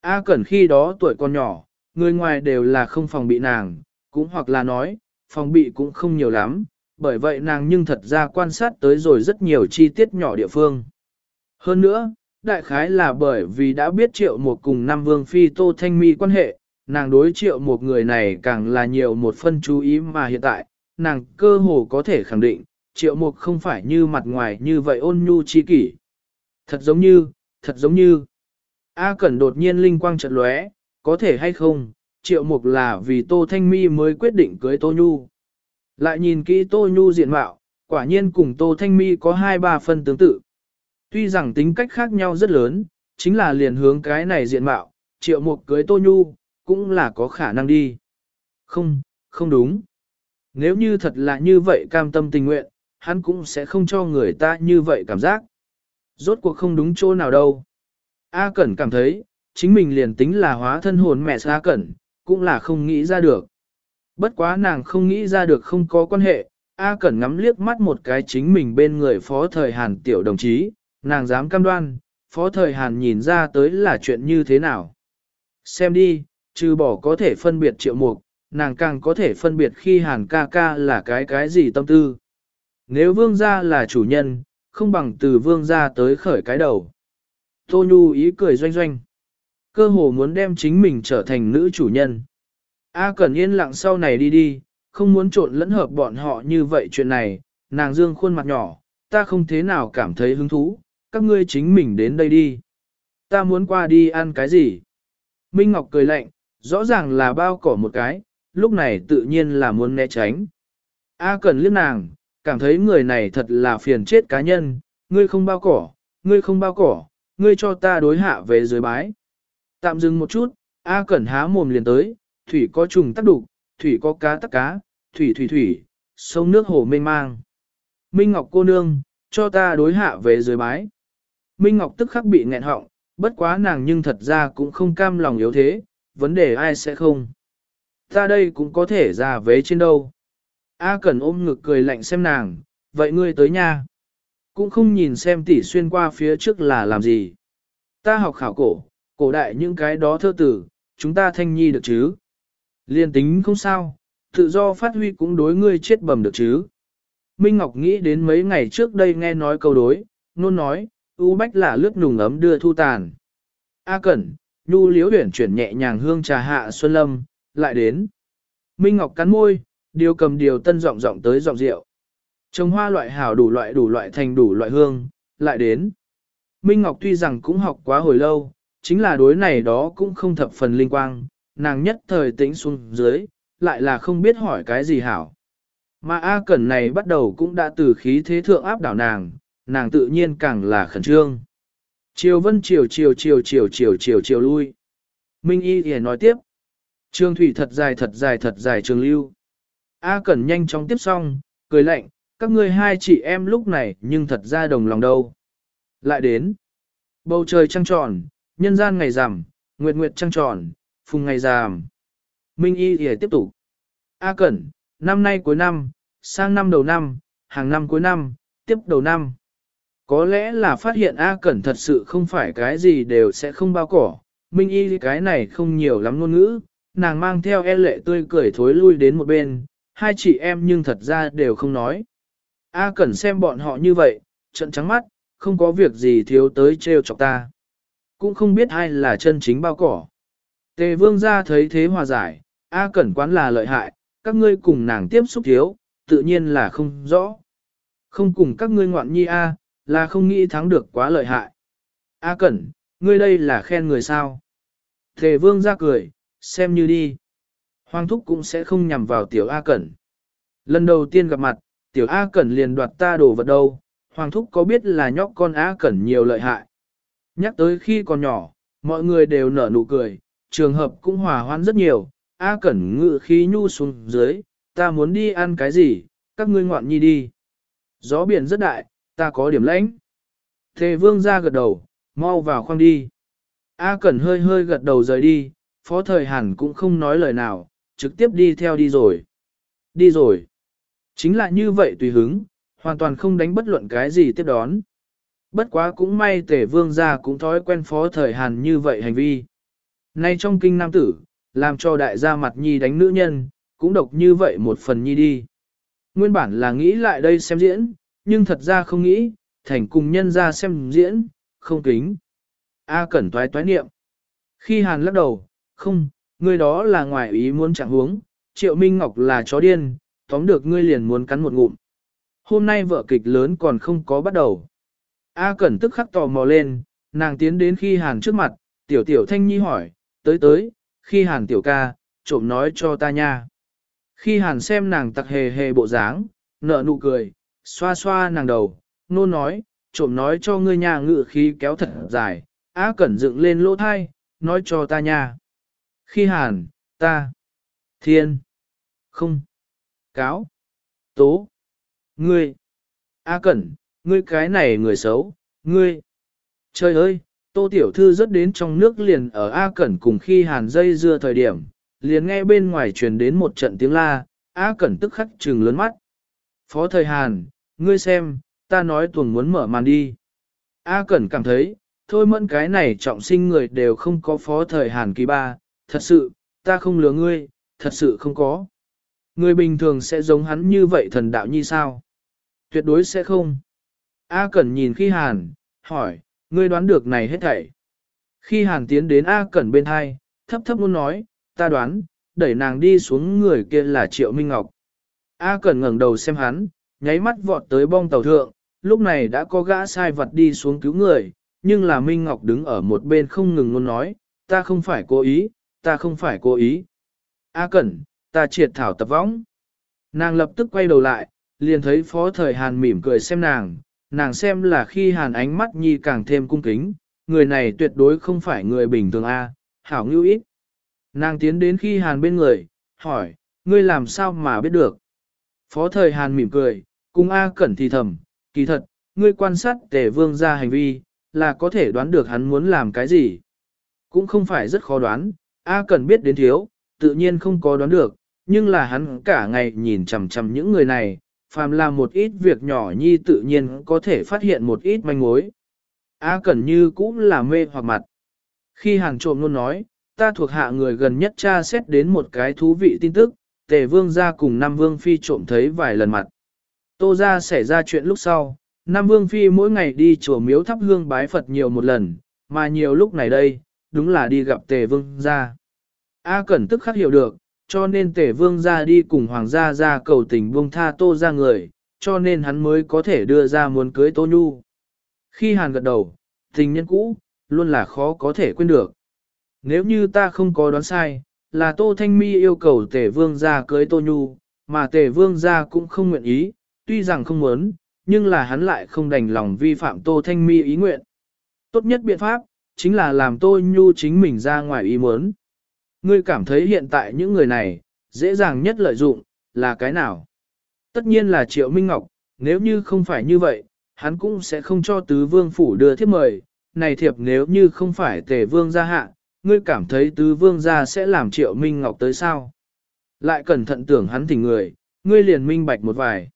A Cẩn khi đó tuổi còn nhỏ, người ngoài đều là không phòng bị nàng, cũng hoặc là nói, phòng bị cũng không nhiều lắm, bởi vậy nàng nhưng thật ra quan sát tới rồi rất nhiều chi tiết nhỏ địa phương. Hơn nữa, đại khái là bởi vì đã biết triệu một cùng Nam Vương Phi Tô Thanh Mi quan hệ, nàng đối triệu một người này càng là nhiều một phân chú ý mà hiện tại, nàng cơ hồ có thể khẳng định, triệu một không phải như mặt ngoài như vậy ôn nhu chi kỷ. Thật giống như, thật giống như, A Cẩn đột nhiên linh quang chợt lóe, có thể hay không, triệu mục là vì Tô Thanh Mi mới quyết định cưới Tô Nhu. Lại nhìn kỹ Tô Nhu diện mạo, quả nhiên cùng Tô Thanh Mi có hai ba phân tương tự. Tuy rằng tính cách khác nhau rất lớn, chính là liền hướng cái này diện mạo, triệu mục cưới Tô Nhu, cũng là có khả năng đi. Không, không đúng. Nếu như thật là như vậy cam tâm tình nguyện, hắn cũng sẽ không cho người ta như vậy cảm giác. Rốt cuộc không đúng chỗ nào đâu. A Cẩn cảm thấy, chính mình liền tính là hóa thân hồn mẹ A Cẩn, cũng là không nghĩ ra được. Bất quá nàng không nghĩ ra được không có quan hệ, A Cẩn ngắm liếc mắt một cái chính mình bên người phó thời Hàn tiểu đồng chí, nàng dám cam đoan, phó thời Hàn nhìn ra tới là chuyện như thế nào. Xem đi, trừ bỏ có thể phân biệt triệu mục, nàng càng có thể phân biệt khi Hàn ca ca là cái cái gì tâm tư. Nếu vương gia là chủ nhân, không bằng từ vương gia tới khởi cái đầu. Tô Nhu ý cười doanh doanh. Cơ hồ muốn đem chính mình trở thành nữ chủ nhân. A Cẩn yên lặng sau này đi đi, không muốn trộn lẫn hợp bọn họ như vậy chuyện này, nàng dương khuôn mặt nhỏ, ta không thế nào cảm thấy hứng thú, các ngươi chính mình đến đây đi. Ta muốn qua đi ăn cái gì? Minh Ngọc cười lạnh, rõ ràng là bao cỏ một cái, lúc này tự nhiên là muốn né tránh. A Cẩn liếc nàng, cảm thấy người này thật là phiền chết cá nhân, ngươi không bao cỏ, ngươi không bao cỏ, ngươi cho ta đối hạ về dưới bái. Tạm dừng một chút, A Cẩn há mồm liền tới, thủy có trùng tác đục, thủy có cá tắc cá, thủy thủy thủy, sông nước hồ mênh mang. Minh Ngọc cô nương, cho ta đối hạ về dưới bái. Minh Ngọc tức khắc bị nghẹn họng, bất quá nàng nhưng thật ra cũng không cam lòng yếu thế, vấn đề ai sẽ không. Ta đây cũng có thể ra vế trên đâu. A Cẩn ôm ngực cười lạnh xem nàng, vậy ngươi tới nha. Cũng không nhìn xem tỷ xuyên qua phía trước là làm gì. Ta học khảo cổ, cổ đại những cái đó thơ tử, chúng ta thanh nhi được chứ. Liên tính không sao, tự do phát huy cũng đối ngươi chết bầm được chứ. Minh Ngọc nghĩ đến mấy ngày trước đây nghe nói câu đối, nôn nói, u bách là lướt nùng ấm đưa thu tàn. A Cẩn, nhu liếu huyển chuyển nhẹ nhàng hương trà hạ xuân lâm, lại đến. Minh Ngọc cắn môi, điều cầm điều tân giọng giọng tới giọng rượu. Trồng hoa loại hảo đủ loại đủ loại thành đủ loại hương, lại đến. Minh Ngọc tuy rằng cũng học quá hồi lâu, chính là đối này đó cũng không thập phần linh quang, nàng nhất thời tĩnh xuống dưới, lại là không biết hỏi cái gì hảo. Mà A Cẩn này bắt đầu cũng đã từ khí thế thượng áp đảo nàng, nàng tự nhiên càng là khẩn trương. Chiều vân chiều chiều chiều chiều chiều chiều chiều lui. Minh Y thì nói tiếp. Trường thủy thật dài thật dài thật dài trường lưu. A Cẩn nhanh chóng tiếp xong, cười lạnh, các ngươi hai chị em lúc này nhưng thật ra đồng lòng đâu. Lại đến. Bầu trời trăng tròn, nhân gian ngày rằm, nguyệt nguyệt trăng tròn, phùng ngày rằm. Minh Y thì tiếp tục. A Cẩn, năm nay cuối năm, sang năm đầu năm, hàng năm cuối năm, tiếp đầu năm. Có lẽ là phát hiện A Cẩn thật sự không phải cái gì đều sẽ không bao cỏ, Minh Y cái này không nhiều lắm ngôn ngữ, nàng mang theo e lệ tươi cười thối lui đến một bên, hai chị em nhưng thật ra đều không nói. A Cẩn xem bọn họ như vậy, trận trắng mắt, không có việc gì thiếu tới trêu chọc ta. Cũng không biết ai là chân chính bao cỏ. Tề vương ra thấy thế hòa giải, A Cẩn quán là lợi hại, các ngươi cùng nàng tiếp xúc thiếu, tự nhiên là không rõ. Không cùng các ngươi ngoạn nhi A, là không nghĩ thắng được quá lợi hại. A Cẩn, ngươi đây là khen người sao? Thề vương ra cười, xem như đi. Hoàng thúc cũng sẽ không nhằm vào tiểu A Cẩn. Lần đầu tiên gặp mặt, tiểu A Cẩn liền đoạt ta đồ vật đâu, Hoàng thúc có biết là nhóc con A Cẩn nhiều lợi hại. Nhắc tới khi còn nhỏ, mọi người đều nở nụ cười, trường hợp cũng hòa hoãn rất nhiều, A Cẩn ngự khí nhu xuống dưới, ta muốn đi ăn cái gì, các ngươi ngoạn nhi đi. Gió biển rất đại, ta có điểm lãnh. Thề vương ra gật đầu, mau vào khoang đi. A Cẩn hơi hơi gật đầu rời đi, phó thời hẳn cũng không nói lời nào, trực tiếp đi theo đi rồi. Đi rồi. Chính là như vậy tùy hứng, hoàn toàn không đánh bất luận cái gì tiếp đón. Bất quá cũng may tể vương gia cũng thói quen phó thời hàn như vậy hành vi. Nay trong kinh nam tử, làm cho đại gia mặt nhi đánh nữ nhân, cũng độc như vậy một phần nhi đi. Nguyên bản là nghĩ lại đây xem diễn, nhưng thật ra không nghĩ, thành cùng nhân ra xem diễn, không kính. A cẩn toái toái niệm. Khi hàn lắc đầu, không, người đó là ngoài ý muốn chẳng huống, triệu minh ngọc là chó điên, tóm được ngươi liền muốn cắn một ngụm. Hôm nay vợ kịch lớn còn không có bắt đầu. A cẩn tức khắc tò mò lên, nàng tiến đến khi hàn trước mặt, tiểu tiểu thanh nhi hỏi, tới tới, khi hàn tiểu ca, trộm nói cho ta nha. Khi hàn xem nàng tặc hề hề bộ dáng, nợ nụ cười, xoa xoa nàng đầu, nôn nói, trộm nói cho ngươi nhà ngự khí kéo thật dài, á cẩn dựng lên lỗ thai, nói cho ta nha. Khi hàn, ta, thiên, không, cáo, tố, ngươi, á cẩn, ngươi cái này người xấu, ngươi. Trời ơi, tô tiểu thư rất đến trong nước liền ở A Cẩn cùng khi hàn dây dưa thời điểm, liền nghe bên ngoài truyền đến một trận tiếng la, A Cẩn tức khắc trừng lớn mắt. Phó thời Hàn, ngươi xem, ta nói tuần muốn mở màn đi. A Cẩn cảm thấy, thôi mẫn cái này trọng sinh người đều không có phó thời Hàn kỳ ba, thật sự, ta không lừa ngươi, thật sự không có. Người bình thường sẽ giống hắn như vậy thần đạo như sao? Tuyệt đối sẽ không. A Cẩn nhìn khi Hàn, hỏi, ngươi đoán được này hết thảy. Khi Hàn tiến đến A Cẩn bên hai, thấp thấp muốn nói, ta đoán, đẩy nàng đi xuống người kia là Triệu Minh Ngọc. A Cẩn ngẩng đầu xem hắn, nháy mắt vọt tới bong tàu thượng, lúc này đã có gã sai vật đi xuống cứu người, nhưng là Minh Ngọc đứng ở một bên không ngừng luôn nói, ta không phải cố ý, ta không phải cố ý. A Cẩn, ta triệt thảo tập võng. Nàng lập tức quay đầu lại, liền thấy phó thời Hàn mỉm cười xem nàng, nàng xem là khi Hàn ánh mắt nhi càng thêm cung kính, người này tuyệt đối không phải người bình thường A, hảo ngưu ít. Nàng tiến đến khi Hàn bên người, hỏi, ngươi làm sao mà biết được? Phó thời Hàn mỉm cười, cùng A Cẩn thì thầm, kỳ thật, ngươi quan sát tề vương ra hành vi, là có thể đoán được hắn muốn làm cái gì. Cũng không phải rất khó đoán, A Cẩn biết đến thiếu, tự nhiên không có đoán được, nhưng là hắn cả ngày nhìn chằm chằm những người này, phàm làm một ít việc nhỏ nhi tự nhiên có thể phát hiện một ít manh mối. A Cẩn như cũng là mê hoặc mặt. Khi hàng trộm luôn nói, ta thuộc hạ người gần nhất tra xét đến một cái thú vị tin tức, tề vương gia cùng Nam Vương Phi trộm thấy vài lần mặt. Tô ra xảy ra chuyện lúc sau, Nam Vương Phi mỗi ngày đi chùa miếu thắp hương bái Phật nhiều một lần, mà nhiều lúc này đây, đúng là đi gặp tề vương gia. A Cẩn tức khắc hiểu được, cho nên tề vương gia đi cùng hoàng gia ra cầu tình buông tha tô ra người, cho nên hắn mới có thể đưa ra muốn cưới tô nhu. Khi hàn gật đầu, tình nhân cũ, luôn là khó có thể quên được. Nếu như ta không có đoán sai, là Tô Thanh Mi yêu cầu Tề Vương gia cưới Tô Nhu, mà Tề Vương gia cũng không nguyện ý, tuy rằng không muốn, nhưng là hắn lại không đành lòng vi phạm Tô Thanh Mi ý nguyện. Tốt nhất biện pháp, chính là làm Tô Nhu chính mình ra ngoài ý muốn. Ngươi cảm thấy hiện tại những người này, dễ dàng nhất lợi dụng, là cái nào? Tất nhiên là Triệu Minh Ngọc, nếu như không phải như vậy, hắn cũng sẽ không cho tứ vương phủ đưa thiếp mời. Này thiệp nếu như không phải tề vương gia hạ, ngươi cảm thấy tứ vương gia sẽ làm triệu minh ngọc tới sao? Lại cẩn thận tưởng hắn thỉnh người, ngươi liền minh bạch một vài.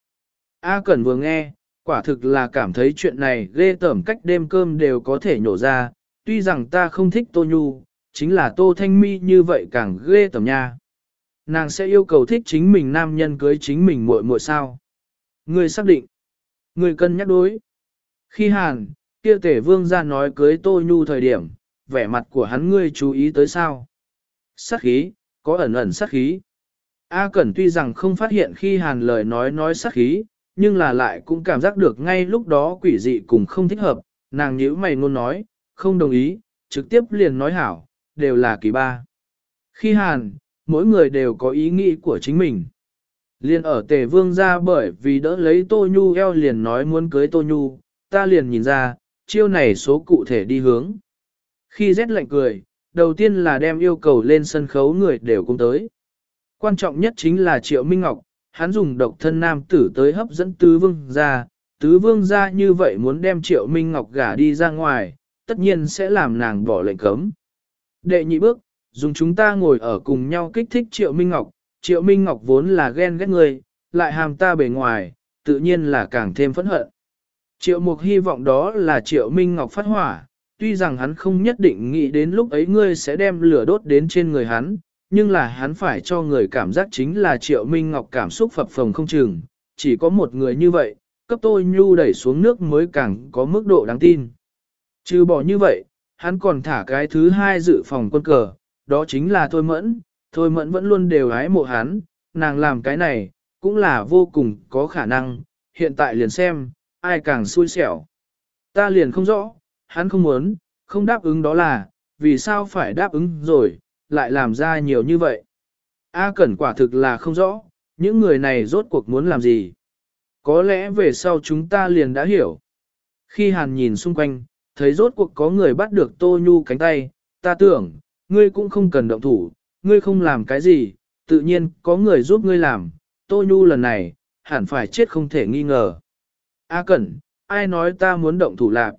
A Cẩn vừa nghe, quả thực là cảm thấy chuyện này ghê tởm cách đêm cơm đều có thể nhổ ra, tuy rằng ta không thích Tô Nhu, chính là Tô Thanh Mi như vậy càng ghê tởm nha. Nàng sẽ yêu cầu thích chính mình nam nhân cưới chính mình muội muội sao. Người xác định. người cân nhắc đối. Khi Hàn, kia tể vương ra nói cưới Tô Nhu thời điểm, vẻ mặt của hắn ngươi chú ý tới sao? Sát khí, có ẩn ẩn sát khí. A Cẩn tuy rằng không phát hiện khi hàn lời nói nói sát khí, nhưng là lại cũng cảm giác được ngay lúc đó quỷ dị cùng không thích hợp, nàng nhíu mày ngôn nói, không đồng ý, trực tiếp liền nói hảo, đều là kỳ ba. Khi hàn, mỗi người đều có ý nghĩ của chính mình. Liên ở tề vương ra bởi vì đỡ lấy Tô Nhu eo liền nói muốn cưới Tô Nhu, ta liền nhìn ra, chiêu này số cụ thể đi hướng. Khi rét lạnh cười, đầu tiên là đem yêu cầu lên sân khấu người đều cũng tới. Quan trọng nhất chính là Triệu Minh Ngọc, hắn dùng độc thân nam tử tới hấp dẫn tứ vương ra, tứ vương ra như vậy muốn đem Triệu Minh Ngọc gả đi ra ngoài, tất nhiên sẽ làm nàng bỏ lệnh cấm. Đệ nhị bước, dùng chúng ta ngồi ở cùng nhau kích thích Triệu Minh Ngọc, Triệu Minh Ngọc vốn là ghen ghét người, lại hàm ta bề ngoài, tự nhiên là càng thêm phẫn hận. Triệu Mục hy vọng đó là Triệu Minh Ngọc phát hỏa, tuy rằng hắn không nhất định nghĩ đến lúc ấy ngươi sẽ đem lửa đốt đến trên người hắn, nhưng là hắn phải cho người cảm giác chính là Triệu Minh Ngọc cảm xúc phập phồng không chừng, chỉ có một người như vậy, cấp tôi nhu đẩy xuống nước mới càng có mức độ đáng tin. Trừ bỏ như vậy, hắn còn thả cái thứ hai dự phòng quân cờ, đó chính là Thôi Mẫn, Thôi Mẫn vẫn luôn đều hái mộ hắn, nàng làm cái này, cũng là vô cùng có khả năng, hiện tại liền xem, ai càng xui xẻo. Ta liền không rõ, hắn không muốn, không đáp ứng đó là, vì sao phải đáp ứng rồi, lại làm ra nhiều như vậy. A Cẩn quả thực là không rõ, những người này rốt cuộc muốn làm gì. Có lẽ về sau chúng ta liền đã hiểu. Khi Hàn nhìn xung quanh, thấy rốt cuộc có người bắt được Tô Nhu cánh tay, ta tưởng, ngươi cũng không cần động thủ, ngươi không làm cái gì, tự nhiên có người giúp ngươi làm, Tô Nhu lần này, hẳn phải chết không thể nghi ngờ. A Cẩn, ai nói ta muốn động thủ lạc?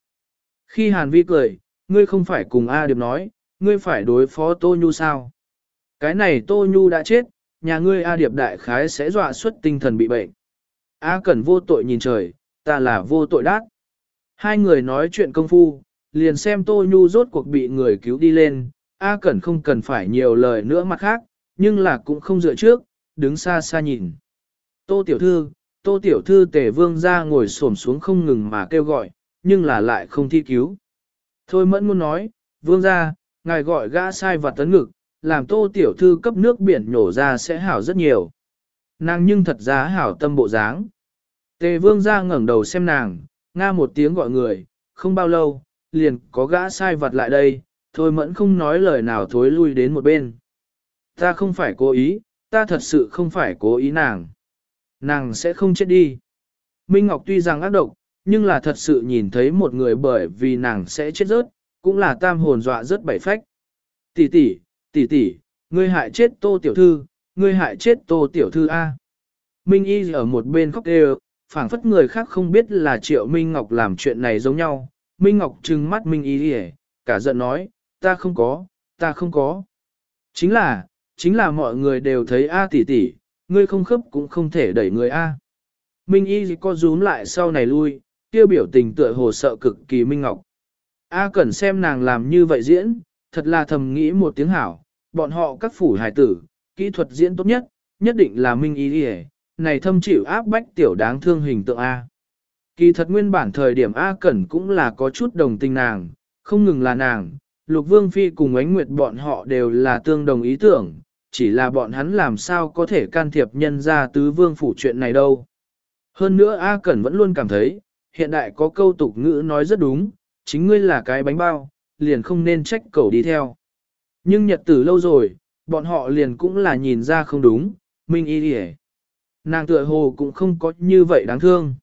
Khi Hàn Vi cười, ngươi không phải cùng A Điệp nói, ngươi phải đối phó Tô Nhu sao? Cái này Tô Nhu đã chết, nhà ngươi A Điệp đại khái sẽ dọa xuất tinh thần bị bệnh. A Cẩn vô tội nhìn trời, ta là vô tội đát. Hai người nói chuyện công phu, liền xem Tô Nhu rốt cuộc bị người cứu đi lên, A Cẩn không cần phải nhiều lời nữa mặt khác, nhưng là cũng không dựa trước, đứng xa xa nhìn. Tô Tiểu Thư, Tô Tiểu Thư tề vương ra ngồi xổm xuống không ngừng mà kêu gọi, nhưng là lại không thi cứu. Thôi mẫn muốn nói, vương ra, ngài gọi gã sai và tấn ngực, làm Tô Tiểu Thư cấp nước biển nhổ ra sẽ hảo rất nhiều. Nàng nhưng thật ra hảo tâm bộ dáng. Tề vương ra ngẩng đầu xem nàng, nga một tiếng gọi người, không bao lâu, liền có gã sai vật lại đây, thôi mẫn không nói lời nào thối lui đến một bên. Ta không phải cố ý, ta thật sự không phải cố ý nàng. Nàng sẽ không chết đi. Minh Ngọc tuy rằng ác độc, nhưng là thật sự nhìn thấy một người bởi vì nàng sẽ chết rớt, cũng là tam hồn dọa rất bảy phách. Tỷ tỷ, tỷ tỷ, ngươi hại chết tô tiểu thư, ngươi hại chết tô tiểu thư A. Minh Y ở một bên khóc đều, phảng phất người khác không biết là triệu Minh Ngọc làm chuyện này giống nhau. Minh Ngọc trừng mắt Minh Y cả giận nói, ta không có, ta không có. Chính là, chính là mọi người đều thấy A tỷ tỷ, ngươi không khớp cũng không thể đẩy người A. Minh Y co rúm lại sau này lui, tiêu biểu tình tựa hồ sợ cực kỳ Minh Ngọc. A cẩn xem nàng làm như vậy diễn, thật là thầm nghĩ một tiếng hảo, bọn họ các phủ hài tử, kỹ thuật diễn tốt nhất, nhất định là Minh Y đi này thâm chịu áp bách tiểu đáng thương hình tượng A. Kỳ thật nguyên bản thời điểm A Cẩn cũng là có chút đồng tình nàng, không ngừng là nàng, Lục Vương Phi cùng ánh nguyệt bọn họ đều là tương đồng ý tưởng, chỉ là bọn hắn làm sao có thể can thiệp nhân ra tứ vương phủ chuyện này đâu. Hơn nữa A Cẩn vẫn luôn cảm thấy, hiện đại có câu tục ngữ nói rất đúng, chính ngươi là cái bánh bao, liền không nên trách cậu đi theo. Nhưng nhật tử lâu rồi, bọn họ liền cũng là nhìn ra không đúng, minh y đi Nàng tựa hồ cũng không có như vậy đáng thương.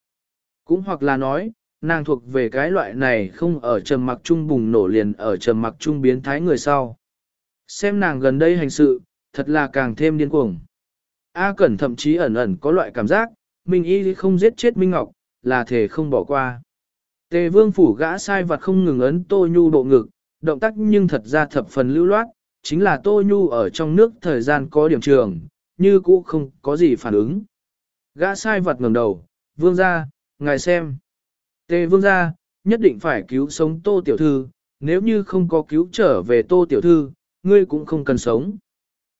Cũng hoặc là nói, nàng thuộc về cái loại này không ở trầm mặc trung bùng nổ liền ở trầm mặc trung biến thái người sau. Xem nàng gần đây hành sự, thật là càng thêm điên cuồng. A Cẩn thậm chí ẩn ẩn có loại cảm giác, Minh Y không giết chết Minh Ngọc, là thể không bỏ qua. Tề vương phủ gã sai vật không ngừng ấn Tô Nhu bộ ngực, động tác nhưng thật ra thập phần lưu loát, chính là Tô Nhu ở trong nước thời gian có điểm trường, như cũ không có gì phản ứng. Gã sai vật ngẩng đầu, vương ra, ngài xem. Tề vương ra, nhất định phải cứu sống Tô Tiểu Thư, nếu như không có cứu trở về Tô Tiểu Thư, ngươi cũng không cần sống.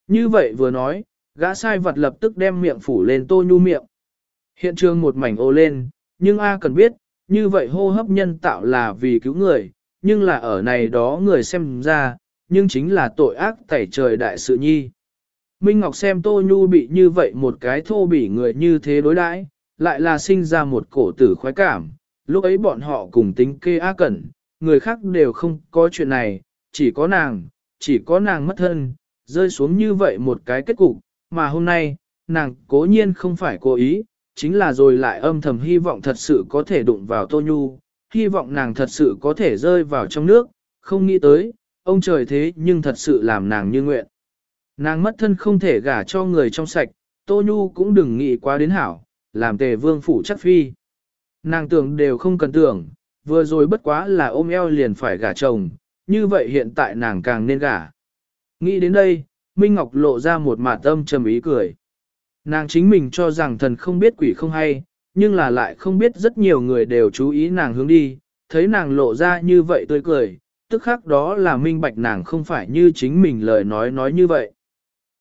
Như vậy vừa nói, gã sai vật lập tức đem miệng phủ lên Tô Nhu miệng. Hiện trường một mảnh ô lên, nhưng A cần biết, như vậy hô hấp nhân tạo là vì cứu người, nhưng là ở này đó người xem ra, nhưng chính là tội ác tẩy trời đại sự nhi. Minh Ngọc xem Tô Nhu bị như vậy một cái thô bỉ người như thế đối đãi, lại là sinh ra một cổ tử khoái cảm. Lúc ấy bọn họ cùng tính kê ác Cẩn, người khác đều không có chuyện này, chỉ có nàng, chỉ có nàng mất thân, rơi xuống như vậy một cái kết cục, mà hôm nay, nàng cố nhiên không phải cố ý, chính là rồi lại âm thầm hy vọng thật sự có thể đụng vào Tô Nhu, hy vọng nàng thật sự có thể rơi vào trong nước, không nghĩ tới, ông trời thế nhưng thật sự làm nàng như nguyện. Nàng mất thân không thể gả cho người trong sạch, Tô Nhu cũng đừng nghĩ quá đến hảo, làm tề vương phủ chắc phi. Nàng tưởng đều không cần tưởng, vừa rồi bất quá là ôm eo liền phải gả chồng, như vậy hiện tại nàng càng nên gả. Nghĩ đến đây, Minh Ngọc lộ ra một mạt tâm trầm ý cười. Nàng chính mình cho rằng thần không biết quỷ không hay, nhưng là lại không biết rất nhiều người đều chú ý nàng hướng đi, thấy nàng lộ ra như vậy tươi cười, tức khắc đó là minh bạch nàng không phải như chính mình lời nói nói như vậy.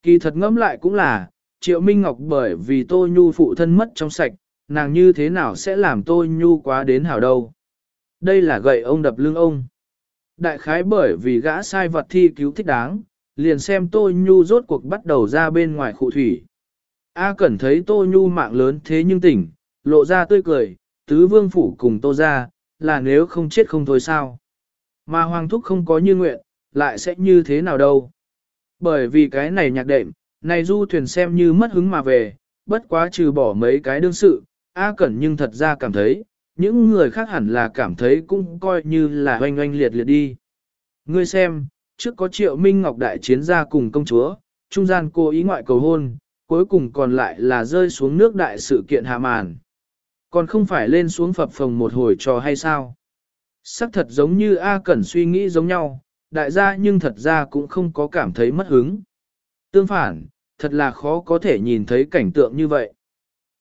Kỳ thật ngẫm lại cũng là, Triệu Minh Ngọc bởi vì Tô Nhu phụ thân mất trong sạch, nàng như thế nào sẽ làm Tô Nhu quá đến hảo đâu. Đây là gậy ông đập lưng ông. Đại khái bởi vì gã sai vật thi cứu thích đáng, liền xem Tô Nhu rốt cuộc bắt đầu ra bên ngoài khu thủy. A Cẩn thấy Tô Nhu mạng lớn thế nhưng tỉnh, lộ ra tươi cười, tứ vương phủ cùng Tô ra, là nếu không chết không thôi sao. Mà Hoàng Thúc không có như nguyện, lại sẽ như thế nào đâu. Bởi vì cái này nhạc đệm, này du thuyền xem như mất hứng mà về, bất quá trừ bỏ mấy cái đương sự, A Cẩn nhưng thật ra cảm thấy, những người khác hẳn là cảm thấy cũng coi như là oanh oanh liệt liệt đi. Ngươi xem, trước có triệu minh ngọc đại chiến gia cùng công chúa, trung gian cô ý ngoại cầu hôn, cuối cùng còn lại là rơi xuống nước đại sự kiện hạ màn. Còn không phải lên xuống phập phồng một hồi trò hay sao? Sắc thật giống như A Cẩn suy nghĩ giống nhau, đại gia nhưng thật ra cũng không có cảm thấy mất hứng. Tương phản, thật là khó có thể nhìn thấy cảnh tượng như vậy.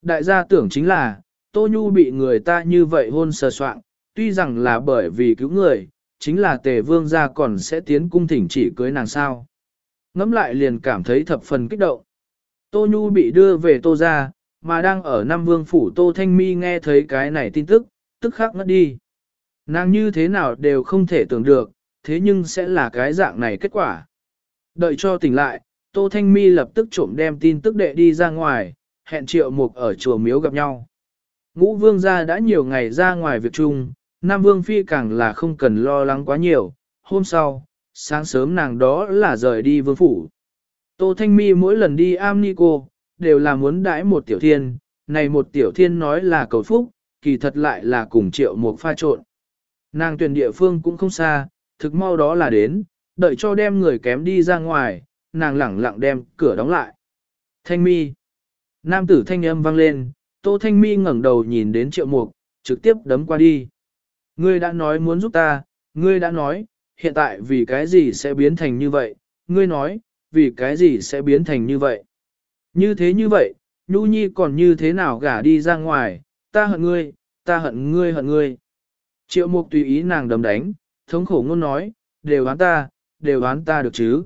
Đại gia tưởng chính là, Tô Nhu bị người ta như vậy hôn sờ soạn, tuy rằng là bởi vì cứu người, chính là tề vương gia còn sẽ tiến cung thỉnh chỉ cưới nàng sao. Ngắm lại liền cảm thấy thập phần kích động. Tô Nhu bị đưa về Tô gia, mà đang ở Nam Vương Phủ Tô Thanh Mi nghe thấy cái này tin tức, tức khắc ngất đi. Nàng như thế nào đều không thể tưởng được, thế nhưng sẽ là cái dạng này kết quả. Đợi cho tỉnh lại, Tô Thanh Mi lập tức trộm đem tin tức đệ đi ra ngoài, hẹn triệu mục ở chùa miếu gặp nhau. Ngũ vương gia đã nhiều ngày ra ngoài việc chung, Nam vương phi càng là không cần lo lắng quá nhiều, hôm sau, sáng sớm nàng đó là rời đi vương phủ. Tô Thanh Mi mỗi lần đi am ni cô, đều là muốn đãi một tiểu thiên, này một tiểu thiên nói là cầu phúc, kỳ thật lại là cùng triệu một pha trộn. Nàng tuyển địa phương cũng không xa, thực mau đó là đến, đợi cho đem người kém đi ra ngoài, nàng lẳng lặng đem cửa đóng lại. Thanh mi. Nam tử thanh âm vang lên, Tô Thanh mi ngẩng đầu nhìn đến triệu mục, trực tiếp đấm qua đi. Ngươi đã nói muốn giúp ta, ngươi đã nói, hiện tại vì cái gì sẽ biến thành như vậy, ngươi nói, vì cái gì sẽ biến thành như vậy. Như thế như vậy, Nhu Nhi còn như thế nào gả đi ra ngoài, ta hận ngươi, ta hận ngươi hận ngươi. Triệu mục tùy ý nàng đấm đánh, thống khổ ngôn nói, đều oán ta, đều oán ta được chứ.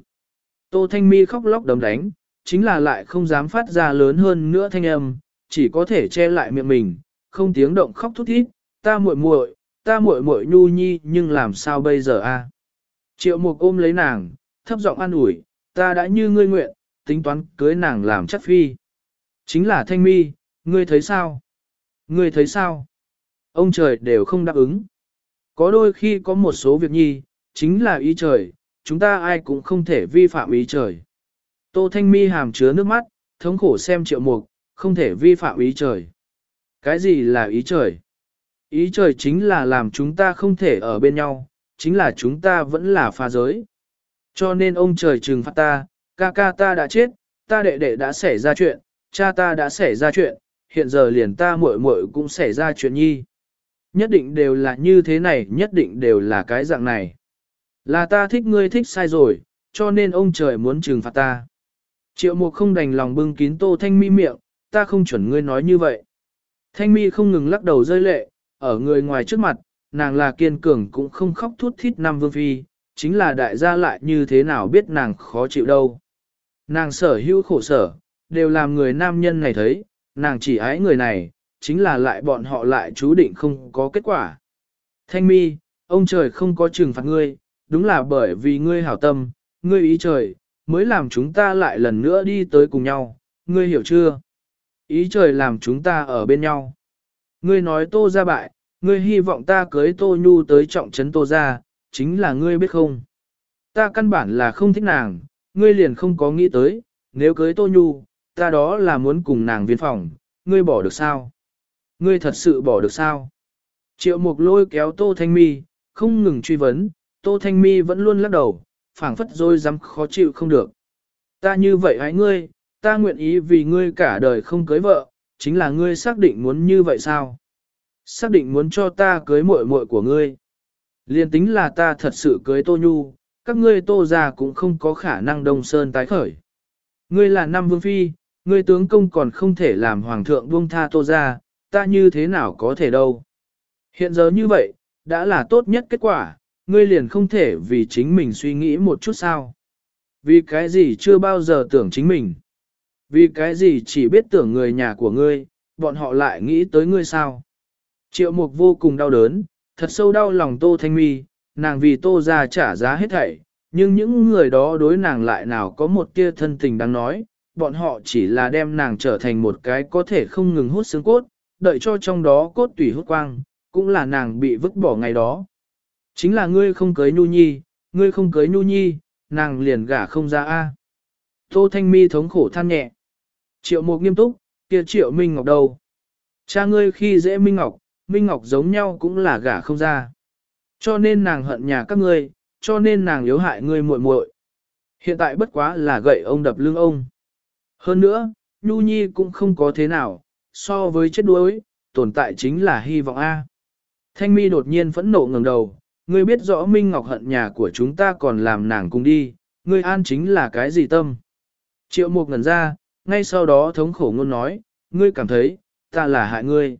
Tô Thanh Mi khóc lóc đấm đánh, chính là lại không dám phát ra lớn hơn nữa thanh âm, chỉ có thể che lại miệng mình, không tiếng động khóc thút thít, ta muội muội, ta muội muội nhu nhi nhưng làm sao bây giờ a? Triệu mục ôm lấy nàng, thấp giọng an ủi, ta đã như ngươi nguyện, tính toán cưới nàng làm chắc phi. Chính là thanh mi, ngươi thấy sao? Ngươi thấy sao? Ông trời đều không đáp ứng. Có đôi khi có một số việc nhi, chính là ý trời, chúng ta ai cũng không thể vi phạm ý trời. Tô Thanh Mi hàm chứa nước mắt, thống khổ xem triệu mục, không thể vi phạm ý trời. Cái gì là ý trời? Ý trời chính là làm chúng ta không thể ở bên nhau, chính là chúng ta vẫn là pha giới. Cho nên ông trời trừng phạt ta, ca ca ta đã chết, ta đệ đệ đã xảy ra chuyện, cha ta đã xảy ra chuyện, hiện giờ liền ta muội muội cũng xảy ra chuyện nhi. Nhất định đều là như thế này, nhất định đều là cái dạng này. Là ta thích ngươi thích sai rồi, cho nên ông trời muốn trừng phạt ta. Triệu mục không đành lòng bưng kín tô thanh mi miệng, ta không chuẩn ngươi nói như vậy. Thanh mi không ngừng lắc đầu rơi lệ, ở người ngoài trước mặt, nàng là kiên cường cũng không khóc thút thít năm vương phi, chính là đại gia lại như thế nào biết nàng khó chịu đâu. Nàng sở hữu khổ sở, đều làm người nam nhân này thấy, nàng chỉ ái người này, chính là lại bọn họ lại chú định không có kết quả. Thanh mi, ông trời không có trừng phạt ngươi, đúng là bởi vì ngươi hảo tâm, ngươi ý trời, mới làm chúng ta lại lần nữa đi tới cùng nhau, ngươi hiểu chưa? Ý trời làm chúng ta ở bên nhau. Ngươi nói tô ra bại, ngươi hy vọng ta cưới tô nhu tới trọng trấn tô ra, chính là ngươi biết không? Ta căn bản là không thích nàng, ngươi liền không có nghĩ tới, nếu cưới Tô Nhu, ta đó là muốn cùng nàng viên phòng, ngươi bỏ được sao? Ngươi thật sự bỏ được sao? Triệu mục lôi kéo Tô Thanh Mi, không ngừng truy vấn, Tô Thanh Mi vẫn luôn lắc đầu, phảng phất rồi dám khó chịu không được. Ta như vậy hãy ngươi, ta nguyện ý vì ngươi cả đời không cưới vợ, chính là ngươi xác định muốn như vậy sao? Xác định muốn cho ta cưới muội muội của ngươi. Liên tính là ta thật sự cưới Tô Nhu, các ngươi Tô già cũng không có khả năng đông sơn tái khởi. Ngươi là năm vương phi, ngươi tướng công còn không thể làm hoàng thượng buông tha Tô gia, ta như thế nào có thể đâu. Hiện giờ như vậy, đã là tốt nhất kết quả, ngươi liền không thể vì chính mình suy nghĩ một chút sao. Vì cái gì chưa bao giờ tưởng chính mình. Vì cái gì chỉ biết tưởng người nhà của ngươi, bọn họ lại nghĩ tới ngươi sao. Triệu mục vô cùng đau đớn, thật sâu đau lòng tô thanh mi, nàng vì tô ra trả giá hết thảy, nhưng những người đó đối nàng lại nào có một tia thân tình đáng nói, bọn họ chỉ là đem nàng trở thành một cái có thể không ngừng hút xương cốt, đợi cho trong đó cốt tủy hút quang, cũng là nàng bị vứt bỏ ngày đó. Chính là ngươi không cưới Nhu Nhi, ngươi không cưới Nhu Nhi, nàng liền gả không ra a. Tô Thanh Mi thống khổ than nhẹ. Triệu Mục nghiêm túc, kia Triệu Minh Ngọc đâu? Cha ngươi khi dễ Minh Ngọc, Minh Ngọc giống nhau cũng là gả không ra. Cho nên nàng hận nhà các ngươi, cho nên nàng yếu hại ngươi muội muội. Hiện tại bất quá là gậy ông đập lưng ông. Hơn nữa, Nhu Nhi cũng không có thế nào, so với chết đuối, tồn tại chính là hy vọng A. Thanh mi đột nhiên phẫn nộ ngẩng đầu, ngươi biết rõ Minh Ngọc hận nhà của chúng ta còn làm nàng cùng đi, ngươi an chính là cái gì tâm. Triệu mục ngẩn ra, ngay sau đó thống khổ ngôn nói, ngươi cảm thấy, ta là hại ngươi.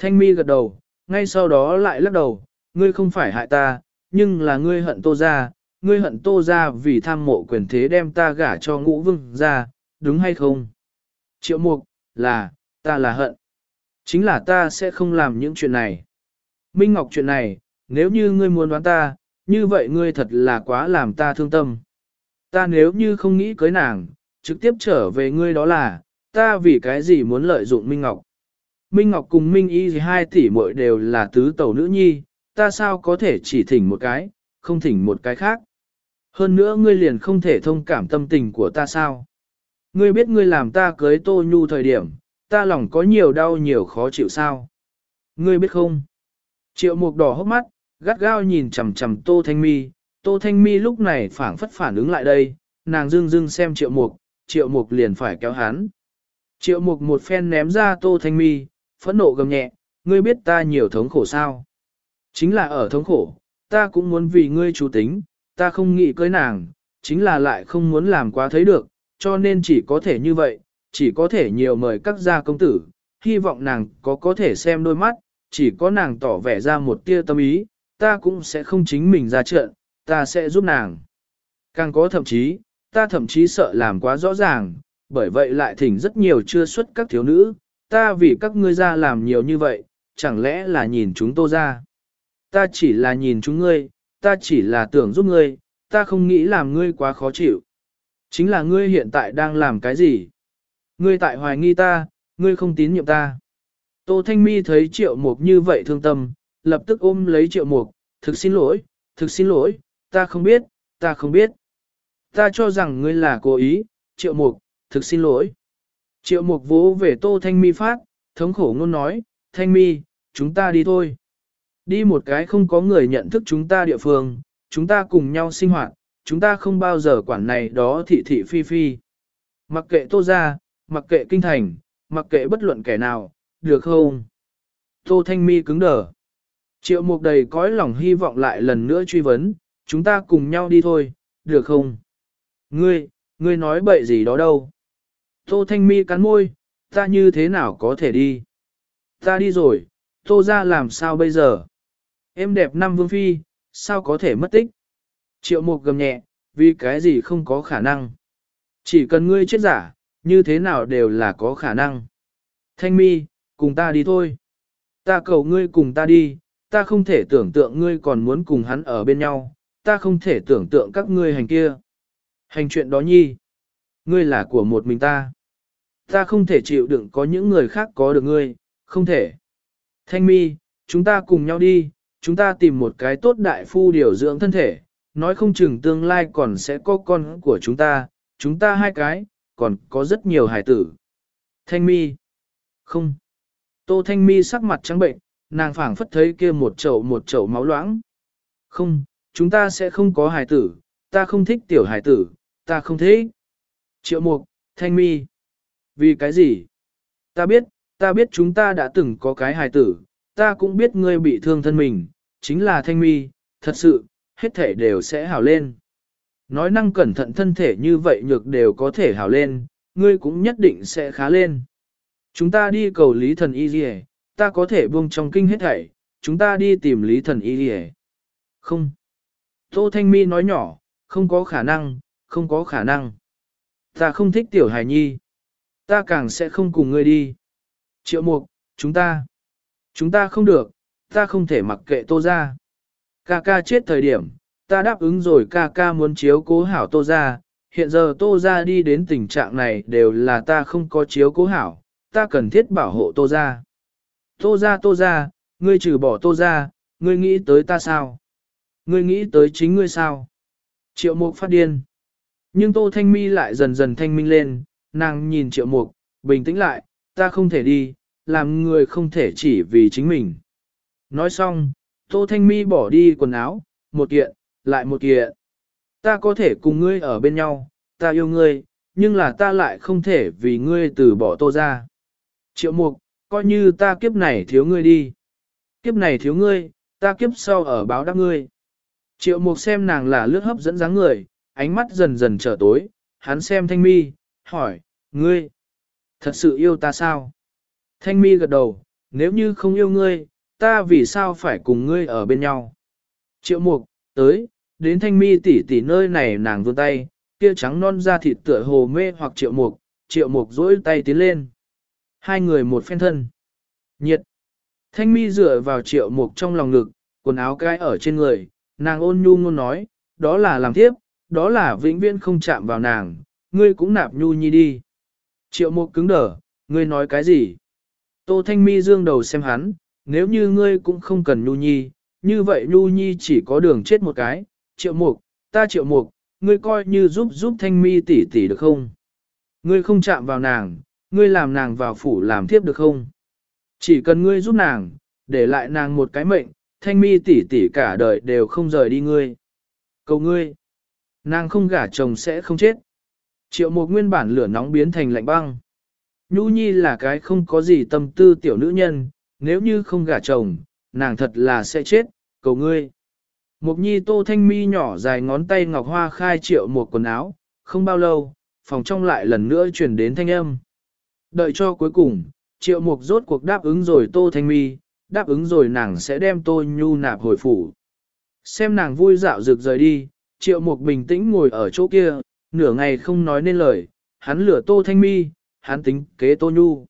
Thanh mi gật đầu, ngay sau đó lại lắc đầu, ngươi không phải hại ta, nhưng là ngươi hận tô ra, ngươi hận tô ra vì tham mộ quyền thế đem ta gả cho ngũ vương ra, đúng hay không? Triệu mục, là, ta là hận. Chính là ta sẽ không làm những chuyện này. Minh Ngọc chuyện này, nếu như ngươi muốn đoán ta, như vậy ngươi thật là quá làm ta thương tâm. Ta nếu như không nghĩ cưới nàng, trực tiếp trở về ngươi đó là, ta vì cái gì muốn lợi dụng Minh Ngọc. Minh Ngọc cùng Minh Y thì hai tỷ muội đều là tứ tẩu nữ nhi, ta sao có thể chỉ thỉnh một cái, không thỉnh một cái khác. Hơn nữa ngươi liền không thể thông cảm tâm tình của ta sao. Ngươi biết ngươi làm ta cưới Tô Nhu thời điểm, ta lòng có nhiều đau nhiều khó chịu sao. Ngươi biết không? Triệu mục đỏ hốc mắt, gắt gao nhìn chằm chằm Tô Thanh Mi, Tô Thanh Mi lúc này phảng phất phản ứng lại đây, nàng dưng dưng xem triệu mục, triệu mục liền phải kéo hắn. Triệu mục một phen ném ra Tô Thanh Mi, phẫn nộ gầm nhẹ, ngươi biết ta nhiều thống khổ sao? Chính là ở thống khổ, ta cũng muốn vì ngươi chủ tính, ta không nghĩ cưới nàng, chính là lại không muốn làm quá thấy được, cho nên chỉ có thể như vậy, chỉ có thể nhiều mời các gia công tử, hy vọng nàng có có thể xem đôi mắt, chỉ có nàng tỏ vẻ ra một tia tâm ý, ta cũng sẽ không chính mình ra trận, ta sẽ giúp nàng. Càng có thậm chí, ta thậm chí sợ làm quá rõ ràng, bởi vậy lại thỉnh rất nhiều chưa xuất các thiếu nữ, ta vì các ngươi ra làm nhiều như vậy, chẳng lẽ là nhìn chúng tô ra. Ta chỉ là nhìn chúng ngươi, ta chỉ là tưởng giúp ngươi, ta không nghĩ làm ngươi quá khó chịu. Chính là ngươi hiện tại đang làm cái gì? Ngươi tại hoài nghi ta, ngươi không tín nhiệm ta. Tô Thanh Mi thấy triệu mục như vậy thương tâm, lập tức ôm lấy triệu mục, thực xin lỗi, thực xin lỗi, ta không biết, ta không biết. Ta cho rằng ngươi là cố ý, triệu mục, thực xin lỗi. Triệu mục vỗ về Tô Thanh Mi phát, thống khổ ngôn nói, Thanh Mi, chúng ta đi thôi. Đi một cái không có người nhận thức chúng ta địa phương, chúng ta cùng nhau sinh hoạt, chúng ta không bao giờ quản này đó thị thị phi phi. Mặc kệ Tô ra, mặc kệ kinh thành, mặc kệ bất luận kẻ nào, được không? Tô Thanh Mi cứng đờ. Triệu mục đầy cõi lòng hy vọng lại lần nữa truy vấn, chúng ta cùng nhau đi thôi, được không? Ngươi, ngươi nói bậy gì đó đâu? Tô Thanh Mi cắn môi, ta như thế nào có thể đi? Ta đi rồi, Tô ra làm sao bây giờ? Em đẹp năm vương phi, sao có thể mất tích? Triệu mục gầm nhẹ, vì cái gì không có khả năng? Chỉ cần ngươi chết giả, như thế nào đều là có khả năng. Thanh mi, cùng ta đi thôi. Ta cầu ngươi cùng ta đi, ta không thể tưởng tượng ngươi còn muốn cùng hắn ở bên nhau, ta không thể tưởng tượng các ngươi hành kia. Hành chuyện đó nhi, ngươi là của một mình ta. Ta không thể chịu đựng có những người khác có được ngươi, không thể. Thanh mi, chúng ta cùng nhau đi, chúng ta tìm một cái tốt đại phu điều dưỡng thân thể, nói không chừng tương lai còn sẽ có con của chúng ta, chúng ta hai cái, còn có rất nhiều hải tử. Thanh mi. Không. Tô Thanh mi sắc mặt trắng bệnh, nàng phảng phất thấy kia một chậu một chậu máu loãng. Không, chúng ta sẽ không có hải tử, ta không thích tiểu hải tử, ta không thích. Triệu mục, Thanh mi. Vì cái gì? Ta biết, ta biết chúng ta đã từng có cái hài tử, ta cũng biết ngươi bị thương thân mình, chính là thanh mi, thật sự, hết thể đều sẽ hào lên. Nói năng cẩn thận thân thể như vậy nhược đều có thể hào lên, ngươi cũng nhất định sẽ khá lên. Chúng ta đi cầu lý thần y dì ta có thể buông trong kinh hết thảy, chúng ta đi tìm lý thần y dì Không. Tô Thanh Mi nói nhỏ, không có khả năng, không có khả năng. Ta không thích tiểu hài nhi. Ta càng sẽ không cùng ngươi đi. Triệu mục, chúng ta. Chúng ta không được, ta không thể mặc kệ tô ra. Ca ca chết thời điểm, ta đáp ứng rồi ca ca muốn chiếu cố hảo tô ra. Hiện giờ tô ra đi đến tình trạng này đều là ta không có chiếu cố hảo, ta cần thiết bảo hộ tô ra. Tô ra tô ra, ngươi trừ bỏ tô ra, ngươi nghĩ tới ta sao? Ngươi nghĩ tới chính ngươi sao? Triệu mục phát điên. Nhưng tô thanh mi lại dần dần thanh minh lên, nàng nhìn triệu mục, bình tĩnh lại, ta không thể đi, làm người không thể chỉ vì chính mình. Nói xong, Tô Thanh Mi bỏ đi quần áo, một kiện, lại một kiện. Ta có thể cùng ngươi ở bên nhau, ta yêu ngươi, nhưng là ta lại không thể vì ngươi từ bỏ tô ra. Triệu mục, coi như ta kiếp này thiếu ngươi đi. Kiếp này thiếu ngươi, ta kiếp sau ở báo đáp ngươi. Triệu mục xem nàng là lướt hấp dẫn dáng người, ánh mắt dần dần trở tối, hắn xem thanh mi, hỏi, ngươi, thật sự yêu ta sao? Thanh mi gật đầu, nếu như không yêu ngươi, ta vì sao phải cùng ngươi ở bên nhau? Triệu mục, tới, đến thanh mi tỉ tỉ nơi này nàng vươn tay, kia trắng non da thịt tựa hồ mê hoặc triệu mục, triệu mục dỗi tay tiến lên. Hai người một phen thân. Nhiệt. Thanh mi dựa vào triệu mục trong lòng ngực, quần áo cái ở trên người, nàng ôn nhu ngôn nói, đó là làm tiếp, đó là vĩnh viễn không chạm vào nàng, ngươi cũng nạp nhu nhi đi. Triệu mục cứng đờ, ngươi nói cái gì? Tô Thanh Mi dương đầu xem hắn, nếu như ngươi cũng không cần nhu nhi, như vậy nhu nhi chỉ có đường chết một cái, triệu mục, ta triệu mục, ngươi coi như giúp giúp Thanh Mi tỷ tỷ được không? Ngươi không chạm vào nàng, ngươi làm nàng vào phủ làm thiếp được không? Chỉ cần ngươi giúp nàng, để lại nàng một cái mệnh, Thanh Mi tỷ tỷ cả đời đều không rời đi ngươi. Cầu ngươi, nàng không gả chồng sẽ không chết. Triệu mục nguyên bản lửa nóng biến thành lạnh băng. Nhu Nhi là cái không có gì tâm tư tiểu nữ nhân, nếu như không gả chồng, nàng thật là sẽ chết, cầu ngươi. Mục Nhi tô thanh mi nhỏ dài ngón tay ngọc hoa khai triệu một quần áo, không bao lâu, phòng trong lại lần nữa chuyển đến thanh âm. Đợi cho cuối cùng, triệu mục rốt cuộc đáp ứng rồi tô thanh mi, đáp ứng rồi nàng sẽ đem tô nhu nạp hồi phủ. Xem nàng vui dạo rực rời đi, triệu mục bình tĩnh ngồi ở chỗ kia, nửa ngày không nói nên lời, hắn lửa tô thanh mi, hắn tính kế Tô Nhu.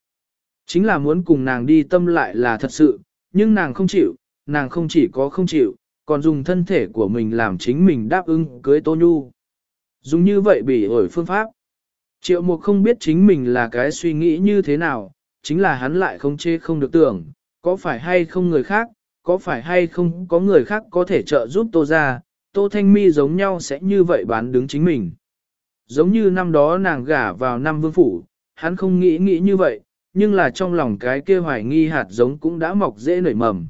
Chính là muốn cùng nàng đi tâm lại là thật sự, nhưng nàng không chịu, nàng không chỉ có không chịu, còn dùng thân thể của mình làm chính mình đáp ứng cưới Tô Nhu. Dùng như vậy bị ổi phương pháp. Triệu Mục không biết chính mình là cái suy nghĩ như thế nào, chính là hắn lại không chê không được tưởng, có phải hay không người khác, có phải hay không có người khác có thể trợ giúp Tô ra, Tô Thanh Mi giống nhau sẽ như vậy bán đứng chính mình. Giống như năm đó nàng gả vào năm vương phủ, hắn không nghĩ nghĩ như vậy, nhưng là trong lòng cái kia hoài nghi hạt giống cũng đã mọc dễ nảy mầm.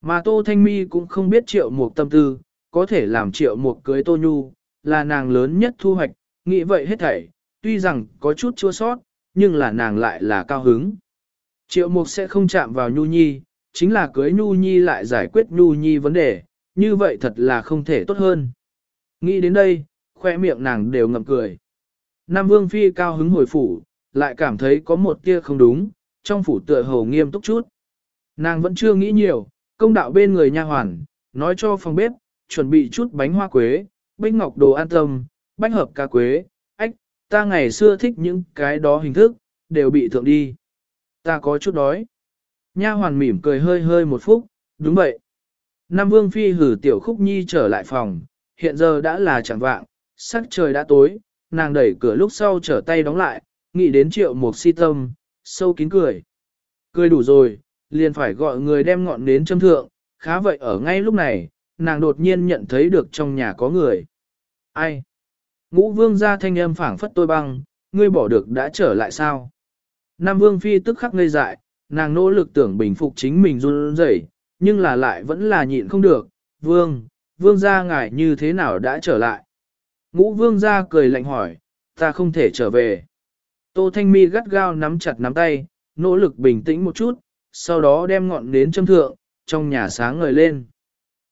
Mà Tô Thanh Mi cũng không biết triệu mục tâm tư, có thể làm triệu mục cưới Tô Nhu, là nàng lớn nhất thu hoạch, nghĩ vậy hết thảy, tuy rằng có chút chua sót, nhưng là nàng lại là cao hứng. Triệu mục sẽ không chạm vào Nhu Nhi, chính là cưới Nhu Nhi lại giải quyết Nhu Nhi vấn đề, như vậy thật là không thể tốt hơn. Nghĩ đến đây, khoe miệng nàng đều ngậm cười. Nam Vương Phi cao hứng hồi phủ, lại cảm thấy có một tia không đúng, trong phủ tựa hồ nghiêm túc chút. Nàng vẫn chưa nghĩ nhiều, công đạo bên người nha hoàn, nói cho phòng bếp, chuẩn bị chút bánh hoa quế, bánh ngọc đồ an tâm, bánh hợp ca quế, ách, ta ngày xưa thích những cái đó hình thức, đều bị thượng đi. Ta có chút đói. Nha hoàn mỉm cười hơi hơi một phút, đúng vậy. Nam Vương Phi hử tiểu khúc nhi trở lại phòng, hiện giờ đã là chẳng vạng, sắc trời đã tối, nàng đẩy cửa lúc sau trở tay đóng lại, nghĩ đến triệu mục si tâm, sâu kín cười. Cười đủ rồi, liền phải gọi người đem ngọn nến châm thượng, khá vậy ở ngay lúc này, nàng đột nhiên nhận thấy được trong nhà có người. Ai? Ngũ vương ra thanh âm phảng phất tôi băng, ngươi bỏ được đã trở lại sao? Nam vương phi tức khắc ngây dại, nàng nỗ lực tưởng bình phục chính mình run rẩy, nhưng là lại vẫn là nhịn không được. Vương, vương gia ngài như thế nào đã trở lại? Ngũ vương gia cười lạnh hỏi, ta không thể trở về. Tô Thanh Mi gắt gao nắm chặt nắm tay, nỗ lực bình tĩnh một chút, sau đó đem ngọn nến châm thượng, trong nhà sáng ngời lên.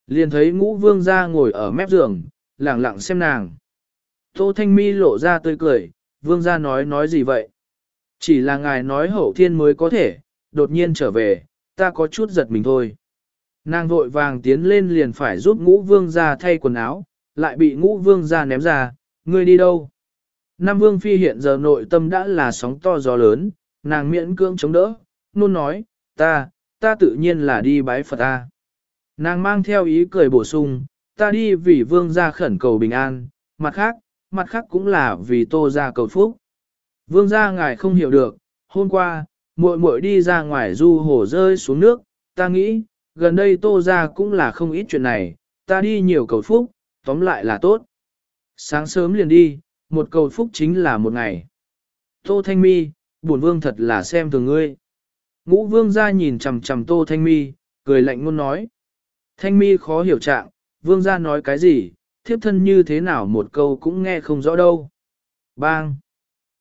Liền thấy ngũ vương gia ngồi ở mép giường, lặng lặng xem nàng. Tô Thanh Mi lộ ra tươi cười, vương gia nói nói gì vậy? Chỉ là ngài nói hậu thiên mới có thể, đột nhiên trở về, ta có chút giật mình thôi. Nàng vội vàng tiến lên liền phải giúp ngũ vương ra thay quần áo, lại bị ngũ vương gia ném ra, ngươi đi đâu? Nam vương phi hiện giờ nội tâm đã là sóng to gió lớn, nàng miễn cưỡng chống đỡ, luôn nói, ta, ta tự nhiên là đi bái Phật ta. Nàng mang theo ý cười bổ sung, ta đi vì vương gia khẩn cầu bình an, mặt khác, mặt khác cũng là vì tô gia cầu phúc. Vương gia ngài không hiểu được, hôm qua, muội muội đi ra ngoài du hồ rơi xuống nước, ta nghĩ, gần đây tô gia cũng là không ít chuyện này, ta đi nhiều cầu phúc, tóm lại là tốt. Sáng sớm liền đi, một cầu phúc chính là một ngày. Tô Thanh Mi, buồn vương thật là xem thường ngươi. Ngũ vương gia nhìn chằm chằm Tô Thanh Mi, cười lạnh ngôn nói. Thanh Mi khó hiểu trạng, vương gia nói cái gì, thiếp thân như thế nào một câu cũng nghe không rõ đâu. Bang!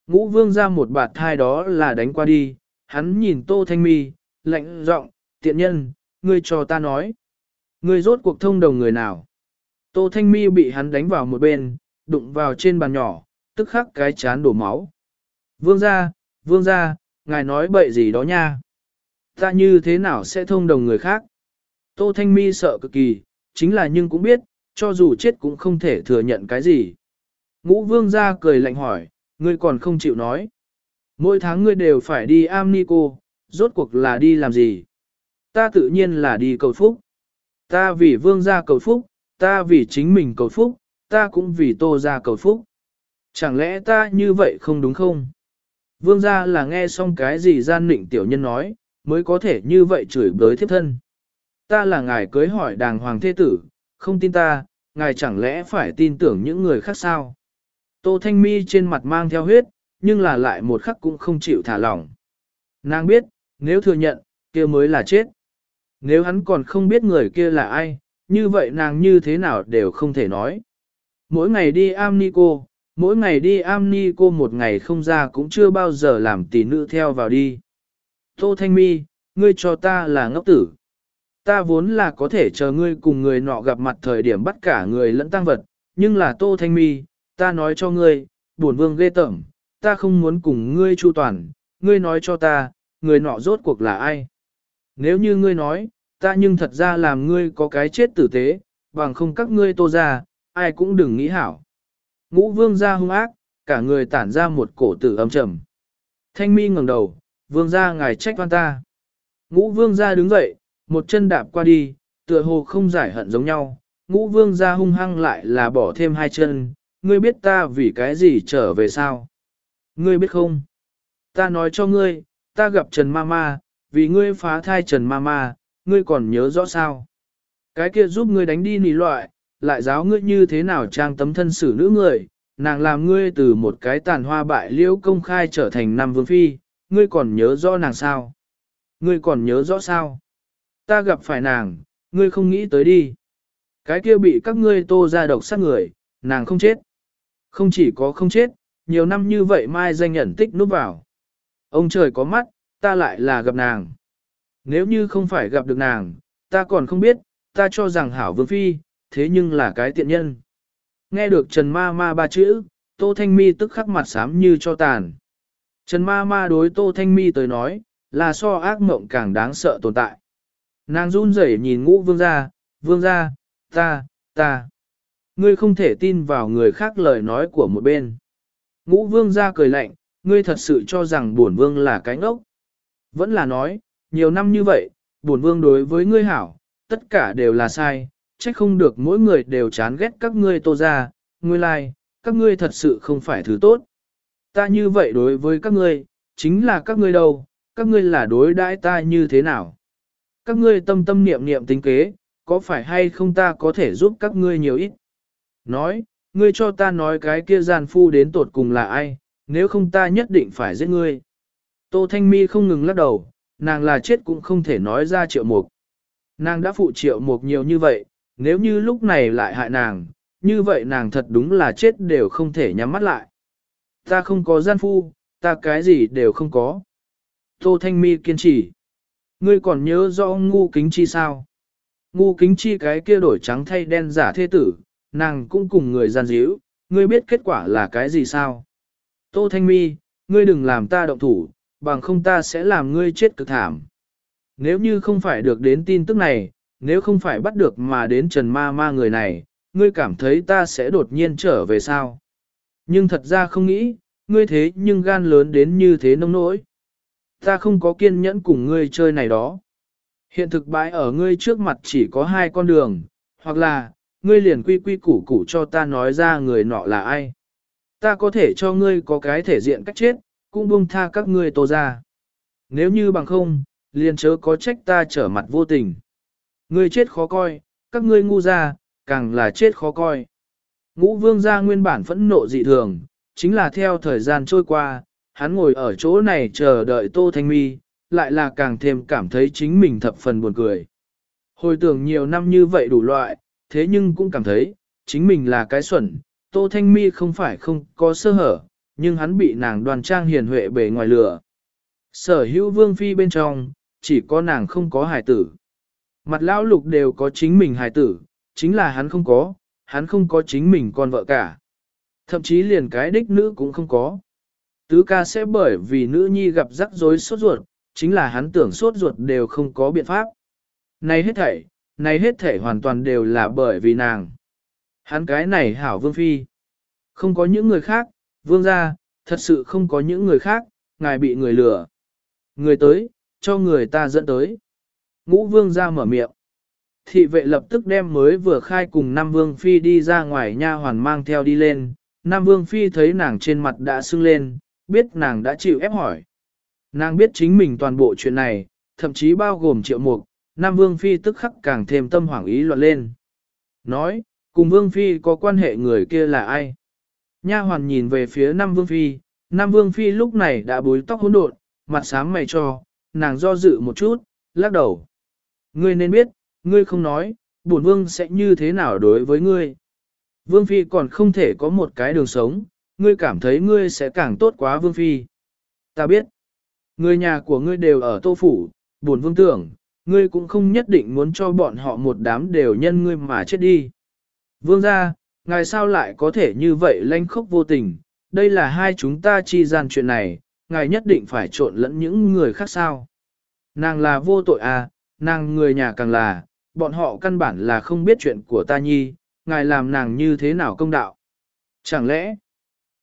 Ngũ vương ra một bạt thai đó là đánh qua đi, hắn nhìn Tô Thanh Mi, lạnh giọng, tiện nhân, ngươi cho ta nói. Ngươi rốt cuộc thông đồng người nào? Tô Thanh Mi bị hắn đánh vào một bên, đụng vào trên bàn nhỏ, tức khắc cái chán đổ máu. Vương gia, vương gia, ngài nói bậy gì đó nha. Ta như thế nào sẽ thông đồng người khác? Tô Thanh Mi sợ cực kỳ, chính là nhưng cũng biết, cho dù chết cũng không thể thừa nhận cái gì. Ngũ vương gia cười lạnh hỏi, ngươi còn không chịu nói. Mỗi tháng ngươi đều phải đi am ni cô, rốt cuộc là đi làm gì? Ta tự nhiên là đi cầu phúc. Ta vì vương gia cầu phúc, ta vì chính mình cầu phúc, ta cũng vì tô gia cầu phúc. Chẳng lẽ ta như vậy không đúng không? Vương gia là nghe xong cái gì gian nịnh tiểu nhân nói, mới có thể như vậy chửi bới thiếp thân. Ta là ngài cưới hỏi đàng hoàng thế tử, không tin ta, ngài chẳng lẽ phải tin tưởng những người khác sao? Tô Thanh Mi trên mặt mang theo huyết, nhưng là lại một khắc cũng không chịu thả lỏng. Nàng biết, nếu thừa nhận, kia mới là chết. Nếu hắn còn không biết người kia là ai, như vậy nàng như thế nào đều không thể nói. Mỗi ngày đi am ni cô, mỗi ngày đi am ni cô một ngày không ra cũng chưa bao giờ làm tỷ nữ theo vào đi. Tô Thanh Mi, ngươi cho ta là ngốc tử. Ta vốn là có thể chờ ngươi cùng người nọ gặp mặt thời điểm bắt cả người lẫn tăng vật, nhưng là Tô Thanh Mi, ta nói cho ngươi, buồn vương ghê tởm, ta không muốn cùng ngươi chu toàn, ngươi nói cho ta, người nọ rốt cuộc là ai. Nếu như ngươi nói, ta nhưng thật ra làm ngươi có cái chết tử tế, bằng không các ngươi tô ra, ai cũng đừng nghĩ hảo. Ngũ vương ra hung ác, cả người tản ra một cổ tử âm trầm. Thanh mi ngẩng đầu, vương ra ngài trách văn ta. Ngũ vương ra đứng dậy, một chân đạp qua đi, tựa hồ không giải hận giống nhau. Ngũ vương ra hung hăng lại là bỏ thêm hai chân, ngươi biết ta vì cái gì trở về sao? Ngươi biết không? Ta nói cho ngươi, ta gặp Trần Mama, vì ngươi phá thai Trần Mama, ngươi còn nhớ rõ sao? Cái kia giúp ngươi đánh đi nỉ loại, lại giáo ngươi như thế nào trang tấm thân xử nữ người, nàng làm ngươi từ một cái tàn hoa bại liễu công khai trở thành năm vương phi, ngươi còn nhớ rõ nàng sao? Ngươi còn nhớ rõ sao? Ta gặp phải nàng, ngươi không nghĩ tới đi. Cái kia bị các ngươi tô ra độc sát người, nàng không chết. Không chỉ có không chết, nhiều năm như vậy mai danh nhận tích núp vào. Ông trời có mắt, ta lại là gặp nàng. Nếu như không phải gặp được nàng, ta còn không biết, ta cho rằng hảo vương phi, thế nhưng là cái tiện nhân. Nghe được Trần Ma Ma ba chữ, Tô Thanh Mi tức khắc mặt xám như cho tàn. Trần Ma Ma đối Tô Thanh Mi tới nói, là so ác mộng càng đáng sợ tồn tại. Nàng run rẩy nhìn ngũ vương gia, vương gia, ta, ta. Ngươi không thể tin vào người khác lời nói của một bên. Ngũ vương gia cười lạnh, ngươi thật sự cho rằng bổn vương là cái ngốc. Vẫn là nói, nhiều năm như vậy, bổn vương đối với ngươi hảo, tất cả đều là sai, trách không được mỗi người đều chán ghét các ngươi tô ra, ngươi lai, các ngươi thật sự không phải thứ tốt. Ta như vậy đối với các ngươi, chính là các ngươi đâu, các ngươi là đối đãi ta như thế nào. Các ngươi tâm tâm niệm niệm tính kế, có phải hay không ta có thể giúp các ngươi nhiều ít? Nói, ngươi cho ta nói cái kia gian phu đến tột cùng là ai, nếu không ta nhất định phải giết ngươi. Tô Thanh Mi không ngừng lắc đầu, nàng là chết cũng không thể nói ra triệu mục. Nàng đã phụ triệu mục nhiều như vậy, nếu như lúc này lại hại nàng, như vậy nàng thật đúng là chết đều không thể nhắm mắt lại. Ta không có gian phu, ta cái gì đều không có. Tô Thanh Mi kiên trì. Ngươi còn nhớ rõ ngu kính chi sao? Ngu kính chi cái kia đổi trắng thay đen giả thê tử, nàng cũng cùng người gian díu, ngươi biết kết quả là cái gì sao? Tô Thanh Mi, ngươi đừng làm ta động thủ, bằng không ta sẽ làm ngươi chết cực thảm. Nếu như không phải được đến tin tức này, nếu không phải bắt được mà đến Trần Ma Ma người này, ngươi cảm thấy ta sẽ đột nhiên trở về sao? Nhưng thật ra không nghĩ, ngươi thế nhưng gan lớn đến như thế nông nỗi. Ta không có kiên nhẫn cùng ngươi chơi này đó. Hiện thực bãi ở ngươi trước mặt chỉ có hai con đường, hoặc là, ngươi liền quy quy củ củ cho ta nói ra người nọ là ai. Ta có thể cho ngươi có cái thể diện cách chết, cũng buông tha các ngươi tô ra. Nếu như bằng không, liền chớ có trách ta trở mặt vô tình. Ngươi chết khó coi, các ngươi ngu ra, càng là chết khó coi. Ngũ vương gia nguyên bản phẫn nộ dị thường, chính là theo thời gian trôi qua, hắn ngồi ở chỗ này chờ đợi Tô Thanh Mi, lại là càng thêm cảm thấy chính mình thập phần buồn cười. Hồi tưởng nhiều năm như vậy đủ loại, thế nhưng cũng cảm thấy, chính mình là cái xuẩn, Tô Thanh Mi không phải không có sơ hở, nhưng hắn bị nàng đoàn trang hiền huệ bề ngoài lửa. Sở hữu vương phi bên trong, chỉ có nàng không có hài tử. Mặt lão lục đều có chính mình hài tử, chính là hắn không có, hắn không có chính mình con vợ cả. Thậm chí liền cái đích nữ cũng không có. Tứ ca sẽ bởi vì nữ nhi gặp rắc rối sốt ruột, chính là hắn tưởng sốt ruột đều không có biện pháp. Này hết thảy, này hết thảy hoàn toàn đều là bởi vì nàng. Hắn cái này hảo vương phi. Không có những người khác, vương gia, thật sự không có những người khác, ngài bị người lừa. Người tới, cho người ta dẫn tới. Ngũ vương gia mở miệng. Thị vệ lập tức đem mới vừa khai cùng Nam Vương Phi đi ra ngoài nha hoàn mang theo đi lên. Nam Vương Phi thấy nàng trên mặt đã sưng lên, biết nàng đã chịu ép hỏi. Nàng biết chính mình toàn bộ chuyện này, thậm chí bao gồm triệu mục, Nam Vương Phi tức khắc càng thêm tâm hoảng ý loạn lên. Nói, cùng Vương Phi có quan hệ người kia là ai? Nha hoàn nhìn về phía Nam Vương Phi, Nam Vương Phi lúc này đã búi tóc hỗn độn, mặt sáng mày cho, nàng do dự một chút, lắc đầu. Ngươi nên biết, ngươi không nói, bổn Vương sẽ như thế nào đối với ngươi? Vương Phi còn không thể có một cái đường sống, ngươi cảm thấy ngươi sẽ càng tốt quá Vương Phi. Ta biết, người nhà của ngươi đều ở tô phủ, bổn Vương tưởng, ngươi cũng không nhất định muốn cho bọn họ một đám đều nhân ngươi mà chết đi. Vương gia, ngài sao lại có thể như vậy lanh khốc vô tình, đây là hai chúng ta chi gian chuyện này, ngài nhất định phải trộn lẫn những người khác sao. Nàng là vô tội à, nàng người nhà càng là, bọn họ căn bản là không biết chuyện của ta nhi, ngài làm nàng như thế nào công đạo. Chẳng lẽ,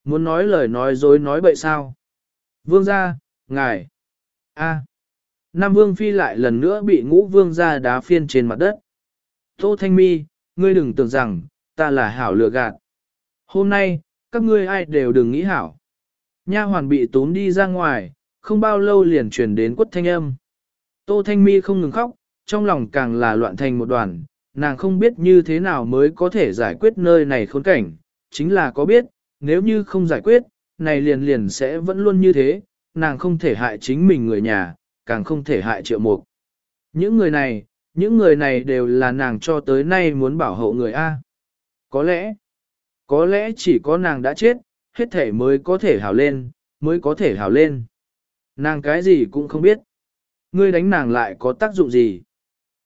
muốn nói lời nói dối nói bậy sao? Vương gia, ngài, a, Nam Vương Phi lại lần nữa bị ngũ vương gia đá phiên trên mặt đất. Tô Thanh Mi, ngươi đừng tưởng rằng, ta là hảo lừa gạt. Hôm nay, các ngươi ai đều đừng nghĩ hảo. Nha hoàn bị tốn đi ra ngoài, không bao lâu liền truyền đến quất thanh âm. Tô Thanh Mi không ngừng khóc, trong lòng càng là loạn thành một đoàn, nàng không biết như thế nào mới có thể giải quyết nơi này khốn cảnh, chính là có biết, nếu như không giải quyết, này liền liền sẽ vẫn luôn như thế, nàng không thể hại chính mình người nhà, càng không thể hại triệu mục. Những người này, những người này đều là nàng cho tới nay muốn bảo hộ người A. Có lẽ, có lẽ chỉ có nàng đã chết, hết thể mới có thể hảo lên, mới có thể hảo lên. Nàng cái gì cũng không biết. Ngươi đánh nàng lại có tác dụng gì?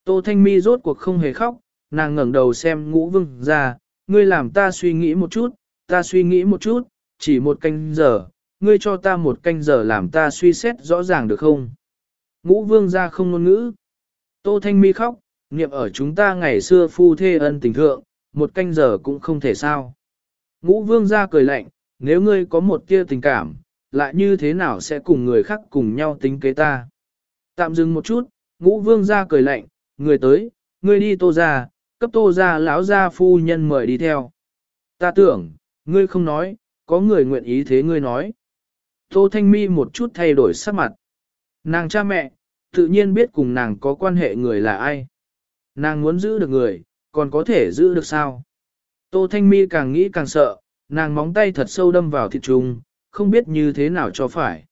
Tô Thanh Mi rốt cuộc không hề khóc, nàng ngẩng đầu xem ngũ vương ra, ngươi làm ta suy nghĩ một chút, ta suy nghĩ một chút, chỉ một canh giờ, ngươi cho ta một canh giờ làm ta suy xét rõ ràng được không? Ngũ vương ra không ngôn ngữ. Tô Thanh Mi khóc, niệm ở chúng ta ngày xưa phu thê ân tình thượng, một canh giờ cũng không thể sao. Ngũ vương ra cười lạnh, nếu ngươi có một tia tình cảm, lại như thế nào sẽ cùng người khác cùng nhau tính kế ta. Tạm dừng một chút, ngũ vương ra cười lạnh, người tới, ngươi đi tô ra, cấp tô ra lão ra phu nhân mời đi theo. Ta tưởng, ngươi không nói, có người nguyện ý thế ngươi nói. Tô Thanh Mi một chút thay đổi sắc mặt. Nàng cha mẹ, tự nhiên biết cùng nàng có quan hệ người là ai. Nàng muốn giữ được người, còn có thể giữ được sao? Tô Thanh Mi càng nghĩ càng sợ, nàng móng tay thật sâu đâm vào thịt trùng, không biết như thế nào cho phải.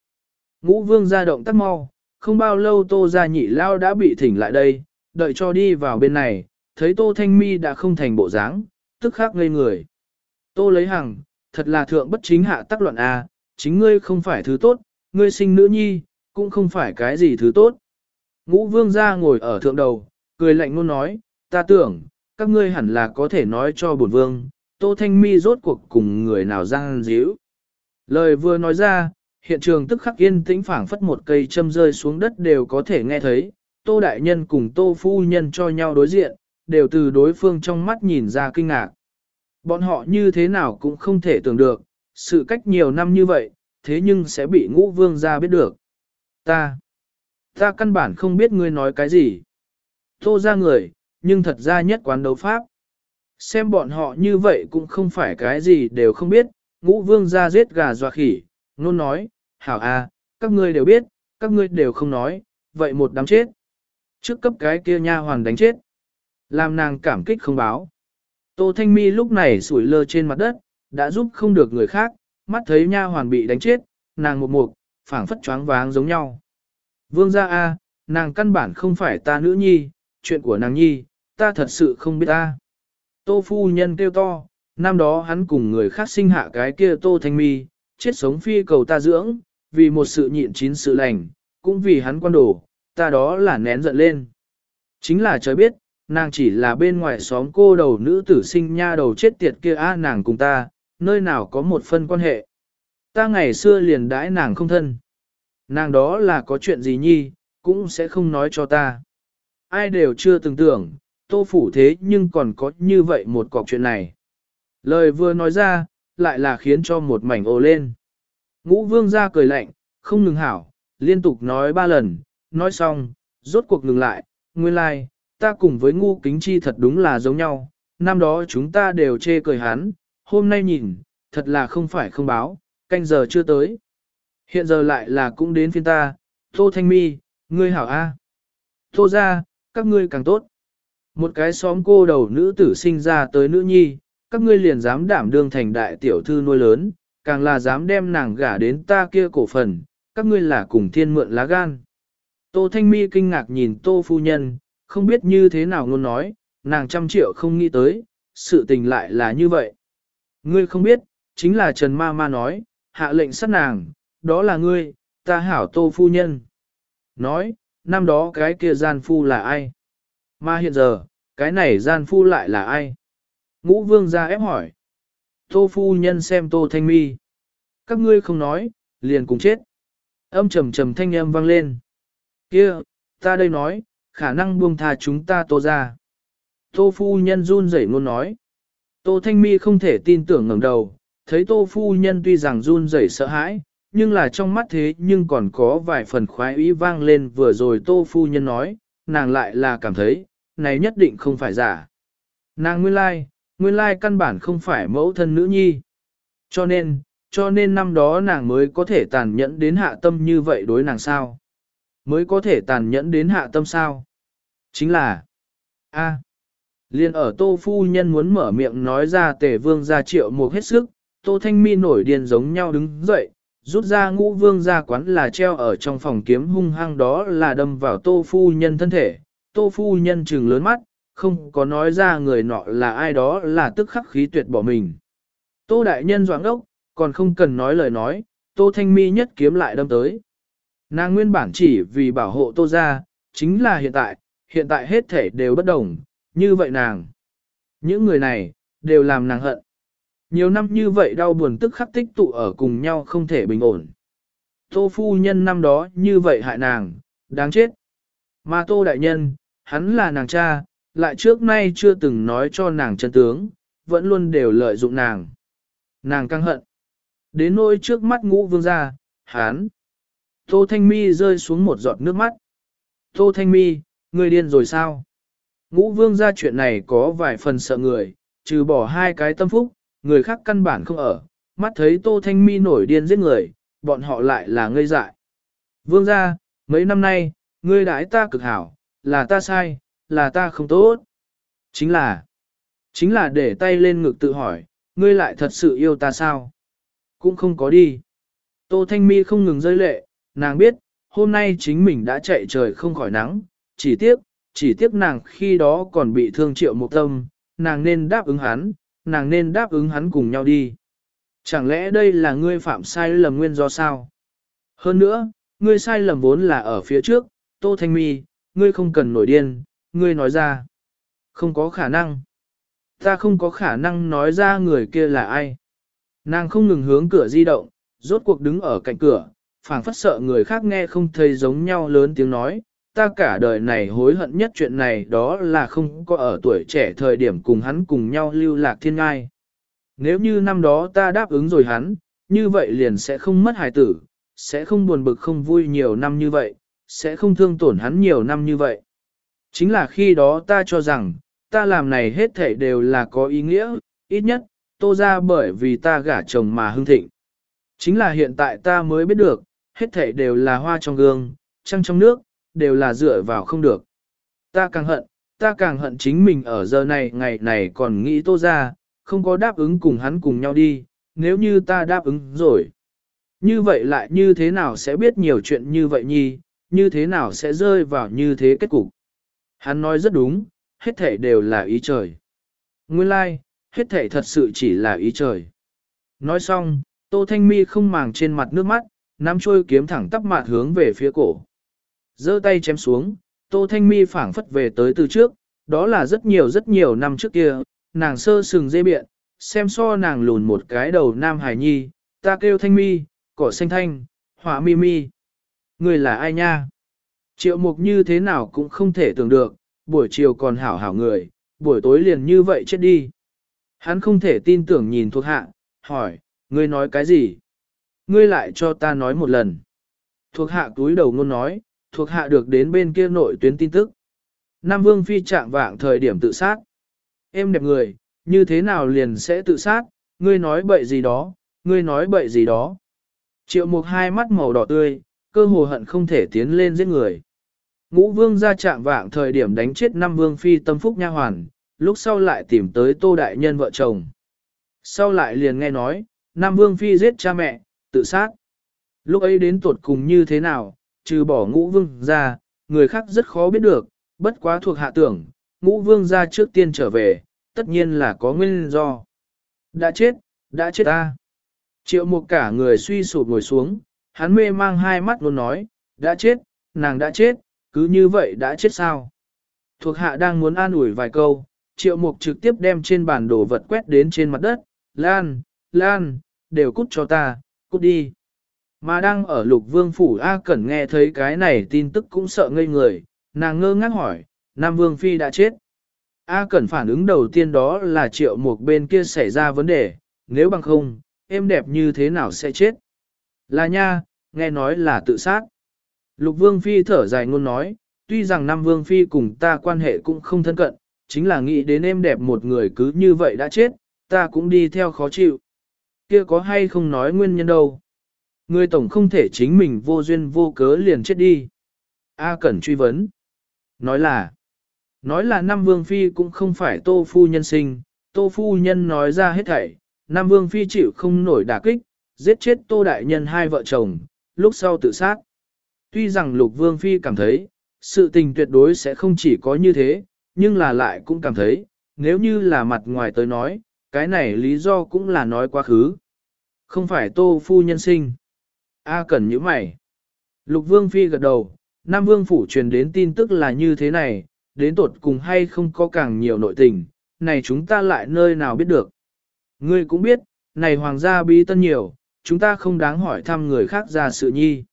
Ngũ vương ra động tác mau, không bao lâu tô ra nhị lao đã bị thỉnh lại đây, đợi cho đi vào bên này, thấy tô thanh mi đã không thành bộ dáng, tức khắc ngây người. Tô lấy hằng, thật là thượng bất chính hạ tắc luận A, chính ngươi không phải thứ tốt, ngươi sinh nữ nhi, cũng không phải cái gì thứ tốt. Ngũ vương ra ngồi ở thượng đầu, cười lạnh luôn nói, ta tưởng, các ngươi hẳn là có thể nói cho bổn vương, tô thanh mi rốt cuộc cùng người nào giang díu. Lời vừa nói ra, hiện trường tức khắc yên tĩnh phảng phất một cây châm rơi xuống đất đều có thể nghe thấy, tô đại nhân cùng tô phu nhân cho nhau đối diện, đều từ đối phương trong mắt nhìn ra kinh ngạc. Bọn họ như thế nào cũng không thể tưởng được, sự cách nhiều năm như vậy, thế nhưng sẽ bị ngũ vương ra biết được. Ta, ta căn bản không biết ngươi nói cái gì. Tô ra người, nhưng thật ra nhất quán đấu pháp. Xem bọn họ như vậy cũng không phải cái gì đều không biết, ngũ vương ra giết gà dọa khỉ, nôn nói, hảo à, các ngươi đều biết, các ngươi đều không nói, vậy một đám chết. Trước cấp cái kia nha hoàn đánh chết. Làm nàng cảm kích không báo. Tô Thanh Mi lúc này sủi lơ trên mặt đất, đã giúp không được người khác, mắt thấy nha hoàn bị đánh chết, nàng một mục, phảng phất choáng váng giống nhau. Vương gia A, nàng căn bản không phải ta nữ nhi, chuyện của nàng nhi, ta thật sự không biết ta. Tô phu nhân kêu to, năm đó hắn cùng người khác sinh hạ cái kia Tô Thanh Mi, chết sống phi cầu ta dưỡng, vì một sự nhịn chín sự lành, cũng vì hắn quan đổ, ta đó là nén giận lên. Chính là trời biết, nàng chỉ là bên ngoài xóm cô đầu nữ tử sinh nha đầu chết tiệt kia a nàng cùng ta, nơi nào có một phân quan hệ. Ta ngày xưa liền đãi nàng không thân. Nàng đó là có chuyện gì nhi, cũng sẽ không nói cho ta. Ai đều chưa từng tưởng, tô phủ thế nhưng còn có như vậy một cọc chuyện này. Lời vừa nói ra, lại là khiến cho một mảnh ồ lên. Ngũ vương ra cười lạnh, không ngừng hảo, liên tục nói ba lần, nói xong, rốt cuộc ngừng lại, nguyên lai, like, ta cùng với ngu kính chi thật đúng là giống nhau, năm đó chúng ta đều chê cười hắn, hôm nay nhìn, thật là không phải không báo, canh giờ chưa tới. Hiện giờ lại là cũng đến phiên ta, Tô Thanh Mi, ngươi hảo A. Tô ra, các ngươi càng tốt. Một cái xóm cô đầu nữ tử sinh ra tới nữ nhi, các ngươi liền dám đảm đương thành đại tiểu thư nuôi lớn, càng là dám đem nàng gả đến ta kia cổ phần, các ngươi là cùng thiên mượn lá gan. Tô Thanh Mi kinh ngạc nhìn Tô Phu Nhân, không biết như thế nào luôn nói, nàng trăm triệu không nghĩ tới, sự tình lại là như vậy. Ngươi không biết, chính là Trần Ma Ma nói, hạ lệnh sát nàng, đó là ngươi, ta hảo Tô Phu Nhân. Nói, năm đó cái kia gian phu là ai? Mà hiện giờ, cái này gian phu lại là ai? Ngũ vương ra ép hỏi. Tô phu nhân xem tô thanh mi. Các ngươi không nói, liền cùng chết. Âm trầm trầm thanh âm vang lên. kia ta đây nói, khả năng buông tha chúng ta tô ra. Tô phu nhân run rẩy ngôn nói. Tô thanh mi không thể tin tưởng ngẩng đầu, thấy tô phu nhân tuy rằng run rẩy sợ hãi, nhưng là trong mắt thế nhưng còn có vài phần khoái ý vang lên vừa rồi tô phu nhân nói, nàng lại là cảm thấy, này nhất định không phải giả. Nàng nguyên lai, nguyên lai căn bản không phải mẫu thân nữ nhi. Cho nên, cho nên năm đó nàng mới có thể tàn nhẫn đến hạ tâm như vậy đối nàng sao. Mới có thể tàn nhẫn đến hạ tâm sao. Chính là, a liền ở tô phu nhân muốn mở miệng nói ra tề vương ra triệu một hết sức, tô thanh mi nổi điên giống nhau đứng dậy, rút ra ngũ vương ra quán là treo ở trong phòng kiếm hung hăng đó là đâm vào tô phu nhân thân thể. Tô phu nhân trừng lớn mắt, không có nói ra người nọ là ai đó là tức khắc khí tuyệt bỏ mình. Tô đại nhân doãn ốc, còn không cần nói lời nói, tô thanh mi nhất kiếm lại đâm tới. Nàng nguyên bản chỉ vì bảo hộ tô ra, chính là hiện tại, hiện tại hết thể đều bất đồng, như vậy nàng. Những người này, đều làm nàng hận. Nhiều năm như vậy đau buồn tức khắc tích tụ ở cùng nhau không thể bình ổn. Tô phu nhân năm đó như vậy hại nàng, đáng chết. Mà tô đại nhân, hắn là nàng cha, lại trước nay chưa từng nói cho nàng chân tướng, vẫn luôn đều lợi dụng nàng. Nàng căng hận. Đến nỗi trước mắt ngũ vương ra, hán. Tô Thanh Mi rơi xuống một giọt nước mắt. Tô Thanh Mi, người điên rồi sao? Ngũ vương ra chuyện này có vài phần sợ người, trừ bỏ hai cái tâm phúc, người khác căn bản không ở. Mắt thấy Tô Thanh Mi nổi điên giết người, bọn họ lại là ngây dại. Vương ra, mấy năm nay, ngươi đãi ta cực hảo, là ta sai, là ta không tốt. Chính là, chính là để tay lên ngực tự hỏi, ngươi lại thật sự yêu ta sao? Cũng không có đi. Tô Thanh Mi không ngừng rơi lệ, nàng biết, hôm nay chính mình đã chạy trời không khỏi nắng, chỉ tiếc, chỉ tiếc nàng khi đó còn bị thương triệu một tâm, nàng nên đáp ứng hắn, nàng nên đáp ứng hắn cùng nhau đi. Chẳng lẽ đây là ngươi phạm sai lầm nguyên do sao? Hơn nữa, ngươi sai lầm vốn là ở phía trước, Tô Thanh Mi, ngươi không cần nổi điên, ngươi nói ra. Không có khả năng. Ta không có khả năng nói ra người kia là ai. Nàng không ngừng hướng cửa di động, rốt cuộc đứng ở cạnh cửa, phảng phất sợ người khác nghe không thấy giống nhau lớn tiếng nói, ta cả đời này hối hận nhất chuyện này đó là không có ở tuổi trẻ thời điểm cùng hắn cùng nhau lưu lạc thiên ngai. Nếu như năm đó ta đáp ứng rồi hắn, như vậy liền sẽ không mất hài tử, sẽ không buồn bực không vui nhiều năm như vậy, sẽ không thương tổn hắn nhiều năm như vậy. Chính là khi đó ta cho rằng, ta làm này hết thảy đều là có ý nghĩa, ít nhất, tô ra bởi vì ta gả chồng mà hưng thịnh. Chính là hiện tại ta mới biết được, hết thảy đều là hoa trong gương, trăng trong nước, đều là dựa vào không được. Ta càng hận, ta càng hận chính mình ở giờ này ngày này còn nghĩ tô ra, không có đáp ứng cùng hắn cùng nhau đi, nếu như ta đáp ứng rồi. Như vậy lại như thế nào sẽ biết nhiều chuyện như vậy nhi, như thế nào sẽ rơi vào như thế kết cục. Hắn nói rất đúng, hết thể đều là ý trời. Nguyên lai, like, hết thể thật sự chỉ là ý trời. Nói xong, Tô Thanh Mi không màng trên mặt nước mắt, nắm trôi kiếm thẳng tắp mặt hướng về phía cổ giơ tay chém xuống, Tô Thanh Mi phảng phất về tới từ trước, đó là rất nhiều rất nhiều năm trước kia, nàng sơ sừng dê biện, xem so nàng lùn một cái đầu nam hải nhi, ta kêu Thanh Mi, cỏ xanh thanh, hỏa mi mi. Người là ai nha? Triệu mục như thế nào cũng không thể tưởng được, buổi chiều còn hảo hảo người, buổi tối liền như vậy chết đi. Hắn không thể tin tưởng nhìn thuộc hạ, hỏi, ngươi nói cái gì? Ngươi lại cho ta nói một lần. Thuộc hạ túi đầu ngôn nói, thuộc hạ được đến bên kia nội tuyến tin tức. Nam Vương Phi trạng vạng thời điểm tự sát. Em đẹp người, như thế nào liền sẽ tự sát, ngươi nói bậy gì đó, ngươi nói bậy gì đó. Triệu mục hai mắt màu đỏ tươi, cơ hồ hận không thể tiến lên giết người. Ngũ vương ra trạng vạng thời điểm đánh chết Nam vương phi tâm phúc nha hoàn, lúc sau lại tìm tới tô đại nhân vợ chồng. Sau lại liền nghe nói, Nam vương phi giết cha mẹ, tự sát. Lúc ấy đến tuột cùng như thế nào, trừ bỏ ngũ vương ra, người khác rất khó biết được, bất quá thuộc hạ tưởng, ngũ vương ra trước tiên trở về, tất nhiên là có nguyên do. Đã chết, đã chết ta. Triệu một cả người suy sụp ngồi xuống, hắn mê mang hai mắt luôn nói, đã chết, nàng đã chết, cứ như vậy đã chết sao? Thuộc hạ đang muốn an ủi vài câu, triệu mục trực tiếp đem trên bản đồ vật quét đến trên mặt đất, Lan, Lan, đều cút cho ta, cút đi. Mà đang ở lục vương phủ A Cẩn nghe thấy cái này tin tức cũng sợ ngây người, nàng ngơ ngác hỏi, Nam Vương Phi đã chết. A Cẩn phản ứng đầu tiên đó là triệu một bên kia xảy ra vấn đề, nếu bằng không, em đẹp như thế nào sẽ chết? Là nha, nghe nói là tự sát. Lục Vương Phi thở dài ngôn nói, tuy rằng Nam Vương Phi cùng ta quan hệ cũng không thân cận, chính là nghĩ đến em đẹp một người cứ như vậy đã chết, ta cũng đi theo khó chịu. Kia có hay không nói nguyên nhân đâu. Người tổng không thể chính mình vô duyên vô cớ liền chết đi. A Cẩn truy vấn. Nói là, nói là Nam Vương Phi cũng không phải Tô Phu Nhân sinh, Tô Phu Nhân nói ra hết thảy, Nam Vương Phi chịu không nổi đả kích, giết chết Tô Đại Nhân hai vợ chồng, lúc sau tự sát. Tuy rằng Lục Vương Phi cảm thấy, sự tình tuyệt đối sẽ không chỉ có như thế, nhưng là lại cũng cảm thấy, nếu như là mặt ngoài tới nói, cái này lý do cũng là nói quá khứ. Không phải Tô Phu Nhân sinh. A cần như mày. Lục Vương Phi gật đầu, Nam Vương Phủ truyền đến tin tức là như thế này, đến tột cùng hay không có càng nhiều nội tình, này chúng ta lại nơi nào biết được. Ngươi cũng biết, này hoàng gia bí tân nhiều, chúng ta không đáng hỏi thăm người khác ra sự nhi.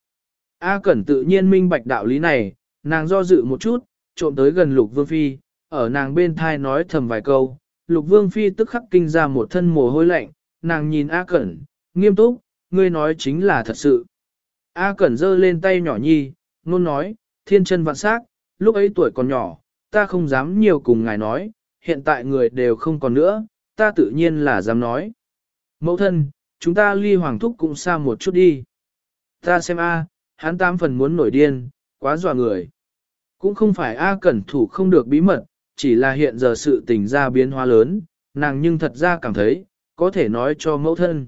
A Cẩn tự nhiên minh bạch đạo lý này, nàng do dự một chút, trộm tới gần Lục Vương Phi, ở nàng bên thai nói thầm vài câu. Lục Vương Phi tức khắc kinh ra một thân mồ hôi lạnh, nàng nhìn A Cẩn, nghiêm túc, ngươi nói chính là thật sự. A Cẩn giơ lên tay nhỏ nhi, nôn nói, thiên chân vạn sắc, lúc ấy tuổi còn nhỏ, ta không dám nhiều cùng ngài nói, hiện tại người đều không còn nữa, ta tự nhiên là dám nói. Mẫu thân, chúng ta ly hoàng thúc cũng xa một chút đi. Ta xem a, hắn tam phần muốn nổi điên, quá dọa người. cũng không phải A Cẩn thủ không được bí mật, chỉ là hiện giờ sự tình ra biến hóa lớn, nàng nhưng thật ra cảm thấy, có thể nói cho mẫu thân.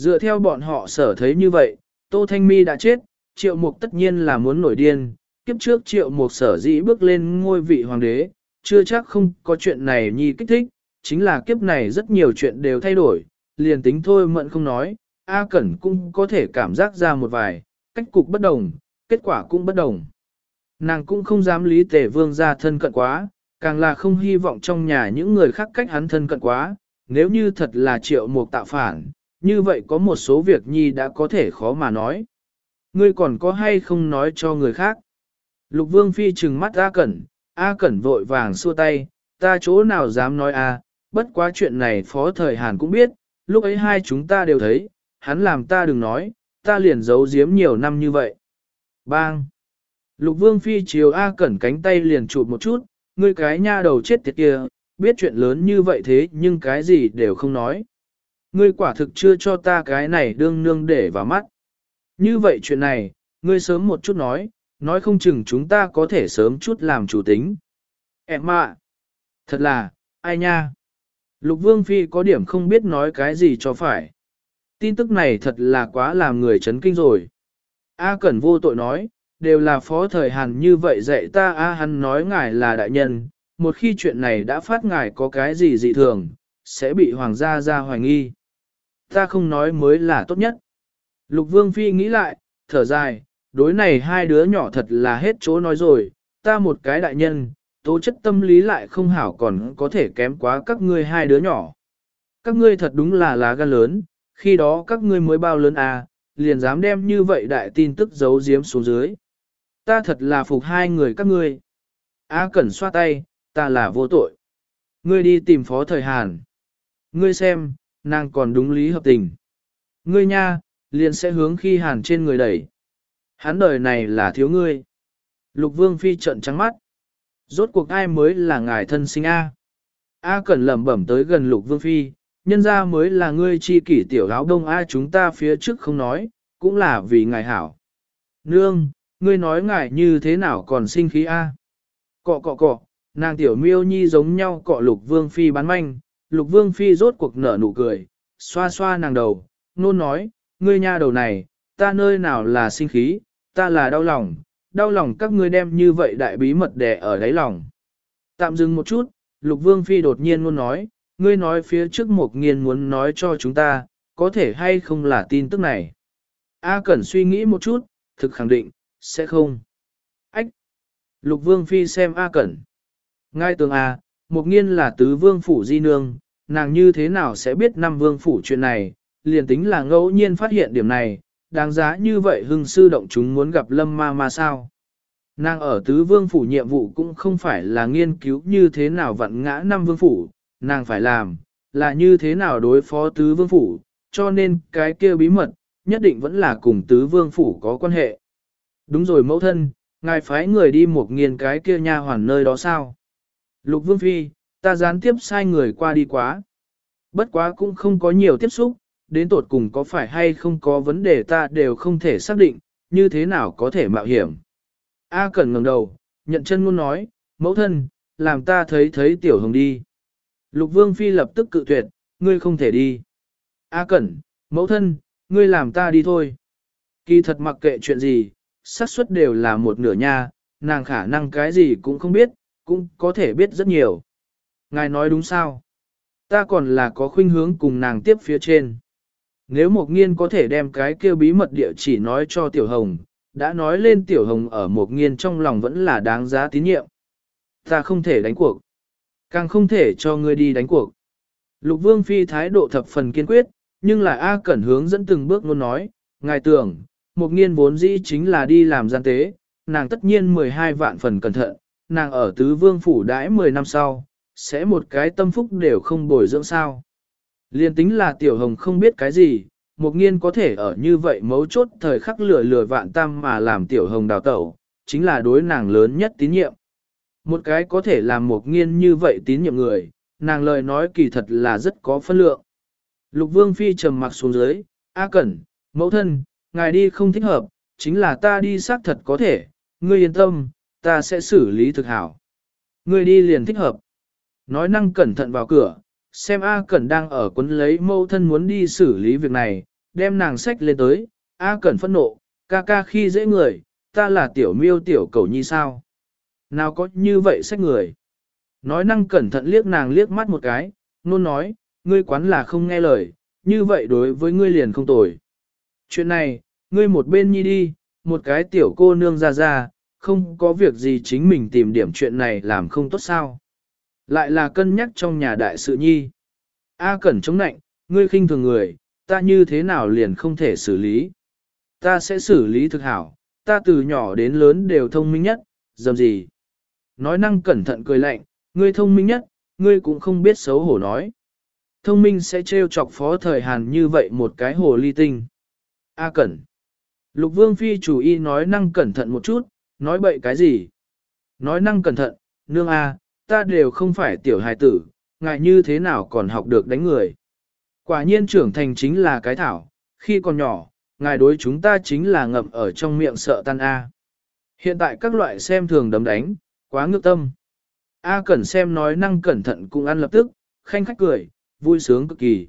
Dựa theo bọn họ sở thấy như vậy, Tô Thanh Mi đã chết, triệu mục tất nhiên là muốn nổi điên, kiếp trước triệu mục sở dĩ bước lên ngôi vị hoàng đế, chưa chắc không có chuyện này nhi kích thích, chính là kiếp này rất nhiều chuyện đều thay đổi, liền tính thôi mận không nói, A Cẩn cũng có thể cảm giác ra một vài, cách cục bất đồng, kết quả cũng bất đồng. Nàng cũng không dám lý tể vương ra thân cận quá, càng là không hy vọng trong nhà những người khác cách hắn thân cận quá, nếu như thật là triệu mục tạo phản, như vậy có một số việc nhi đã có thể khó mà nói. Ngươi còn có hay không nói cho người khác? Lục vương phi trừng mắt A Cẩn, A Cẩn vội vàng xua tay, ta chỗ nào dám nói A, bất quá chuyện này phó thời Hàn cũng biết, lúc ấy hai chúng ta đều thấy, hắn làm ta đừng nói, ta liền giấu giếm nhiều năm như vậy. Bang! Lục vương phi chiều A Cẩn cánh tay liền chụp một chút, ngươi cái nha đầu chết tiệt kia, biết chuyện lớn như vậy thế nhưng cái gì đều không nói. Ngươi quả thực chưa cho ta cái này đương nương để vào mắt. Như vậy chuyện này, ngươi sớm một chút nói, nói không chừng chúng ta có thể sớm chút làm chủ tính. Em ạ! thật là, ai nha? Lục Vương Phi có điểm không biết nói cái gì cho phải. Tin tức này thật là quá làm người chấn kinh rồi. A Cẩn vô tội nói, đều là phó thời Hàn như vậy dạy ta A hắn nói ngài là đại nhân, một khi chuyện này đã phát ngài có cái gì dị thường, sẽ bị hoàng gia ra hoài nghi. Ta không nói mới là tốt nhất. Lục Vương Phi nghĩ lại, thở dài, đối này hai đứa nhỏ thật là hết chỗ nói rồi, ta một cái đại nhân, tố chất tâm lý lại không hảo còn có thể kém quá các ngươi hai đứa nhỏ. Các ngươi thật đúng là lá gan lớn, khi đó các ngươi mới bao lớn à, liền dám đem như vậy đại tin tức giấu giếm xuống dưới. Ta thật là phục hai người các ngươi. A Cẩn xoa tay, ta là vô tội. Ngươi đi tìm phó thời Hàn. Ngươi xem, nàng còn đúng lý hợp tình. Ngươi nha, liền sẽ hướng khi Hàn trên người đẩy. Hắn đời này là thiếu ngươi. Lục Vương Phi trận trắng mắt. Rốt cuộc ai mới là ngài thân sinh A. A Cẩn lẩm bẩm tới gần Lục Vương Phi, nhân ra mới là ngươi chi kỷ tiểu áo đông A chúng ta phía trước không nói, cũng là vì ngài hảo. Nương, ngươi nói ngài như thế nào còn sinh khí A. Cọ cọ cọ, nàng tiểu miêu nhi giống nhau cọ lục vương phi bán manh, lục vương phi rốt cuộc nở nụ cười, xoa xoa nàng đầu, nôn nói, ngươi nha đầu này, ta nơi nào là sinh khí, ta là đau lòng, đau lòng các ngươi đem như vậy đại bí mật đè ở đáy lòng. Tạm dừng một chút, lục vương phi đột nhiên luôn nói, ngươi nói phía trước một nghiên muốn nói cho chúng ta, có thể hay không là tin tức này. A Cẩn suy nghĩ một chút, thực khẳng định, sẽ không. Ách! Lục Vương Phi xem A Cẩn. Ngay tường A, à, một nghiên là tứ vương phủ di nương, nàng như thế nào sẽ biết năm vương phủ chuyện này, liền tính là ngẫu nhiên phát hiện điểm này, đáng giá như vậy hưng sư động chúng muốn gặp lâm ma ma sao. Nàng ở tứ vương phủ nhiệm vụ cũng không phải là nghiên cứu như thế nào vặn ngã năm vương phủ, nàng phải làm, là như thế nào đối phó tứ vương phủ, cho nên cái kia bí mật, nhất định vẫn là cùng tứ vương phủ có quan hệ. Đúng rồi mẫu thân, ngài phái người đi một nghiên cái kia nha hoàn nơi đó sao? Lục vương phi, ta gián tiếp sai người qua đi quá. Bất quá cũng không có nhiều tiếp xúc, đến tột cùng có phải hay không có vấn đề ta đều không thể xác định, như thế nào có thể mạo hiểm. A Cẩn ngẩng đầu, nhận chân luôn nói, mẫu thân, làm ta thấy thấy tiểu hồng đi. Lục Vương Phi lập tức cự tuyệt, ngươi không thể đi. A Cẩn, mẫu thân, ngươi làm ta đi thôi. Kỳ thật mặc kệ chuyện gì, xác suất đều là một nửa nha, nàng khả năng cái gì cũng không biết, cũng có thể biết rất nhiều. Ngài nói đúng sao? Ta còn là có khuynh hướng cùng nàng tiếp phía trên. Nếu một nghiên có thể đem cái kêu bí mật địa chỉ nói cho Tiểu Hồng, đã nói lên Tiểu Hồng ở một nghiên trong lòng vẫn là đáng giá tín nhiệm. Ta không thể đánh cuộc. Càng không thể cho ngươi đi đánh cuộc. Lục Vương Phi thái độ thập phần kiên quyết, nhưng là A Cẩn hướng dẫn từng bước luôn nói, ngài tưởng, một nghiên vốn dĩ chính là đi làm gian tế, nàng tất nhiên 12 vạn phần cẩn thận, nàng ở tứ vương phủ đãi 10 năm sau, sẽ một cái tâm phúc đều không bồi dưỡng sao. Liên tính là tiểu hồng không biết cái gì, một nghiên có thể ở như vậy mấu chốt thời khắc lửa lửa vạn tam mà làm tiểu hồng đào tẩu, chính là đối nàng lớn nhất tín nhiệm. Một cái có thể làm một nghiên như vậy tín nhiệm người, nàng lời nói kỳ thật là rất có phân lượng. Lục vương phi trầm mặc xuống dưới, A cẩn, mẫu thân, ngài đi không thích hợp, chính là ta đi xác thật có thể, ngươi yên tâm, ta sẽ xử lý thực hảo. Ngươi đi liền thích hợp. Nói năng cẩn thận vào cửa, xem A Cẩn đang ở quấn lấy mâu thân muốn đi xử lý việc này, đem nàng sách lên tới, A Cẩn phẫn nộ, ca ca khi dễ người, ta là tiểu miêu tiểu cầu nhi sao. Nào có như vậy sách người. Nói năng cẩn thận liếc nàng liếc mắt một cái, nôn nói, ngươi quán là không nghe lời, như vậy đối với ngươi liền không tồi. Chuyện này, ngươi một bên nhi đi, một cái tiểu cô nương ra ra, không có việc gì chính mình tìm điểm chuyện này làm không tốt sao. Lại là cân nhắc trong nhà đại sự nhi. A cẩn chống nạnh, ngươi khinh thường người, ta như thế nào liền không thể xử lý. Ta sẽ xử lý thực hảo, ta từ nhỏ đến lớn đều thông minh nhất, dầm gì. Nói năng cẩn thận cười lạnh, ngươi thông minh nhất, ngươi cũng không biết xấu hổ nói. Thông minh sẽ trêu chọc phó thời Hàn như vậy một cái hồ ly tinh. A cẩn. Lục vương phi chủ y nói năng cẩn thận một chút, nói bậy cái gì? Nói năng cẩn thận, nương A, ta đều không phải tiểu hài tử, ngại như thế nào còn học được đánh người. Quả nhiên trưởng thành chính là cái thảo, khi còn nhỏ, ngài đối chúng ta chính là ngậm ở trong miệng sợ tan A. Hiện tại các loại xem thường đấm đánh, quá ngược tâm. A cẩn xem nói năng cẩn thận cũng ăn lập tức, khanh khách cười, vui sướng cực kỳ.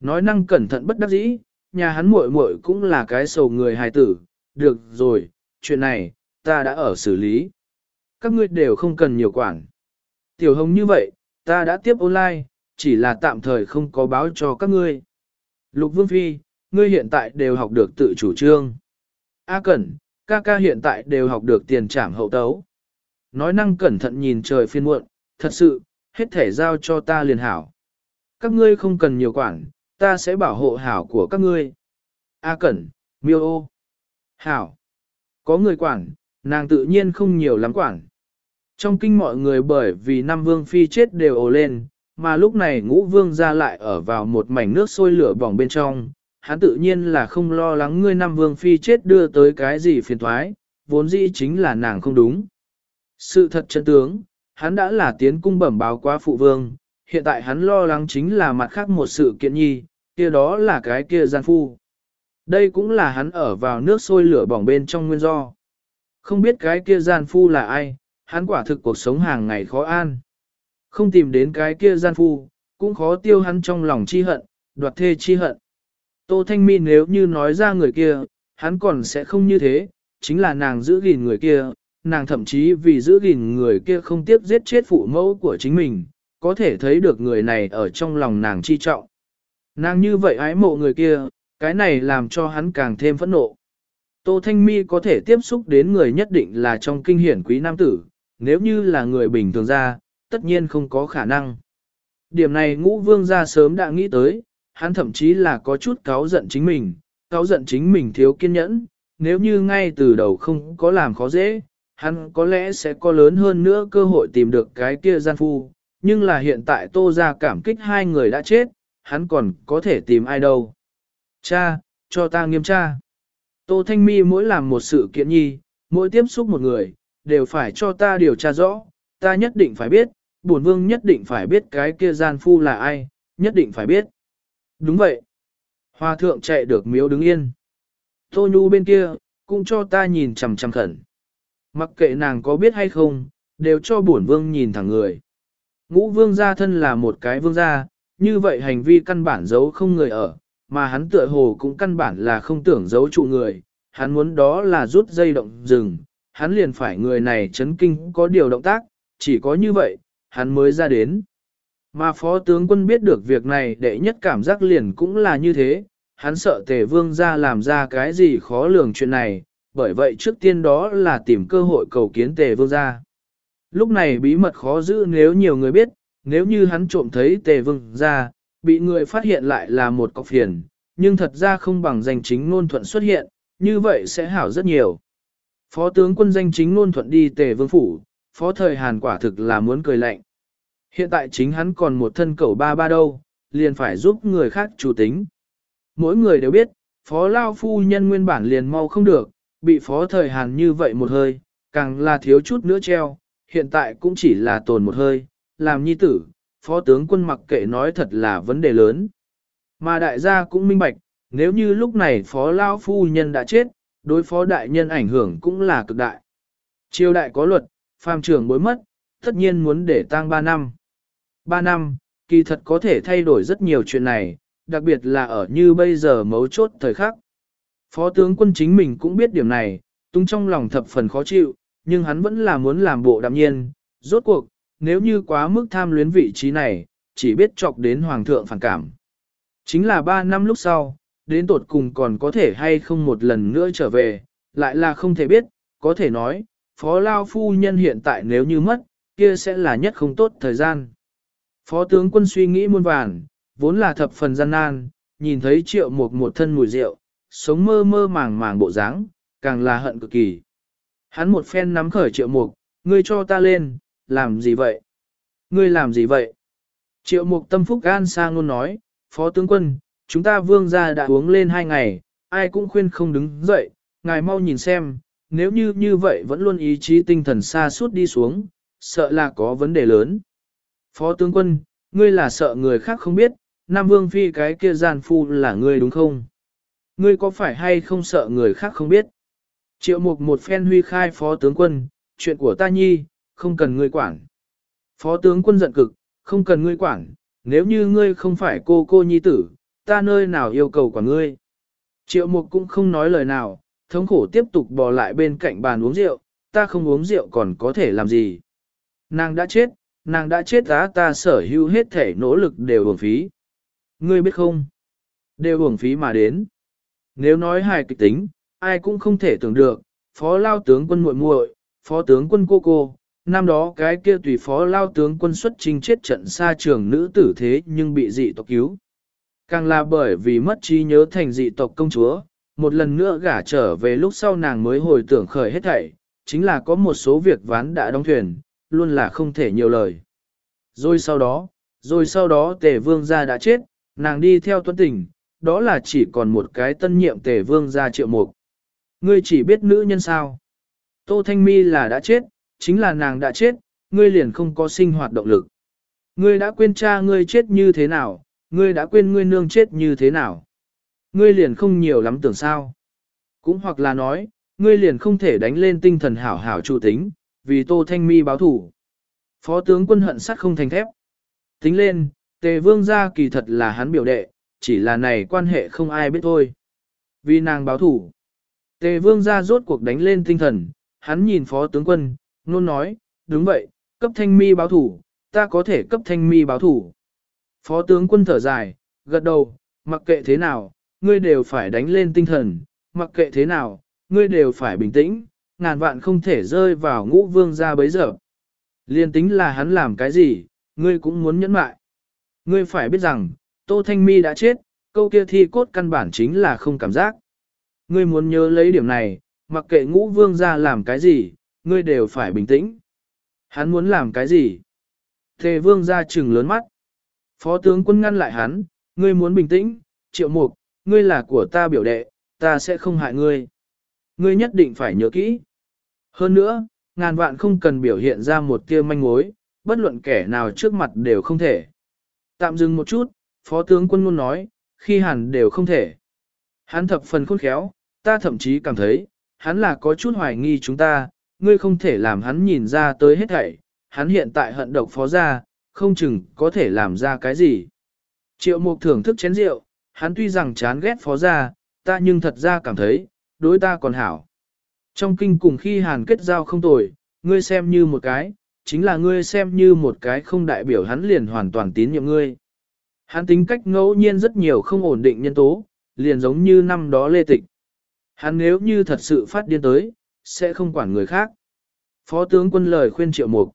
Nói năng cẩn thận bất đắc dĩ, nhà hắn muội muội cũng là cái sầu người hài tử, được rồi, chuyện này, ta đã ở xử lý. Các ngươi đều không cần nhiều quản. Tiểu hồng như vậy, ta đã tiếp online, chỉ là tạm thời không có báo cho các ngươi. Lục Vương Phi, ngươi hiện tại đều học được tự chủ trương. A Cẩn, ca ca hiện tại đều học được tiền trảm hậu tấu. Nói năng cẩn thận nhìn trời phiên muộn, thật sự, hết thể giao cho ta liền hảo. Các ngươi không cần nhiều quản, ta sẽ bảo hộ hảo của các ngươi. A Cẩn, miêu ô. Hảo. Có người quản, nàng tự nhiên không nhiều lắm quản. Trong kinh mọi người bởi vì năm vương phi chết đều ồ lên, mà lúc này ngũ vương ra lại ở vào một mảnh nước sôi lửa bỏng bên trong, hắn tự nhiên là không lo lắng ngươi năm vương phi chết đưa tới cái gì phiền thoái, vốn dĩ chính là nàng không đúng. Sự thật chân tướng, hắn đã là tiến cung bẩm báo qua phụ vương, hiện tại hắn lo lắng chính là mặt khác một sự kiện nhi, kia đó là cái kia gian phu. Đây cũng là hắn ở vào nước sôi lửa bỏng bên trong nguyên do. Không biết cái kia gian phu là ai, hắn quả thực cuộc sống hàng ngày khó an. Không tìm đến cái kia gian phu, cũng khó tiêu hắn trong lòng chi hận, đoạt thê chi hận. Tô Thanh Mi nếu như nói ra người kia, hắn còn sẽ không như thế, chính là nàng giữ gìn người kia, nàng thậm chí vì giữ gìn người kia không tiếp giết chết phụ mẫu của chính mình, có thể thấy được người này ở trong lòng nàng chi trọng. Nàng như vậy ái mộ người kia, cái này làm cho hắn càng thêm phẫn nộ. Tô Thanh Mi có thể tiếp xúc đến người nhất định là trong kinh hiển quý nam tử, nếu như là người bình thường ra, tất nhiên không có khả năng. Điểm này ngũ vương ra sớm đã nghĩ tới, hắn thậm chí là có chút cáo giận chính mình, cáo giận chính mình thiếu kiên nhẫn, nếu như ngay từ đầu không có làm khó dễ, hắn có lẽ sẽ có lớn hơn nữa cơ hội tìm được cái kia gian phu, nhưng là hiện tại tô ra cảm kích hai người đã chết, hắn còn có thể tìm ai đâu. Cha, cho ta nghiêm tra. Tô Thanh Mi mỗi làm một sự kiện nhi, mỗi tiếp xúc một người, đều phải cho ta điều tra rõ, ta nhất định phải biết, bổn vương nhất định phải biết cái kia gian phu là ai, nhất định phải biết. Đúng vậy. Hoa thượng chạy được miếu đứng yên. Tô Nhu bên kia, cũng cho ta nhìn chằm chằm khẩn. Mặc kệ nàng có biết hay không, đều cho bổn vương nhìn thẳng người. Ngũ vương gia thân là một cái vương gia, như vậy hành vi căn bản giấu không người ở, mà hắn tựa hồ cũng căn bản là không tưởng giấu trụ người, hắn muốn đó là rút dây động rừng, hắn liền phải người này chấn kinh có điều động tác, chỉ có như vậy, hắn mới ra đến. Mà phó tướng quân biết được việc này đệ nhất cảm giác liền cũng là như thế, hắn sợ tề vương ra làm ra cái gì khó lường chuyện này, bởi vậy trước tiên đó là tìm cơ hội cầu kiến tề vương ra. Lúc này bí mật khó giữ nếu nhiều người biết, nếu như hắn trộm thấy tề vương ra, bị người phát hiện lại là một cọc phiền, nhưng thật ra không bằng danh chính ngôn thuận xuất hiện, như vậy sẽ hảo rất nhiều. Phó tướng quân danh chính ngôn thuận đi tề vương phủ, phó thời Hàn quả thực là muốn cười lạnh. Hiện tại chính hắn còn một thân cẩu ba ba đâu, liền phải giúp người khác chủ tính. Mỗi người đều biết, phó lao phu nhân nguyên bản liền mau không được, bị phó thời Hàn như vậy một hơi, càng là thiếu chút nữa treo, hiện tại cũng chỉ là tồn một hơi, làm nhi tử, phó tướng quân mặc kệ nói thật là vấn đề lớn. Mà đại gia cũng minh bạch, nếu như lúc này phó lao phu nhân đã chết, đối phó đại nhân ảnh hưởng cũng là cực đại. Triều đại có luật, phàm trưởng bối mất, tất nhiên muốn để tang 3 năm. 3 năm, kỳ thật có thể thay đổi rất nhiều chuyện này, đặc biệt là ở như bây giờ mấu chốt thời khắc. Phó tướng quân chính mình cũng biết điểm này, tung trong lòng thập phần khó chịu, nhưng hắn vẫn là muốn làm bộ đạm nhiên, rốt cuộc, nếu như quá mức tham luyến vị trí này, chỉ biết chọc đến hoàng thượng phản cảm. Chính là 3 năm lúc sau, đến tột cùng còn có thể hay không một lần nữa trở về, lại là không thể biết, có thể nói, phó lao phu nhân hiện tại nếu như mất, kia sẽ là nhất không tốt thời gian. Phó tướng quân suy nghĩ muôn vàn, vốn là thập phần gian nan, nhìn thấy triệu một một thân mùi rượu, sống mơ mơ màng màng bộ dáng, càng là hận cực kỳ. Hắn một phen nắm khởi triệu mục, ngươi cho ta lên, làm gì vậy? Ngươi làm gì vậy? Triệu mục tâm phúc gan sang luôn nói, phó tướng quân, chúng ta vương gia đã uống lên hai ngày, ai cũng khuyên không đứng dậy, ngài mau nhìn xem, nếu như như vậy vẫn luôn ý chí tinh thần xa suốt đi xuống, sợ là có vấn đề lớn. Phó tướng quân, ngươi là sợ người khác không biết, Nam Vương Phi cái kia gian phu là ngươi đúng không? Ngươi có phải hay không sợ người khác không biết? Triệu mục một phen huy khai phó tướng quân, chuyện của ta nhi, không cần ngươi quản. Phó tướng quân giận cực, không cần ngươi quản, nếu như ngươi không phải cô cô nhi tử, ta nơi nào yêu cầu quản ngươi. Triệu mục cũng không nói lời nào, thống khổ tiếp tục bò lại bên cạnh bàn uống rượu, ta không uống rượu còn có thể làm gì. Nàng đã chết, nàng đã chết giá ta sở hữu hết thể nỗ lực đều uổng phí. Ngươi biết không? Đều uổng phí mà đến. Nếu nói hài kịch tính, ai cũng không thể tưởng được, phó lao tướng quân muội muội, phó tướng quân cô cô, năm đó cái kia tùy phó lao tướng quân xuất trình chết trận xa trường nữ tử thế nhưng bị dị tộc cứu. Càng là bởi vì mất trí nhớ thành dị tộc công chúa, một lần nữa gả trở về lúc sau nàng mới hồi tưởng khởi hết thảy, chính là có một số việc ván đã đóng thuyền, luôn là không thể nhiều lời. Rồi sau đó, rồi sau đó tề vương gia đã chết, nàng đi theo tuấn tình, đó là chỉ còn một cái tân nhiệm tề vương gia triệu mục. Ngươi chỉ biết nữ nhân sao. Tô Thanh Mi là đã chết, chính là nàng đã chết, ngươi liền không có sinh hoạt động lực. Ngươi đã quên cha ngươi chết như thế nào, ngươi đã quên ngươi nương chết như thế nào. Ngươi liền không nhiều lắm tưởng sao. Cũng hoặc là nói, ngươi liền không thể đánh lên tinh thần hảo hảo chủ tính, vì Tô Thanh Mi báo thủ. Phó tướng quân hận sắt không thành thép. Tính lên, tề vương gia kỳ thật là hắn biểu đệ, chỉ là này quan hệ không ai biết thôi. Vì nàng báo thủ. Tề vương gia rốt cuộc đánh lên tinh thần, hắn nhìn phó tướng quân, nôn nói, đúng vậy, cấp thanh mi báo thủ, ta có thể cấp thanh mi báo thủ. Phó tướng quân thở dài, gật đầu, mặc kệ thế nào, ngươi đều phải đánh lên tinh thần, mặc kệ thế nào, ngươi đều phải bình tĩnh, ngàn vạn không thể rơi vào ngũ vương gia bấy giờ. Liên tính là hắn làm cái gì, ngươi cũng muốn nhẫn mại. Ngươi phải biết rằng, Tô Thanh Mi đã chết, câu kia thi cốt căn bản chính là không cảm giác. Ngươi muốn nhớ lấy điểm này, mặc kệ ngũ vương gia làm cái gì, ngươi đều phải bình tĩnh. Hắn muốn làm cái gì? Thề vương ra trừng lớn mắt. Phó tướng quân ngăn lại hắn, ngươi muốn bình tĩnh, triệu mục, ngươi là của ta biểu đệ, ta sẽ không hại ngươi. Ngươi nhất định phải nhớ kỹ. Hơn nữa, ngàn vạn không cần biểu hiện ra một tia manh mối, bất luận kẻ nào trước mặt đều không thể. Tạm dừng một chút, phó tướng quân luôn nói, khi hẳn đều không thể. Hắn thập phần khôn khéo, ta thậm chí cảm thấy, hắn là có chút hoài nghi chúng ta, ngươi không thể làm hắn nhìn ra tới hết thảy, hắn hiện tại hận độc phó ra, không chừng có thể làm ra cái gì. Triệu mục thưởng thức chén rượu, hắn tuy rằng chán ghét phó ra, ta nhưng thật ra cảm thấy, đối ta còn hảo. Trong kinh cùng khi hàn kết giao không tồi, ngươi xem như một cái, chính là ngươi xem như một cái không đại biểu hắn liền hoàn toàn tín nhiệm ngươi. Hắn tính cách ngẫu nhiên rất nhiều không ổn định nhân tố, liền giống như năm đó lê tịch. Hắn nếu như thật sự phát điên tới, sẽ không quản người khác. Phó tướng quân lời khuyên triệu mục.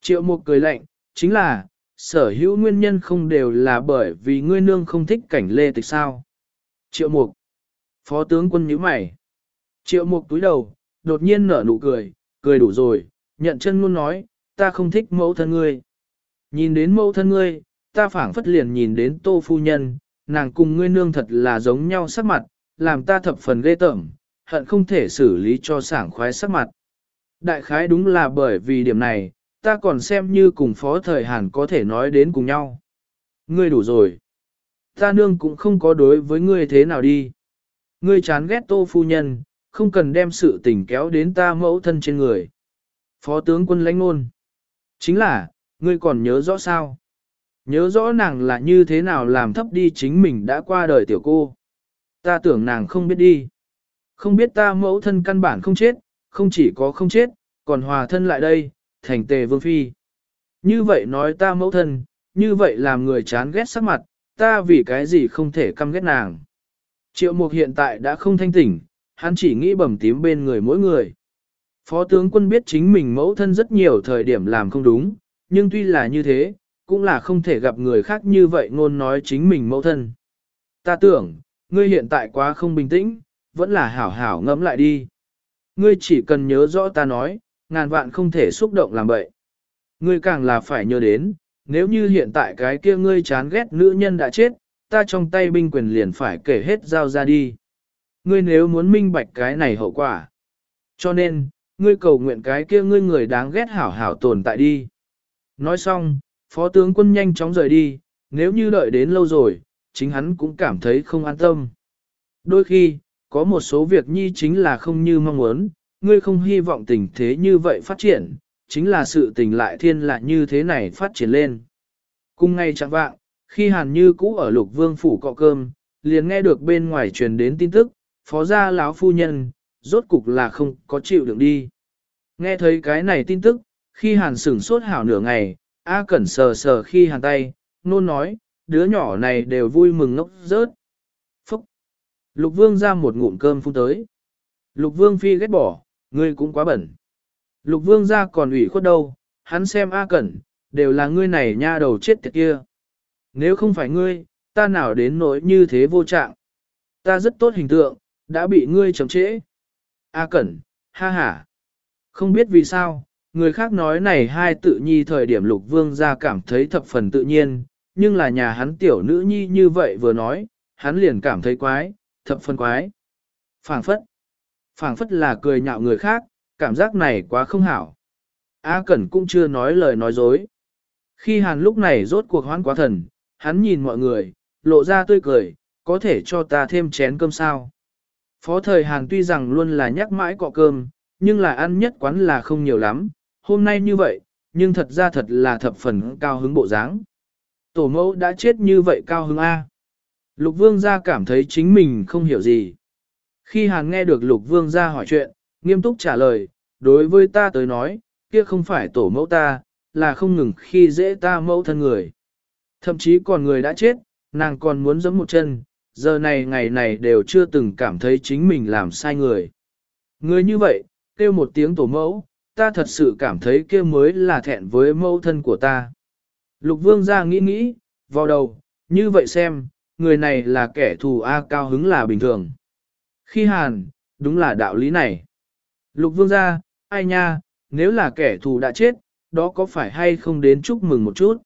Triệu mục cười lạnh, chính là, sở hữu nguyên nhân không đều là bởi vì ngươi nương không thích cảnh lê tịch sao. Triệu mục. Phó tướng quân nhíu mày. Triệu mục túi đầu, đột nhiên nở nụ cười, cười đủ rồi, nhận chân luôn nói, ta không thích mẫu thân ngươi. Nhìn đến mẫu thân ngươi, ta phảng phất liền nhìn đến tô phu nhân, nàng cùng ngươi nương thật là giống nhau sắc mặt, làm ta thập phần ghê tởm, hận không thể xử lý cho sảng khoái sắc mặt. Đại khái đúng là bởi vì điểm này, ta còn xem như cùng phó thời Hàn có thể nói đến cùng nhau. Ngươi đủ rồi. Ta nương cũng không có đối với ngươi thế nào đi. Ngươi chán ghét tô phu nhân, không cần đem sự tình kéo đến ta mẫu thân trên người. Phó tướng quân lãnh ngôn. Chính là, ngươi còn nhớ rõ sao? Nhớ rõ nàng là như thế nào làm thấp đi chính mình đã qua đời tiểu cô. Ta tưởng nàng không biết đi. Không biết ta mẫu thân căn bản không chết, không chỉ có không chết, còn hòa thân lại đây, thành tề vương phi. Như vậy nói ta mẫu thân, như vậy làm người chán ghét sắc mặt, ta vì cái gì không thể căm ghét nàng. Triệu mục hiện tại đã không thanh tỉnh, hắn chỉ nghĩ bầm tím bên người mỗi người. Phó tướng quân biết chính mình mẫu thân rất nhiều thời điểm làm không đúng, nhưng tuy là như thế, cũng là không thể gặp người khác như vậy ngôn nói chính mình mẫu thân. Ta tưởng, ngươi hiện tại quá không bình tĩnh, vẫn là hảo hảo ngẫm lại đi. Ngươi chỉ cần nhớ rõ ta nói, ngàn vạn không thể xúc động làm bậy. Ngươi càng là phải nhớ đến, nếu như hiện tại cái kia ngươi chán ghét nữ nhân đã chết, ta trong tay binh quyền liền phải kể hết giao ra đi. Ngươi nếu muốn minh bạch cái này hậu quả. Cho nên, ngươi cầu nguyện cái kia ngươi người đáng ghét hảo hảo tồn tại đi. Nói xong, phó tướng quân nhanh chóng rời đi, nếu như đợi đến lâu rồi, chính hắn cũng cảm thấy không an tâm. Đôi khi, có một số việc nhi chính là không như mong muốn, ngươi không hy vọng tình thế như vậy phát triển, chính là sự tình lại thiên lại như thế này phát triển lên. Cùng ngày chẳng vạng, khi Hàn Như cũ ở lục vương phủ cọ cơm, liền nghe được bên ngoài truyền đến tin tức, phó gia lão phu nhân, rốt cục là không có chịu được đi. Nghe thấy cái này tin tức, khi Hàn sửng sốt hảo nửa ngày, A Cẩn sờ sờ khi Hàn tay, nôn nói, đứa nhỏ này đều vui mừng ngốc rớt. Lục vương ra một ngụm cơm phun tới. Lục vương phi ghét bỏ, ngươi cũng quá bẩn. Lục vương ra còn ủy khuất đâu, hắn xem A Cẩn, đều là ngươi này nha đầu chết tiệt kia. Nếu không phải ngươi, ta nào đến nỗi như thế vô trạng. Ta rất tốt hình tượng, đã bị ngươi chấm trễ. A Cẩn, ha ha. Không biết vì sao, người khác nói này hai tự nhi thời điểm lục vương ra cảm thấy thập phần tự nhiên, nhưng là nhà hắn tiểu nữ nhi như vậy vừa nói, hắn liền cảm thấy quái, thập phần quái. phảng phất. phảng phất là cười nhạo người khác, cảm giác này quá không hảo. A Cẩn cũng chưa nói lời nói dối. Khi hàn lúc này rốt cuộc hoãn quá thần, hắn nhìn mọi người, lộ ra tươi cười, có thể cho ta thêm chén cơm sao. Phó thời hàn tuy rằng luôn là nhắc mãi cọ cơm, nhưng là ăn nhất quán là không nhiều lắm, hôm nay như vậy, nhưng thật ra thật là thập phần cao hứng bộ dáng. Tổ mẫu đã chết như vậy cao hứng A. Lục vương gia cảm thấy chính mình không hiểu gì. Khi hàn nghe được lục vương gia hỏi chuyện, nghiêm túc trả lời, đối với ta tới nói, kia không phải tổ mẫu ta, là không ngừng khi dễ ta mẫu thân người. Thậm chí còn người đã chết, nàng còn muốn giẫm một chân, giờ này ngày này đều chưa từng cảm thấy chính mình làm sai người. Người như vậy, kêu một tiếng tổ mẫu, ta thật sự cảm thấy kia mới là thẹn với mẫu thân của ta. Lục vương ra nghĩ nghĩ, vào đầu, như vậy xem, người này là kẻ thù A cao hứng là bình thường. Khi hàn, đúng là đạo lý này. Lục vương gia ai nha, nếu là kẻ thù đã chết, đó có phải hay không đến chúc mừng một chút?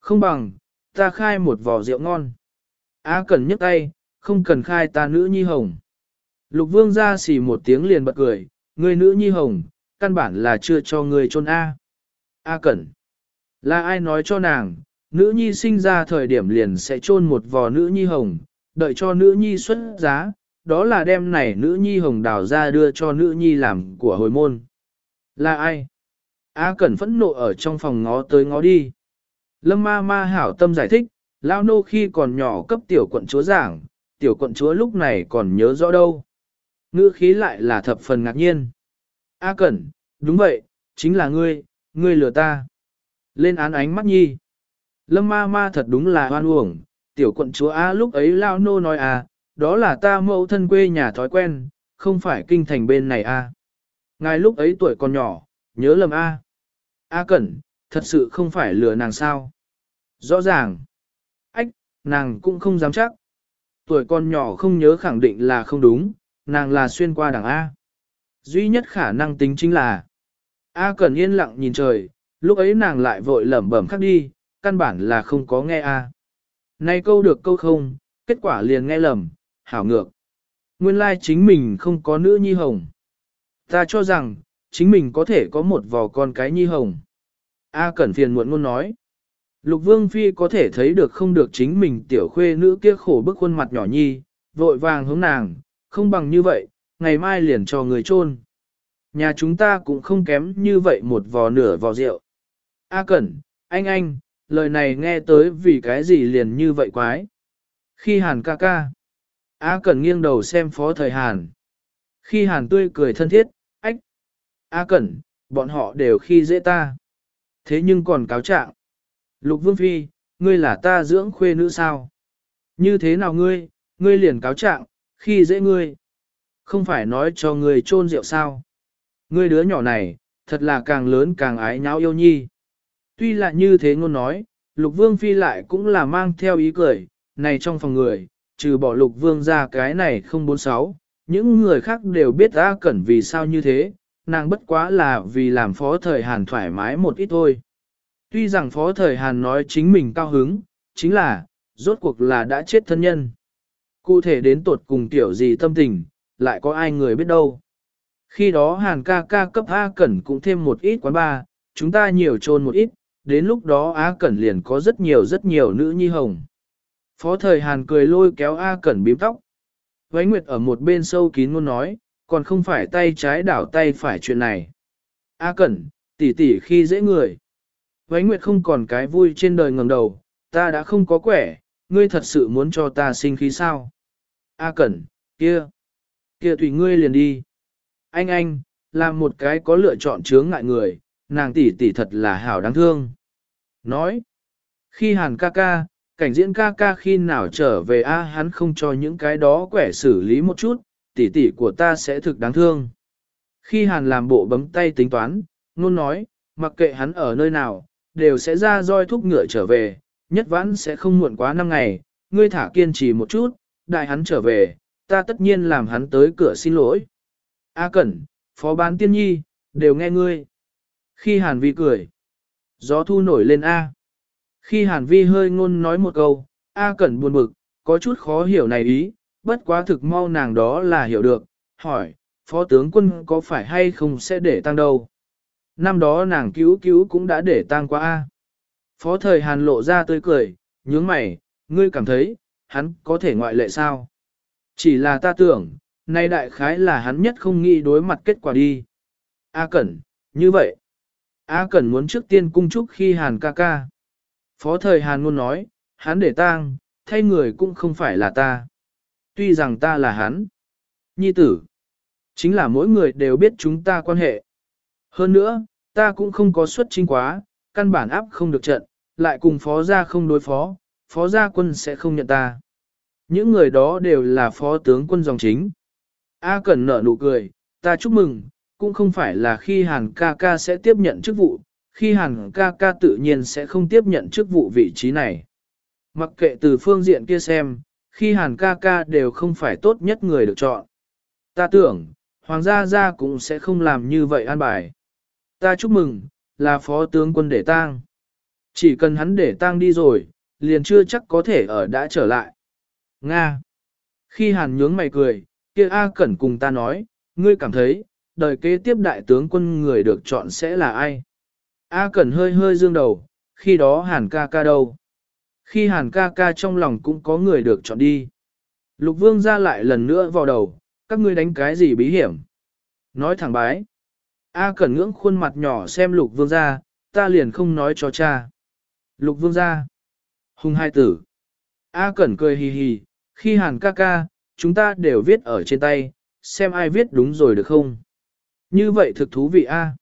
Không bằng, ta khai một vò rượu ngon. A cần nhấc tay, không cần khai ta nữ nhi hồng. Lục vương ra xỉ một tiếng liền bật cười, người nữ nhi hồng, căn bản là chưa cho người chôn A. A cẩn. Là ai nói cho nàng, nữ nhi sinh ra thời điểm liền sẽ chôn một vò nữ nhi hồng, đợi cho nữ nhi xuất giá, đó là đem này nữ nhi hồng đào ra đưa cho nữ nhi làm của hồi môn. Là ai? A Cẩn phẫn nộ ở trong phòng ngó tới ngó đi. Lâm ma ma hảo tâm giải thích, lao nô khi còn nhỏ cấp tiểu quận chúa giảng, tiểu quận chúa lúc này còn nhớ rõ đâu. Ngữ khí lại là thập phần ngạc nhiên. A Cẩn, đúng vậy, chính là ngươi, ngươi lừa ta. Lên án ánh mắt nhi. Lâm ma ma thật đúng là hoan uổng, tiểu quận chúa A lúc ấy lao nô nói à, đó là ta mẫu thân quê nhà thói quen, không phải kinh thành bên này A. Ngài lúc ấy tuổi còn nhỏ, nhớ lầm A. A Cẩn, thật sự không phải lừa nàng sao. Rõ ràng. Ách, nàng cũng không dám chắc. Tuổi con nhỏ không nhớ khẳng định là không đúng, nàng là xuyên qua đảng A. Duy nhất khả năng tính chính là A Cẩn yên lặng nhìn trời, lúc ấy nàng lại vội lẩm bẩm khác đi, căn bản là không có nghe A. nay câu được câu không, kết quả liền nghe lầm, hảo ngược. Nguyên lai chính mình không có nữ nhi hồng. Ta cho rằng, chính mình có thể có một vò con cái nhi hồng. A Cẩn phiền muộn ngôn nói. Lục Vương Phi có thể thấy được không được chính mình tiểu khuê nữ kia khổ bức khuôn mặt nhỏ nhi, vội vàng hướng nàng, không bằng như vậy, ngày mai liền cho người chôn. Nhà chúng ta cũng không kém như vậy một vò nửa vò rượu. A Cẩn, anh anh, lời này nghe tới vì cái gì liền như vậy quái. Khi Hàn ca ca, A Cẩn nghiêng đầu xem phó thời Hàn. Khi Hàn tươi cười thân thiết, ách. A Cẩn, bọn họ đều khi dễ ta. Thế nhưng còn cáo trạng. Lục Vương Phi, ngươi là ta dưỡng khuê nữ sao? Như thế nào ngươi, ngươi liền cáo trạng, khi dễ ngươi. Không phải nói cho ngươi trôn rượu sao? Ngươi đứa nhỏ này, thật là càng lớn càng ái nháo yêu nhi. Tuy là như thế ngôn nói, Lục Vương Phi lại cũng là mang theo ý cười, này trong phòng người, trừ bỏ Lục Vương ra cái này không bốn sáu, những người khác đều biết A Cẩn vì sao như thế, nàng bất quá là vì làm phó thời Hàn thoải mái một ít thôi. Tuy rằng phó thời Hàn nói chính mình cao hứng, chính là, rốt cuộc là đã chết thân nhân. Cụ thể đến tột cùng tiểu gì tâm tình, lại có ai người biết đâu. Khi đó Hàn ca ca cấp A Cẩn cũng thêm một ít quán ba, chúng ta nhiều trôn một ít, đến lúc đó A Cẩn liền có rất nhiều rất nhiều nữ nhi hồng. Phó thời Hàn cười lôi kéo A Cẩn bím tóc. Vánh Nguyệt ở một bên sâu kín luôn nói, còn không phải tay trái đảo tay phải chuyện này. A Cẩn, tỉ tỉ khi dễ người. Vánh Nguyệt không còn cái vui trên đời ngầm đầu, ta đã không có quẻ, ngươi thật sự muốn cho ta sinh khí sao? A Cẩn, kia, kia tùy ngươi liền đi. Anh anh, làm một cái có lựa chọn chướng ngại người, nàng tỷ tỷ thật là hảo đáng thương. Nói, khi hàn ca ca, cảnh diễn ca ca khi nào trở về a hắn không cho những cái đó quẻ xử lý một chút, tỷ tỷ của ta sẽ thực đáng thương. Khi hàn làm bộ bấm tay tính toán, luôn nói, mặc kệ hắn ở nơi nào, đều sẽ ra roi thúc ngựa trở về, nhất vãn sẽ không muộn quá năm ngày, ngươi thả kiên trì một chút, đại hắn trở về, ta tất nhiên làm hắn tới cửa xin lỗi. A Cẩn, phó bán tiên nhi, đều nghe ngươi. Khi Hàn Vi cười, gió thu nổi lên A. Khi Hàn Vi hơi ngôn nói một câu, A Cẩn buồn bực, có chút khó hiểu này ý, bất quá thực mau nàng đó là hiểu được, hỏi, phó tướng quân có phải hay không sẽ để tăng đâu. Năm đó nàng cứu cứu cũng đã để tăng qua A. Phó thời Hàn lộ ra tươi cười, nhướng mày, ngươi cảm thấy, hắn có thể ngoại lệ sao? Chỉ là ta tưởng, nay đại khái là hắn nhất không nghĩ đối mặt kết quả đi. A Cẩn, như vậy. A Cẩn muốn trước tiên cung chúc khi Hàn ca ca. Phó thời Hàn luôn nói, hắn để tang, thay người cũng không phải là ta. Tuy rằng ta là hắn. Nhi tử. Chính là mỗi người đều biết chúng ta quan hệ. Hơn nữa, ta cũng không có xuất chính quá, căn bản áp không được trận, lại cùng phó gia không đối phó, phó gia quân sẽ không nhận ta. Những người đó đều là phó tướng quân dòng chính. A Cẩn nở nụ cười, ta chúc mừng, cũng không phải là khi Hàn ca ca sẽ tiếp nhận chức vụ, khi Hàn ca ca tự nhiên sẽ không tiếp nhận chức vụ vị trí này. Mặc kệ từ phương diện kia xem, khi Hàn ca ca đều không phải tốt nhất người được chọn. Ta tưởng, Hoàng gia gia cũng sẽ không làm như vậy an bài. Ta chúc mừng, là phó tướng quân để tang. Chỉ cần hắn để tang đi rồi, liền chưa chắc có thể ở đã trở lại. Nga. Khi Hàn nhướng mày cười, kia A Cẩn cùng ta nói, ngươi cảm thấy, đời kế tiếp đại tướng quân người được chọn sẽ là ai? A Cẩn hơi hơi dương đầu, khi đó Hàn ca ca đâu? Khi Hàn ca ca trong lòng cũng có người được chọn đi. Lục Vương ra lại lần nữa vào đầu, các ngươi đánh cái gì bí hiểm? Nói thẳng bái. A Cẩn ngưỡng khuôn mặt nhỏ xem Lục Vương ra, ta liền không nói cho cha. Lục Vương ra. Hùng hai tử. A Cẩn cười hì hì, khi Hàn ca ca, chúng ta đều viết ở trên tay, xem ai viết đúng rồi được không? Như vậy thực thú vị A. À?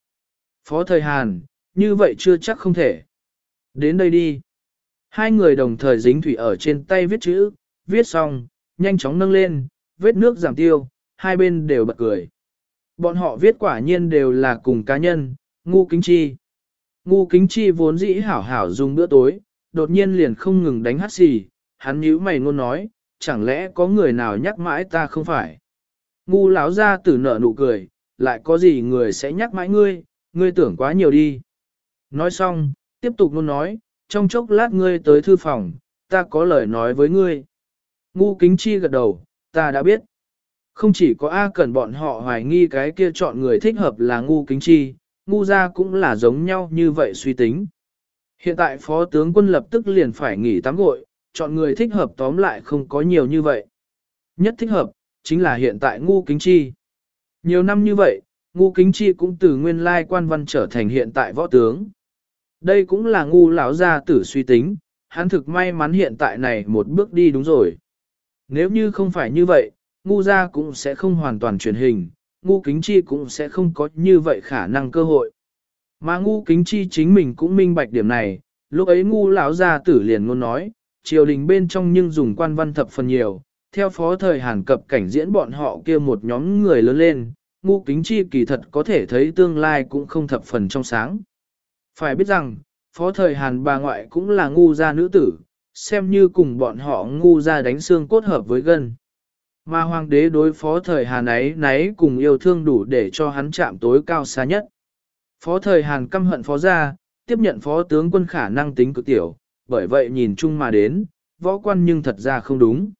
Phó thời Hàn, như vậy chưa chắc không thể. Đến đây đi. Hai người đồng thời dính thủy ở trên tay viết chữ, viết xong, nhanh chóng nâng lên, vết nước giảm tiêu, hai bên đều bật cười. Bọn họ viết quả nhiên đều là cùng cá nhân, ngu kính chi. Ngu kính chi vốn dĩ hảo hảo dùng bữa tối, đột nhiên liền không ngừng đánh hát xì, hắn nhíu mày ngôn nói, chẳng lẽ có người nào nhắc mãi ta không phải. Ngu lão ra tử nở nụ cười, lại có gì người sẽ nhắc mãi ngươi, ngươi tưởng quá nhiều đi. Nói xong, tiếp tục luôn nói, trong chốc lát ngươi tới thư phòng, ta có lời nói với ngươi. Ngu kính chi gật đầu, ta đã biết. Không chỉ có A cần bọn họ hoài nghi cái kia chọn người thích hợp là ngu kính chi, ngu ra cũng là giống nhau như vậy suy tính. Hiện tại phó tướng quân lập tức liền phải nghỉ tắm gội, chọn người thích hợp tóm lại không có nhiều như vậy. Nhất thích hợp, chính là hiện tại ngu kính chi. Nhiều năm như vậy, ngu kính chi cũng từ nguyên lai quan văn trở thành hiện tại võ tướng. Đây cũng là ngu lão gia tử suy tính, hắn thực may mắn hiện tại này một bước đi đúng rồi. Nếu như không phải như vậy, ngu gia cũng sẽ không hoàn toàn truyền hình, ngu kính chi cũng sẽ không có như vậy khả năng cơ hội. Mà ngu kính chi chính mình cũng minh bạch điểm này, lúc ấy ngu lão gia tử liền ngôn nói, triều đình bên trong nhưng dùng quan văn thập phần nhiều, theo phó thời Hàn cập cảnh diễn bọn họ kia một nhóm người lớn lên, ngu kính chi kỳ thật có thể thấy tương lai cũng không thập phần trong sáng. Phải biết rằng, phó thời Hàn bà ngoại cũng là ngu gia nữ tử, xem như cùng bọn họ ngu gia đánh xương cốt hợp với gân. Mà hoàng đế đối phó thời Hàn ấy nấy cùng yêu thương đủ để cho hắn chạm tối cao xa nhất. Phó thời Hàn căm hận phó gia, tiếp nhận phó tướng quân khả năng tính cực tiểu, bởi vậy nhìn chung mà đến, võ quan nhưng thật ra không đúng.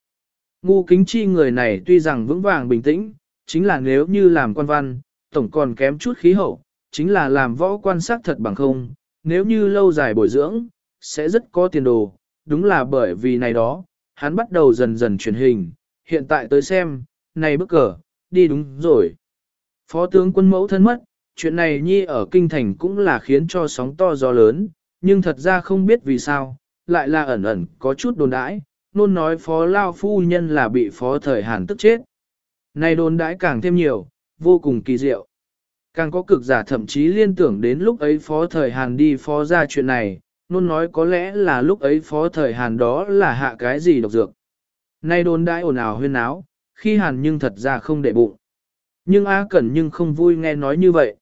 Ngu kính chi người này tuy rằng vững vàng bình tĩnh, chính là nếu như làm quan văn, tổng còn kém chút khí hậu, chính là làm võ quan sát thật bằng không, nếu như lâu dài bồi dưỡng, sẽ rất có tiền đồ, đúng là bởi vì này đó, hắn bắt đầu dần dần truyền hình, hiện tại tới xem, này bức cờ, đi đúng rồi. Phó tướng quân mẫu thân mất, chuyện này nhi ở kinh thành cũng là khiến cho sóng to gió lớn, nhưng thật ra không biết vì sao, lại là ẩn ẩn có chút đồn đãi, luôn nói phó lao phu nhân là bị phó thời hàn tức chết. Này đồn đãi càng thêm nhiều, vô cùng kỳ diệu. Càng có cực giả thậm chí liên tưởng đến lúc ấy phó thời hàn đi phó ra chuyện này, luôn nói có lẽ là lúc ấy phó thời hàn đó là hạ cái gì độc dược. Nay đồn đãi ồn ào huyên áo, khi hàn nhưng thật ra không để bụng. Nhưng A Cẩn nhưng không vui nghe nói như vậy.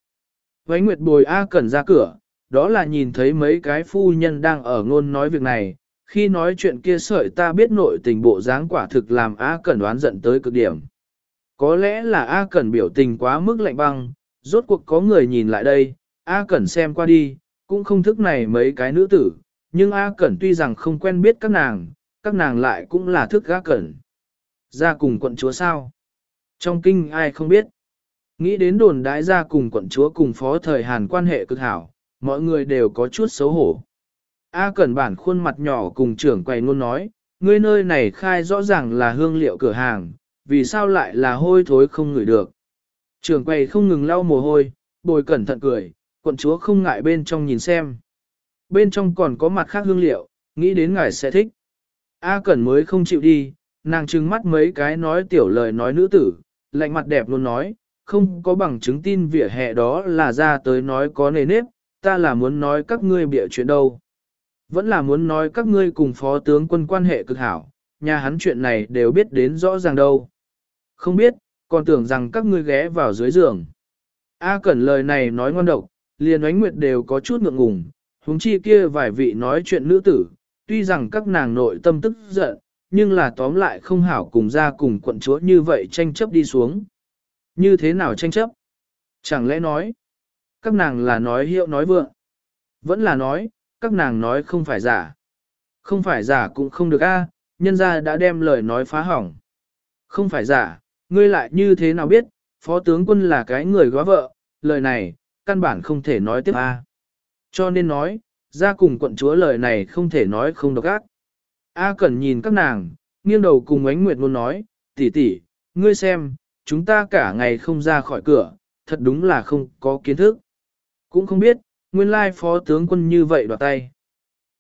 Vánh Nguyệt bồi A Cẩn ra cửa, đó là nhìn thấy mấy cái phu nhân đang ở ngôn nói việc này, khi nói chuyện kia sợi ta biết nội tình bộ dáng quả thực làm A Cẩn đoán giận tới cực điểm. Có lẽ là A Cẩn biểu tình quá mức lạnh băng, rốt cuộc có người nhìn lại đây, A Cẩn xem qua đi, cũng không thức này mấy cái nữ tử, nhưng A Cẩn tuy rằng không quen biết các nàng, các nàng lại cũng là thức A Cẩn. Ra cùng quận chúa sao? Trong kinh ai không biết? Nghĩ đến đồn đái ra cùng quận chúa cùng phó thời Hàn quan hệ cực hảo, mọi người đều có chút xấu hổ. A Cẩn bản khuôn mặt nhỏ cùng trưởng quầy ngôn nói, ngươi nơi này khai rõ ràng là hương liệu cửa hàng, vì sao lại là hôi thối không ngửi được. Trưởng quầy không ngừng lau mồ hôi, bồi cẩn thận cười, quận chúa không ngại bên trong nhìn xem. Bên trong còn có mặt khác hương liệu, nghĩ đến ngài sẽ thích. A Cẩn mới không chịu đi, nàng trừng mắt mấy cái nói tiểu lời nói nữ tử, lạnh mặt đẹp luôn nói, không có bằng chứng tin vỉa hè đó là ra tới nói có nề nếp, ta là muốn nói các ngươi bịa chuyện đâu. Vẫn là muốn nói các ngươi cùng phó tướng quân quan hệ cực hảo, nhà hắn chuyện này đều biết đến rõ ràng đâu. Không biết, còn tưởng rằng các ngươi ghé vào dưới giường. A Cẩn lời này nói ngon độc, liền ánh nguyệt đều có chút ngượng ngùng, huống chi kia vài vị nói chuyện nữ tử, tuy rằng các nàng nội tâm tức giận, nhưng là tóm lại không hảo cùng ra cùng quận chúa như vậy tranh chấp đi xuống. Như thế nào tranh chấp? Chẳng lẽ nói, các nàng là nói hiệu nói vượng? Vẫn là nói, các nàng nói không phải giả. Không phải giả cũng không được a, nhân gia đã đem lời nói phá hỏng. Không phải giả, ngươi lại như thế nào biết, phó tướng quân là cái người góa vợ, lời này, căn bản không thể nói tiếp a. Cho nên nói, ra cùng quận chúa lời này không thể nói không độc ác. A cần nhìn các nàng, nghiêng đầu cùng ánh nguyệt luôn nói, tỷ tỷ, ngươi xem, chúng ta cả ngày không ra khỏi cửa, thật đúng là không có kiến thức. Cũng không biết, nguyên lai phó tướng quân như vậy đoạt tay.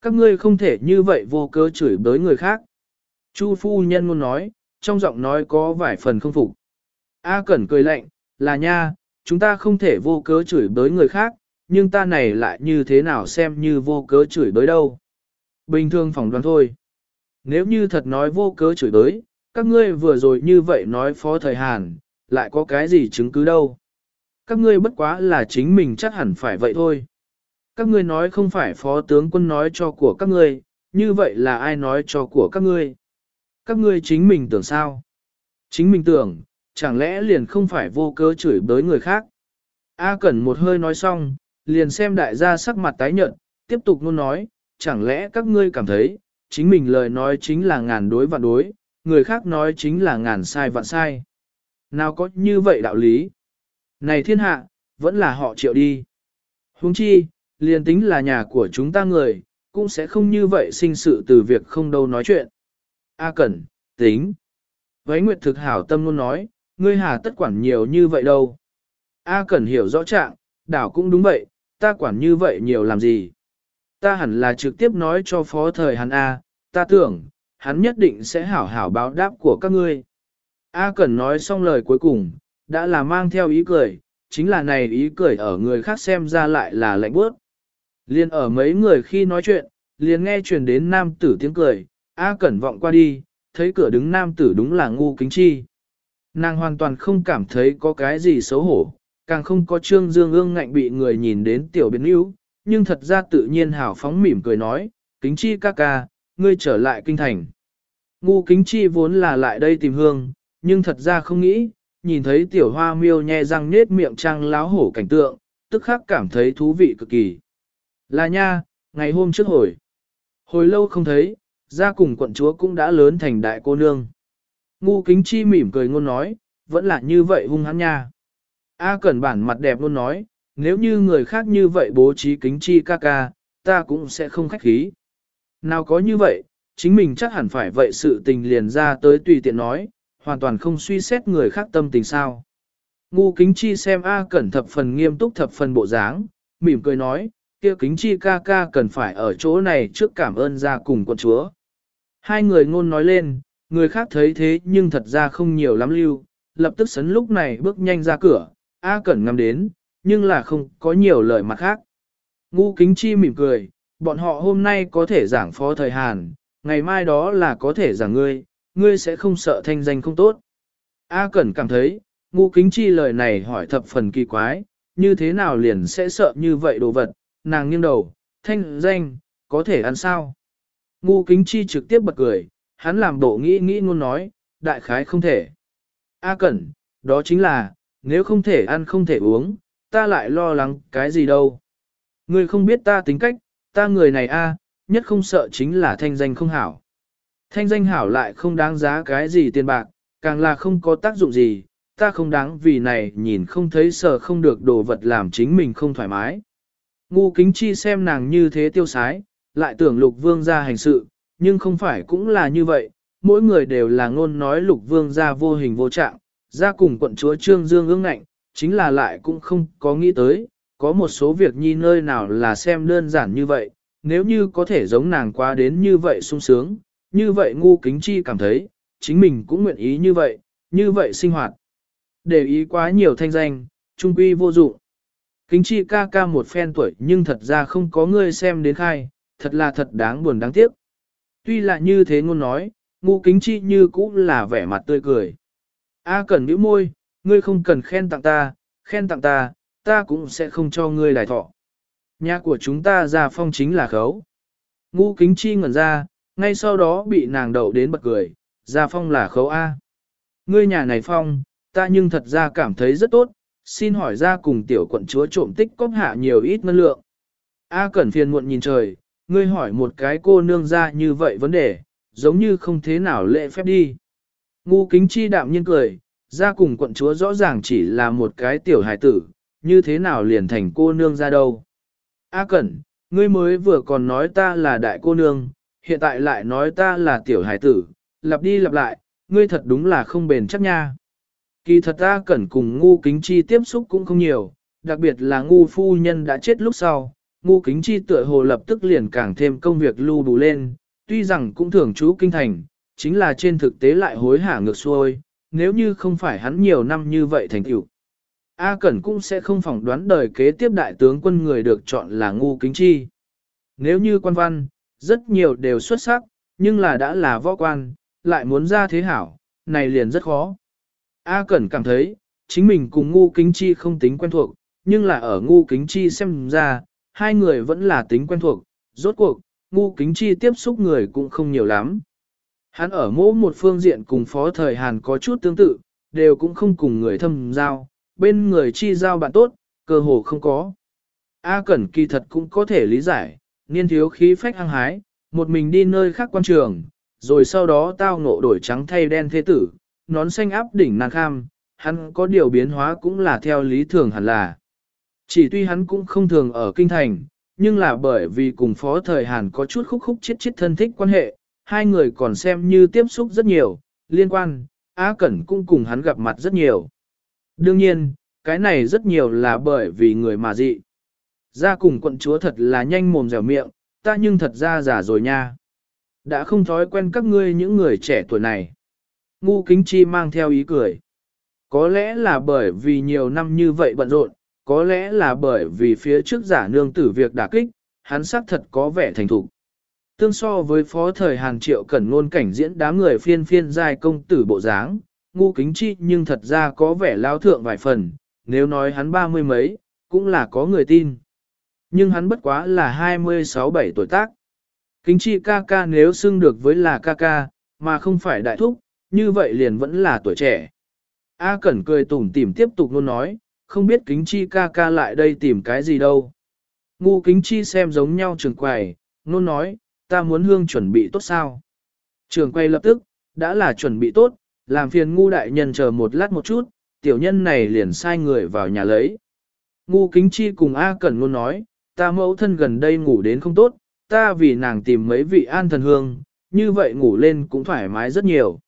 Các ngươi không thể như vậy vô cớ chửi bới người khác. Chu phu nhân luôn nói, trong giọng nói có vài phần không phục. A Cẩn cười lạnh, là nha, chúng ta không thể vô cớ chửi bới người khác, nhưng ta này lại như thế nào xem như vô cớ chửi bới đâu. Bình thường phỏng đoán thôi. Nếu như thật nói vô cớ chửi bới, các ngươi vừa rồi như vậy nói phó thời Hàn, lại có cái gì chứng cứ đâu. Các ngươi bất quá là chính mình chắc hẳn phải vậy thôi. Các ngươi nói không phải phó tướng quân nói cho của các ngươi, như vậy là ai nói cho của các ngươi? Các ngươi chính mình tưởng sao? Chính mình tưởng, chẳng lẽ liền không phải vô cớ chửi bới người khác? A Cẩn một hơi nói xong, liền xem đại gia sắc mặt tái nhợt, tiếp tục luôn nói, chẳng lẽ các ngươi cảm thấy, chính mình lời nói chính là ngàn đối vạn đối, người khác nói chính là ngàn sai vạn sai. Nào có như vậy đạo lý? Này thiên hạ, vẫn là họ triệu đi. Huống chi, liền tính là nhà của chúng ta người, cũng sẽ không như vậy sinh sự từ việc không đâu nói chuyện. A Cẩn, tính. Vấy Nguyệt thực hảo tâm luôn nói, ngươi hà tất quản nhiều như vậy đâu. A Cẩn hiểu rõ trạng, đảo cũng đúng vậy, ta quản như vậy nhiều làm gì. Ta hẳn là trực tiếp nói cho phó thời hắn A, ta tưởng, hắn nhất định sẽ hảo hảo báo đáp của các ngươi. A Cẩn nói xong lời cuối cùng, đã là mang theo ý cười, chính là này ý cười ở người khác xem ra lại là lạnh bước. Liên ở mấy người khi nói chuyện, liền nghe truyền đến nam tử tiếng cười, A Cẩn vọng qua đi, thấy cửa đứng nam tử đúng là ngu kính chi. Nàng hoàn toàn không cảm thấy có cái gì xấu hổ, càng không có trương dương ương ngạnh bị người nhìn đến tiểu biến yếu, nhưng thật ra tự nhiên hảo phóng mỉm cười nói, kính chi ca ca, ngươi trở lại kinh thành. Ngu kính chi vốn là lại đây tìm hương, nhưng thật ra không nghĩ, nhìn thấy tiểu hoa miêu nhe răng nết miệng trăng láo hổ cảnh tượng, tức khắc cảm thấy thú vị cực kỳ. Là nha, ngày hôm trước hồi. Hồi lâu không thấy, ra cùng quận chúa cũng đã lớn thành đại cô nương. Ngu kính chi mỉm cười ngôn nói, vẫn là như vậy hung hắn nha. A cẩn bản mặt đẹp luôn nói, nếu như người khác như vậy bố trí kính chi ca ca, ta cũng sẽ không khách khí. Nào có như vậy, chính mình chắc hẳn phải vậy sự tình liền ra tới tùy tiện nói, hoàn toàn không suy xét người khác tâm tình sao. Ngu kính chi xem A cẩn thập phần nghiêm túc thập phần bộ dáng, mỉm cười nói, kia kính chi ca ca cần phải ở chỗ này trước cảm ơn ra cùng con chúa. Hai người ngôn nói lên, người khác thấy thế nhưng thật ra không nhiều lắm lưu, lập tức sấn lúc này bước nhanh ra cửa, A Cẩn ngắm đến, nhưng là không có nhiều lời mặt khác. Ngu kính chi mỉm cười, bọn họ hôm nay có thể giảng phó thời Hàn, ngày mai đó là có thể giảng ngươi, ngươi sẽ không sợ thanh danh không tốt. A Cẩn cảm thấy, ngu kính chi lời này hỏi thập phần kỳ quái, như thế nào liền sẽ sợ như vậy đồ vật, nàng nghiêng đầu, thanh danh, có thể ăn sao? Ngu kính chi trực tiếp bật cười, hắn làm bộ nghĩ nghĩ ngôn nói, đại khái không thể. A Cẩn, đó chính là, nếu không thể ăn không thể uống, ta lại lo lắng cái gì đâu. Ngươi không biết ta tính cách, ta người này a, nhất không sợ chính là thanh danh không hảo. Thanh danh hảo lại không đáng giá cái gì tiền bạc, càng là không có tác dụng gì, ta không đáng vì này nhìn không thấy sợ không được đồ vật làm chính mình không thoải mái. Ngu kính chi xem nàng như thế tiêu sái, lại tưởng lục vương ra hành sự, nhưng không phải cũng là như vậy, mỗi người đều là ngôn nói lục vương ra vô hình vô trạng, ra cùng quận chúa Trương Dương ương ngạnh, chính là lại cũng không có nghĩ tới, có một số việc nhi nơi nào là xem đơn giản như vậy, nếu như có thể giống nàng qua đến như vậy sung sướng, như vậy ngu kính chi cảm thấy, chính mình cũng nguyện ý như vậy, như vậy sinh hoạt. Để ý quá nhiều thanh danh, trung quy vô dụng. Kính chi ca ca một phen tuổi nhưng thật ra không có người xem đến khai, thật là thật đáng buồn đáng tiếc. Tuy là như thế ngôn nói, ngu kính chi như cũng là vẻ mặt tươi cười. A cần nhíu môi, ngươi không cần khen tặng ta, khen tặng ta, ta cũng sẽ không cho ngươi lại thọ. Nhà của chúng ta ra phong chính là khấu. Ngu kính chi ngẩn ra, ngay sau đó bị nàng đậu đến bật cười, ra phong là khấu A. Ngươi nhà này phong, ta nhưng thật ra cảm thấy rất tốt, xin hỏi ra cùng tiểu quận chúa trộm tích cóp hạ nhiều ít ngân lượng. A cẩn phiền muộn nhìn trời, ngươi hỏi một cái cô nương ra như vậy vấn đề, giống như không thế nào lệ phép đi. Ngu kính chi đạm nhiên cười, ra cùng quận chúa rõ ràng chỉ là một cái tiểu hài tử, như thế nào liền thành cô nương ra đâu. A cẩn, ngươi mới vừa còn nói ta là đại cô nương, hiện tại lại nói ta là tiểu hài tử, lặp đi lặp lại, ngươi thật đúng là không bền chắc nha. Kỳ thật ta cẩn cùng ngu kính chi tiếp xúc cũng không nhiều, đặc biệt là ngu phu nhân đã chết lúc sau, ngu kính chi tựa hồ lập tức liền càng thêm công việc lưu đủ lên, tuy rằng cũng thường trú kinh thành, chính là trên thực tế lại hối hả ngược xuôi, nếu như không phải hắn nhiều năm như vậy thành tựu. A Cẩn cũng sẽ không phỏng đoán đời kế tiếp đại tướng quân người được chọn là ngu kính chi. Nếu như quan văn, rất nhiều đều xuất sắc, nhưng là đã là võ quan, lại muốn ra thế hảo, này liền rất khó. A Cẩn cảm thấy, chính mình cùng ngu kính chi không tính quen thuộc, nhưng là ở ngu kính chi xem ra, hai người vẫn là tính quen thuộc, rốt cuộc, ngu kính chi tiếp xúc người cũng không nhiều lắm. Hắn ở mỗi một phương diện cùng phó thời Hàn có chút tương tự, đều cũng không cùng người thâm giao, bên người chi giao bạn tốt, cơ hồ không có. A Cẩn kỳ thật cũng có thể lý giải, niên thiếu khí phách hăng hái, một mình đi nơi khác quan trường, rồi sau đó tao ngộ đổi trắng thay đen thế tử, nón xanh áp đỉnh nàng kham, hắn có điều biến hóa cũng là theo lý thường hẳn là. Chỉ tuy hắn cũng không thường ở kinh thành, nhưng là bởi vì cùng phó thời Hàn có chút khúc khúc chết chết thân thích quan hệ, hai người còn xem như tiếp xúc rất nhiều, liên quan, Á Cẩn cũng cùng hắn gặp mặt rất nhiều. Đương nhiên, cái này rất nhiều là bởi vì người mà dị. Ra cùng quận chúa thật là nhanh mồm dẻo miệng, ta nhưng thật ra già rồi nha. Đã không thói quen các ngươi những người trẻ tuổi này. Ngu kính chi mang theo ý cười. Có lẽ là bởi vì nhiều năm như vậy bận rộn, có lẽ là bởi vì phía trước giả nương tử việc đả kích, hắn xác thật có vẻ thành thục. Tương so với phó thời Hàn Triệu Cẩn ngôn cảnh diễn đám người phiên phiên giai công tử bộ dáng, ngu kính chi nhưng thật ra có vẻ lao thượng vài phần, nếu nói hắn ba mươi mấy, cũng là có người tin. Nhưng hắn bất quá là hai mươi sáu bảy tuổi tác. Kính chi ca ca nếu xưng được với là ca ca, mà không phải đại thúc, như vậy liền vẫn là tuổi trẻ. A Cẩn cười tủm tỉm tiếp tục luôn nói, không biết kính chi ca ca lại đây tìm cái gì đâu. Ngu kính chi xem giống nhau trường quầy, nôn nói, ta muốn hương chuẩn bị tốt sao. Trường quầy lập tức, đã là chuẩn bị tốt, làm phiền ngu đại nhân chờ một lát một chút, tiểu nhân này liền sai người vào nhà lấy. Ngu kính chi cùng A Cẩn luôn nói, ta mẫu thân gần đây ngủ đến không tốt, ta vì nàng tìm mấy vị an thần hương, như vậy ngủ lên cũng thoải mái rất nhiều.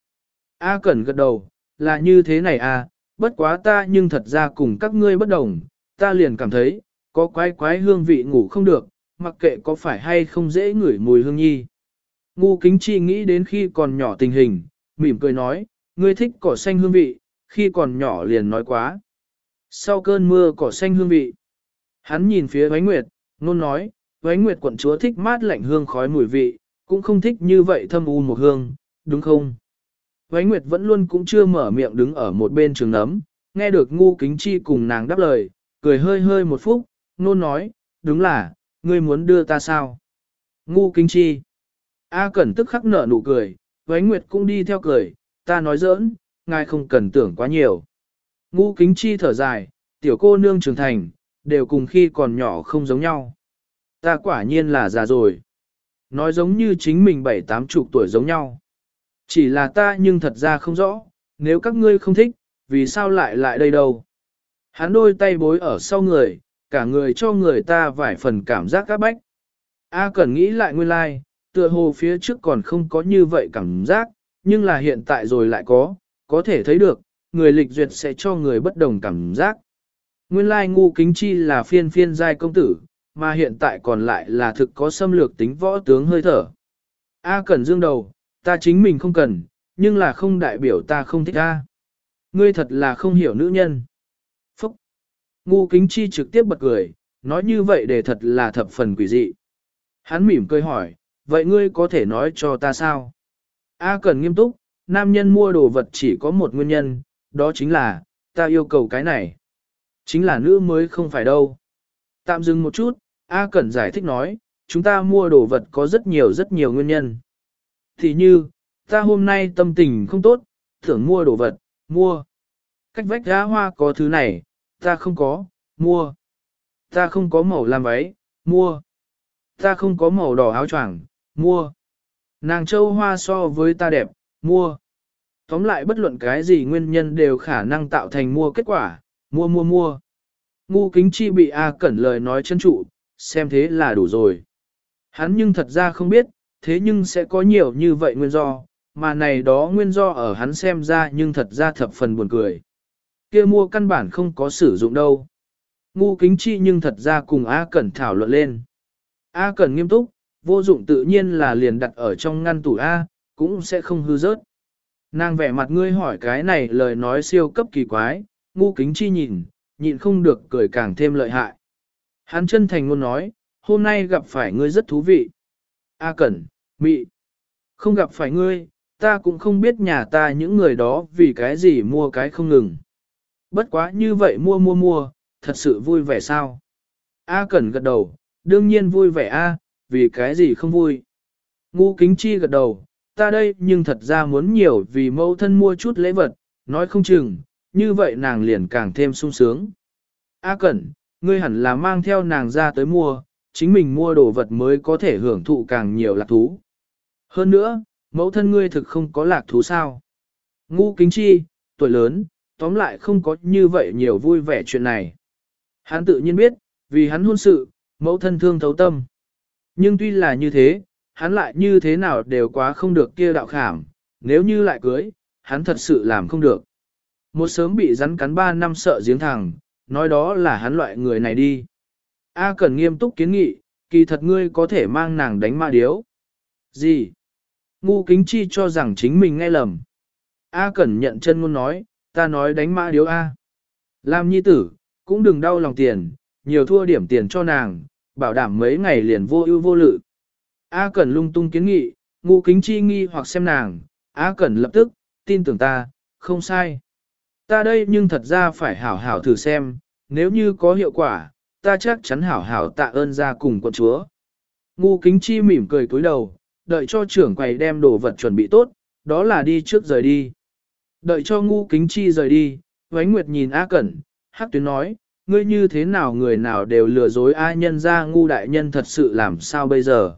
A Cẩn gật đầu, là như thế này à, bất quá ta nhưng thật ra cùng các ngươi bất đồng, ta liền cảm thấy, có quái quái hương vị ngủ không được, mặc kệ có phải hay không dễ ngửi mùi hương nhi. Ngu kính chi nghĩ đến khi còn nhỏ tình hình, mỉm cười nói, ngươi thích cỏ xanh hương vị, khi còn nhỏ liền nói quá. Sau cơn mưa cỏ xanh hương vị, hắn nhìn phía Vánh Nguyệt, nôn nói, Vánh Nguyệt quận chúa thích mát lạnh hương khói mùi vị, cũng không thích như vậy thâm u một hương, đúng không? Huế Nguyệt vẫn luôn cũng chưa mở miệng đứng ở một bên trường nấm, nghe được ngu kính chi cùng nàng đáp lời, cười hơi hơi một phút, nôn nói, đúng là, ngươi muốn đưa ta sao? Ngu kính chi. A Cẩn tức khắc nở nụ cười, Huế Nguyệt cũng đi theo cười, ta nói giỡn, ngài không cần tưởng quá nhiều. Ngu kính chi thở dài, tiểu cô nương trưởng thành, đều cùng khi còn nhỏ không giống nhau. Ta quả nhiên là già rồi. Nói giống như chính mình bảy tám chục tuổi giống nhau. Chỉ là ta nhưng thật ra không rõ, nếu các ngươi không thích, vì sao lại lại đây đâu. Hắn đôi tay bối ở sau người, cả người cho người ta vài phần cảm giác các bách. A cần nghĩ lại nguyên lai, like, tựa hồ phía trước còn không có như vậy cảm giác, nhưng là hiện tại rồi lại có, có thể thấy được, người lịch duyệt sẽ cho người bất đồng cảm giác. Nguyên lai ngu kính chi là phiên phiên giai công tử, mà hiện tại còn lại là thực có xâm lược tính võ tướng hơi thở. A cần dương đầu, ta chính mình không cần, nhưng là không đại biểu ta không thích A. Ngươi thật là không hiểu nữ nhân. Phúc! Ngu kính chi trực tiếp bật cười, nói như vậy để thật là thập phần quỷ dị. Hắn mỉm cười hỏi, vậy ngươi có thể nói cho ta sao? A cần nghiêm túc, nam nhân mua đồ vật chỉ có một nguyên nhân, đó chính là, ta yêu cầu cái này. Chính là nữ mới không phải đâu. Tạm dừng một chút, A Cẩn giải thích nói, chúng ta mua đồ vật có rất nhiều rất nhiều nguyên nhân. Thì như, ta hôm nay tâm tình không tốt, thưởng mua đồ vật, mua. Cách vách giá hoa có thứ này, ta không có, mua. Ta không có màu làm váy, mua. Ta không có màu đỏ áo choàng, mua. Nàng châu hoa so với ta đẹp, mua. Tóm lại bất luận cái gì nguyên nhân đều khả năng tạo thành mua kết quả, mua mua mua. Ngu kính chi bị A Cẩn lời nói chân trụ, xem thế là đủ rồi. Hắn nhưng thật ra không biết, thế nhưng sẽ có nhiều như vậy nguyên do, mà này đó nguyên do ở hắn xem ra nhưng thật ra thập phần buồn cười. kia mua căn bản không có sử dụng đâu. Ngu kính chi nhưng thật ra cùng A Cẩn thảo luận lên. A Cẩn nghiêm túc, vô dụng tự nhiên là liền đặt ở trong ngăn tủ A, cũng sẽ không hư rớt. Nàng vẻ mặt ngươi hỏi cái này lời nói siêu cấp kỳ quái, ngu kính chi nhìn, nhịn không được cười càng thêm lợi hại. Hắn chân thành luôn nói, hôm nay gặp phải ngươi rất thú vị. A Cẩn, Mị, không gặp phải ngươi, ta cũng không biết nhà ta những người đó vì cái gì mua cái không ngừng. Bất quá như vậy mua mua mua, thật sự vui vẻ sao? A Cẩn gật đầu, đương nhiên vui vẻ A, vì cái gì không vui? Ngu kính chi gật đầu, ta đây nhưng thật ra muốn nhiều vì mẫu thân mua chút lễ vật, nói không chừng, như vậy nàng liền càng thêm sung sướng. A Cẩn, ngươi hẳn là mang theo nàng ra tới mua, chính mình mua đồ vật mới có thể hưởng thụ càng nhiều lạc thú. Hơn nữa, mẫu thân ngươi thực không có lạc thú sao. Ngu kính chi, tuổi lớn, tóm lại không có như vậy nhiều vui vẻ chuyện này. Hắn tự nhiên biết, vì hắn hôn sự, mẫu thân thương thấu tâm. Nhưng tuy là như thế, hắn lại như thế nào đều quá không được kia đạo khảm, nếu như lại cưới, hắn thật sự làm không được. Một sớm bị rắn cắn ba năm sợ giếng thẳng, nói đó là hắn loại người này đi. A Cẩn nghiêm túc kiến nghị, kỳ thật ngươi có thể mang nàng đánh ma điếu. Gì? Ngu kính chi cho rằng chính mình nghe lầm. A Cẩn nhận chân ngôn nói, ta nói đánh ma điếu A. Làm nhi tử, cũng đừng đau lòng tiền, nhiều thua điểm tiền cho nàng, bảo đảm mấy ngày liền vô ưu vô lự. A Cẩn lung tung kiến nghị, ngu kính chi nghi hoặc xem nàng, A Cẩn lập tức, tin tưởng ta, không sai. Ta đây nhưng thật ra phải hảo hảo thử xem, nếu như có hiệu quả, ta chắc chắn hảo hảo tạ ơn ra cùng con chúa. Ngu kính chi mỉm cười cúi đầu, đợi cho trưởng quầy đem đồ vật chuẩn bị tốt, đó là đi trước rời đi. Đợi cho ngu kính chi rời đi, Vánh Nguyệt nhìn A Cẩn, hắc tuyến nói, ngươi như thế nào người nào đều lừa dối A nhân ra ngu đại nhân thật sự làm sao bây giờ.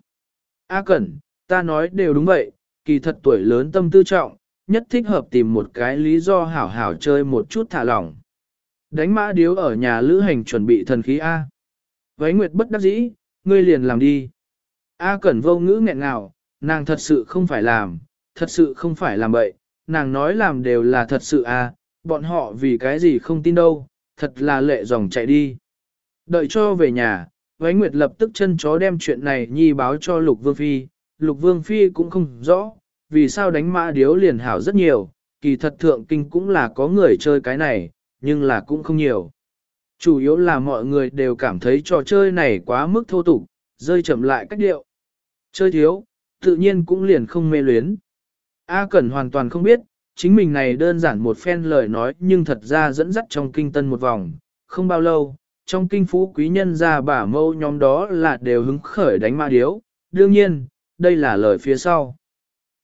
A Cẩn, ta nói đều đúng vậy, kỳ thật tuổi lớn tâm tư trọng, nhất thích hợp tìm một cái lý do hảo hảo chơi một chút thả lỏng. Đánh mã điếu ở nhà lữ hành chuẩn bị thần khí A. Vánh Nguyệt bất đắc dĩ, ngươi liền làm đi. A Cẩn vô ngữ nghẹn ngào, nàng thật sự không phải làm, thật sự không phải làm bậy, nàng nói làm đều là thật sự à? bọn họ vì cái gì không tin đâu, thật là lệ dòng chạy đi. Đợi cho về nhà, Váy Nguyệt lập tức chân chó đem chuyện này nhi báo cho Lục Vương Phi, Lục Vương Phi cũng không rõ, vì sao đánh mã điếu liền hảo rất nhiều, kỳ thật thượng kinh cũng là có người chơi cái này, nhưng là cũng không nhiều. Chủ yếu là mọi người đều cảm thấy trò chơi này quá mức thô tục, rơi chậm lại cách điệu. Chơi thiếu, tự nhiên cũng liền không mê luyến. A Cẩn hoàn toàn không biết, chính mình này đơn giản một phen lời nói nhưng thật ra dẫn dắt trong kinh tân một vòng, không bao lâu, trong kinh phú quý nhân ra bả mâu nhóm đó là đều hứng khởi đánh ma điếu, đương nhiên, đây là lời phía sau.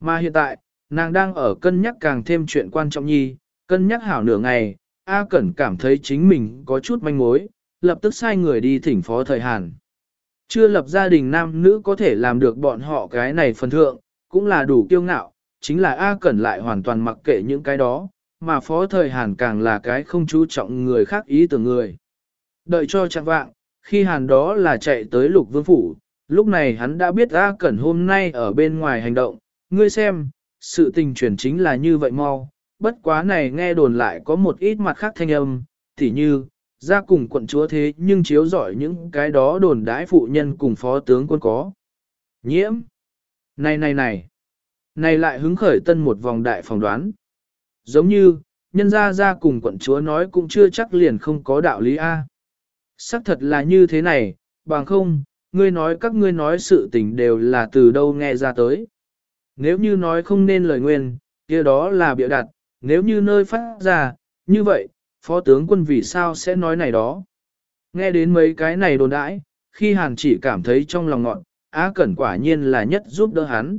Mà hiện tại, nàng đang ở cân nhắc càng thêm chuyện quan trọng nhi, cân nhắc hảo nửa ngày, A Cẩn cảm thấy chính mình có chút manh mối, lập tức sai người đi thỉnh phó thời Hàn. Chưa lập gia đình nam nữ có thể làm được bọn họ cái này phần thượng, cũng là đủ kiêu ngạo, chính là A Cẩn lại hoàn toàn mặc kệ những cái đó, mà phó thời Hàn càng là cái không chú trọng người khác ý tưởng người. Đợi cho chẳng vạng, khi Hàn đó là chạy tới lục vương phủ, lúc này hắn đã biết A Cẩn hôm nay ở bên ngoài hành động, ngươi xem, sự tình chuyển chính là như vậy mau, bất quá này nghe đồn lại có một ít mặt khác thanh âm, tỉ như, ra cùng quận chúa thế nhưng chiếu giỏi những cái đó đồn đãi phụ nhân cùng phó tướng quân có. Nhiễm! Này này này! Này lại hứng khởi tân một vòng đại phòng đoán. Giống như, nhân ra ra cùng quận chúa nói cũng chưa chắc liền không có đạo lý A. Sắc thật là như thế này, bằng không, ngươi nói các ngươi nói sự tình đều là từ đâu nghe ra tới. Nếu như nói không nên lời nguyên, kia đó là biểu đặt, nếu như nơi phát ra, như vậy, phó tướng quân vì sao sẽ nói này đó. Nghe đến mấy cái này đồn đãi, khi Hàn chỉ cảm thấy trong lòng ngọn, A Cẩn quả nhiên là nhất giúp đỡ hắn.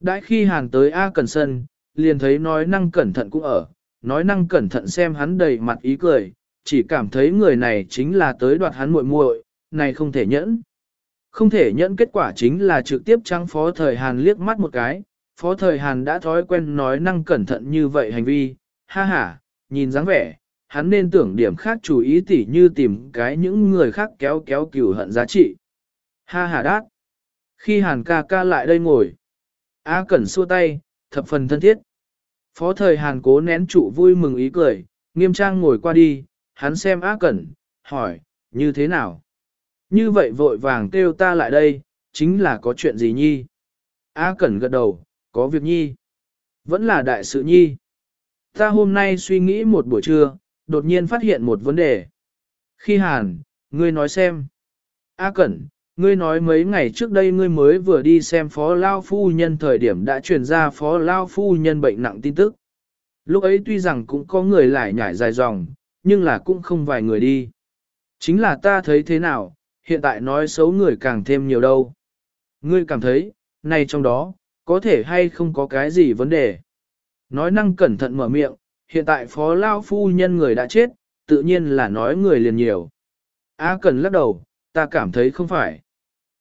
Đãi khi Hàn tới A Cẩn sân, liền thấy nói năng cẩn thận cũng ở, nói năng cẩn thận xem hắn đầy mặt ý cười, chỉ cảm thấy người này chính là tới đoạt hắn muội muội, này không thể nhẫn. Không thể nhẫn kết quả chính là trực tiếp trăng phó thời Hàn liếc mắt một cái, phó thời Hàn đã thói quen nói năng cẩn thận như vậy hành vi, ha ha, nhìn dáng vẻ, hắn nên tưởng điểm khác chú ý tỉ như tìm cái những người khác kéo kéo cửu hận giá trị. Ha ha đát. Khi Hàn ca ca lại đây ngồi, A Cẩn xua tay, thập phần thân thiết. Phó thời Hàn cố nén trụ vui mừng ý cười, nghiêm trang ngồi qua đi, hắn xem A Cẩn, hỏi, như thế nào? Như vậy vội vàng kêu ta lại đây, chính là có chuyện gì nhi? A Cẩn gật đầu, có việc nhi. Vẫn là đại sự nhi. Ta hôm nay suy nghĩ một buổi trưa, đột nhiên phát hiện một vấn đề. Khi Hàn, ngươi nói xem. A Cẩn, ngươi nói mấy ngày trước đây ngươi mới vừa đi xem phó Lao Phu Nhân thời điểm đã truyền ra phó Lao Phu Nhân bệnh nặng tin tức. Lúc ấy tuy rằng cũng có người lại nhảy dài dòng, nhưng là cũng không vài người đi. Chính là ta thấy thế nào, hiện tại nói xấu người càng thêm nhiều đâu. Ngươi cảm thấy, này trong đó, có thể hay không có cái gì vấn đề. Nói năng cẩn thận mở miệng, hiện tại phó lao phu nhân người đã chết, tự nhiên là nói người liền nhiều. A cần lắc đầu, ta cảm thấy không phải.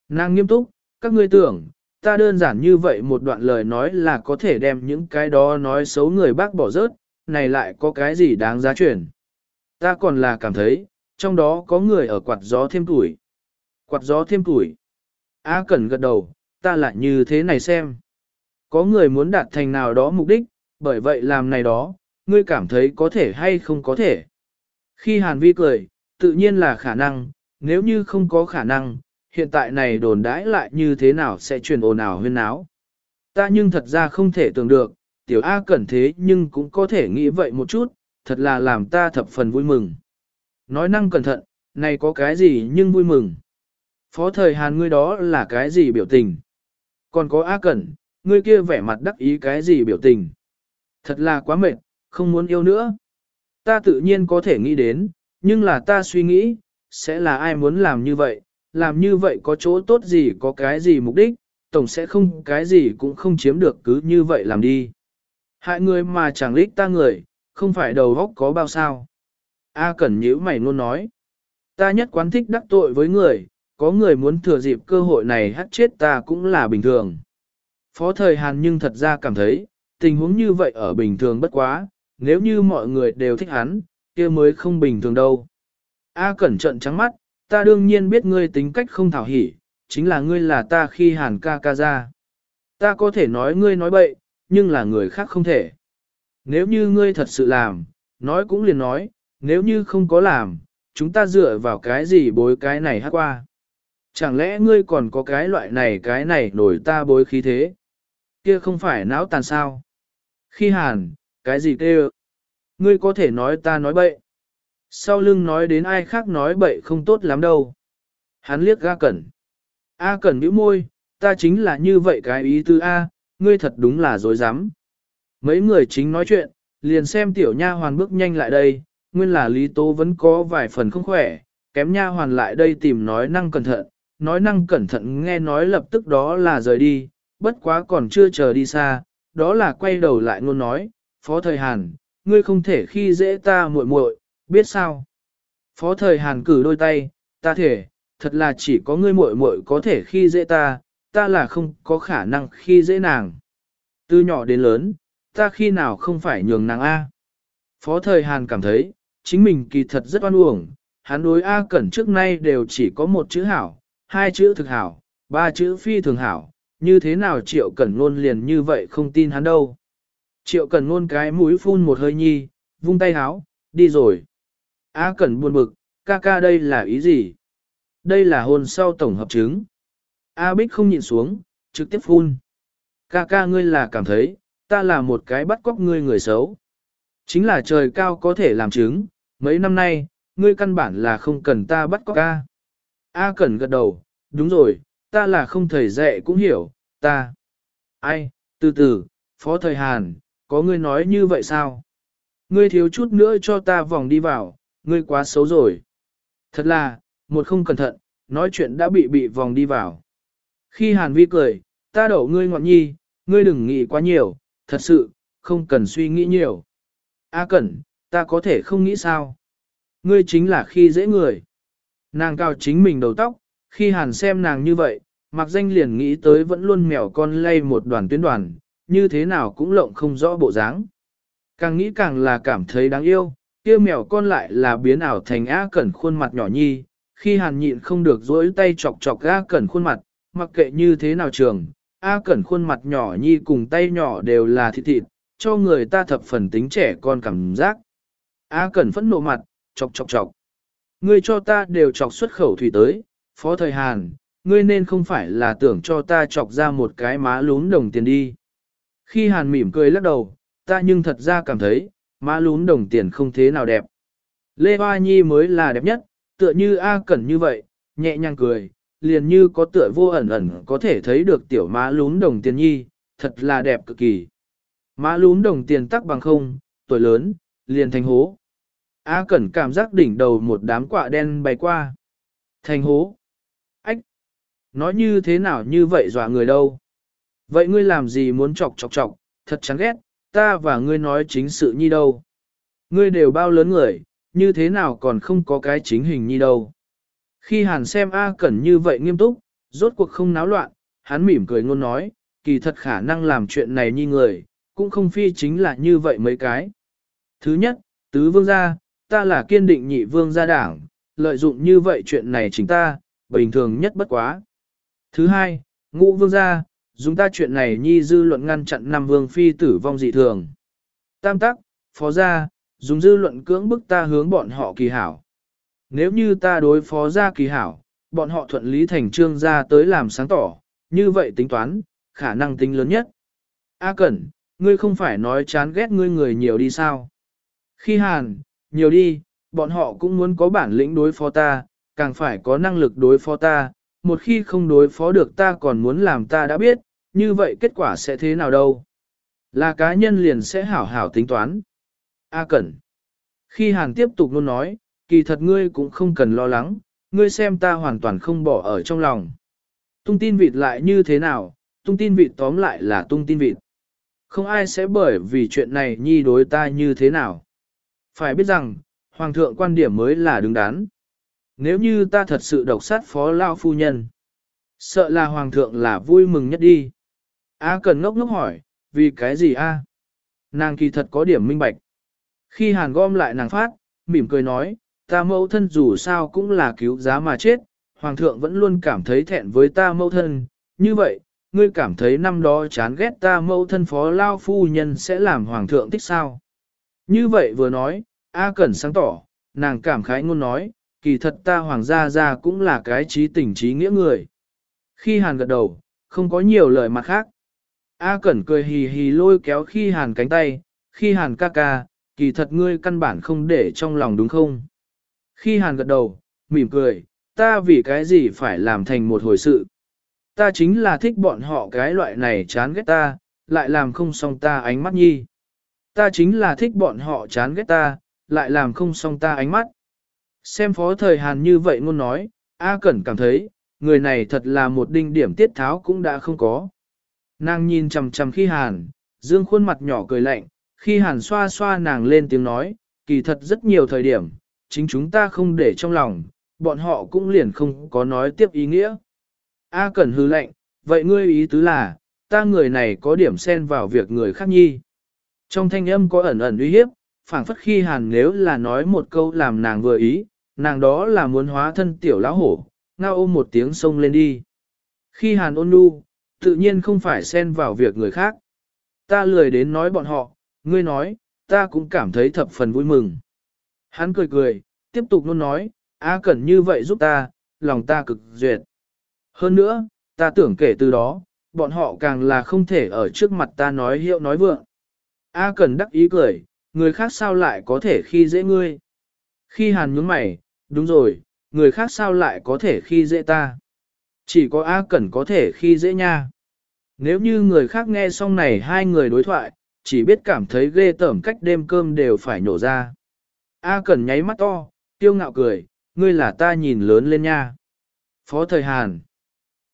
Nàng nghiêm túc, các ngươi tưởng, ta đơn giản như vậy một đoạn lời nói là có thể đem những cái đó nói xấu người bác bỏ rớt, này lại có cái gì đáng giá chuyển. Ta còn là cảm thấy, trong đó có người ở quạt gió thêm tuổi. Quạt gió thêm tuổi. A cần gật đầu, ta lại như thế này xem. Có người muốn đạt thành nào đó mục đích, bởi vậy làm này đó, ngươi cảm thấy có thể hay không có thể. Khi Hàn Vi cười, tự nhiên là khả năng, nếu như không có khả năng, hiện tại này đồn đãi lại như thế nào sẽ truyền ồn ào huyên náo. Ta nhưng thật ra không thể tưởng được, tiểu A cẩn thế nhưng cũng có thể nghĩ vậy một chút, thật là làm ta thập phần vui mừng. Nói năng cẩn thận, này có cái gì nhưng vui mừng. Phó thời Hàn ngươi đó là cái gì biểu tình. Còn có A cẩn, ngươi kia vẻ mặt đắc ý cái gì biểu tình. Thật là quá mệt, không muốn yêu nữa. Ta tự nhiên có thể nghĩ đến, nhưng là ta suy nghĩ, sẽ là ai muốn làm như vậy, làm như vậy có chỗ tốt gì có cái gì mục đích, tổng sẽ không cái gì cũng không chiếm được cứ như vậy làm đi. Hại người mà chẳng lích ta người, không phải đầu góc có bao sao. A Cẩn nhíu mày luôn nói. Ta nhất quán thích đắc tội với người, có người muốn thừa dịp cơ hội này hắt chết ta cũng là bình thường. Phó thời Hàn nhưng thật ra cảm thấy, tình huống như vậy ở bình thường bất quá, nếu như mọi người đều thích hắn, kia mới không bình thường đâu. A Cẩn trận trắng mắt, ta đương nhiên biết ngươi tính cách không thảo hỉ, chính là ngươi là ta khi Hàn ca ca ra. Ta có thể nói ngươi nói bậy, nhưng là người khác không thể. Nếu như ngươi thật sự làm, nói cũng liền nói, nếu như không có làm, chúng ta dựa vào cái gì bối cái này hát qua. Chẳng lẽ ngươi còn có cái loại này cái này nổi ta bối khí thế? Kia không phải não tàn sao? Khi hàn, cái gì kêu? Ngươi có thể nói ta nói bậy. Sau lưng nói đến ai khác nói bậy không tốt lắm đâu. Hắn liếc ga cẩn. A cẩn bĩu môi, ta chính là như vậy cái ý tư A, ngươi thật đúng là dối dám. Mấy người chính nói chuyện, liền xem tiểu nha hoàn bước nhanh lại đây, nguyên là Lý Tố vẫn có vài phần không khỏe, kém nha hoàn lại đây tìm nói năng cẩn thận, nói năng cẩn thận nghe nói lập tức đó là rời đi, bất quá còn chưa chờ đi xa, đó là quay đầu lại ngôn nói, Phó Thời Hàn, ngươi không thể khi dễ ta muội muội, biết sao? Phó Thời Hàn cử đôi tay, ta thể, thật là chỉ có ngươi muội muội có thể khi dễ ta, ta là không có khả năng khi dễ nàng. Từ nhỏ đến lớn, ta khi nào không phải nhường nàng A. Phó Thời Hàn cảm thấy, chính mình kỳ thật rất oan uổng, hắn đối A Cẩn trước nay đều chỉ có một chữ hảo, hai chữ thực hảo, ba chữ phi thường hảo, như thế nào Triệu Cẩn luôn liền như vậy không tin hắn đâu. Triệu Cẩn ngôn cái mũi phun một hơi nhi, vung tay háo, đi rồi. A Cẩn buồn bực, ca ca đây là ý gì? Đây là hôn sau tổng hợp chứng. A Bích không nhịn xuống, trực tiếp phun. Ca ca ngươi là cảm thấy, ta là một cái bắt cóc ngươi người xấu. Chính là trời cao có thể làm chứng, mấy năm nay, ngươi căn bản là không cần ta bắt cóc ca. A Cẩn gật đầu, đúng rồi, ta là không thầy dạy cũng hiểu, ta. Ai, từ từ, Phó Thời Hàn, có ngươi nói như vậy sao? Ngươi thiếu chút nữa cho ta vòng đi vào, ngươi quá xấu rồi. Thật là, một không cẩn thận, nói chuyện đã bị bị vòng đi vào. Khi Hàn Vi cười, ta đổ ngươi ngọn nhi, ngươi đừng nghĩ quá nhiều, thật sự, không cần suy nghĩ nhiều. A Cẩn, ta có thể không nghĩ sao? Ngươi chính là khi dễ người. Nàng cao chính mình đầu tóc, khi Hàn xem nàng như vậy, mặc danh liền nghĩ tới vẫn luôn mèo con lay một đoàn tuyến đoàn, như thế nào cũng lộng không rõ bộ dáng. Càng nghĩ càng là cảm thấy đáng yêu, kia mèo con lại là biến ảo thành A Cẩn khuôn mặt nhỏ nhi, khi Hàn nhịn không được dối tay chọc chọc A Cẩn khuôn mặt, mặc kệ như thế nào trường, A Cẩn khuôn mặt nhỏ nhi cùng tay nhỏ đều là thịt thịt, cho người ta thập phần tính trẻ con cảm giác. A Cẩn phẫn nộ mặt, chọc chọc chọc. Ngươi cho ta đều chọc xuất khẩu thủy tới, Phó Thời Hàn, ngươi nên không phải là tưởng cho ta chọc ra một cái má lún đồng tiền đi. Khi Hàn mỉm cười lắc đầu, ta nhưng thật ra cảm thấy, má lún đồng tiền không thế nào đẹp. Lê Hoa Nhi mới là đẹp nhất, tựa như A Cẩn như vậy, nhẹ nhàng cười, liền như có tựa vô ẩn ẩn có thể thấy được tiểu má lún đồng tiền nhi, thật là đẹp cực kỳ. Má lún đồng tiền tắc bằng không, tuổi lớn, liền thành hố. A Cẩn cảm giác đỉnh đầu một đám quạ đen bay qua. Thành hố. Ách. Nói như thế nào như vậy dọa người đâu. Vậy ngươi làm gì muốn chọc chọc chọc, thật chán ghét, ta và ngươi nói chính sự nhi đâu. Ngươi đều bao lớn người, như thế nào còn không có cái chính hình nhi đâu. Khi hàn xem A Cẩn như vậy nghiêm túc, rốt cuộc không náo loạn, hắn mỉm cười ngôn nói, kỳ thật khả năng làm chuyện này như người, cũng không phi chính là như vậy mấy cái. Thứ nhất, tứ vương gia, ta là kiên định nhị vương gia đảng, lợi dụng như vậy chuyện này chính ta, bình thường nhất bất quá. Thứ hai, ngũ vương gia, dùng ta chuyện này nhi dư luận ngăn chặn nam vương phi tử vong dị thường. Tam tắc, phó gia, Dùng dư luận cưỡng bức ta hướng bọn họ kỳ hảo. Nếu như ta đối phó gia kỳ hảo, bọn họ thuận lý thành trương ra tới làm sáng tỏ, như vậy tính toán, khả năng tính lớn nhất. A Cẩn, ngươi không phải nói chán ghét ngươi người nhiều đi sao? Khi hàn, nhiều đi, bọn họ cũng muốn có bản lĩnh đối phó ta, càng phải có năng lực đối phó ta, một khi không đối phó được ta còn muốn làm ta đã biết, như vậy kết quả sẽ thế nào đâu? Là cá nhân liền sẽ hảo hảo tính toán. A Cẩn. Khi Hàn tiếp tục luôn nói, kỳ thật ngươi cũng không cần lo lắng, ngươi xem ta hoàn toàn không bỏ ở trong lòng. Tung tin vịt lại như thế nào, tung tin vịt tóm lại là tung tin vịt. Không ai sẽ bởi vì chuyện này nhi đối ta như thế nào. Phải biết rằng, Hoàng thượng quan điểm mới là đứng đắn. Nếu như ta thật sự độc sát phó lao phu nhân, sợ là Hoàng thượng là vui mừng nhất đi. A cần ngốc ngốc hỏi, vì cái gì a? Nàng kỳ thật có điểm minh bạch. Khi hàn gom lại nàng phát, mỉm cười nói, ta mẫu thân dù sao cũng là cứu giá mà chết, hoàng thượng vẫn luôn cảm thấy thẹn với ta mẫu thân, như vậy, ngươi cảm thấy năm đó chán ghét ta mẫu thân phó lao phu nhân sẽ làm hoàng thượng thích sao. Như vậy vừa nói, A Cẩn sáng tỏ, nàng cảm khái ngôn nói, kỳ thật ta hoàng gia gia cũng là cái trí tình trí nghĩa người. Khi hàn gật đầu, không có nhiều lời mặt khác. A Cẩn cười hì hì lôi kéo khi hàn cánh tay, khi hàn ca ca, kỳ thật ngươi căn bản không để trong lòng đúng không? Khi hàn gật đầu, mỉm cười, ta vì cái gì phải làm thành một hồi sự? Ta chính là thích bọn họ cái loại này chán ghét ta, lại làm không xong ta ánh mắt nhi. Ta chính là thích bọn họ chán ghét ta, lại làm không xong ta ánh mắt. Xem phó thời hàn như vậy ngôn nói, A Cẩn cảm thấy, người này thật là một đinh điểm tiết tháo cũng đã không có. Nàng nhìn chằm chằm khi hàn, dương khuôn mặt nhỏ cười lạnh, khi hàn xoa xoa nàng lên tiếng nói, kỳ thật rất nhiều thời điểm, chính chúng ta không để trong lòng, bọn họ cũng liền không có nói tiếp ý nghĩa. A Cẩn hư lạnh, vậy ngươi ý tứ là, ta người này có điểm xen vào việc người khác nhi. Trong thanh âm có ẩn ẩn uy hiếp, phảng phất khi hàn nếu là nói một câu làm nàng vừa ý, nàng đó là muốn hóa thân tiểu lão hổ, ngao ôm một tiếng sông lên đi. Khi hàn ôn nhu, tự nhiên không phải xen vào việc người khác. Ta lười đến nói bọn họ, ngươi nói, ta cũng cảm thấy thập phần vui mừng. Hắn cười cười, tiếp tục luôn nói, A Cẩn như vậy giúp ta, lòng ta cực duyệt. Hơn nữa, ta tưởng kể từ đó, bọn họ càng là không thể ở trước mặt ta nói hiệu nói vượng. A Cẩn đắc ý cười, người khác sao lại có thể khi dễ ngươi. Khi hàn nhướng mày, đúng rồi, người khác sao lại có thể khi dễ ta. Chỉ có A Cẩn có thể khi dễ nha. Nếu như người khác nghe xong này hai người đối thoại, chỉ biết cảm thấy ghê tởm cách đêm cơm đều phải nổ ra. A Cẩn nháy mắt to, tiêu ngạo cười, ngươi là ta nhìn lớn lên nha. Phó thời Hàn.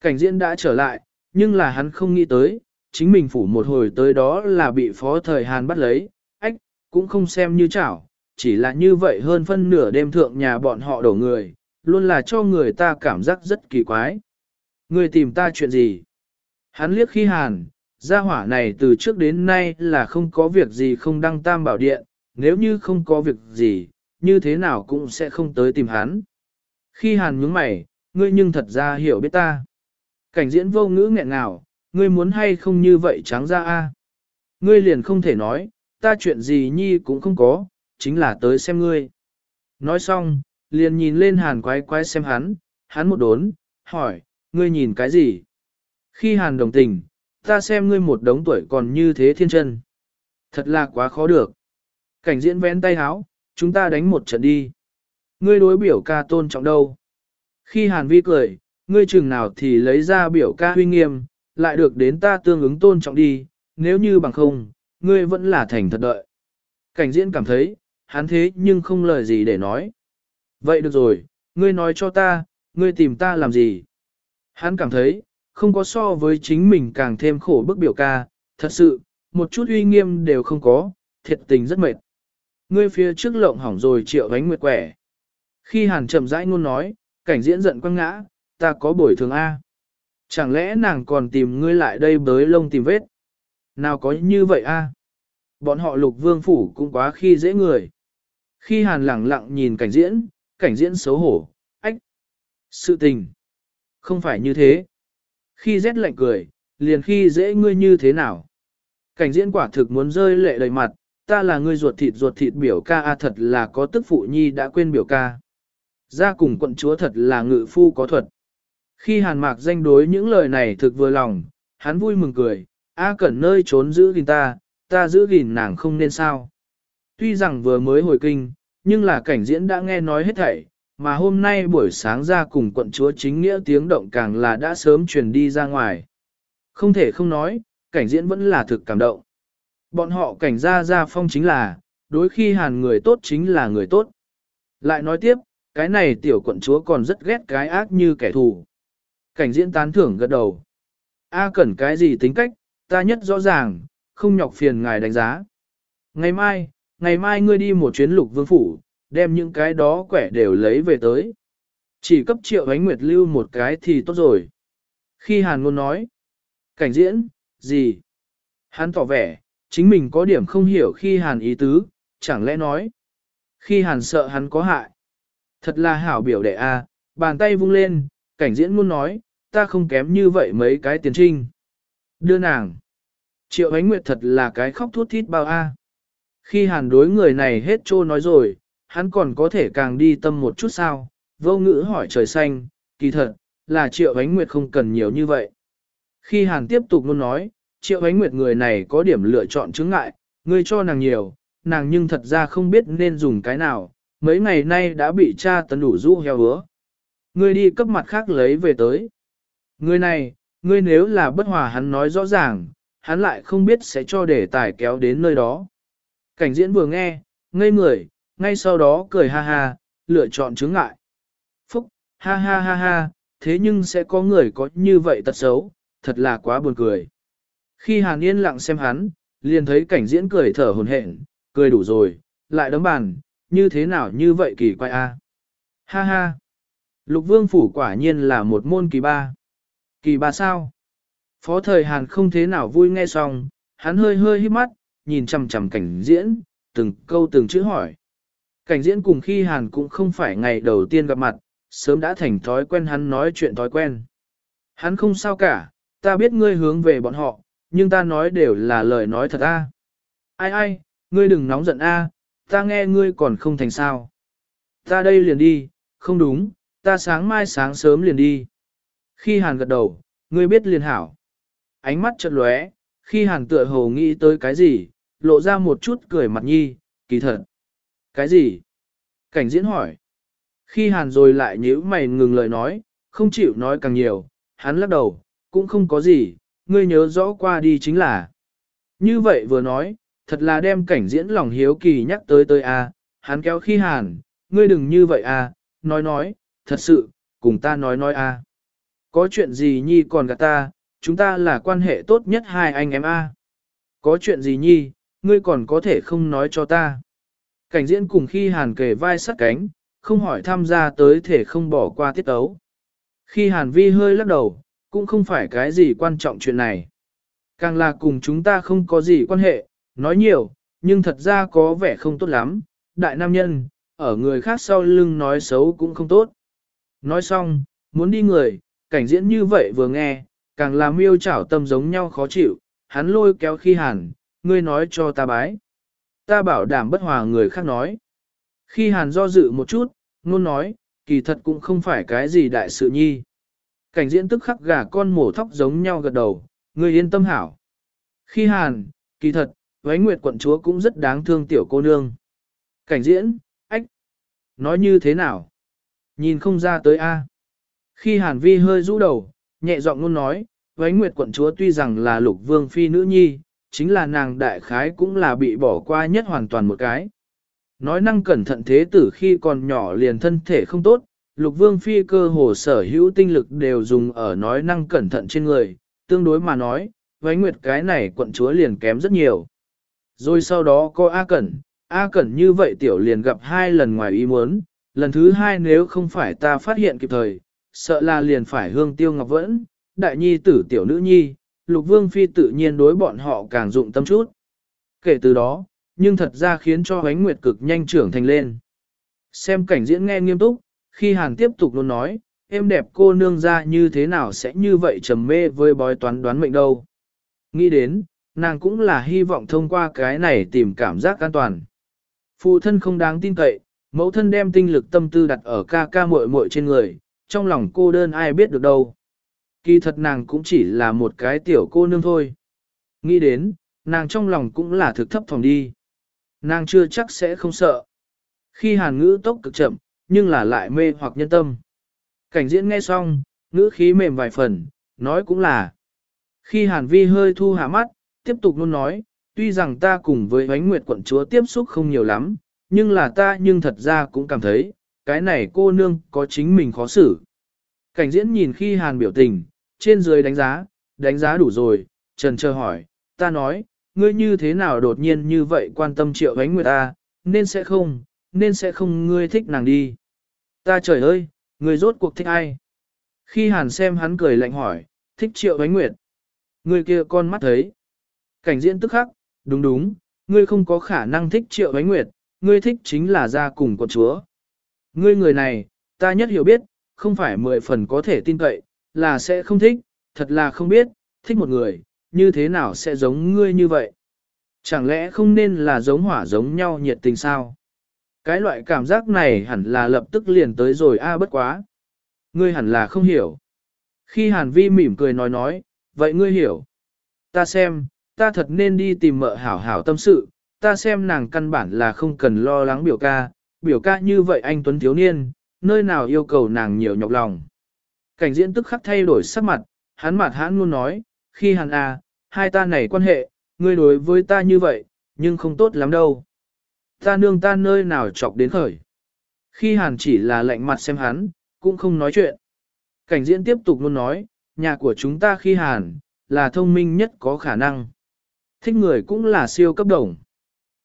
Cảnh diễn đã trở lại, nhưng là hắn không nghĩ tới, chính mình phủ một hồi tới đó là bị phó thời Hàn bắt lấy, ách, cũng không xem như chảo, chỉ là như vậy hơn phân nửa đêm thượng nhà bọn họ đổ người, luôn là cho người ta cảm giác rất kỳ quái. người tìm ta chuyện gì? Hắn liếc khi Hàn, gia hỏa này từ trước đến nay là không có việc gì không đăng tam bảo điện, nếu như không có việc gì, như thế nào cũng sẽ không tới tìm hắn. Khi hàn nhướng mày, ngươi nhưng thật ra hiểu biết ta. Cảnh diễn vô ngữ nghẹn ngào, ngươi muốn hay không như vậy trắng ra a? Ngươi liền không thể nói, ta chuyện gì nhi cũng không có, chính là tới xem ngươi. Nói xong, liền nhìn lên hàn quái quái xem hắn, hắn một đốn, hỏi, ngươi nhìn cái gì? Khi hàn đồng tình, ta xem ngươi một đống tuổi còn như thế thiên chân. Thật là quá khó được. Cảnh diễn vén tay háo, chúng ta đánh một trận đi. Ngươi đối biểu ca tôn trọng đâu? Khi Hàn Vi cười, ngươi chừng nào thì lấy ra biểu ca huy nghiêm, lại được đến ta tương ứng tôn trọng đi, nếu như bằng không, ngươi vẫn là thành thật đợi. Cảnh diễn cảm thấy, hắn thế nhưng không lời gì để nói. Vậy được rồi, ngươi nói cho ta, ngươi tìm ta làm gì? Hắn cảm thấy, không có so với chính mình càng thêm khổ bức biểu ca, thật sự, một chút uy nghiêm đều không có, thiệt tình rất mệt. Ngươi phía trước lộng hỏng rồi triệu ánh nguyệt quẻ. Khi hàn chậm rãi ngôn nói, cảnh diễn giận quăng ngã, ta có bồi thường A. Chẳng lẽ nàng còn tìm ngươi lại đây bới lông tìm vết? Nào có như vậy A? Bọn họ lục vương phủ cũng quá khi dễ người. Khi hàn lẳng lặng nhìn cảnh diễn, cảnh diễn xấu hổ, ách. Sự tình. Không phải như thế. Khi rét lạnh cười, liền khi dễ ngươi như thế nào. Cảnh diễn quả thực muốn rơi lệ đầy mặt, ta là người ruột thịt ruột thịt biểu ca a thật là có tức phụ nhi đã quên biểu ca. Ra cùng quận chúa thật là ngự phu có thuật. Khi hàn mạc danh đối những lời này thực vừa lòng, hắn vui mừng cười, A cẩn nơi trốn giữ gìn ta, ta giữ gìn nàng không nên sao. Tuy rằng vừa mới hồi kinh, nhưng là cảnh diễn đã nghe nói hết thảy, mà hôm nay buổi sáng ra cùng quận chúa chính nghĩa tiếng động càng là đã sớm truyền đi ra ngoài. Không thể không nói, cảnh diễn vẫn là thực cảm động. Bọn họ cảnh ra ra phong chính là, đối khi hàn người tốt chính là người tốt. Lại nói tiếp, cái này tiểu quận chúa còn rất ghét cái ác như kẻ thù. Cảnh diễn tán thưởng gật đầu. A cần cái gì tính cách, ta nhất rõ ràng, không nhọc phiền ngài đánh giá. Ngày mai, ngày mai ngươi đi một chuyến lục vương phủ, đem những cái đó quẻ đều lấy về tới. Chỉ cấp triệu ánh nguyệt lưu một cái thì tốt rồi. Khi hàn ngôn nói, cảnh diễn, gì? Hắn tỏ vẻ, chính mình có điểm không hiểu khi hàn ý tứ, chẳng lẽ nói. Khi hàn sợ hắn có hại. Thật là hảo biểu đệ a, bàn tay vung lên, cảnh diễn luôn nói, ta không kém như vậy mấy cái tiền trinh. Đưa nàng. Triệu ánh nguyệt thật là cái khóc thút thít bao a. Khi hàn đối người này hết trô nói rồi, hắn còn có thể càng đi tâm một chút sao, vô ngữ hỏi trời xanh, kỳ thật, là triệu ánh nguyệt không cần nhiều như vậy. Khi hàn tiếp tục luôn nói, triệu ánh nguyệt người này có điểm lựa chọn chứng ngại, ngươi cho nàng nhiều, nàng nhưng thật ra không biết nên dùng cái nào, mấy ngày nay đã bị cha tấn đủ rũ heo hứa. Ngươi đi cấp mặt khác lấy về tới. Ngươi này, ngươi nếu là bất hòa hắn nói rõ ràng, hắn lại không biết sẽ cho đề tài kéo đến nơi đó. Cảnh diễn vừa nghe, ngây người, ngay sau đó cười ha ha, lựa chọn chứng ngại. Phúc, ha ha ha ha, thế nhưng sẽ có người có như vậy tật xấu, thật là quá buồn cười. Khi Hàn Yên lặng xem hắn, liền thấy cảnh diễn cười thở hồn hển, cười đủ rồi, lại đấm bàn, như thế nào như vậy kỳ quái a. Ha ha. Lục vương phủ quả nhiên là một môn kỳ ba. Kỳ ba sao? Phó thời Hàn không thế nào vui nghe xong, hắn hơi hơi hít mắt, nhìn chằm chằm cảnh diễn, từng câu từng chữ hỏi. Cảnh diễn cùng khi Hàn cũng không phải ngày đầu tiên gặp mặt, sớm đã thành thói quen hắn nói chuyện thói quen. Hắn không sao cả, ta biết ngươi hướng về bọn họ, nhưng ta nói đều là lời nói thật a. Ai ai, ngươi đừng nóng giận a, ta nghe ngươi còn không thành sao. Ta đây liền đi, không đúng, ta sáng mai sáng sớm liền đi. Khi Hàn gật đầu, ngươi biết liền hảo. Ánh mắt chợt lóe, khi Hàn tựa hồ nghĩ tới cái gì, lộ ra một chút cười mặt nhi, kỳ thật. Cái gì? Cảnh diễn hỏi. Khi Hàn rồi lại nhíu mày ngừng lời nói, không chịu nói càng nhiều, hắn lắc đầu, cũng không có gì, ngươi nhớ rõ qua đi chính là. Như vậy vừa nói, thật là đem cảnh diễn lòng hiếu kỳ nhắc tới tới a, hắn kéo khi Hàn, ngươi đừng như vậy a, nói nói, thật sự, cùng ta nói nói a. Có chuyện gì nhi còn gạt ta, chúng ta là quan hệ tốt nhất hai anh em a. Có chuyện gì nhi, ngươi còn có thể không nói cho ta. Cảnh diễn cùng khi hàn kề vai sắt cánh, không hỏi tham gia tới thể không bỏ qua tiết ấu. Khi hàn vi hơi lắc đầu, cũng không phải cái gì quan trọng chuyện này. Càng là cùng chúng ta không có gì quan hệ, nói nhiều, nhưng thật ra có vẻ không tốt lắm. Đại nam nhân, ở người khác sau lưng nói xấu cũng không tốt. Nói xong, muốn đi người, cảnh diễn như vậy vừa nghe, càng làm miêu chảo tâm giống nhau khó chịu, hắn lôi kéo khi hàn, ngươi nói cho ta bái ta bảo đảm bất hòa người khác nói. Khi hàn do dự một chút, ngôn nói, kỳ thật cũng không phải cái gì đại sự nhi. Cảnh diễn tức khắc gà con mổ thóc giống nhau gật đầu, người yên tâm hảo. Khi hàn, kỳ thật, Vánh Nguyệt quận chúa cũng rất đáng thương tiểu cô nương. Cảnh diễn, ách, nói như thế nào? Nhìn không ra tới a. Khi hàn vi hơi rũ đầu, nhẹ giọng luôn nói, Vánh Nguyệt quận chúa tuy rằng là lục vương phi nữ nhi, chính là nàng đại khái cũng là bị bỏ qua nhất hoàn toàn một cái. Nói năng cẩn thận thế tử khi còn nhỏ liền thân thể không tốt, lục vương phi cơ hồ sở hữu tinh lực đều dùng ở nói năng cẩn thận trên người, tương đối mà nói, vánh nguyệt cái này quận chúa liền kém rất nhiều. Rồi sau đó có A Cẩn, A Cẩn như vậy tiểu liền gặp hai lần ngoài ý muốn, lần thứ hai nếu không phải ta phát hiện kịp thời, sợ là liền phải hương tiêu ngọc vẫn, đại nhi tử tiểu nữ nhi, lục vương phi tự nhiên đối bọn họ càng dụng tâm chút. Kể từ đó, nhưng thật ra khiến cho ánh nguyệt cực nhanh trưởng thành lên. Xem cảnh diễn nghe nghiêm túc, khi hàng tiếp tục luôn nói, em đẹp cô nương ra như thế nào sẽ như vậy trầm mê với bói toán đoán mệnh đâu. Nghĩ đến, nàng cũng là hy vọng thông qua cái này tìm cảm giác an toàn. Phụ thân không đáng tin cậy, mẫu thân đem tinh lực tâm tư đặt ở ca ca muội muội trên người, trong lòng cô đơn ai biết được đâu. Kỳ thật nàng cũng chỉ là một cái tiểu cô nương thôi. Nghĩ đến, nàng trong lòng cũng là thực thấp phòng đi. Nàng chưa chắc sẽ không sợ. Khi hàn ngữ tốc cực chậm, nhưng là lại mê hoặc nhân tâm. Cảnh diễn nghe xong, ngữ khí mềm vài phần, nói cũng là. Khi hàn vi hơi thu hạ mắt, tiếp tục luôn nói, tuy rằng ta cùng với ánh nguyệt quận chúa tiếp xúc không nhiều lắm, nhưng là ta nhưng thật ra cũng cảm thấy, cái này cô nương có chính mình khó xử. Cảnh diễn nhìn khi hàn biểu tình, trên dưới đánh giá, đánh giá đủ rồi, trần chờ hỏi, ta nói, ngươi như thế nào đột nhiên như vậy quan tâm triệu ánh nguyệt ta, nên sẽ không, nên sẽ không ngươi thích nàng đi. Ta trời ơi, ngươi rốt cuộc thích ai? Khi hàn xem hắn cười lạnh hỏi, thích triệu ánh nguyệt. Ngươi kia con mắt thấy. Cảnh diễn tức khắc, đúng đúng, ngươi không có khả năng thích triệu ánh nguyệt, ngươi thích chính là gia cùng con chúa. Ngươi người này, ta nhất hiểu biết, không phải mười phần có thể tin cậy, là sẽ không thích, thật là không biết, thích một người, như thế nào sẽ giống ngươi như vậy? Chẳng lẽ không nên là giống hỏa giống nhau nhiệt tình sao? Cái loại cảm giác này hẳn là lập tức liền tới rồi a bất quá. Ngươi hẳn là không hiểu. Khi Hàn Vi mỉm cười nói nói, vậy ngươi hiểu. Ta xem, ta thật nên đi tìm mợ hảo hảo tâm sự, ta xem nàng căn bản là không cần lo lắng biểu ca, biểu ca như vậy anh Tuấn thiếu niên, nơi nào yêu cầu nàng nhiều nhọc lòng. Cảnh diễn tức khắc thay đổi sắc mặt, hắn mặt hắn luôn nói, khi hắn à, hai ta này quan hệ, ngươi đối với ta như vậy, nhưng không tốt lắm đâu. Ta nương ta nơi nào chọc đến khởi. Khi hàn chỉ là lạnh mặt xem hắn, cũng không nói chuyện. Cảnh diễn tiếp tục luôn nói, nhà của chúng ta khi hàn, là thông minh nhất có khả năng. Thích người cũng là siêu cấp đồng.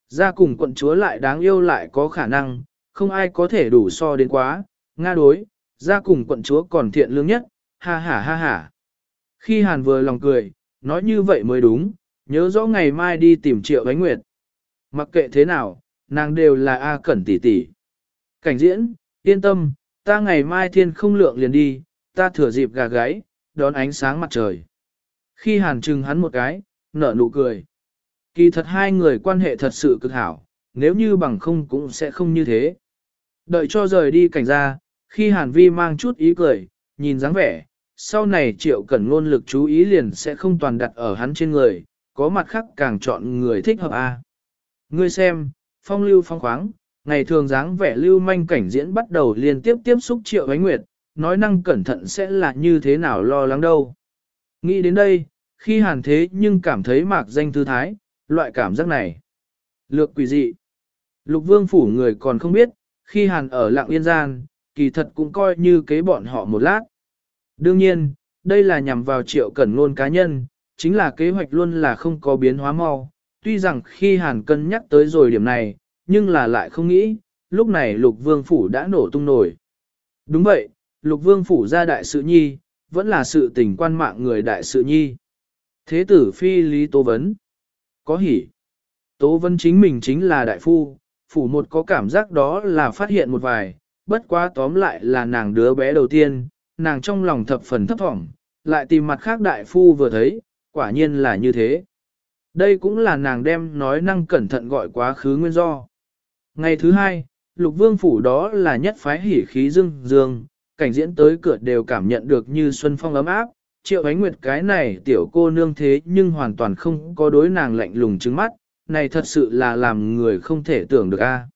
Ra cùng quận chúa lại đáng yêu lại có khả năng, không ai có thể đủ so đến quá, Nga đối, ra cùng quận chúa còn thiện lương nhất, ha ha ha ha. Khi Hàn vừa lòng cười, nói như vậy mới đúng, nhớ rõ ngày mai đi tìm triệu ánh nguyệt. Mặc kệ thế nào, nàng đều là A Cẩn tỷ tỷ. Cảnh diễn, yên tâm, ta ngày mai thiên không lượng liền đi, ta thừa dịp gà gáy, đón ánh sáng mặt trời. Khi Hàn trừng hắn một cái, nở nụ cười. Kỳ thật hai người quan hệ thật sự cực hảo, nếu như bằng không cũng sẽ không như thế. Đợi cho rời đi cảnh ra, khi Hàn Vi mang chút ý cười, nhìn dáng vẻ, sau này triệu cẩn ngôn lực chú ý liền sẽ không toàn đặt ở hắn trên người, có mặt khác càng chọn người thích hợp a. Ngươi xem, phong lưu phong khoáng, ngày thường dáng vẻ lưu manh cảnh diễn bắt đầu liên tiếp tiếp xúc triệu ánh nguyệt, nói năng cẩn thận sẽ là như thế nào lo lắng đâu. Nghĩ đến đây, khi hàn thế nhưng cảm thấy mạc danh thư thái, loại cảm giác này. Lược quỷ dị. Lục vương phủ người còn không biết, khi hàn ở lạng yên gian, kỳ thật cũng coi như kế bọn họ một lát. Đương nhiên, đây là nhằm vào triệu cẩn ngôn cá nhân, chính là kế hoạch luôn là không có biến hóa mau. Tuy rằng khi hàn cân nhắc tới rồi điểm này, nhưng là lại không nghĩ, lúc này lục vương phủ đã nổ tung nổi. Đúng vậy, lục vương phủ ra đại sự nhi, vẫn là sự tình quan mạng người đại sự nhi. Thế tử phi lý tố vấn. Có hỉ. Tố vân chính mình chính là đại phu, phủ một có cảm giác đó là phát hiện một vài, bất quá tóm lại là nàng đứa bé đầu tiên, nàng trong lòng thập phần thấp thỏm, lại tìm mặt khác đại phu vừa thấy, quả nhiên là như thế. Đây cũng là nàng đem nói năng cẩn thận gọi quá khứ nguyên do. Ngày thứ hai, lục vương phủ đó là nhất phái hỉ khí dương dương, cảnh diễn tới cửa đều cảm nhận được như xuân phong ấm áp, triệu ánh nguyệt cái này tiểu cô nương thế nhưng hoàn toàn không có đối nàng lạnh lùng trứng mắt, này thật sự là làm người không thể tưởng được a.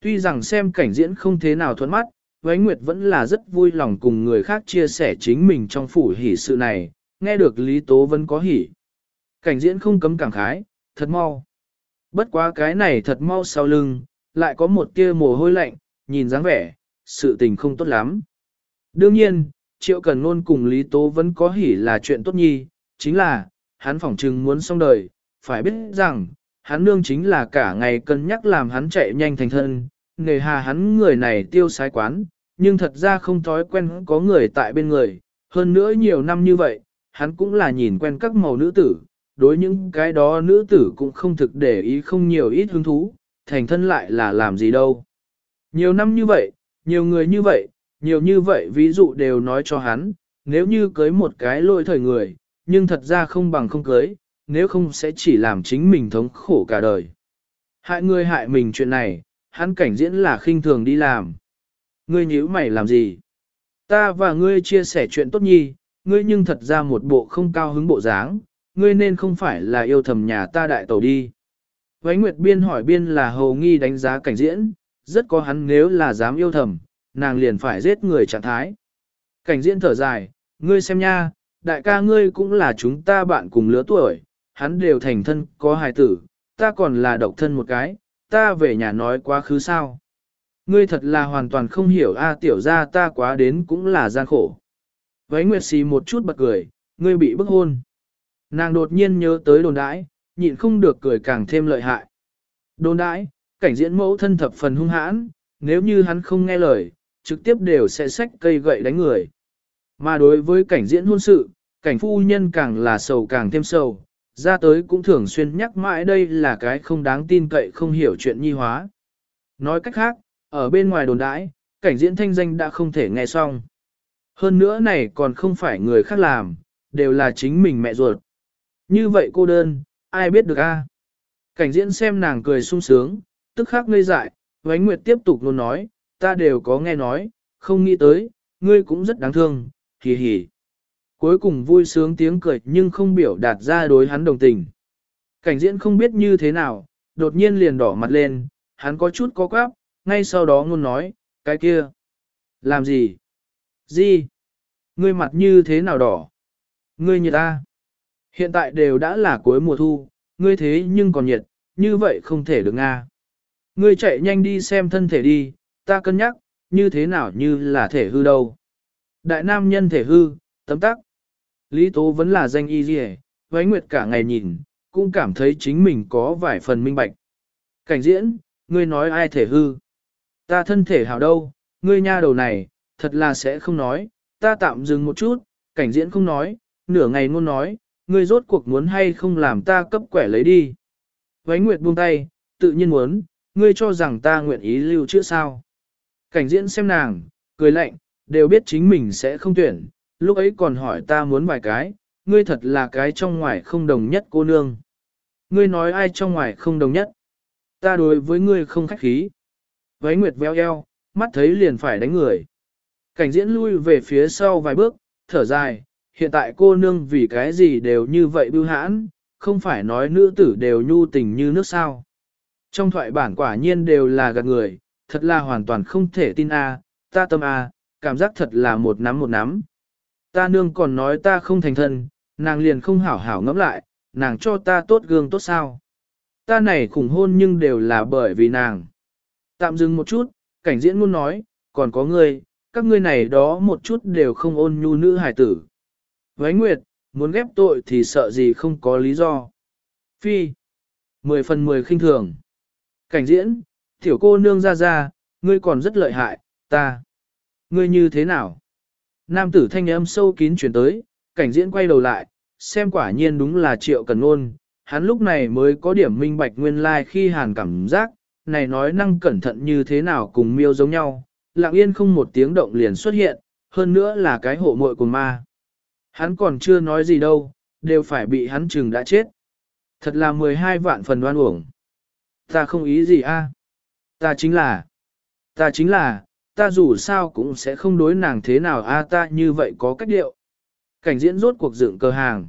Tuy rằng xem cảnh diễn không thế nào thuận mắt, Vánh Nguyệt vẫn là rất vui lòng cùng người khác chia sẻ chính mình trong phủ hỉ sự này, nghe được Lý Tố vẫn có hỉ. Cảnh diễn không cấm cảm khái, thật mau. Bất quá cái này thật mau sau lưng, lại có một tia mồ hôi lạnh, nhìn dáng vẻ, sự tình không tốt lắm. Đương nhiên, Triệu Cần ngôn cùng Lý Tố vẫn có hỉ là chuyện tốt nhi, chính là, hắn phỏng chừng muốn xong đời, phải biết rằng, hắn nương chính là cả ngày cân nhắc làm hắn chạy nhanh thành thân, nề hà hắn người này tiêu sái quán, nhưng thật ra không thói quen có người tại bên người, hơn nữa nhiều năm như vậy, hắn cũng là nhìn quen các màu nữ tử, đối những cái đó nữ tử cũng không thực để ý không nhiều ít hứng thú, thành thân lại là làm gì đâu. Nhiều năm như vậy, nhiều người như vậy, nhiều như vậy ví dụ đều nói cho hắn, nếu như cưới một cái lỗi thời người, nhưng thật ra không bằng không cưới, nếu không sẽ chỉ làm chính mình thống khổ cả đời. Hại người hại mình chuyện này, hắn cảnh diễn là khinh thường đi làm. Ngươi nhíu mày làm gì? Ta và ngươi chia sẻ chuyện tốt nhi, ngươi nhưng thật ra một bộ không cao hứng bộ dáng, ngươi nên không phải là yêu thầm nhà ta đại tổ đi. Vánh Nguyệt Biên hỏi Biên là hầu nghi đánh giá cảnh diễn, rất có hắn nếu là dám yêu thầm, nàng liền phải giết người trạng thái. Cảnh diễn thở dài, ngươi xem nha, đại ca ngươi cũng là chúng ta bạn cùng lứa tuổi, hắn đều thành thân có hài tử, ta còn là độc thân một cái, ta về nhà nói quá khứ sao. Ngươi thật là hoàn toàn không hiểu a tiểu ra ta quá đến cũng là gian khổ. Vấy Nguyệt xì một chút bật cười, ngươi bị bức hôn. Nàng đột nhiên nhớ tới đồn đãi, nhịn không được cười càng thêm lợi hại. Đồn đãi, cảnh diễn mẫu thân thập phần hung hãn, nếu như hắn không nghe lời, trực tiếp đều sẽ xách cây gậy đánh người. Mà đối với cảnh diễn hôn sự, cảnh phu nhân càng là sầu càng thêm sầu, ra tới cũng thường xuyên nhắc mãi đây là cái không đáng tin cậy không hiểu chuyện nhi hóa. Nói cách khác, ở bên ngoài đồn đãi, cảnh diễn thanh danh đã không thể nghe xong. Hơn nữa này còn không phải người khác làm, đều là chính mình mẹ ruột. Như vậy cô đơn, ai biết được a? Cảnh diễn xem nàng cười sung sướng, tức khắc ngây dại, Vánh Nguyệt tiếp tục luôn nói, ta đều có nghe nói, không nghĩ tới, ngươi cũng rất đáng thương, hì hì. Cuối cùng vui sướng tiếng cười nhưng không biểu đạt ra đối hắn đồng tình. Cảnh diễn không biết như thế nào, đột nhiên liền đỏ mặt lên, hắn có chút có quáp, ngay sau đó ngôn nói, cái kia. Làm gì? Gì? Ngươi mặt như thế nào đỏ? Ngươi nhiệt ta. Hiện tại đều đã là cuối mùa thu, ngươi thế nhưng còn nhiệt, như vậy không thể được nga. Ngươi chạy nhanh đi xem thân thể đi, ta cân nhắc, như thế nào như là thể hư đâu. Đại nam nhân thể hư, tấm tắc. Lý Tố vẫn là danh y dì Vánh Nguyệt cả ngày nhìn, cũng cảm thấy chính mình có vài phần minh bạch. Cảnh diễn, ngươi nói ai thể hư? Ta thân thể hảo đâu, ngươi nha đầu này, thật là sẽ không nói, ta tạm dừng một chút, cảnh diễn không nói, nửa ngày luôn nói, ngươi rốt cuộc muốn hay không làm ta cấp quẻ lấy đi. Vánh Nguyệt buông tay, tự nhiên muốn, ngươi cho rằng ta nguyện ý lưu chữa sao. Cảnh diễn xem nàng, cười lạnh, đều biết chính mình sẽ không tuyển, lúc ấy còn hỏi ta muốn vài cái, ngươi thật là cái trong ngoài không đồng nhất cô nương. Ngươi nói ai trong ngoài không đồng nhất? Ta đối với ngươi không khách khí. Váy nguyệt veo eo, mắt thấy liền phải đánh người. Cảnh diễn lui về phía sau vài bước, thở dài, hiện tại cô nương vì cái gì đều như vậy bưu hãn, không phải nói nữ tử đều nhu tình như nước sao. Trong thoại bản quả nhiên đều là gạt người, thật là hoàn toàn không thể tin a, ta tâm a, cảm giác thật là một nắm một nắm. Ta nương còn nói ta không thành thân, nàng liền không hảo hảo ngẫm lại, nàng cho ta tốt gương tốt sao. Ta này khủng hôn nhưng đều là bởi vì nàng. Tạm dừng một chút, cảnh diễn muốn nói, còn có ngươi, các ngươi này đó một chút đều không ôn nhu nữ hải tử. Vánh Nguyệt, muốn ghép tội thì sợ gì không có lý do. Phi, mười phần mười khinh thường. Cảnh diễn, tiểu cô nương ra ra, ngươi còn rất lợi hại, ta. Ngươi như thế nào? Nam tử thanh âm sâu kín chuyển tới, cảnh diễn quay đầu lại, xem quả nhiên đúng là triệu cần ngôn, Hắn lúc này mới có điểm minh bạch nguyên lai like khi hàn cảm giác, này nói năng cẩn thận như thế nào cùng miêu giống nhau, lặng yên không một tiếng động liền xuất hiện, hơn nữa là cái hộ muội của ma. Hắn còn chưa nói gì đâu, đều phải bị hắn chừng đã chết. Thật là 12 vạn phần đoan uổng. Ta không ý gì a? Ta chính là, ta chính là, ta dù sao cũng sẽ không đối nàng thế nào a ta như vậy có cách điệu. Cảnh diễn rốt cuộc dựng cơ hàng.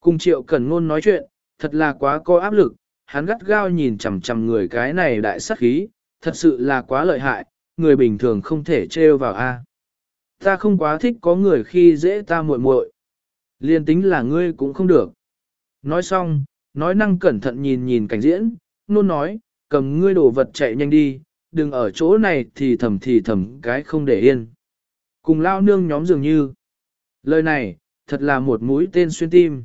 Cùng triệu cần ngôn nói chuyện, thật là quá có áp lực, hắn gắt gao nhìn chằm chằm người cái này đại sắc khí, thật sự là quá lợi hại, người bình thường không thể trêu vào a. Ta không quá thích có người khi dễ ta muội muội. Liên tính là ngươi cũng không được. Nói xong, nói năng cẩn thận nhìn nhìn cảnh diễn, nôn nói, cầm ngươi đồ vật chạy nhanh đi, đừng ở chỗ này thì thầm thì thầm cái không để yên. Cùng lao nương nhóm dường như. Lời này, thật là một mũi tên xuyên tim.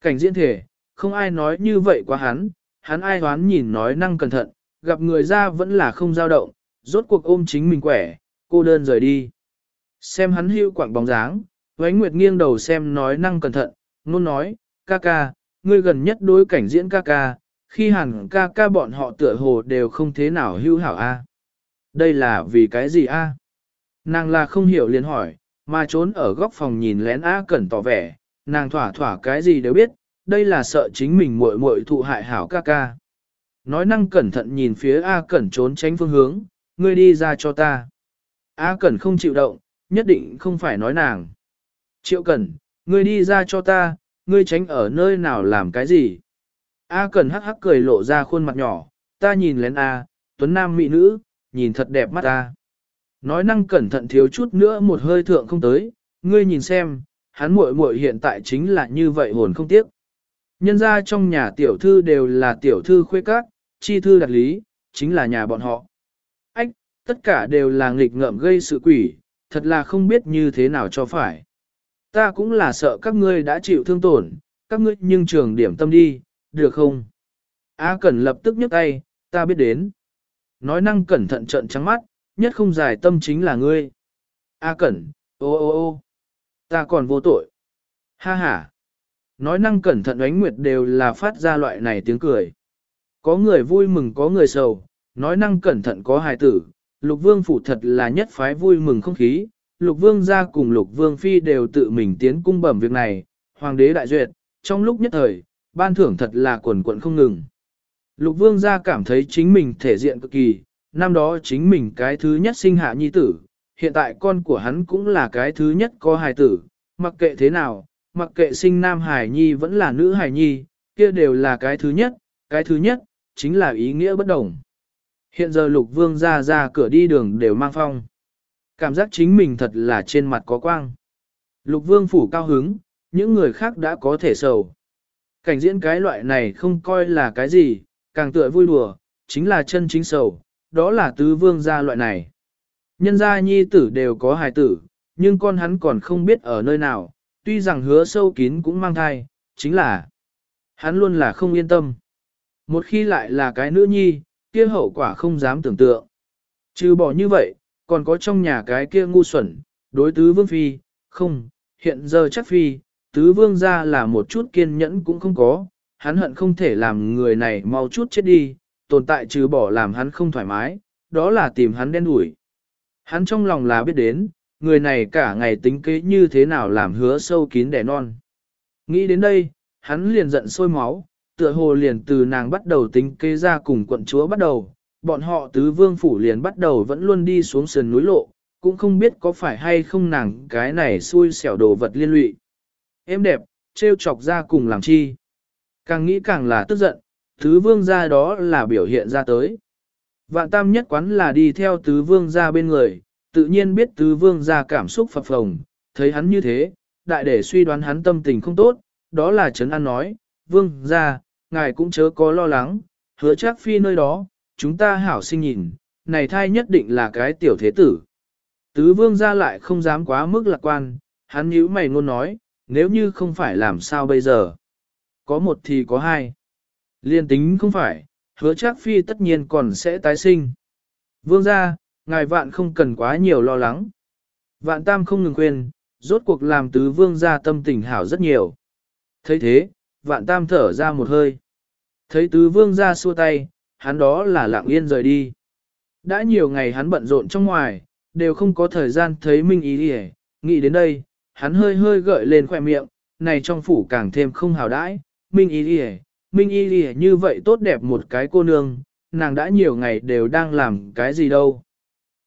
Cảnh diễn thể, không ai nói như vậy quá hắn, hắn ai hoán nhìn nói năng cẩn thận, gặp người ra vẫn là không dao động, rốt cuộc ôm chính mình quẻ, cô đơn rời đi. Xem hắn hưu quảng bóng dáng, Vánh Nguyệt nghiêng đầu xem nói năng cẩn thận, luôn nói, ca ca, ngươi gần nhất đối cảnh diễn ca ca, khi hẳn ca ca bọn họ tựa hồ đều không thế nào hữu hảo a. Đây là vì cái gì a? Nàng là không hiểu liền hỏi, mà trốn ở góc phòng nhìn lén A Cẩn tỏ vẻ, nàng thỏa thỏa cái gì đều biết, đây là sợ chính mình muội muội thụ hại hảo ca ca. Nói năng cẩn thận nhìn phía A Cẩn trốn tránh phương hướng, ngươi đi ra cho ta. A Cẩn không chịu động, nhất định không phải nói nàng. Triệu Cẩn, ngươi đi ra cho ta, ngươi tránh ở nơi nào làm cái gì? A Cẩn hắc hắc cười lộ ra khuôn mặt nhỏ, ta nhìn lén A, tuấn nam mỹ nữ, nhìn thật đẹp mắt ta. Nói năng cẩn thận thiếu chút nữa một hơi thượng không tới, ngươi nhìn xem, hắn muội muội hiện tại chính là như vậy hồn không tiếc. Nhân ra trong nhà tiểu thư đều là tiểu thư khuê các, chi thư đặc lý, chính là nhà bọn họ. Ách, tất cả đều là nghịch ngợm gây sự quỷ, thật là không biết như thế nào cho phải. Ta cũng là sợ các ngươi đã chịu thương tổn, các ngươi nhưng trường điểm tâm đi, được không? A Cẩn lập tức nhấc tay, ta biết đến. Nói năng cẩn thận trận trắng mắt, nhất không giải tâm chính là ngươi. A Cẩn, ô ô ô, ta còn vô tội. Ha ha. Nói năng cẩn thận ánh nguyệt đều là phát ra loại này tiếng cười. Có người vui mừng có người sầu, nói năng cẩn thận có hài tử, lục vương phủ thật là nhất phái vui mừng không khí, lục vương gia cùng lục vương phi đều tự mình tiến cung bẩm việc này, hoàng đế đại duyệt, trong lúc nhất thời, ban thưởng thật là quần quận không ngừng. Lục vương gia cảm thấy chính mình thể diện cực kỳ, năm đó chính mình cái thứ nhất sinh hạ nhi tử, hiện tại con của hắn cũng là cái thứ nhất có hài tử, mặc kệ thế nào, mặc kệ sinh nam hài nhi vẫn là nữ hài nhi, kia đều là cái thứ nhất, cái thứ nhất, chính là ý nghĩa bất đồng. Hiện giờ lục vương ra ra cửa đi đường đều mang phong. Cảm giác chính mình thật là trên mặt có quang. Lục vương phủ cao hứng, những người khác đã có thể sầu. Cảnh diễn cái loại này không coi là cái gì, càng tựa vui đùa, chính là chân chính sầu, đó là tứ vương gia loại này. Nhân gia nhi tử đều có hài tử, nhưng con hắn còn không biết ở nơi nào, tuy rằng hứa sâu kín cũng mang thai, chính là hắn luôn là không yên tâm. Một khi lại là cái nữ nhi, kia hậu quả không dám tưởng tượng. Trừ bỏ như vậy, còn có trong nhà cái kia ngu xuẩn, đối tứ vương phi, không, hiện giờ chắc phi, tứ vương ra là một chút kiên nhẫn cũng không có, hắn hận không thể làm người này mau chút chết đi, tồn tại trừ bỏ làm hắn không thoải mái, đó là tìm hắn đen đuổi. Hắn trong lòng là biết đến, người này cả ngày tính kế như thế nào làm hứa sâu kín đẻ non. Nghĩ đến đây, hắn liền giận sôi máu, tựa hồ liền từ nàng bắt đầu tính kế ra cùng quận chúa bắt đầu, bọn họ tứ vương phủ liền bắt đầu vẫn luôn đi xuống sườn núi lộ, cũng không biết có phải hay không nàng cái này xui xẻo đồ vật liên lụy. Em đẹp, trêu chọc ra cùng làm chi. Càng nghĩ càng là tức giận, tứ vương gia đó là biểu hiện ra tới. Vạn tam nhất quán là đi theo tứ vương gia bên người, tự nhiên biết tứ vương gia cảm xúc phập phồng, thấy hắn như thế, đại để suy đoán hắn tâm tình không tốt, đó là Trấn An nói, vương gia ngài cũng chớ có lo lắng, hứa chắc phi nơi đó, chúng ta hảo sinh nhìn, này thai nhất định là cái tiểu thế tử. Tứ vương gia lại không dám quá mức lạc quan, hắn nhíu mày ngôn nói, nếu như không phải làm sao bây giờ. Có một thì có hai. Liên tính không phải, hứa chắc phi tất nhiên còn sẽ tái sinh. Vương ra, ngài vạn không cần quá nhiều lo lắng. Vạn tam không ngừng quên, rốt cuộc làm tứ vương ra tâm tình hảo rất nhiều. thấy thế, vạn tam thở ra một hơi. Thấy tứ vương ra xua tay, hắn đó là lặng yên rời đi. Đã nhiều ngày hắn bận rộn trong ngoài, đều không có thời gian thấy Minh Ý đi nghĩ đến đây, hắn hơi hơi gợi lên khoe miệng, này trong phủ càng thêm không hào đãi, Minh y lì Minh y lì như vậy tốt đẹp một cái cô nương, nàng đã nhiều ngày đều đang làm cái gì đâu.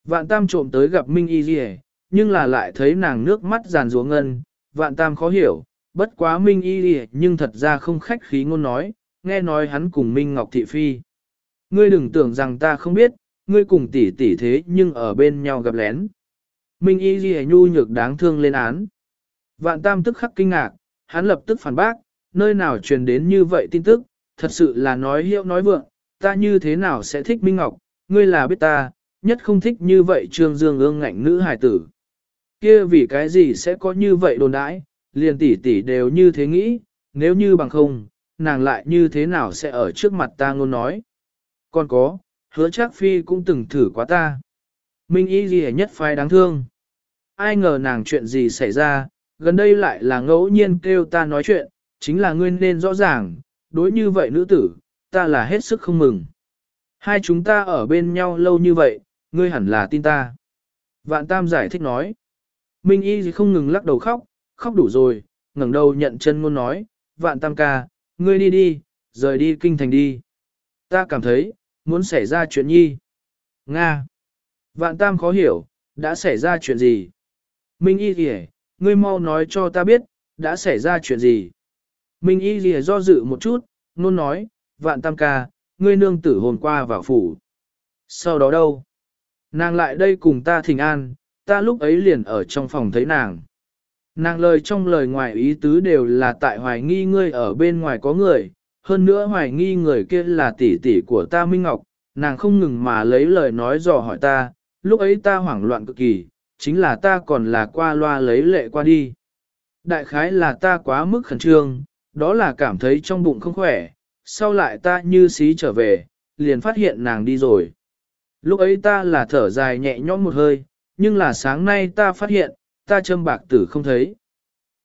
Vạn tam trộm tới gặp Minh Y lì nhưng là lại thấy nàng nước mắt giàn ruộng ngân, vạn tam khó hiểu, bất quá Minh Y lì nhưng thật ra không khách khí ngôn nói, nghe nói hắn cùng Minh Ngọc Thị Phi. Ngươi đừng tưởng rằng ta không biết, ngươi cùng tỷ tỷ thế nhưng ở bên nhau gặp lén. Minh Y lì nhu nhược đáng thương lên án. Vạn tam tức khắc kinh ngạc, hắn lập tức phản bác, nơi nào truyền đến như vậy tin tức, thật sự là nói hiệu nói vượng, ta như thế nào sẽ thích Minh Ngọc, ngươi là biết ta, nhất không thích như vậy trương dương ương ngạnh nữ hài tử. Kia vì cái gì sẽ có như vậy đồn đãi, liền tỷ tỷ đều như thế nghĩ, nếu như bằng không, nàng lại như thế nào sẽ ở trước mặt ta ngôn nói. Còn có, hứa chắc phi cũng từng thử quá ta. Minh y gì nhất phái đáng thương. Ai ngờ nàng chuyện gì xảy ra, gần đây lại là ngẫu nhiên kêu ta nói chuyện, chính là ngươi nên rõ ràng, đối như vậy nữ tử, ta là hết sức không mừng. Hai chúng ta ở bên nhau lâu như vậy, ngươi hẳn là tin ta. Vạn Tam giải thích nói. Minh Y không ngừng lắc đầu khóc, khóc đủ rồi, ngẩng đầu nhận chân ngôn nói, Vạn Tam ca, ngươi đi đi, rời đi kinh thành đi. Ta cảm thấy, muốn xảy ra chuyện nhi. Nga. Vạn tam khó hiểu, đã xảy ra chuyện gì? Minh y kìa, ngươi mau nói cho ta biết, đã xảy ra chuyện gì? Minh y gì do dự một chút, nôn nói, vạn tam ca, ngươi nương tử hôm qua vào phủ. Sau đó đâu? Nàng lại đây cùng ta thỉnh an, ta lúc ấy liền ở trong phòng thấy nàng. Nàng lời trong lời ngoài ý tứ đều là tại hoài nghi ngươi ở bên ngoài có người, hơn nữa hoài nghi người kia là tỷ tỷ của ta Minh Ngọc, nàng không ngừng mà lấy lời nói dò hỏi ta, lúc ấy ta hoảng loạn cực kỳ, chính là ta còn là qua loa lấy lệ qua đi. Đại khái là ta quá mức khẩn trương, đó là cảm thấy trong bụng không khỏe, sau lại ta như xí trở về, liền phát hiện nàng đi rồi. Lúc ấy ta là thở dài nhẹ nhõm một hơi, nhưng là sáng nay ta phát hiện, ta châm bạc tử không thấy.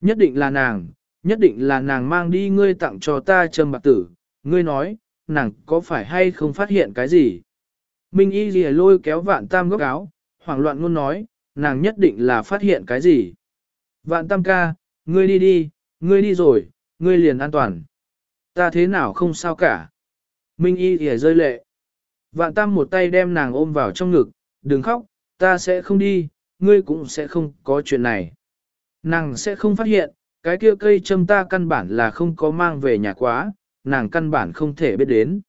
Nhất định là nàng, nhất định là nàng mang đi ngươi tặng cho ta châm bạc tử, ngươi nói, nàng có phải hay không phát hiện cái gì? Minh y lìa lôi kéo vạn tam góc áo, hoảng loạn luôn nói, nàng nhất định là phát hiện cái gì? Vạn tam ca, ngươi đi đi, ngươi đi rồi, ngươi liền an toàn. Ta thế nào không sao cả. Minh y thì rơi lệ. Vạn tam một tay đem nàng ôm vào trong ngực, đừng khóc, ta sẽ không đi, ngươi cũng sẽ không có chuyện này. Nàng sẽ không phát hiện, cái kia cây châm ta căn bản là không có mang về nhà quá, nàng căn bản không thể biết đến.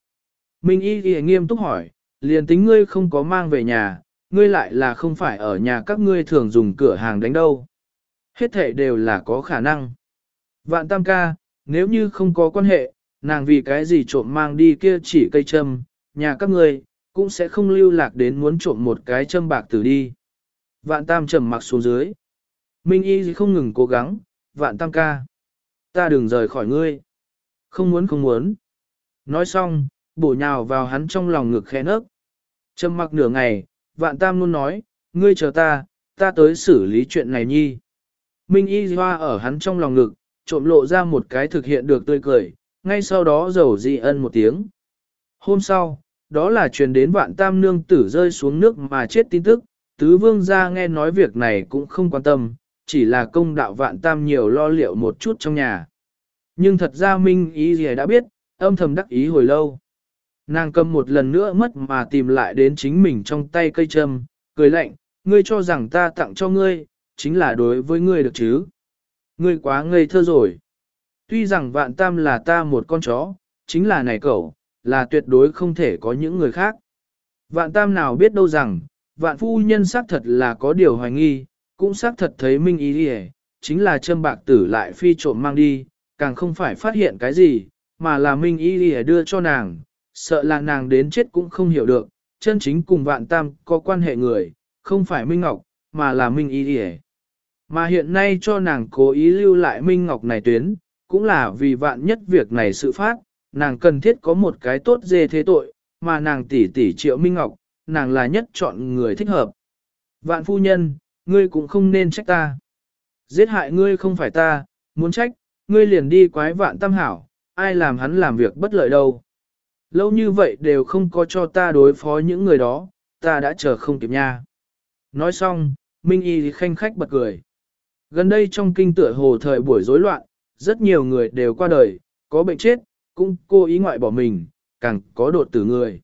Minh y thì nghiêm túc hỏi, liền tính ngươi không có mang về nhà, ngươi lại là không phải ở nhà các ngươi thường dùng cửa hàng đánh đâu. Hết thể đều là có khả năng. Vạn tam ca, nếu như không có quan hệ, nàng vì cái gì trộm mang đi kia chỉ cây châm, nhà các ngươi cũng sẽ không lưu lạc đến muốn trộm một cái châm bạc tử đi. Vạn tam trầm mặc xuống dưới. Minh y không ngừng cố gắng, vạn tam ca. Ta đừng rời khỏi ngươi. Không muốn không muốn. Nói xong, bổ nhào vào hắn trong lòng ngực khẽ nấc. Trầm mặc nửa ngày, vạn tam luôn nói, ngươi chờ ta, ta tới xử lý chuyện này nhi. Minh y hoa ở hắn trong lòng ngực, trộm lộ ra một cái thực hiện được tươi cười, ngay sau đó dầu dị ân một tiếng. Hôm sau, đó là truyền đến vạn tam nương tử rơi xuống nước mà chết tin tức, tứ vương gia nghe nói việc này cũng không quan tâm, chỉ là công đạo vạn tam nhiều lo liệu một chút trong nhà. Nhưng thật ra Minh ý gì đã biết, âm thầm đắc ý hồi lâu. Nàng cầm một lần nữa mất mà tìm lại đến chính mình trong tay cây châm, cười lạnh, ngươi cho rằng ta tặng cho ngươi, chính là đối với ngươi được chứ. Ngươi quá ngây thơ rồi. Tuy rằng vạn tam là ta một con chó, chính là này cậu, là tuyệt đối không thể có những người khác. Vạn tam nào biết đâu rằng, vạn phu nhân xác thật là có điều hoài nghi, cũng xác thật thấy minh ý đi chính là châm bạc tử lại phi trộm mang đi, càng không phải phát hiện cái gì, mà là minh ý đi đưa cho nàng, sợ là nàng đến chết cũng không hiểu được, chân chính cùng vạn tam có quan hệ người, không phải minh ngọc, mà là minh Y đi Mà hiện nay cho nàng cố ý lưu lại minh ngọc này tuyến, cũng là vì vạn nhất việc này sự phát, nàng cần thiết có một cái tốt dê thế tội, mà nàng tỷ tỷ triệu minh ngọc, nàng là nhất chọn người thích hợp. Vạn phu nhân, ngươi cũng không nên trách ta. Giết hại ngươi không phải ta, muốn trách, ngươi liền đi quái vạn tam hảo, ai làm hắn làm việc bất lợi đâu. Lâu như vậy đều không có cho ta đối phó những người đó, ta đã chờ không kịp nha. Nói xong, Minh Y khanh khách bật cười. Gần đây trong kinh tựa hồ thời buổi rối loạn, rất nhiều người đều qua đời, có bệnh chết, cũng cô ý ngoại bỏ mình, càng có đột tử người.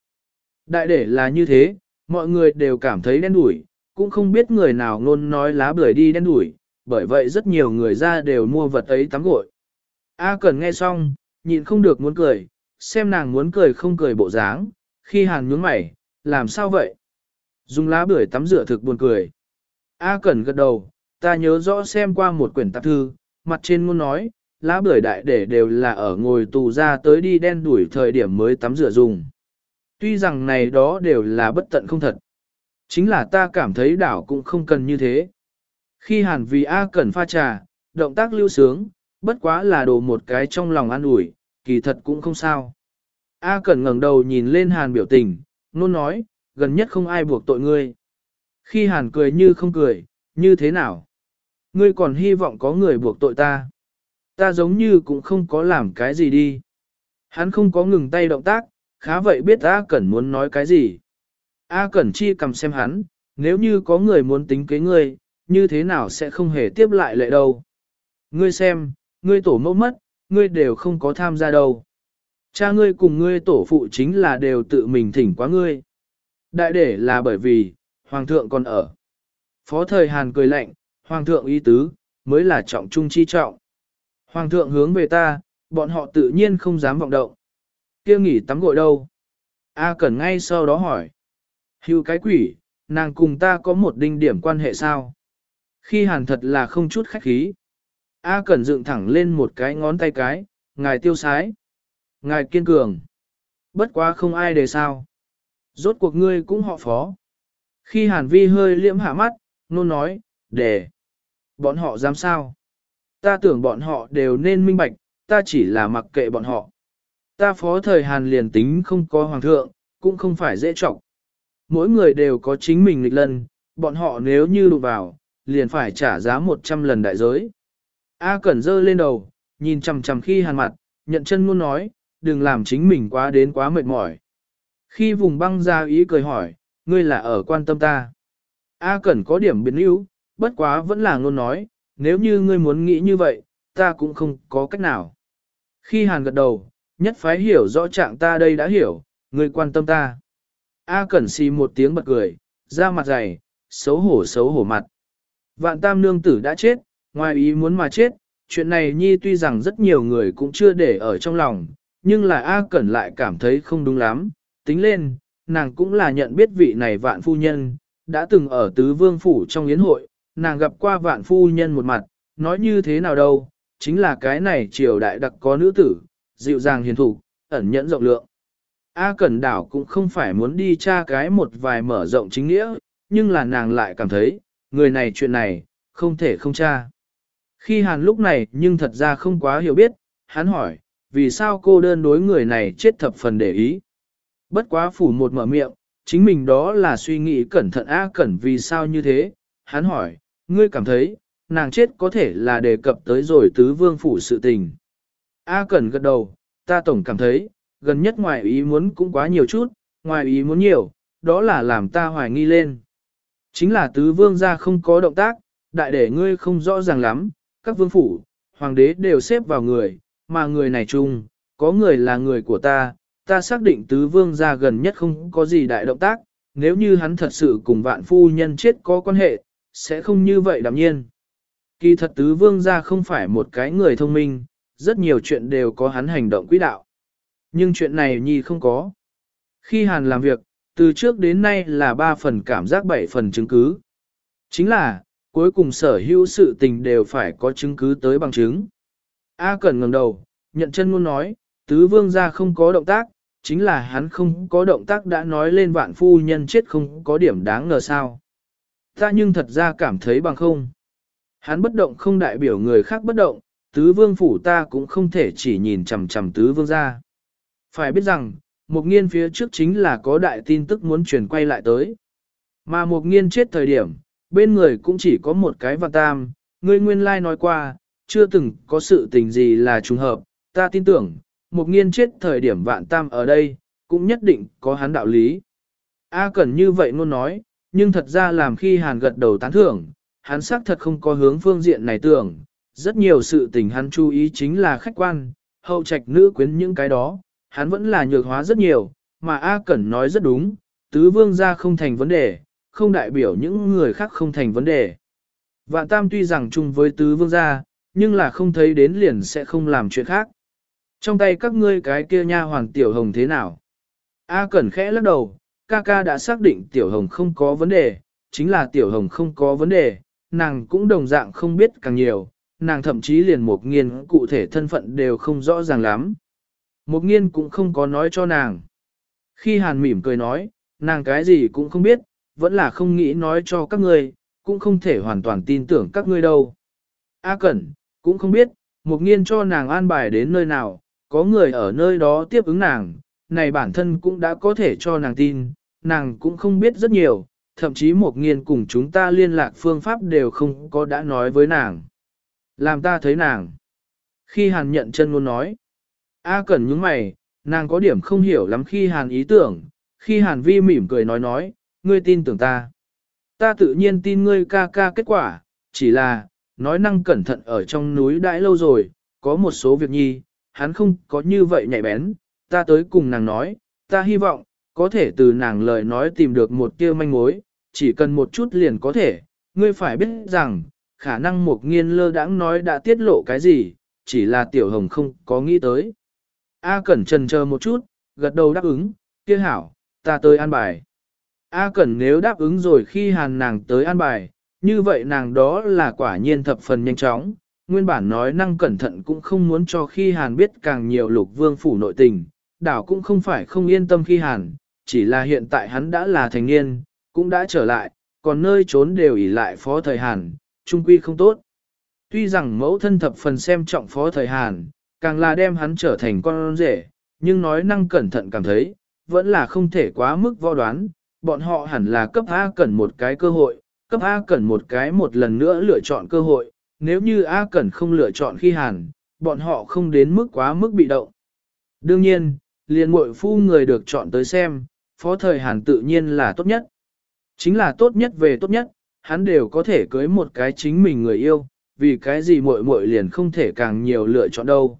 Đại để là như thế, mọi người đều cảm thấy đen đủi, cũng không biết người nào ngôn nói lá bưởi đi đen đủi, bởi vậy rất nhiều người ra đều mua vật ấy tắm gội. A Cẩn nghe xong, nhịn không được muốn cười, xem nàng muốn cười không cười bộ dáng, khi hàn nhướng mày, làm sao vậy? Dùng lá bưởi tắm rửa thực buồn cười. A Cẩn gật đầu, ta nhớ rõ xem qua một quyển tạp thư, mặt trên muốn nói, lá bưởi đại để đều là ở ngồi tù ra tới đi đen đuổi thời điểm mới tắm rửa dùng. Tuy rằng này đó đều là bất tận không thật. Chính là ta cảm thấy đảo cũng không cần như thế. Khi hàn vì A cẩn pha trà, động tác lưu sướng, bất quá là đồ một cái trong lòng an ủi, kỳ thật cũng không sao. A Cẩn ngẩng đầu nhìn lên Hàn biểu tình, nôn nói, gần nhất không ai buộc tội ngươi. Khi Hàn cười như không cười, như thế nào? Ngươi còn hy vọng có người buộc tội ta. Ta giống như cũng không có làm cái gì đi. Hắn không có ngừng tay động tác, khá vậy biết A Cẩn muốn nói cái gì. A Cẩn chi cầm xem hắn, nếu như có người muốn tính kế ngươi, như thế nào sẽ không hề tiếp lại lệ đâu. Ngươi xem, ngươi tổ mẫu mất, ngươi đều không có tham gia đâu. Cha ngươi cùng ngươi tổ phụ chính là đều tự mình thỉnh quá ngươi. Đại để là bởi vì, Hoàng thượng còn ở. Phó thời Hàn cười lạnh, Hoàng thượng ý tứ, mới là trọng trung chi trọng. Hoàng thượng hướng về ta, bọn họ tự nhiên không dám vọng động. kia nghỉ tắm gội đâu? A Cẩn ngay sau đó hỏi. Hưu cái quỷ, nàng cùng ta có một đinh điểm quan hệ sao? Khi hàn thật là không chút khách khí. A Cẩn dựng thẳng lên một cái ngón tay cái, ngài tiêu sái. Ngài kiên cường. Bất quá không ai đề sao. Rốt cuộc ngươi cũng họ phó. Khi hàn vi hơi liễm hạ mắt, nôn nói, để. Bọn họ dám sao? Ta tưởng bọn họ đều nên minh bạch, ta chỉ là mặc kệ bọn họ. Ta phó thời Hàn liền tính không có hoàng thượng, cũng không phải dễ trọng. Mỗi người đều có chính mình lịch lần, bọn họ nếu như đụng vào, liền phải trả giá 100 lần đại giới. A Cẩn dơ lên đầu, nhìn chằm chằm khi hàn mặt, nhận chân luôn nói, đừng làm chính mình quá đến quá mệt mỏi. Khi vùng băng ra ý cười hỏi, ngươi là ở quan tâm ta. A Cẩn có điểm biến yếu, bất quá vẫn là ngôn nói, nếu như ngươi muốn nghĩ như vậy, ta cũng không có cách nào. Khi hàn gật đầu, nhất phái hiểu rõ trạng ta đây đã hiểu, ngươi quan tâm ta. A Cẩn xì một tiếng bật cười, ra mặt dày, xấu hổ xấu hổ mặt. Vạn tam nương tử đã chết, ngoài ý muốn mà chết, chuyện này nhi tuy rằng rất nhiều người cũng chưa để ở trong lòng, nhưng là A Cẩn lại cảm thấy không đúng lắm, tính lên, nàng cũng là nhận biết vị này vạn phu nhân, đã từng ở tứ vương phủ trong yến hội, nàng gặp qua vạn phu nhân một mặt, nói như thế nào đâu, chính là cái này triều đại đặc có nữ tử, dịu dàng hiền thủ ẩn nhẫn rộng lượng. A Cẩn Đảo cũng không phải muốn đi tra cái một vài mở rộng chính nghĩa, nhưng là nàng lại cảm thấy, người này chuyện này, không thể không tra. Khi Hàn lúc này nhưng thật ra không quá hiểu biết, hắn hỏi, vì sao cô đơn đối người này chết thập phần để ý. Bất quá phủ một mở miệng, chính mình đó là suy nghĩ cẩn thận A Cẩn vì sao như thế, hắn hỏi, ngươi cảm thấy, nàng chết có thể là đề cập tới rồi tứ vương phủ sự tình. A Cẩn gật đầu, ta tổng cảm thấy, gần nhất ngoài ý muốn cũng quá nhiều chút, ngoài ý muốn nhiều, đó là làm ta hoài nghi lên. Chính là tứ vương gia không có động tác, đại để ngươi không rõ ràng lắm, các vương phủ, hoàng đế đều xếp vào người, mà người này chung, có người là người của ta, ta xác định tứ vương gia gần nhất không có gì đại động tác, nếu như hắn thật sự cùng vạn phu nhân chết có quan hệ, sẽ không như vậy đạm nhiên. Kỳ thật tứ vương gia không phải một cái người thông minh, rất nhiều chuyện đều có hắn hành động quỹ đạo. Nhưng chuyện này nhi không có. Khi Hàn làm việc, từ trước đến nay là ba phần cảm giác bảy phần chứng cứ. Chính là, cuối cùng sở hữu sự tình đều phải có chứng cứ tới bằng chứng. A Cẩn ngẩng đầu, nhận chân luôn nói, tứ vương gia không có động tác, chính là hắn không có động tác đã nói lên vạn phu nhân chết không có điểm đáng ngờ sao. Ta nhưng thật ra cảm thấy bằng không. Hắn bất động không đại biểu người khác bất động, tứ vương phủ ta cũng không thể chỉ nhìn chằm chằm tứ vương gia. Phải biết rằng, một nghiên phía trước chính là có đại tin tức muốn truyền quay lại tới. Mà một nghiên chết thời điểm, bên người cũng chỉ có một cái vạn tam, ngươi nguyên lai nói qua, chưa từng có sự tình gì là trùng hợp, ta tin tưởng, một nghiên chết thời điểm vạn tam ở đây, cũng nhất định có hắn đạo lý. A Cẩn như vậy luôn nói, nhưng thật ra làm khi Hàn gật đầu tán thưởng, hắn xác thật không có hướng phương diện này tưởng, rất nhiều sự tình hắn chú ý chính là khách quan, hậu trạch nữ quyến những cái đó, hắn vẫn là nhược hóa rất nhiều, mà A Cẩn nói rất đúng, tứ vương gia không thành vấn đề, không đại biểu những người khác không thành vấn đề. Vạn Tam tuy rằng chung với tứ vương gia, nhưng là không thấy đến liền sẽ không làm chuyện khác. Trong tay các ngươi cái kia nha hoàng tiểu hồng thế nào? A Cẩn khẽ lắc đầu, ca ca đã xác định tiểu hồng không có vấn đề, chính là tiểu hồng không có vấn đề, nàng cũng đồng dạng không biết càng nhiều, nàng thậm chí liền một nghiên cụ thể thân phận đều không rõ ràng lắm. Một nghiên cũng không có nói cho nàng. Khi hàn mỉm cười nói, nàng cái gì cũng không biết, vẫn là không nghĩ nói cho các ngươi, cũng không thể hoàn toàn tin tưởng các ngươi đâu. A Cẩn, cũng không biết, một nghiên cho nàng an bài đến nơi nào, có người ở nơi đó tiếp ứng nàng, này bản thân cũng đã có thể cho nàng tin, nàng cũng không biết rất nhiều, thậm chí một nghiên cùng chúng ta liên lạc phương pháp đều không có đã nói với nàng. Làm ta thấy nàng. Khi hàn nhận chân luôn nói, A Cẩn những mày, nàng có điểm không hiểu lắm khi hàn ý tưởng, khi hàn vi mỉm cười nói nói, ngươi tin tưởng ta. Ta tự nhiên tin ngươi ca ca kết quả, chỉ là, nói năng cẩn thận ở trong núi đãi lâu rồi, có một số việc nhi, hắn không có như vậy nhạy bén, ta tới cùng nàng nói, ta hy vọng, có thể từ nàng lời nói tìm được một tia manh mối, chỉ cần một chút liền có thể, ngươi phải biết rằng, khả năng một nghiên lơ đãng nói đã tiết lộ cái gì, chỉ là tiểu hồng không có nghĩ tới. A Cẩn trần chờ một chút, gật đầu đáp ứng, kia hảo, ta tới an bài. A Cẩn nếu đáp ứng rồi khi hàn nàng tới an bài, như vậy nàng đó là quả nhiên thập phần nhanh chóng. Nguyên bản nói năng cẩn thận cũng không muốn cho khi hàn biết càng nhiều lục vương phủ nội tình, đảo cũng không phải không yên tâm khi hàn, chỉ là hiện tại hắn đã là thành niên, cũng đã trở lại, còn nơi trốn đều ỉ lại phó thời hàn, trung quy không tốt. Tuy rằng mẫu thân thập phần xem trọng phó thời hàn, càng là đem hắn trở thành con rể, nhưng nói năng cẩn thận cảm thấy, vẫn là không thể quá mức vo đoán, bọn họ hẳn là cấp A cần một cái cơ hội, cấp A cần một cái một lần nữa lựa chọn cơ hội, nếu như A cần không lựa chọn khi hàn, bọn họ không đến mức quá mức bị động. Đương nhiên, liền muội phu người được chọn tới xem, phó thời hàn tự nhiên là tốt nhất. Chính là tốt nhất về tốt nhất, hắn đều có thể cưới một cái chính mình người yêu, vì cái gì muội muội liền không thể càng nhiều lựa chọn đâu.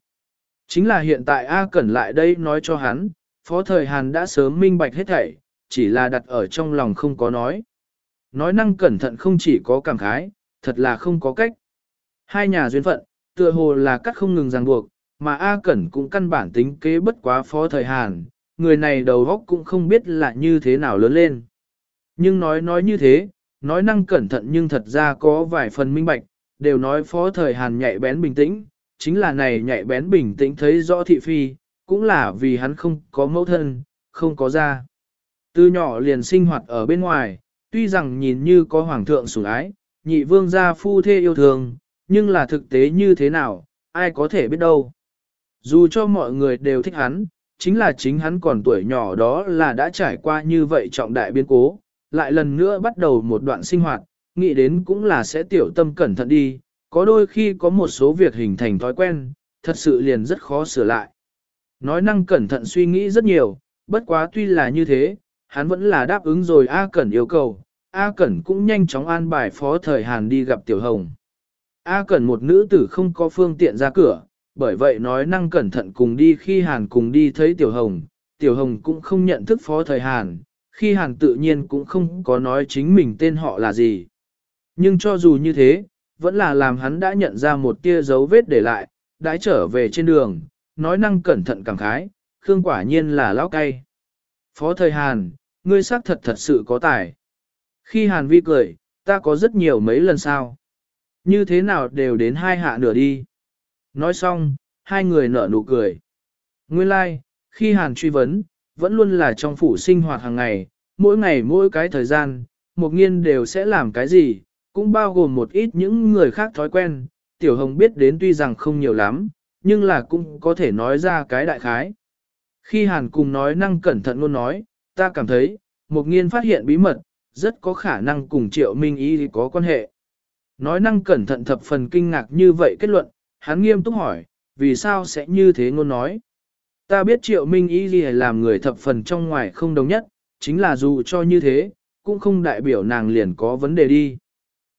Chính là hiện tại A Cẩn lại đây nói cho hắn, phó thời Hàn đã sớm minh bạch hết thảy, chỉ là đặt ở trong lòng không có nói. Nói năng cẩn thận không chỉ có cảm khái, thật là không có cách. Hai nhà duyên phận, tựa hồ là cắt không ngừng ràng buộc, mà A Cẩn cũng căn bản tính kế bất quá phó thời Hàn, người này đầu óc cũng không biết là như thế nào lớn lên. Nhưng nói nói như thế, nói năng cẩn thận nhưng thật ra có vài phần minh bạch, đều nói phó thời Hàn nhạy bén bình tĩnh, chính là này nhạy bén bình tĩnh thấy rõ thị phi, cũng là vì hắn không có mẫu thân, không có gia. Từ nhỏ liền sinh hoạt ở bên ngoài, tuy rằng nhìn như có hoàng thượng sủng ái, nhị vương gia phu thê yêu thương, nhưng là thực tế như thế nào, ai có thể biết đâu. Dù cho mọi người đều thích hắn, chính là chính hắn còn tuổi nhỏ đó là đã trải qua như vậy trọng đại biến cố, lại lần nữa bắt đầu một đoạn sinh hoạt, nghĩ đến cũng là sẽ tiểu tâm cẩn thận đi, có đôi khi có một số việc hình thành thói quen, thật sự liền rất khó sửa lại. Nói năng cẩn thận suy nghĩ rất nhiều, bất quá tuy là như thế, hắn vẫn là đáp ứng rồi A Cẩn yêu cầu, A Cẩn cũng nhanh chóng an bài phó thời Hàn đi gặp Tiểu Hồng. A Cẩn một nữ tử không có phương tiện ra cửa, bởi vậy nói năng cẩn thận cùng đi khi Hàn cùng đi thấy Tiểu Hồng, Tiểu Hồng cũng không nhận thức phó thời Hàn, khi Hàn tự nhiên cũng không có nói chính mình tên họ là gì. Nhưng cho dù như thế, vẫn là làm hắn đã nhận ra một tia dấu vết để lại, đã trở về trên đường, nói năng cẩn thận cảm khái, Khương quả nhiên là lão cay. Phó thời Hàn, ngươi xác thật thật sự có tài. Khi Hàn vi cười, ta có rất nhiều mấy lần sao. Như thế nào đều đến hai hạ nửa đi. Nói xong, hai người nở nụ cười. Nguyên lai, like, khi Hàn truy vấn, vẫn luôn là trong phủ sinh hoạt hàng ngày, mỗi ngày mỗi cái thời gian, một nghiên đều sẽ làm cái gì, cũng bao gồm một ít những người khác thói quen, Tiểu Hồng biết đến tuy rằng không nhiều lắm, nhưng là cũng có thể nói ra cái đại khái. Khi Hàn cùng nói năng cẩn thận luôn nói, ta cảm thấy, một nghiên phát hiện bí mật, rất có khả năng cùng triệu minh ý có quan hệ. Nói năng cẩn thận thập phần kinh ngạc như vậy kết luận, hắn nghiêm túc hỏi, vì sao sẽ như thế ngôn nói. Ta biết triệu minh ý gì làm người thập phần trong ngoài không đồng nhất, chính là dù cho như thế, cũng không đại biểu nàng liền có vấn đề đi.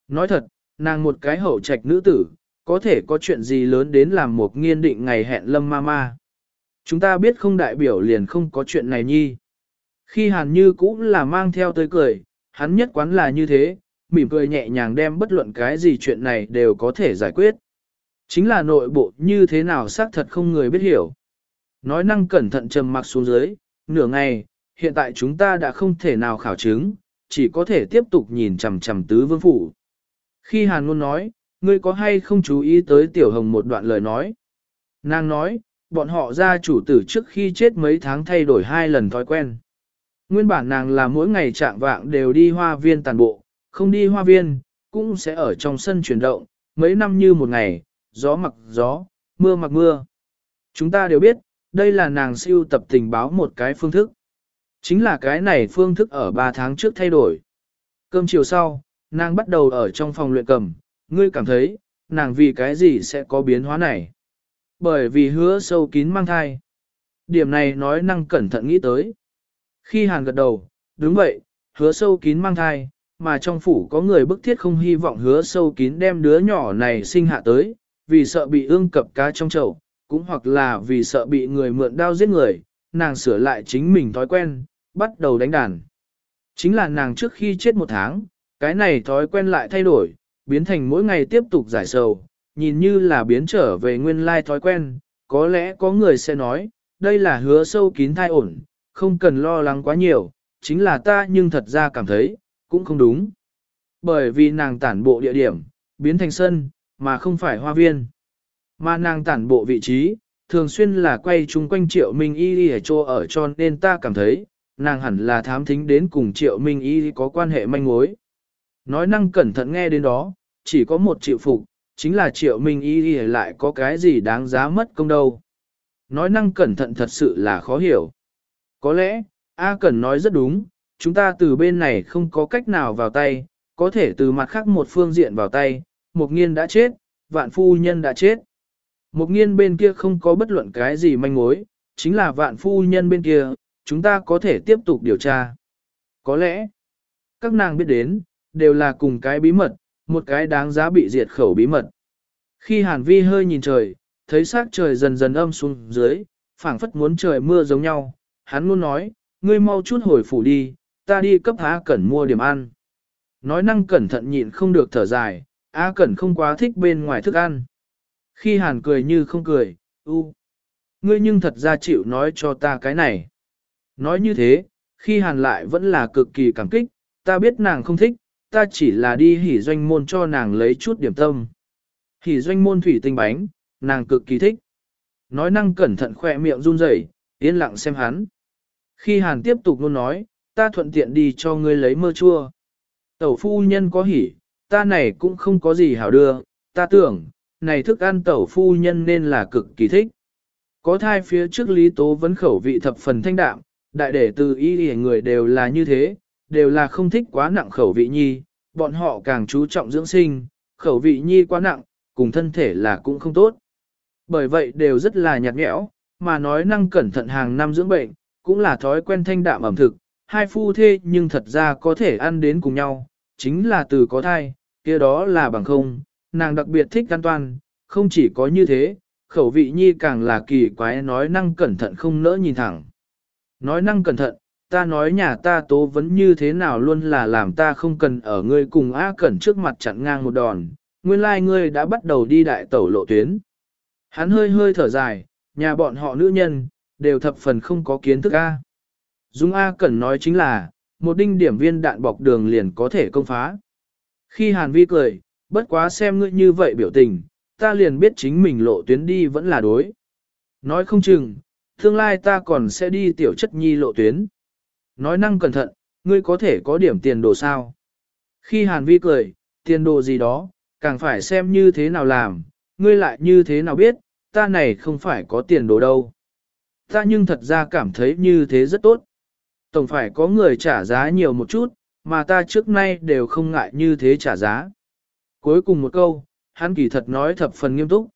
Nói thật, nàng một cái hậu trạch nữ tử, có thể có chuyện gì lớn đến làm một nghiên định ngày hẹn lâm ma ma. Chúng ta biết không đại biểu liền không có chuyện này nhi. Khi hàn như cũng là mang theo tới cười, hắn nhất quán là như thế, mỉm cười nhẹ nhàng đem bất luận cái gì chuyện này đều có thể giải quyết. Chính là nội bộ như thế nào xác thật không người biết hiểu. Nói năng cẩn thận trầm mặc xuống dưới, nửa ngày, hiện tại chúng ta đã không thể nào khảo chứng, chỉ có thể tiếp tục nhìn chằm chằm tứ vương phủ. Khi Hàn Ngôn nói, ngươi có hay không chú ý tới Tiểu Hồng một đoạn lời nói? Nàng nói, bọn họ ra chủ tử trước khi chết mấy tháng thay đổi hai lần thói quen. Nguyên bản nàng là mỗi ngày trạng vạng đều đi hoa viên tàn bộ, không đi hoa viên, cũng sẽ ở trong sân chuyển động, mấy năm như một ngày, gió mặc gió, mưa mặc mưa. Chúng ta đều biết, đây là nàng siêu tập tình báo một cái phương thức. Chính là cái này phương thức ở 3 tháng trước thay đổi. Cơm chiều sau, nàng bắt đầu ở trong phòng luyện cầm, ngươi cảm thấy, nàng vì cái gì sẽ có biến hóa này? Bởi vì hứa sâu kín mang thai. Điểm này nói năng cẩn thận nghĩ tới. Khi hàn gật đầu, đúng vậy, hứa sâu kín mang thai, mà trong phủ có người bức thiết không hy vọng hứa sâu kín đem đứa nhỏ này sinh hạ tới, vì sợ bị ương cập cá trong chậu, cũng hoặc là vì sợ bị người mượn đao giết người, nàng sửa lại chính mình thói quen, bắt đầu đánh đàn. Chính là nàng trước khi chết một tháng, cái này thói quen lại thay đổi, biến thành mỗi ngày tiếp tục giải sầu, nhìn như là biến trở về nguyên lai thói quen, có lẽ có người sẽ nói, đây là hứa sâu kín thai ổn, không cần lo lắng quá nhiều, chính là ta nhưng thật ra cảm thấy, cũng không đúng. Bởi vì nàng tản bộ địa điểm, biến thành sân, mà không phải hoa viên. Mà nàng tản bộ vị trí, thường xuyên là quay chung quanh triệu minh y đi ở chỗ ở cho nên ta cảm thấy, nàng hẳn là thám thính đến cùng triệu minh y có quan hệ manh mối. Nói năng cẩn thận nghe đến đó, chỉ có một triệu phục, chính là triệu minh y lại có cái gì đáng giá mất công đâu. Nói năng cẩn thận thật sự là khó hiểu. Có lẽ, A Cẩn nói rất đúng, chúng ta từ bên này không có cách nào vào tay, có thể từ mặt khác một phương diện vào tay, một nghiên đã chết, vạn phu nhân đã chết. Một nghiên bên kia không có bất luận cái gì manh mối, chính là vạn phu nhân bên kia, chúng ta có thể tiếp tục điều tra. Có lẽ, các nàng biết đến, đều là cùng cái bí mật, một cái đáng giá bị diệt khẩu bí mật. Khi Hàn Vi hơi nhìn trời, thấy sắc trời dần dần âm xuống dưới, phảng phất muốn trời mưa giống nhau, hắn luôn nói, ngươi mau chút hồi phủ đi, ta đi cấp Á Cẩn mua điểm ăn. Nói năng cẩn thận nhịn không được thở dài, Á Cẩn không quá thích bên ngoài thức ăn. Khi Hàn cười như không cười, u, ngươi nhưng thật ra chịu nói cho ta cái này. Nói như thế, khi Hàn lại vẫn là cực kỳ cảm kích, ta biết nàng không thích, ta chỉ là đi hỉ doanh môn cho nàng lấy chút điểm tâm. Hỉ doanh môn thủy tinh bánh, nàng cực kỳ thích. Nói năng cẩn thận khỏe miệng run rẩy, yên lặng xem hắn. Khi Hàn tiếp tục luôn nói, ta thuận tiện đi cho ngươi lấy mơ chua. Tẩu phu nhân có hỉ, ta này cũng không có gì hảo đưa, ta tưởng, này thức ăn tẩu phu nhân nên là cực kỳ thích. Có thai phía trước Lý Tố vẫn khẩu vị thập phần thanh đạm, đại đệ từ y người đều là như thế, đều là không thích quá nặng khẩu vị nhi, bọn họ càng chú trọng dưỡng sinh, khẩu vị nhi quá nặng, cùng thân thể là cũng không tốt. Bởi vậy đều rất là nhạt nhẽo, mà nói năng cẩn thận hàng năm dưỡng bệnh, cũng là thói quen thanh đạm ẩm thực, hai phu thê nhưng thật ra có thể ăn đến cùng nhau, chính là từ có thai, kia đó là bằng không, nàng đặc biệt thích an toàn, không chỉ có như thế, khẩu vị nhi càng là kỳ quái nói năng cẩn thận không nỡ nhìn thẳng. Nói năng cẩn thận, ta nói nhà ta tố vẫn như thế nào luôn là làm ta không cần ở ngươi cùng A Cẩn trước mặt chặn ngang một đòn, nguyên lai like ngươi đã bắt đầu đi đại tẩu lộ tuyến. Hắn hơi hơi thở dài, nhà bọn họ nữ nhân, đều thập phần không có kiến thức A. Dung A Cẩn nói chính là, một đinh điểm viên đạn bọc đường liền có thể công phá. Khi Hàn Vi cười, bất quá xem ngươi như vậy biểu tình, ta liền biết chính mình lộ tuyến đi vẫn là đối. Nói không chừng, tương lai ta còn sẽ đi tiểu chất nhi lộ tuyến. Nói năng cẩn thận, ngươi có thể có điểm tiền đồ sao. Khi Hàn Vi cười, tiền đồ gì đó, càng phải xem như thế nào làm, ngươi lại như thế nào biết, ta này không phải có tiền đồ đâu. Ta nhưng thật ra cảm thấy như thế rất tốt. Tổng phải có người trả giá nhiều một chút, mà ta trước nay đều không ngại như thế trả giá. Cuối cùng một câu, hắn kỳ thật nói thập phần nghiêm túc.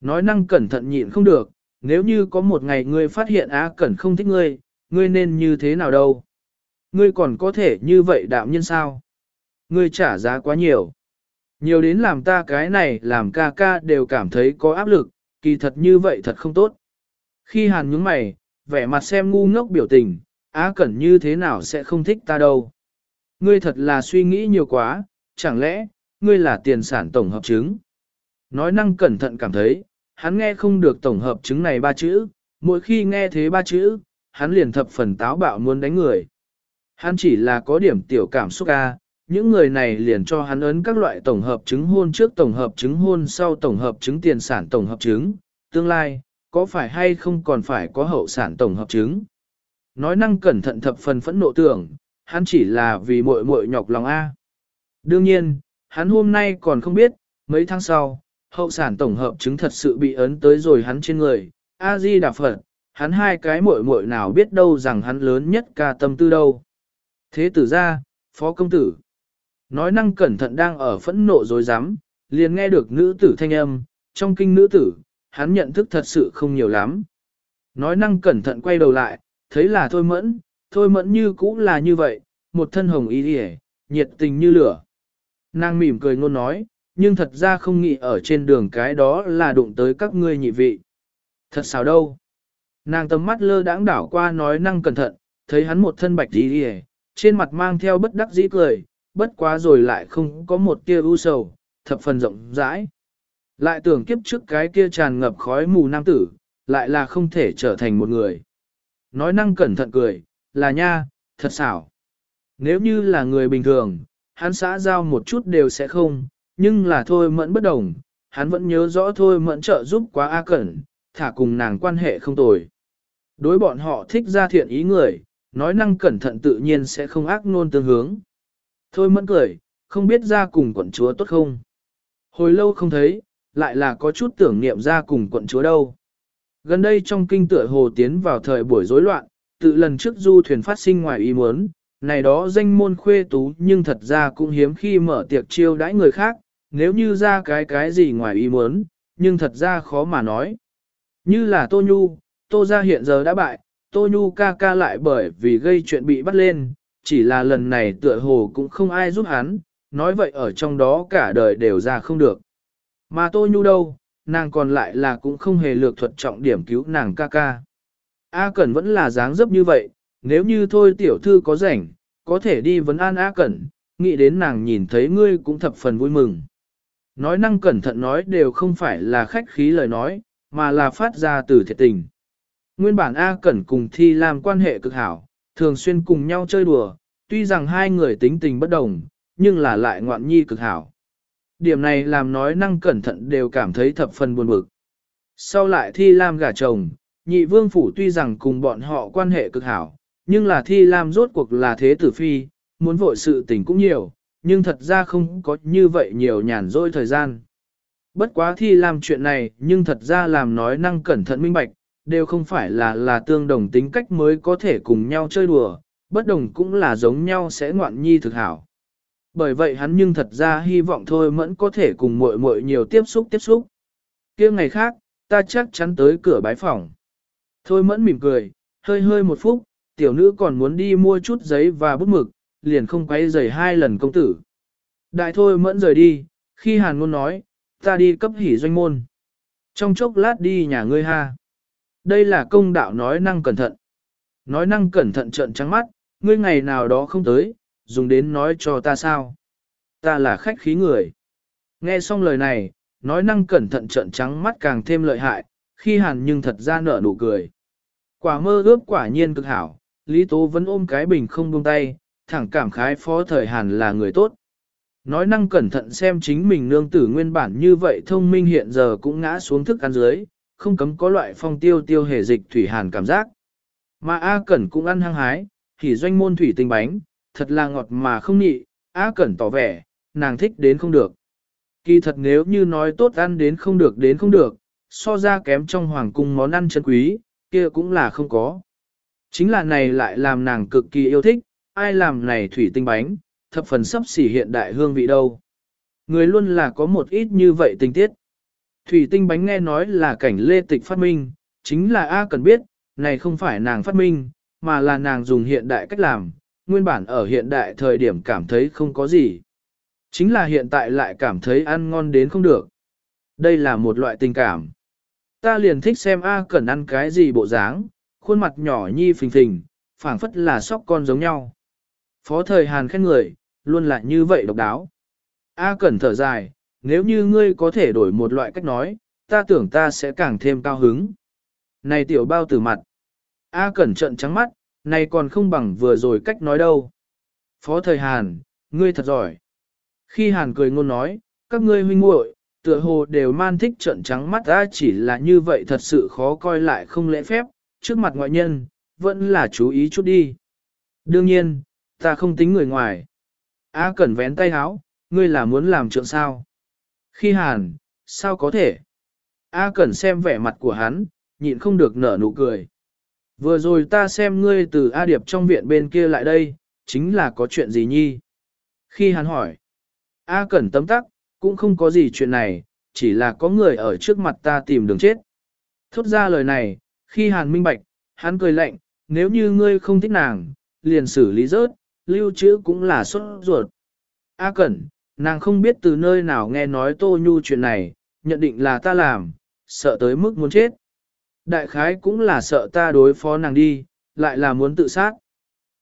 Nói năng cẩn thận nhịn không được, nếu như có một ngày ngươi phát hiện Á Cẩn không thích ngươi, ngươi nên như thế nào đâu? Ngươi còn có thể như vậy đạm nhân sao? Ngươi trả giá quá nhiều. Nhiều đến làm ta cái này làm ca ca đều cảm thấy có áp lực, kỳ thật như vậy thật không tốt. Khi hàn nhướng mày, vẻ mặt xem ngu ngốc biểu tình, Á Cẩn như thế nào sẽ không thích ta đâu. Ngươi thật là suy nghĩ nhiều quá, chẳng lẽ, ngươi là tiền sản tổng hợp chứng. Nói năng cẩn thận cảm thấy, hắn nghe không được tổng hợp chứng này ba chữ, mỗi khi nghe thế ba chữ, hắn liền thập phần táo bạo muốn đánh người. Hắn chỉ là có điểm tiểu cảm xúc a, những người này liền cho hắn ấn các loại tổng hợp chứng hôn trước tổng hợp chứng hôn sau tổng hợp chứng tiền sản tổng hợp chứng, tương lai, có phải hay không còn phải có hậu sản tổng hợp chứng. Nói năng cẩn thận thập phần phẫn nộ tưởng, hắn chỉ là vì muội muội nhọc lòng A. Đương nhiên, hắn hôm nay còn không biết, mấy tháng sau, hậu sản tổng hợp chứng thật sự bị ấn tới rồi hắn trên người. A-di Đà Phật, hắn hai cái muội muội nào biết đâu rằng hắn lớn nhất ca tâm tư đâu. Thế tử ra, phó công tử. Nói năng cẩn thận đang ở phẫn nộ dối rắm liền nghe được nữ tử thanh âm, trong kinh nữ tử, hắn nhận thức thật sự không nhiều lắm. Nói năng cẩn thận quay đầu lại, thấy là thôi mẫn, thôi mẫn như cũ là như vậy, một thân hồng y hề, nhiệt tình như lửa. Nàng mỉm cười ngôn nói, nhưng thật ra không nghĩ ở trên đường cái đó là đụng tới các ngươi nhị vị. Thật sao đâu. Nàng tầm mắt lơ đãng đảo qua nói năng cẩn thận, thấy hắn một thân bạch đi đi trên mặt mang theo bất đắc dĩ cười, bất quá rồi lại không có một tia u sầu, thập phần rộng rãi. Lại tưởng kiếp trước cái kia tràn ngập khói mù nam tử, lại là không thể trở thành một người. Nói năng cẩn thận cười, là nha, thật xảo. Nếu như là người bình thường, hắn xã giao một chút đều sẽ không, nhưng là thôi mẫn bất đồng, hắn vẫn nhớ rõ thôi mẫn trợ giúp quá A Cẩn, thả cùng nàng quan hệ không tồi. Đối bọn họ thích ra thiện ý người, nói năng cẩn thận tự nhiên sẽ không ác nôn tương hướng. Thôi mẫn cười, không biết ra cùng quận chúa tốt không. Hồi lâu không thấy, lại là có chút tưởng niệm ra cùng quận chúa đâu. Gần đây trong kinh tựa hồ tiến vào thời buổi rối loạn, tự lần trước du thuyền phát sinh ngoài ý muốn, này đó danh môn khuê tú nhưng thật ra cũng hiếm khi mở tiệc chiêu đãi người khác, nếu như ra cái cái gì ngoài ý muốn, nhưng thật ra khó mà nói. Như là Tô Nhu, Tô gia hiện giờ đã bại, Tô Nhu ca ca lại bởi vì gây chuyện bị bắt lên, chỉ là lần này tựa hồ cũng không ai giúp hắn, nói vậy ở trong đó cả đời đều ra không được. Mà Tô Nhu đâu, nàng còn lại là cũng không hề lược thuật trọng điểm cứu nàng ca ca. A Cẩn vẫn là dáng dấp như vậy, nếu như thôi tiểu thư có rảnh, có thể đi vấn an A Cẩn, nghĩ đến nàng nhìn thấy ngươi cũng thập phần vui mừng. Nói năng cẩn thận nói đều không phải là khách khí lời nói, mà là phát ra từ thiệt tình. Nguyên bản A Cẩn cùng Thi Lam quan hệ cực hảo, thường xuyên cùng nhau chơi đùa, tuy rằng hai người tính tình bất đồng, nhưng là lại ngoạn nhi cực hảo. Điểm này làm nói năng cẩn thận đều cảm thấy thập phần buồn bực. Sau lại Thi Lam gả chồng, nhị vương phủ tuy rằng cùng bọn họ quan hệ cực hảo, nhưng là Thi Lam rốt cuộc là thế tử phi, muốn vội sự tình cũng nhiều, nhưng thật ra không có như vậy nhiều nhàn rỗi thời gian. Bất quá Thi Lam chuyện này nhưng thật ra làm nói năng cẩn thận minh bạch, đều không phải là là tương đồng tính cách mới có thể cùng nhau chơi đùa, bất đồng cũng là giống nhau sẽ ngoạn nhi thực hảo. Bởi vậy hắn nhưng thật ra hy vọng thôi mẫn có thể cùng muội muội nhiều tiếp xúc tiếp xúc. kia ngày khác, ta chắc chắn tới cửa bái phòng. Thôi mẫn mỉm cười, hơi hơi một phút, tiểu nữ còn muốn đi mua chút giấy và bút mực, liền không quay giày hai lần công tử. Đại thôi mẫn rời đi, khi hàn ngôn nói, ta đi cấp hỉ doanh môn. Trong chốc lát đi nhà ngươi ha. Đây là công đạo nói năng cẩn thận. Nói năng cẩn thận trợn trắng mắt, ngươi ngày nào đó không tới, dùng đến nói cho ta sao. Ta là khách khí người. Nghe xong lời này, nói năng cẩn thận trợn trắng mắt càng thêm lợi hại, khi hàn nhưng thật ra nở nụ cười. Quả mơ ướp quả nhiên cực hảo, Lý Tố vẫn ôm cái bình không buông tay, thẳng cảm khái phó thời hàn là người tốt. Nói năng cẩn thận xem chính mình nương tử nguyên bản như vậy thông minh hiện giờ cũng ngã xuống thức ăn dưới, không cấm có loại phong tiêu tiêu hề dịch thủy hàn cảm giác. Mà A Cẩn cũng ăn hăng hái, thì doanh môn thủy tinh bánh, thật là ngọt mà không nhị, A Cẩn tỏ vẻ, nàng thích đến không được. Kỳ thật nếu như nói tốt ăn đến không được đến không được, so ra kém trong hoàng cung món ăn chân quý, kia cũng là không có. Chính là này lại làm nàng cực kỳ yêu thích, ai làm này thủy tinh bánh, thập phần sắp xỉ hiện đại hương vị đâu. Người luôn là có một ít như vậy tình tiết. Thủy tinh bánh nghe nói là cảnh lê tịch phát minh, chính là A cần biết, này không phải nàng phát minh, mà là nàng dùng hiện đại cách làm, nguyên bản ở hiện đại thời điểm cảm thấy không có gì. Chính là hiện tại lại cảm thấy ăn ngon đến không được. Đây là một loại tình cảm. Ta liền thích xem A cần ăn cái gì bộ dáng, khuôn mặt nhỏ nhi phình phình, phảng phất là sóc con giống nhau. Phó thời Hàn khen người, luôn là như vậy độc đáo. A Cẩn thở dài, nếu như ngươi có thể đổi một loại cách nói, ta tưởng ta sẽ càng thêm cao hứng. Này tiểu bao tử mặt. A Cẩn trận trắng mắt, này còn không bằng vừa rồi cách nói đâu. Phó thời Hàn, ngươi thật giỏi. Khi Hàn cười ngôn nói, các ngươi huynh muội, tựa hồ đều man thích trận trắng mắt ta chỉ là như vậy thật sự khó coi lại không lễ phép, trước mặt ngoại nhân, vẫn là chú ý chút đi. Đương nhiên, ta không tính người ngoài. A Cẩn vén tay háo, ngươi là muốn làm trượng sao? Khi Hàn, sao có thể? A Cẩn xem vẻ mặt của hắn, nhịn không được nở nụ cười. Vừa rồi ta xem ngươi từ A Điệp trong viện bên kia lại đây, chính là có chuyện gì nhi? Khi hắn hỏi, A Cẩn tấm tắc, cũng không có gì chuyện này, chỉ là có người ở trước mặt ta tìm đường chết. Thốt ra lời này, khi Hàn minh bạch, hắn cười lạnh, nếu như ngươi không thích nàng, liền xử lý rớt, lưu trữ cũng là xuất ruột. A Cẩn, Nàng không biết từ nơi nào nghe nói Tô Nhu chuyện này, nhận định là ta làm, sợ tới mức muốn chết. Đại khái cũng là sợ ta đối phó nàng đi, lại là muốn tự sát.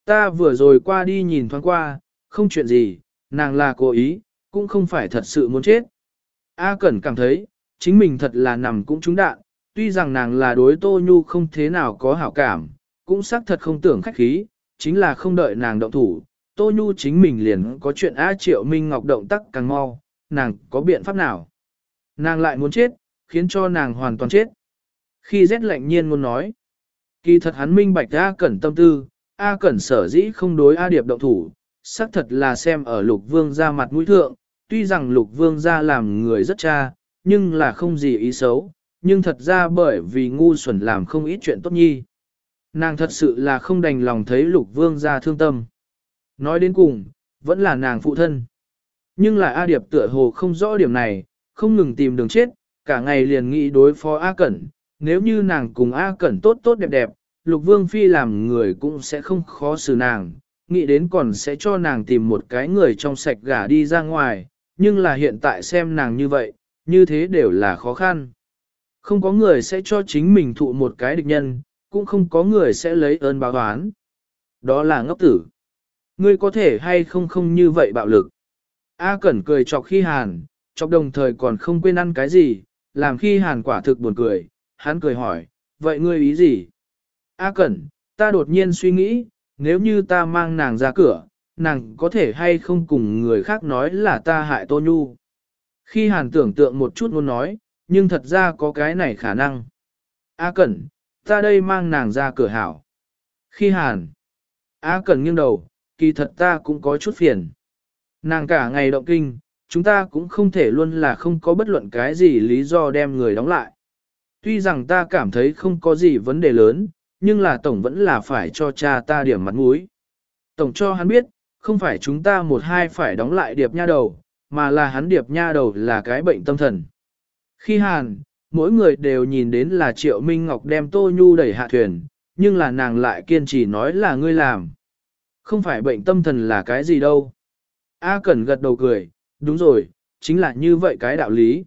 Ta vừa rồi qua đi nhìn thoáng qua, không chuyện gì, nàng là cố ý, cũng không phải thật sự muốn chết. A Cẩn cảm thấy, chính mình thật là nằm cũng trúng đạn, tuy rằng nàng là đối Tô Nhu không thế nào có hảo cảm, cũng xác thật không tưởng khách khí, chính là không đợi nàng động thủ, Tô Nhu chính mình liền có chuyện A Triệu Minh Ngọc động tác càng mau, nàng có biện pháp nào? Nàng lại muốn chết, khiến cho nàng hoàn toàn chết. Khi rét lạnh nhiên muốn nói, kỳ thật hắn minh bạch A Cẩn tâm tư, A Cẩn sở dĩ không đối A Điệp động thủ, xác thật là xem ở lục vương ra mặt mũi thượng, tuy rằng lục vương ra làm người rất cha, nhưng là không gì ý xấu, nhưng thật ra bởi vì ngu xuẩn làm không ít chuyện tốt nhi. Nàng thật sự là không đành lòng thấy lục vương ra thương tâm. Nói đến cùng, vẫn là nàng phụ thân. Nhưng lại A Điệp tựa hồ không rõ điểm này, không ngừng tìm đường chết, cả ngày liền nghĩ đối phó A Cẩn. Nếu như nàng cùng A Cẩn tốt tốt đẹp đẹp, Lục Vương Phi làm người cũng sẽ không khó xử nàng, nghĩ đến còn sẽ cho nàng tìm một cái người trong sạch gả đi ra ngoài, nhưng là hiện tại xem nàng như vậy, như thế đều là khó khăn. Không có người sẽ cho chính mình thụ một cái địch nhân, cũng không có người sẽ lấy ơn báo oán. Đó là ngốc tử. Ngươi có thể hay không không như vậy bạo lực. A Cẩn cười chọc khi hàn, chọc đồng thời còn không quên ăn cái gì, làm khi hàn quả thực buồn cười, hắn cười hỏi, vậy ngươi ý gì? A Cẩn, ta đột nhiên suy nghĩ, nếu như ta mang nàng ra cửa, nàng có thể hay không cùng người khác nói là ta hại Tô Nhu. Khi hàn tưởng tượng một chút muốn nói, nhưng thật ra có cái này khả năng. A Cẩn, ta đây mang nàng ra cửa hảo. Khi hàn, A Cẩn nghiêng đầu, kỳ thật ta cũng có chút phiền. Nàng cả ngày động kinh, chúng ta cũng không thể luôn là không có bất luận cái gì lý do đem người đóng lại. Tuy rằng ta cảm thấy không có gì vấn đề lớn, nhưng là Tổng vẫn là phải cho cha ta điểm mặt mũi. Tổng cho hắn biết, không phải chúng ta một hai phải đóng lại điệp nha đầu, mà là hắn điệp nha đầu là cái bệnh tâm thần. Khi hàn, mỗi người đều nhìn đến là Triệu Minh Ngọc đem Tô Nhu đẩy hạ thuyền, nhưng là nàng lại kiên trì nói là ngươi làm. Không phải bệnh tâm thần là cái gì đâu. A Cẩn gật đầu cười, đúng rồi, chính là như vậy cái đạo lý.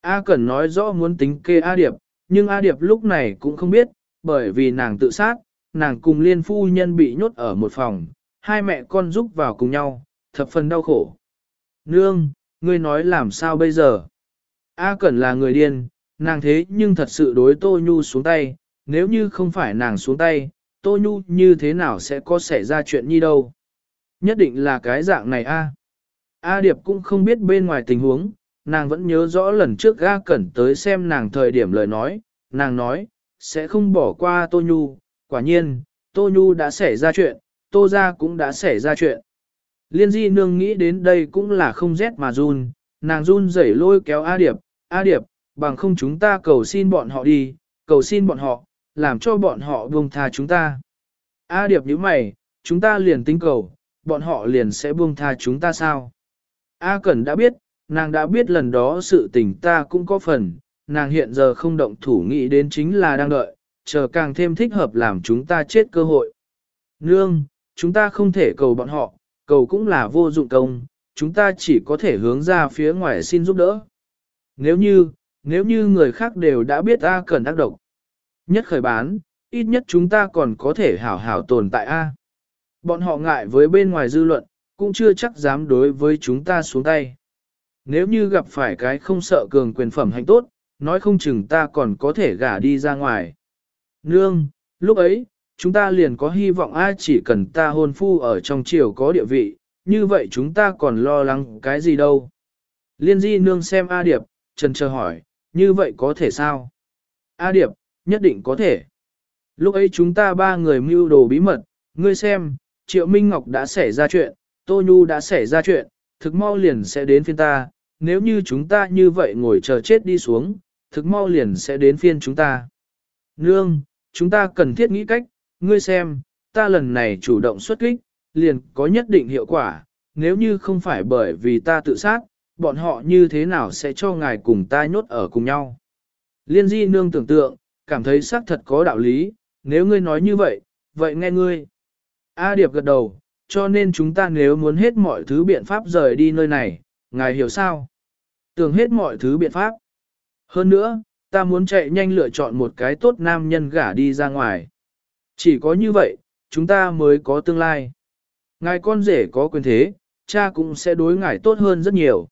A Cẩn nói rõ muốn tính kê A Điệp, nhưng A Điệp lúc này cũng không biết, bởi vì nàng tự sát, nàng cùng liên phu nhân bị nhốt ở một phòng, hai mẹ con giúp vào cùng nhau, thập phần đau khổ. Nương, ngươi nói làm sao bây giờ? A Cẩn là người điên, nàng thế nhưng thật sự đối Tô Nhu xuống tay, nếu như không phải nàng xuống tay, Tô Nhu như thế nào sẽ có xảy ra chuyện như đâu. Nhất định là cái dạng này a. A Điệp cũng không biết bên ngoài tình huống, nàng vẫn nhớ rõ lần trước A Cẩn tới xem nàng thời điểm lời nói, nàng nói, sẽ không bỏ qua Tô Nhu, quả nhiên, Tô Nhu đã xảy ra chuyện, Tô Gia cũng đã xảy ra chuyện. Liên di nương nghĩ đến đây cũng là không rét mà run, nàng run rẩy lôi kéo A Điệp, A Điệp, bằng không chúng ta cầu xin bọn họ đi, cầu xin bọn họ, làm cho bọn họ buông tha chúng ta. A Điệp như mày, chúng ta liền tinh cầu, bọn họ liền sẽ buông tha chúng ta sao? A Cẩn đã biết, nàng đã biết lần đó sự tình ta cũng có phần, nàng hiện giờ không động thủ nghĩ đến chính là đang đợi, chờ càng thêm thích hợp làm chúng ta chết cơ hội. Nương, chúng ta không thể cầu bọn họ, cầu cũng là vô dụng công, chúng ta chỉ có thể hướng ra phía ngoài xin giúp đỡ. Nếu như, nếu như người khác đều đã biết A Cẩn ác độc, nhất khởi bán, ít nhất chúng ta còn có thể hảo hảo tồn tại A. Bọn họ ngại với bên ngoài dư luận, cũng chưa chắc dám đối với chúng ta xuống tay. Nếu như gặp phải cái không sợ cường quyền phẩm hành tốt, nói không chừng ta còn có thể gả đi ra ngoài. Nương, lúc ấy, chúng ta liền có hy vọng ai chỉ cần ta hôn phu ở trong triều có địa vị, như vậy chúng ta còn lo lắng cái gì đâu. Liên di nương xem A Điệp, trần chờ hỏi, như vậy có thể sao? A Điệp, nhất định có thể. Lúc ấy chúng ta ba người mưu đồ bí mật, ngươi xem, Triệu Minh Ngọc đã xảy ra chuyện, Tô Nhu đã xảy ra chuyện, thực mau liền sẽ đến phiên ta, nếu như chúng ta như vậy ngồi chờ chết đi xuống, thực mau liền sẽ đến phiên chúng ta. Nương, chúng ta cần thiết nghĩ cách, ngươi xem, ta lần này chủ động xuất kích, liền có nhất định hiệu quả, nếu như không phải bởi vì ta tự sát, bọn họ như thế nào sẽ cho ngài cùng ta nhốt ở cùng nhau. Liên di nương tưởng tượng, cảm thấy xác thật có đạo lý, nếu ngươi nói như vậy, vậy nghe ngươi. A Điệp gật đầu, cho nên chúng ta nếu muốn hết mọi thứ biện pháp rời đi nơi này, ngài hiểu sao? Tưởng hết mọi thứ biện pháp. Hơn nữa, ta muốn chạy nhanh lựa chọn một cái tốt nam nhân gả đi ra ngoài. Chỉ có như vậy, chúng ta mới có tương lai. Ngài con rể có quyền thế, cha cũng sẽ đối ngài tốt hơn rất nhiều.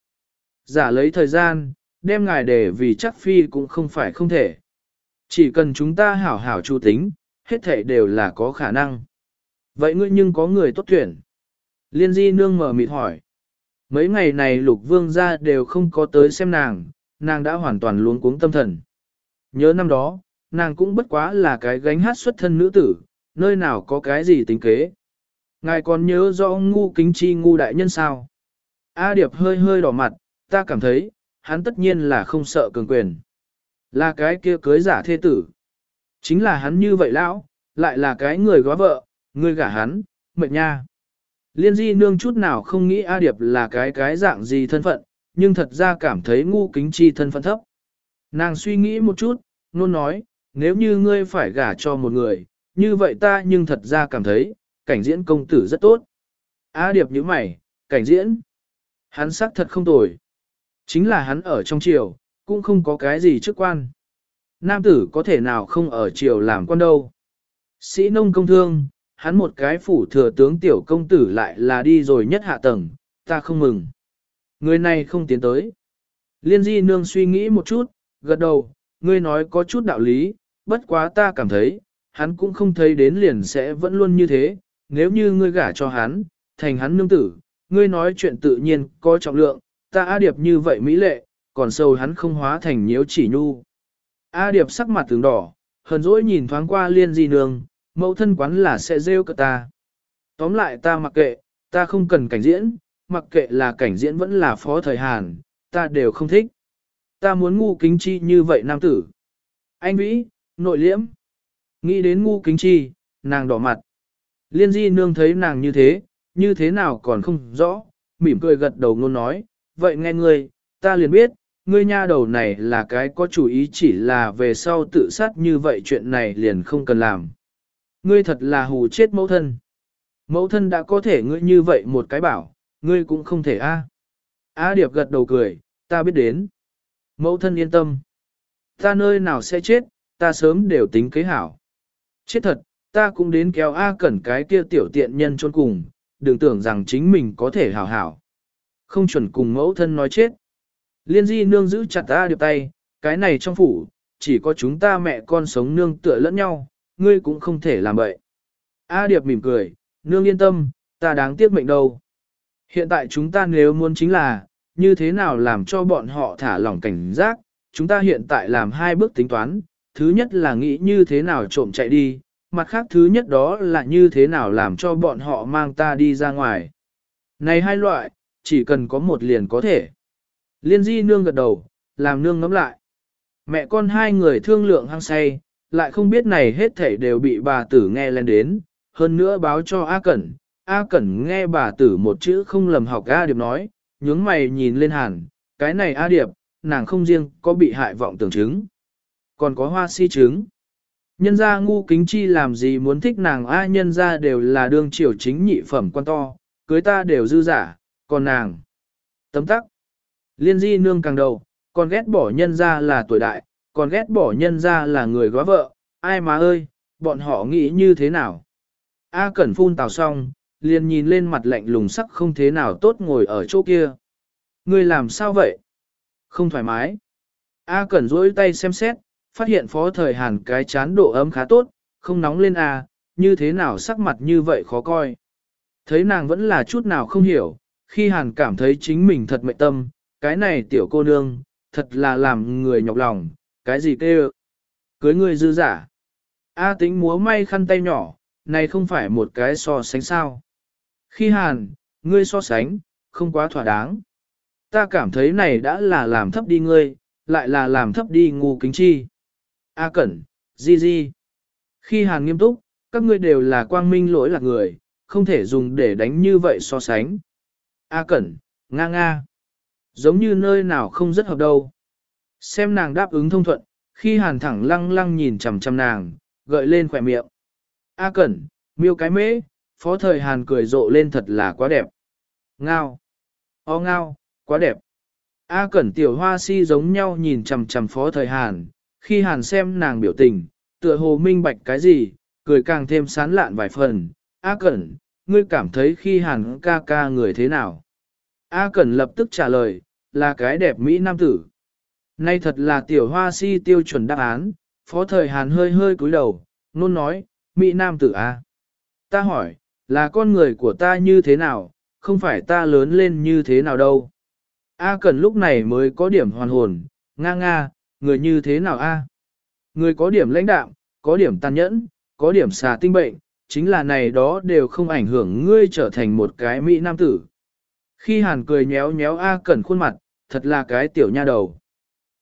Giả lấy thời gian, đem ngài để vì chắc phi cũng không phải không thể. Chỉ cần chúng ta hảo hảo chu tính, hết thể đều là có khả năng. Vậy ngươi nhưng có người tốt tuyển. Liên di nương mở mịt hỏi. Mấy ngày này lục vương gia đều không có tới xem nàng, nàng đã hoàn toàn luống cuống tâm thần. Nhớ năm đó, nàng cũng bất quá là cái gánh hát xuất thân nữ tử, nơi nào có cái gì tính kế. Ngài còn nhớ rõ ngu kính chi ngu đại nhân sao? A Điệp hơi hơi đỏ mặt, ta cảm thấy, hắn tất nhiên là không sợ cường quyền. Là cái kia cưới giả thê tử. Chính là hắn như vậy lão, lại là cái người góa vợ, người gả hắn, mệt nha. Liên di nương chút nào không nghĩ A Điệp là cái cái dạng gì thân phận, nhưng thật ra cảm thấy ngu kính chi thân phận thấp. Nàng suy nghĩ một chút, luôn nói, nếu như ngươi phải gả cho một người, như vậy ta nhưng thật ra cảm thấy, cảnh diễn công tử rất tốt. A Điệp như mày, cảnh diễn. Hắn xác thật không tồi. Chính là hắn ở trong triều, cũng không có cái gì chức quan. Nam tử có thể nào không ở triều làm quan đâu. Sĩ nông công thương, hắn một cái phủ thừa tướng tiểu công tử lại là đi rồi nhất hạ tầng, ta không mừng. Người này không tiến tới. Liên di nương suy nghĩ một chút, gật đầu, ngươi nói có chút đạo lý, bất quá ta cảm thấy, hắn cũng không thấy đến liền sẽ vẫn luôn như thế, nếu như ngươi gả cho hắn, thành hắn nương tử, ngươi nói chuyện tự nhiên, có trọng lượng, ta A Điệp như vậy mỹ lệ, còn sâu hắn không hóa thành nhiễu chỉ nhu. A Điệp sắc mặt tướng đỏ, hờn dỗi nhìn thoáng qua liên di nương, mẫu thân quán là sẽ rêu cợt ta. Tóm lại ta mặc kệ, ta không cần cảnh diễn, mặc kệ là cảnh diễn vẫn là phó thời Hàn, ta đều không thích. Ta muốn ngu kính chi như vậy nam tử. Anh Vĩ, nội liễm. Nghĩ đến ngu kính chi, nàng đỏ mặt. Liên di nương thấy nàng như thế, như thế nào còn không rõ, mỉm cười gật đầu ngôn nói, vậy nghe ngươi, ta liền biết, ngươi nha đầu này là cái có chủ ý chỉ là về sau tự sát như vậy chuyện này liền không cần làm. Ngươi thật là hù chết mẫu thân. Mẫu thân đã có thể ngươi như vậy một cái bảo, ngươi cũng không thể a. A Điệp gật đầu cười, ta biết đến. Mẫu thân yên tâm. Ta nơi nào sẽ chết, ta sớm đều tính kế hảo. Chết thật, ta cũng đến kéo A cẩn cái kia tiểu tiện nhân trốn cùng, đừng tưởng rằng chính mình có thể hảo hảo. Không chuẩn cùng mẫu thân nói chết. Liên di nương giữ chặt ta Điệp tay, cái này trong phủ, chỉ có chúng ta mẹ con sống nương tựa lẫn nhau, ngươi cũng không thể làm vậy. A Điệp mỉm cười, nương yên tâm, ta đáng tiếc mệnh đâu. Hiện tại chúng ta nếu muốn chính là, như thế nào làm cho bọn họ thả lỏng cảnh giác, chúng ta hiện tại làm hai bước tính toán, thứ nhất là nghĩ như thế nào trộm chạy đi, mặt khác thứ nhất đó là như thế nào làm cho bọn họ mang ta đi ra ngoài. Này hai loại, chỉ cần có một liền có thể. Liên di nương gật đầu, làm nương ngắm lại. Mẹ con hai người thương lượng hăng say, lại không biết này hết thảy đều bị bà tử nghe lên đến, hơn nữa báo cho A Cẩn. A Cẩn nghe bà tử một chữ không lầm học A Điệp nói, nhướng mày nhìn lên hàn, cái này A Điệp, nàng không riêng có bị hại vọng tưởng chứng, còn có hoa si chứng. Nhân gia ngu kính chi làm gì muốn thích nàng A nhân gia đều là đương triều chính nhị phẩm quan to, cưới ta đều dư giả, còn nàng. Tấm tắc. Liên di nương càng đầu, còn ghét bỏ nhân gia là tuổi đại, còn ghét bỏ nhân gia là người góa vợ, ai mà ơi, bọn họ nghĩ như thế nào? A Cẩn phun tào xong, liền nhìn lên mặt lạnh lùng sắc không thế nào tốt ngồi ở chỗ kia. Người làm sao vậy? Không thoải mái. A Cẩn rỗi tay xem xét, phát hiện phó thời hàn cái chán độ ấm khá tốt, không nóng lên A, như thế nào sắc mặt như vậy khó coi. Thấy nàng vẫn là chút nào không hiểu, khi hàn cảm thấy chính mình thật mệnh tâm, cái này tiểu cô nương, thật là làm người nhọc lòng, cái gì kêu? Cưới người dư giả. A tính múa may khăn tay nhỏ, này không phải một cái so sánh sao. Khi hàn, ngươi so sánh, không quá thỏa đáng. Ta cảm thấy này đã là làm thấp đi ngươi, lại là làm thấp đi ngu kính chi. A cẩn, di di. Khi hàn nghiêm túc, các ngươi đều là quang minh lỗi là người, không thể dùng để đánh như vậy so sánh. A cẩn, nga nga. Giống như nơi nào không rất hợp đâu. Xem nàng đáp ứng thông thuận, khi hàn thẳng lăng lăng nhìn chằm chằm nàng, gợi lên khỏe miệng. A cẩn, miêu cái mễ, phó thời hàn cười rộ lên thật là quá đẹp. Ngao. O ngao, quá đẹp. A Cẩn tiểu hoa si giống nhau nhìn chằm chằm phó thời Hàn, khi Hàn xem nàng biểu tình, tựa hồ minh bạch cái gì, cười càng thêm sán lạn vài phần. A Cẩn, ngươi cảm thấy khi Hàn ca ca người thế nào? A Cẩn lập tức trả lời, là cái đẹp Mỹ nam tử. Nay thật là tiểu hoa si tiêu chuẩn đáp án, phó thời Hàn hơi hơi cúi đầu, nôn nói, Mỹ nam tử A. Ta hỏi, là con người của ta như thế nào, không phải ta lớn lên như thế nào đâu. A Cẩn lúc này mới có điểm hoàn hồn, nga nga, người như thế nào A? Người có điểm lãnh đạm, có điểm tàn nhẫn, có điểm xà tinh bệnh, chính là này đó đều không ảnh hưởng ngươi trở thành một cái Mỹ nam tử. Khi Hàn cười nhéo nhéo A Cẩn khuôn mặt, thật là cái tiểu nha đầu.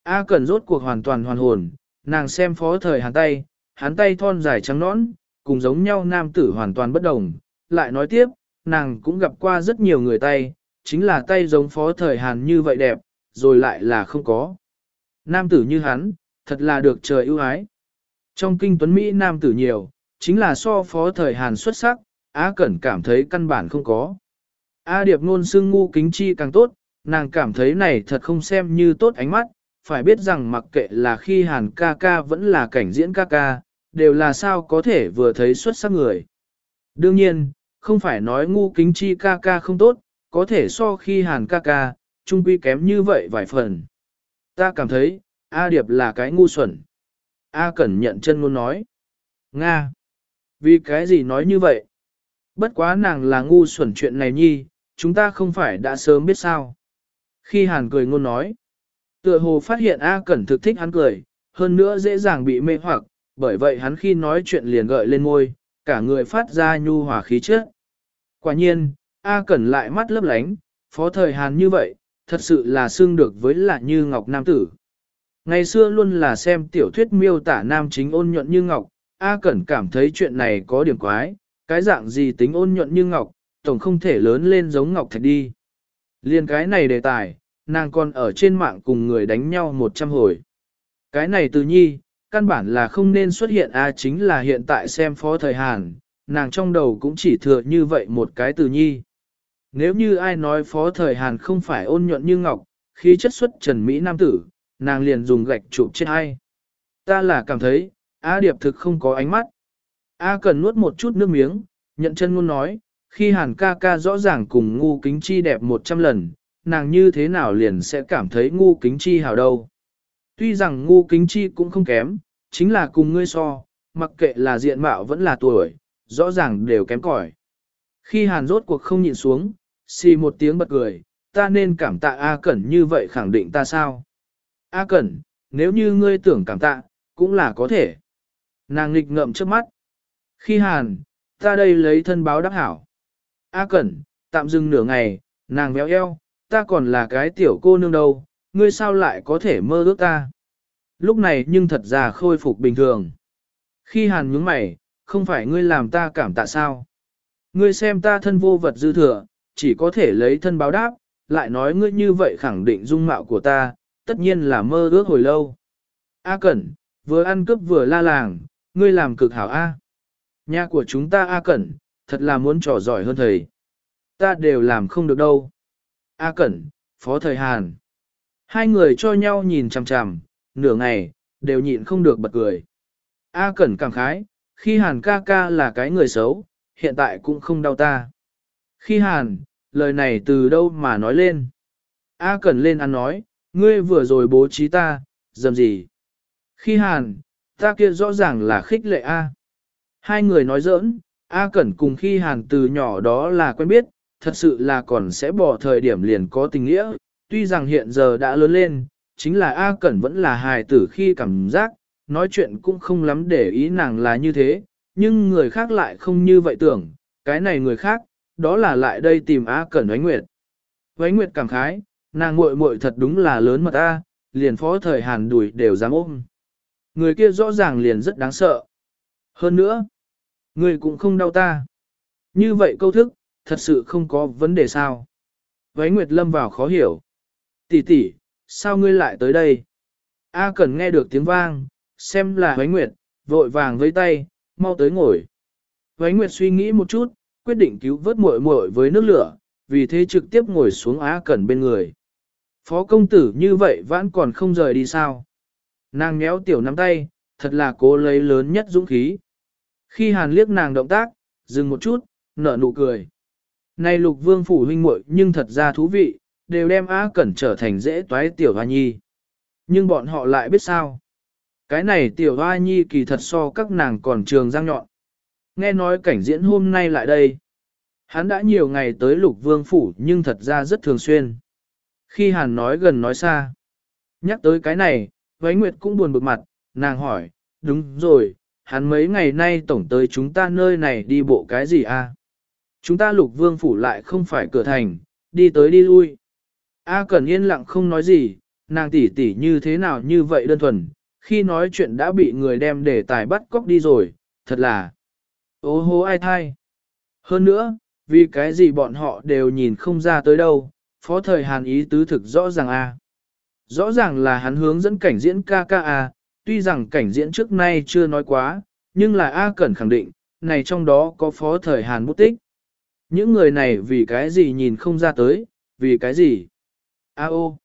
A Cẩn rốt cuộc hoàn toàn hoàn hồn, nàng xem phó thời Hàn tay, hắn tay thon dài trắng nõn, cùng giống nhau nam tử hoàn toàn bất đồng. Lại nói tiếp, nàng cũng gặp qua rất nhiều người tay, chính là tay giống phó thời Hàn như vậy đẹp, rồi lại là không có. Nam tử như hắn, thật là được trời ưu ái. Trong kinh tuấn Mỹ nam tử nhiều, chính là so phó thời Hàn xuất sắc, Á Cẩn cảm thấy căn bản không có. A Điệp ngôn xưng ngu kính chi càng tốt, nàng cảm thấy này thật không xem như tốt ánh mắt, phải biết rằng mặc kệ là khi Hàn ca ca vẫn là cảnh diễn ca ca, đều là sao có thể vừa thấy xuất sắc người. Đương nhiên, không phải nói ngu kính chi ca ca không tốt, có thể so khi Hàn ca ca, trung quy kém như vậy vài phần. Ta cảm thấy, A Điệp là cái ngu xuẩn. A Cẩn nhận chân ngôn nói. Nga! Vì cái gì nói như vậy? Bất quá nàng là ngu xuẩn chuyện này nhi, chúng ta không phải đã sớm biết sao. Khi Hàn cười ngôn nói, tựa hồ phát hiện A Cẩn thực thích hắn cười, hơn nữa dễ dàng bị mê hoặc, bởi vậy hắn khi nói chuyện liền gợi lên môi, cả người phát ra nhu hòa khí chất. Quả nhiên, A Cẩn lại mắt lấp lánh, phó thời Hàn như vậy, thật sự là xương được với là như ngọc nam tử. Ngày xưa luôn là xem tiểu thuyết miêu tả nam chính ôn nhuận như ngọc, A Cẩn cảm thấy chuyện này có điểm quái, cái dạng gì tính ôn nhuận như ngọc, tổng không thể lớn lên giống ngọc thạch đi. Liên cái này đề tài, nàng còn ở trên mạng cùng người đánh nhau một trăm hồi. Cái này từ nhi, căn bản là không nên xuất hiện A chính là hiện tại xem phó thời Hàn, nàng trong đầu cũng chỉ thừa như vậy một cái từ nhi. Nếu như ai nói phó thời Hàn không phải ôn nhuận như ngọc, khi chất xuất trần Mỹ Nam Tử, nàng liền dùng gạch chụp chết ai. Ta là cảm thấy, A Điệp thực không có ánh mắt. A cần nuốt một chút nước miếng, nhận chân ngôn nói, khi hàn ca ca rõ ràng cùng ngu kính chi đẹp một trăm lần, nàng như thế nào liền sẽ cảm thấy ngu kính chi hào đâu. Tuy rằng ngu kính chi cũng không kém, chính là cùng ngươi so, mặc kệ là diện mạo vẫn là tuổi, rõ ràng đều kém cỏi. Khi hàn rốt cuộc không nhịn xuống, xì một tiếng bật cười, ta nên cảm tạ A Cẩn như vậy khẳng định ta sao? A Cẩn, nếu như ngươi tưởng cảm tạ, cũng là có thể. Nàng nghịch ngậm trước mắt. Khi hàn, ta đây lấy thân báo đáp hảo. A Cẩn, tạm dừng nửa ngày, nàng véo eo, ta còn là cái tiểu cô nương đâu, ngươi sao lại có thể mơ ước ta. Lúc này nhưng thật ra khôi phục bình thường. Khi hàn nhướng mày, không phải ngươi làm ta cảm tạ sao. Ngươi xem ta thân vô vật dư thừa, chỉ có thể lấy thân báo đáp, lại nói ngươi như vậy khẳng định dung mạo của ta, tất nhiên là mơ ước hồi lâu. A Cẩn, vừa ăn cướp vừa la làng, ngươi làm cực hảo A. Nhà của chúng ta A Cẩn, thật là muốn trò giỏi hơn thầy. Ta đều làm không được đâu. A Cẩn, Phó Thời Hàn. Hai người cho nhau nhìn chằm chằm, nửa ngày, đều nhịn không được bật cười. A Cẩn cảm khái, khi Hàn ca ca là cái người xấu, hiện tại cũng không đau ta. Khi Hàn, lời này từ đâu mà nói lên? A Cẩn lên ăn nói, ngươi vừa rồi bố trí ta, dầm gì? Khi Hàn, ta kia rõ ràng là khích lệ A. Hai người nói giỡn, A Cẩn cùng khi Hàn từ nhỏ đó là quen biết, thật sự là còn sẽ bỏ thời điểm liền có tình nghĩa, tuy rằng hiện giờ đã lớn lên, chính là A Cẩn vẫn là hài tử khi cảm giác, nói chuyện cũng không lắm để ý nàng là như thế, nhưng người khác lại không như vậy tưởng, cái này người khác, đó là lại đây tìm A Cẩn Ánh Nguyệt. Ánh Nguyệt cảm khái, nàng muội muội thật đúng là lớn mật A, liền phó thời Hàn đuổi đều dám ôm. Người kia rõ ràng liền rất đáng sợ. Hơn nữa, người cũng không đau ta. Như vậy câu thức, thật sự không có vấn đề sao. Váy Nguyệt lâm vào khó hiểu. Tỷ tỷ, sao ngươi lại tới đây? A cần nghe được tiếng vang, xem là Váy Nguyệt, vội vàng với tay, mau tới ngồi. Váy Nguyệt suy nghĩ một chút, quyết định cứu vớt muội muội với nước lửa, vì thế trực tiếp ngồi xuống A Cẩn bên người. Phó công tử như vậy vẫn còn không rời đi sao? Nàng méo tiểu nắm tay, thật là cố lấy lớn nhất dũng khí. Khi hàn liếc nàng động tác, dừng một chút, nở nụ cười. Này lục vương phủ huynh muội nhưng thật ra thú vị, đều đem Á Cẩn trở thành dễ toái tiểu hoa nhi. Nhưng bọn họ lại biết sao? Cái này tiểu hoa nhi kỳ thật so các nàng còn trường giang nhọn. Nghe nói cảnh diễn hôm nay lại đây. Hắn đã nhiều ngày tới lục vương phủ nhưng thật ra rất thường xuyên. Khi Hàn nói gần nói xa. Nhắc tới cái này, Vánh Nguyệt cũng buồn bực mặt, nàng hỏi, đúng rồi, hắn mấy ngày nay tổng tới chúng ta nơi này đi bộ cái gì a? Chúng ta lục vương phủ lại không phải cửa thành, đi tới đi lui. A Cẩn yên lặng không nói gì, nàng tỷ tỷ như thế nào như vậy đơn thuần, khi nói chuyện đã bị người đem để tài bắt cóc đi rồi, thật là ô hô ai thai. Hơn nữa, vì cái gì bọn họ đều nhìn không ra tới đâu, phó thời hàn ý tứ thực rõ ràng a. Rõ ràng là hắn hướng dẫn cảnh diễn ca ca a, tuy rằng cảnh diễn trước nay chưa nói quá, nhưng là A Cẩn khẳng định, này trong đó có phó thời hàn bút tích. Những người này vì cái gì nhìn không ra tới, vì cái gì? A ô.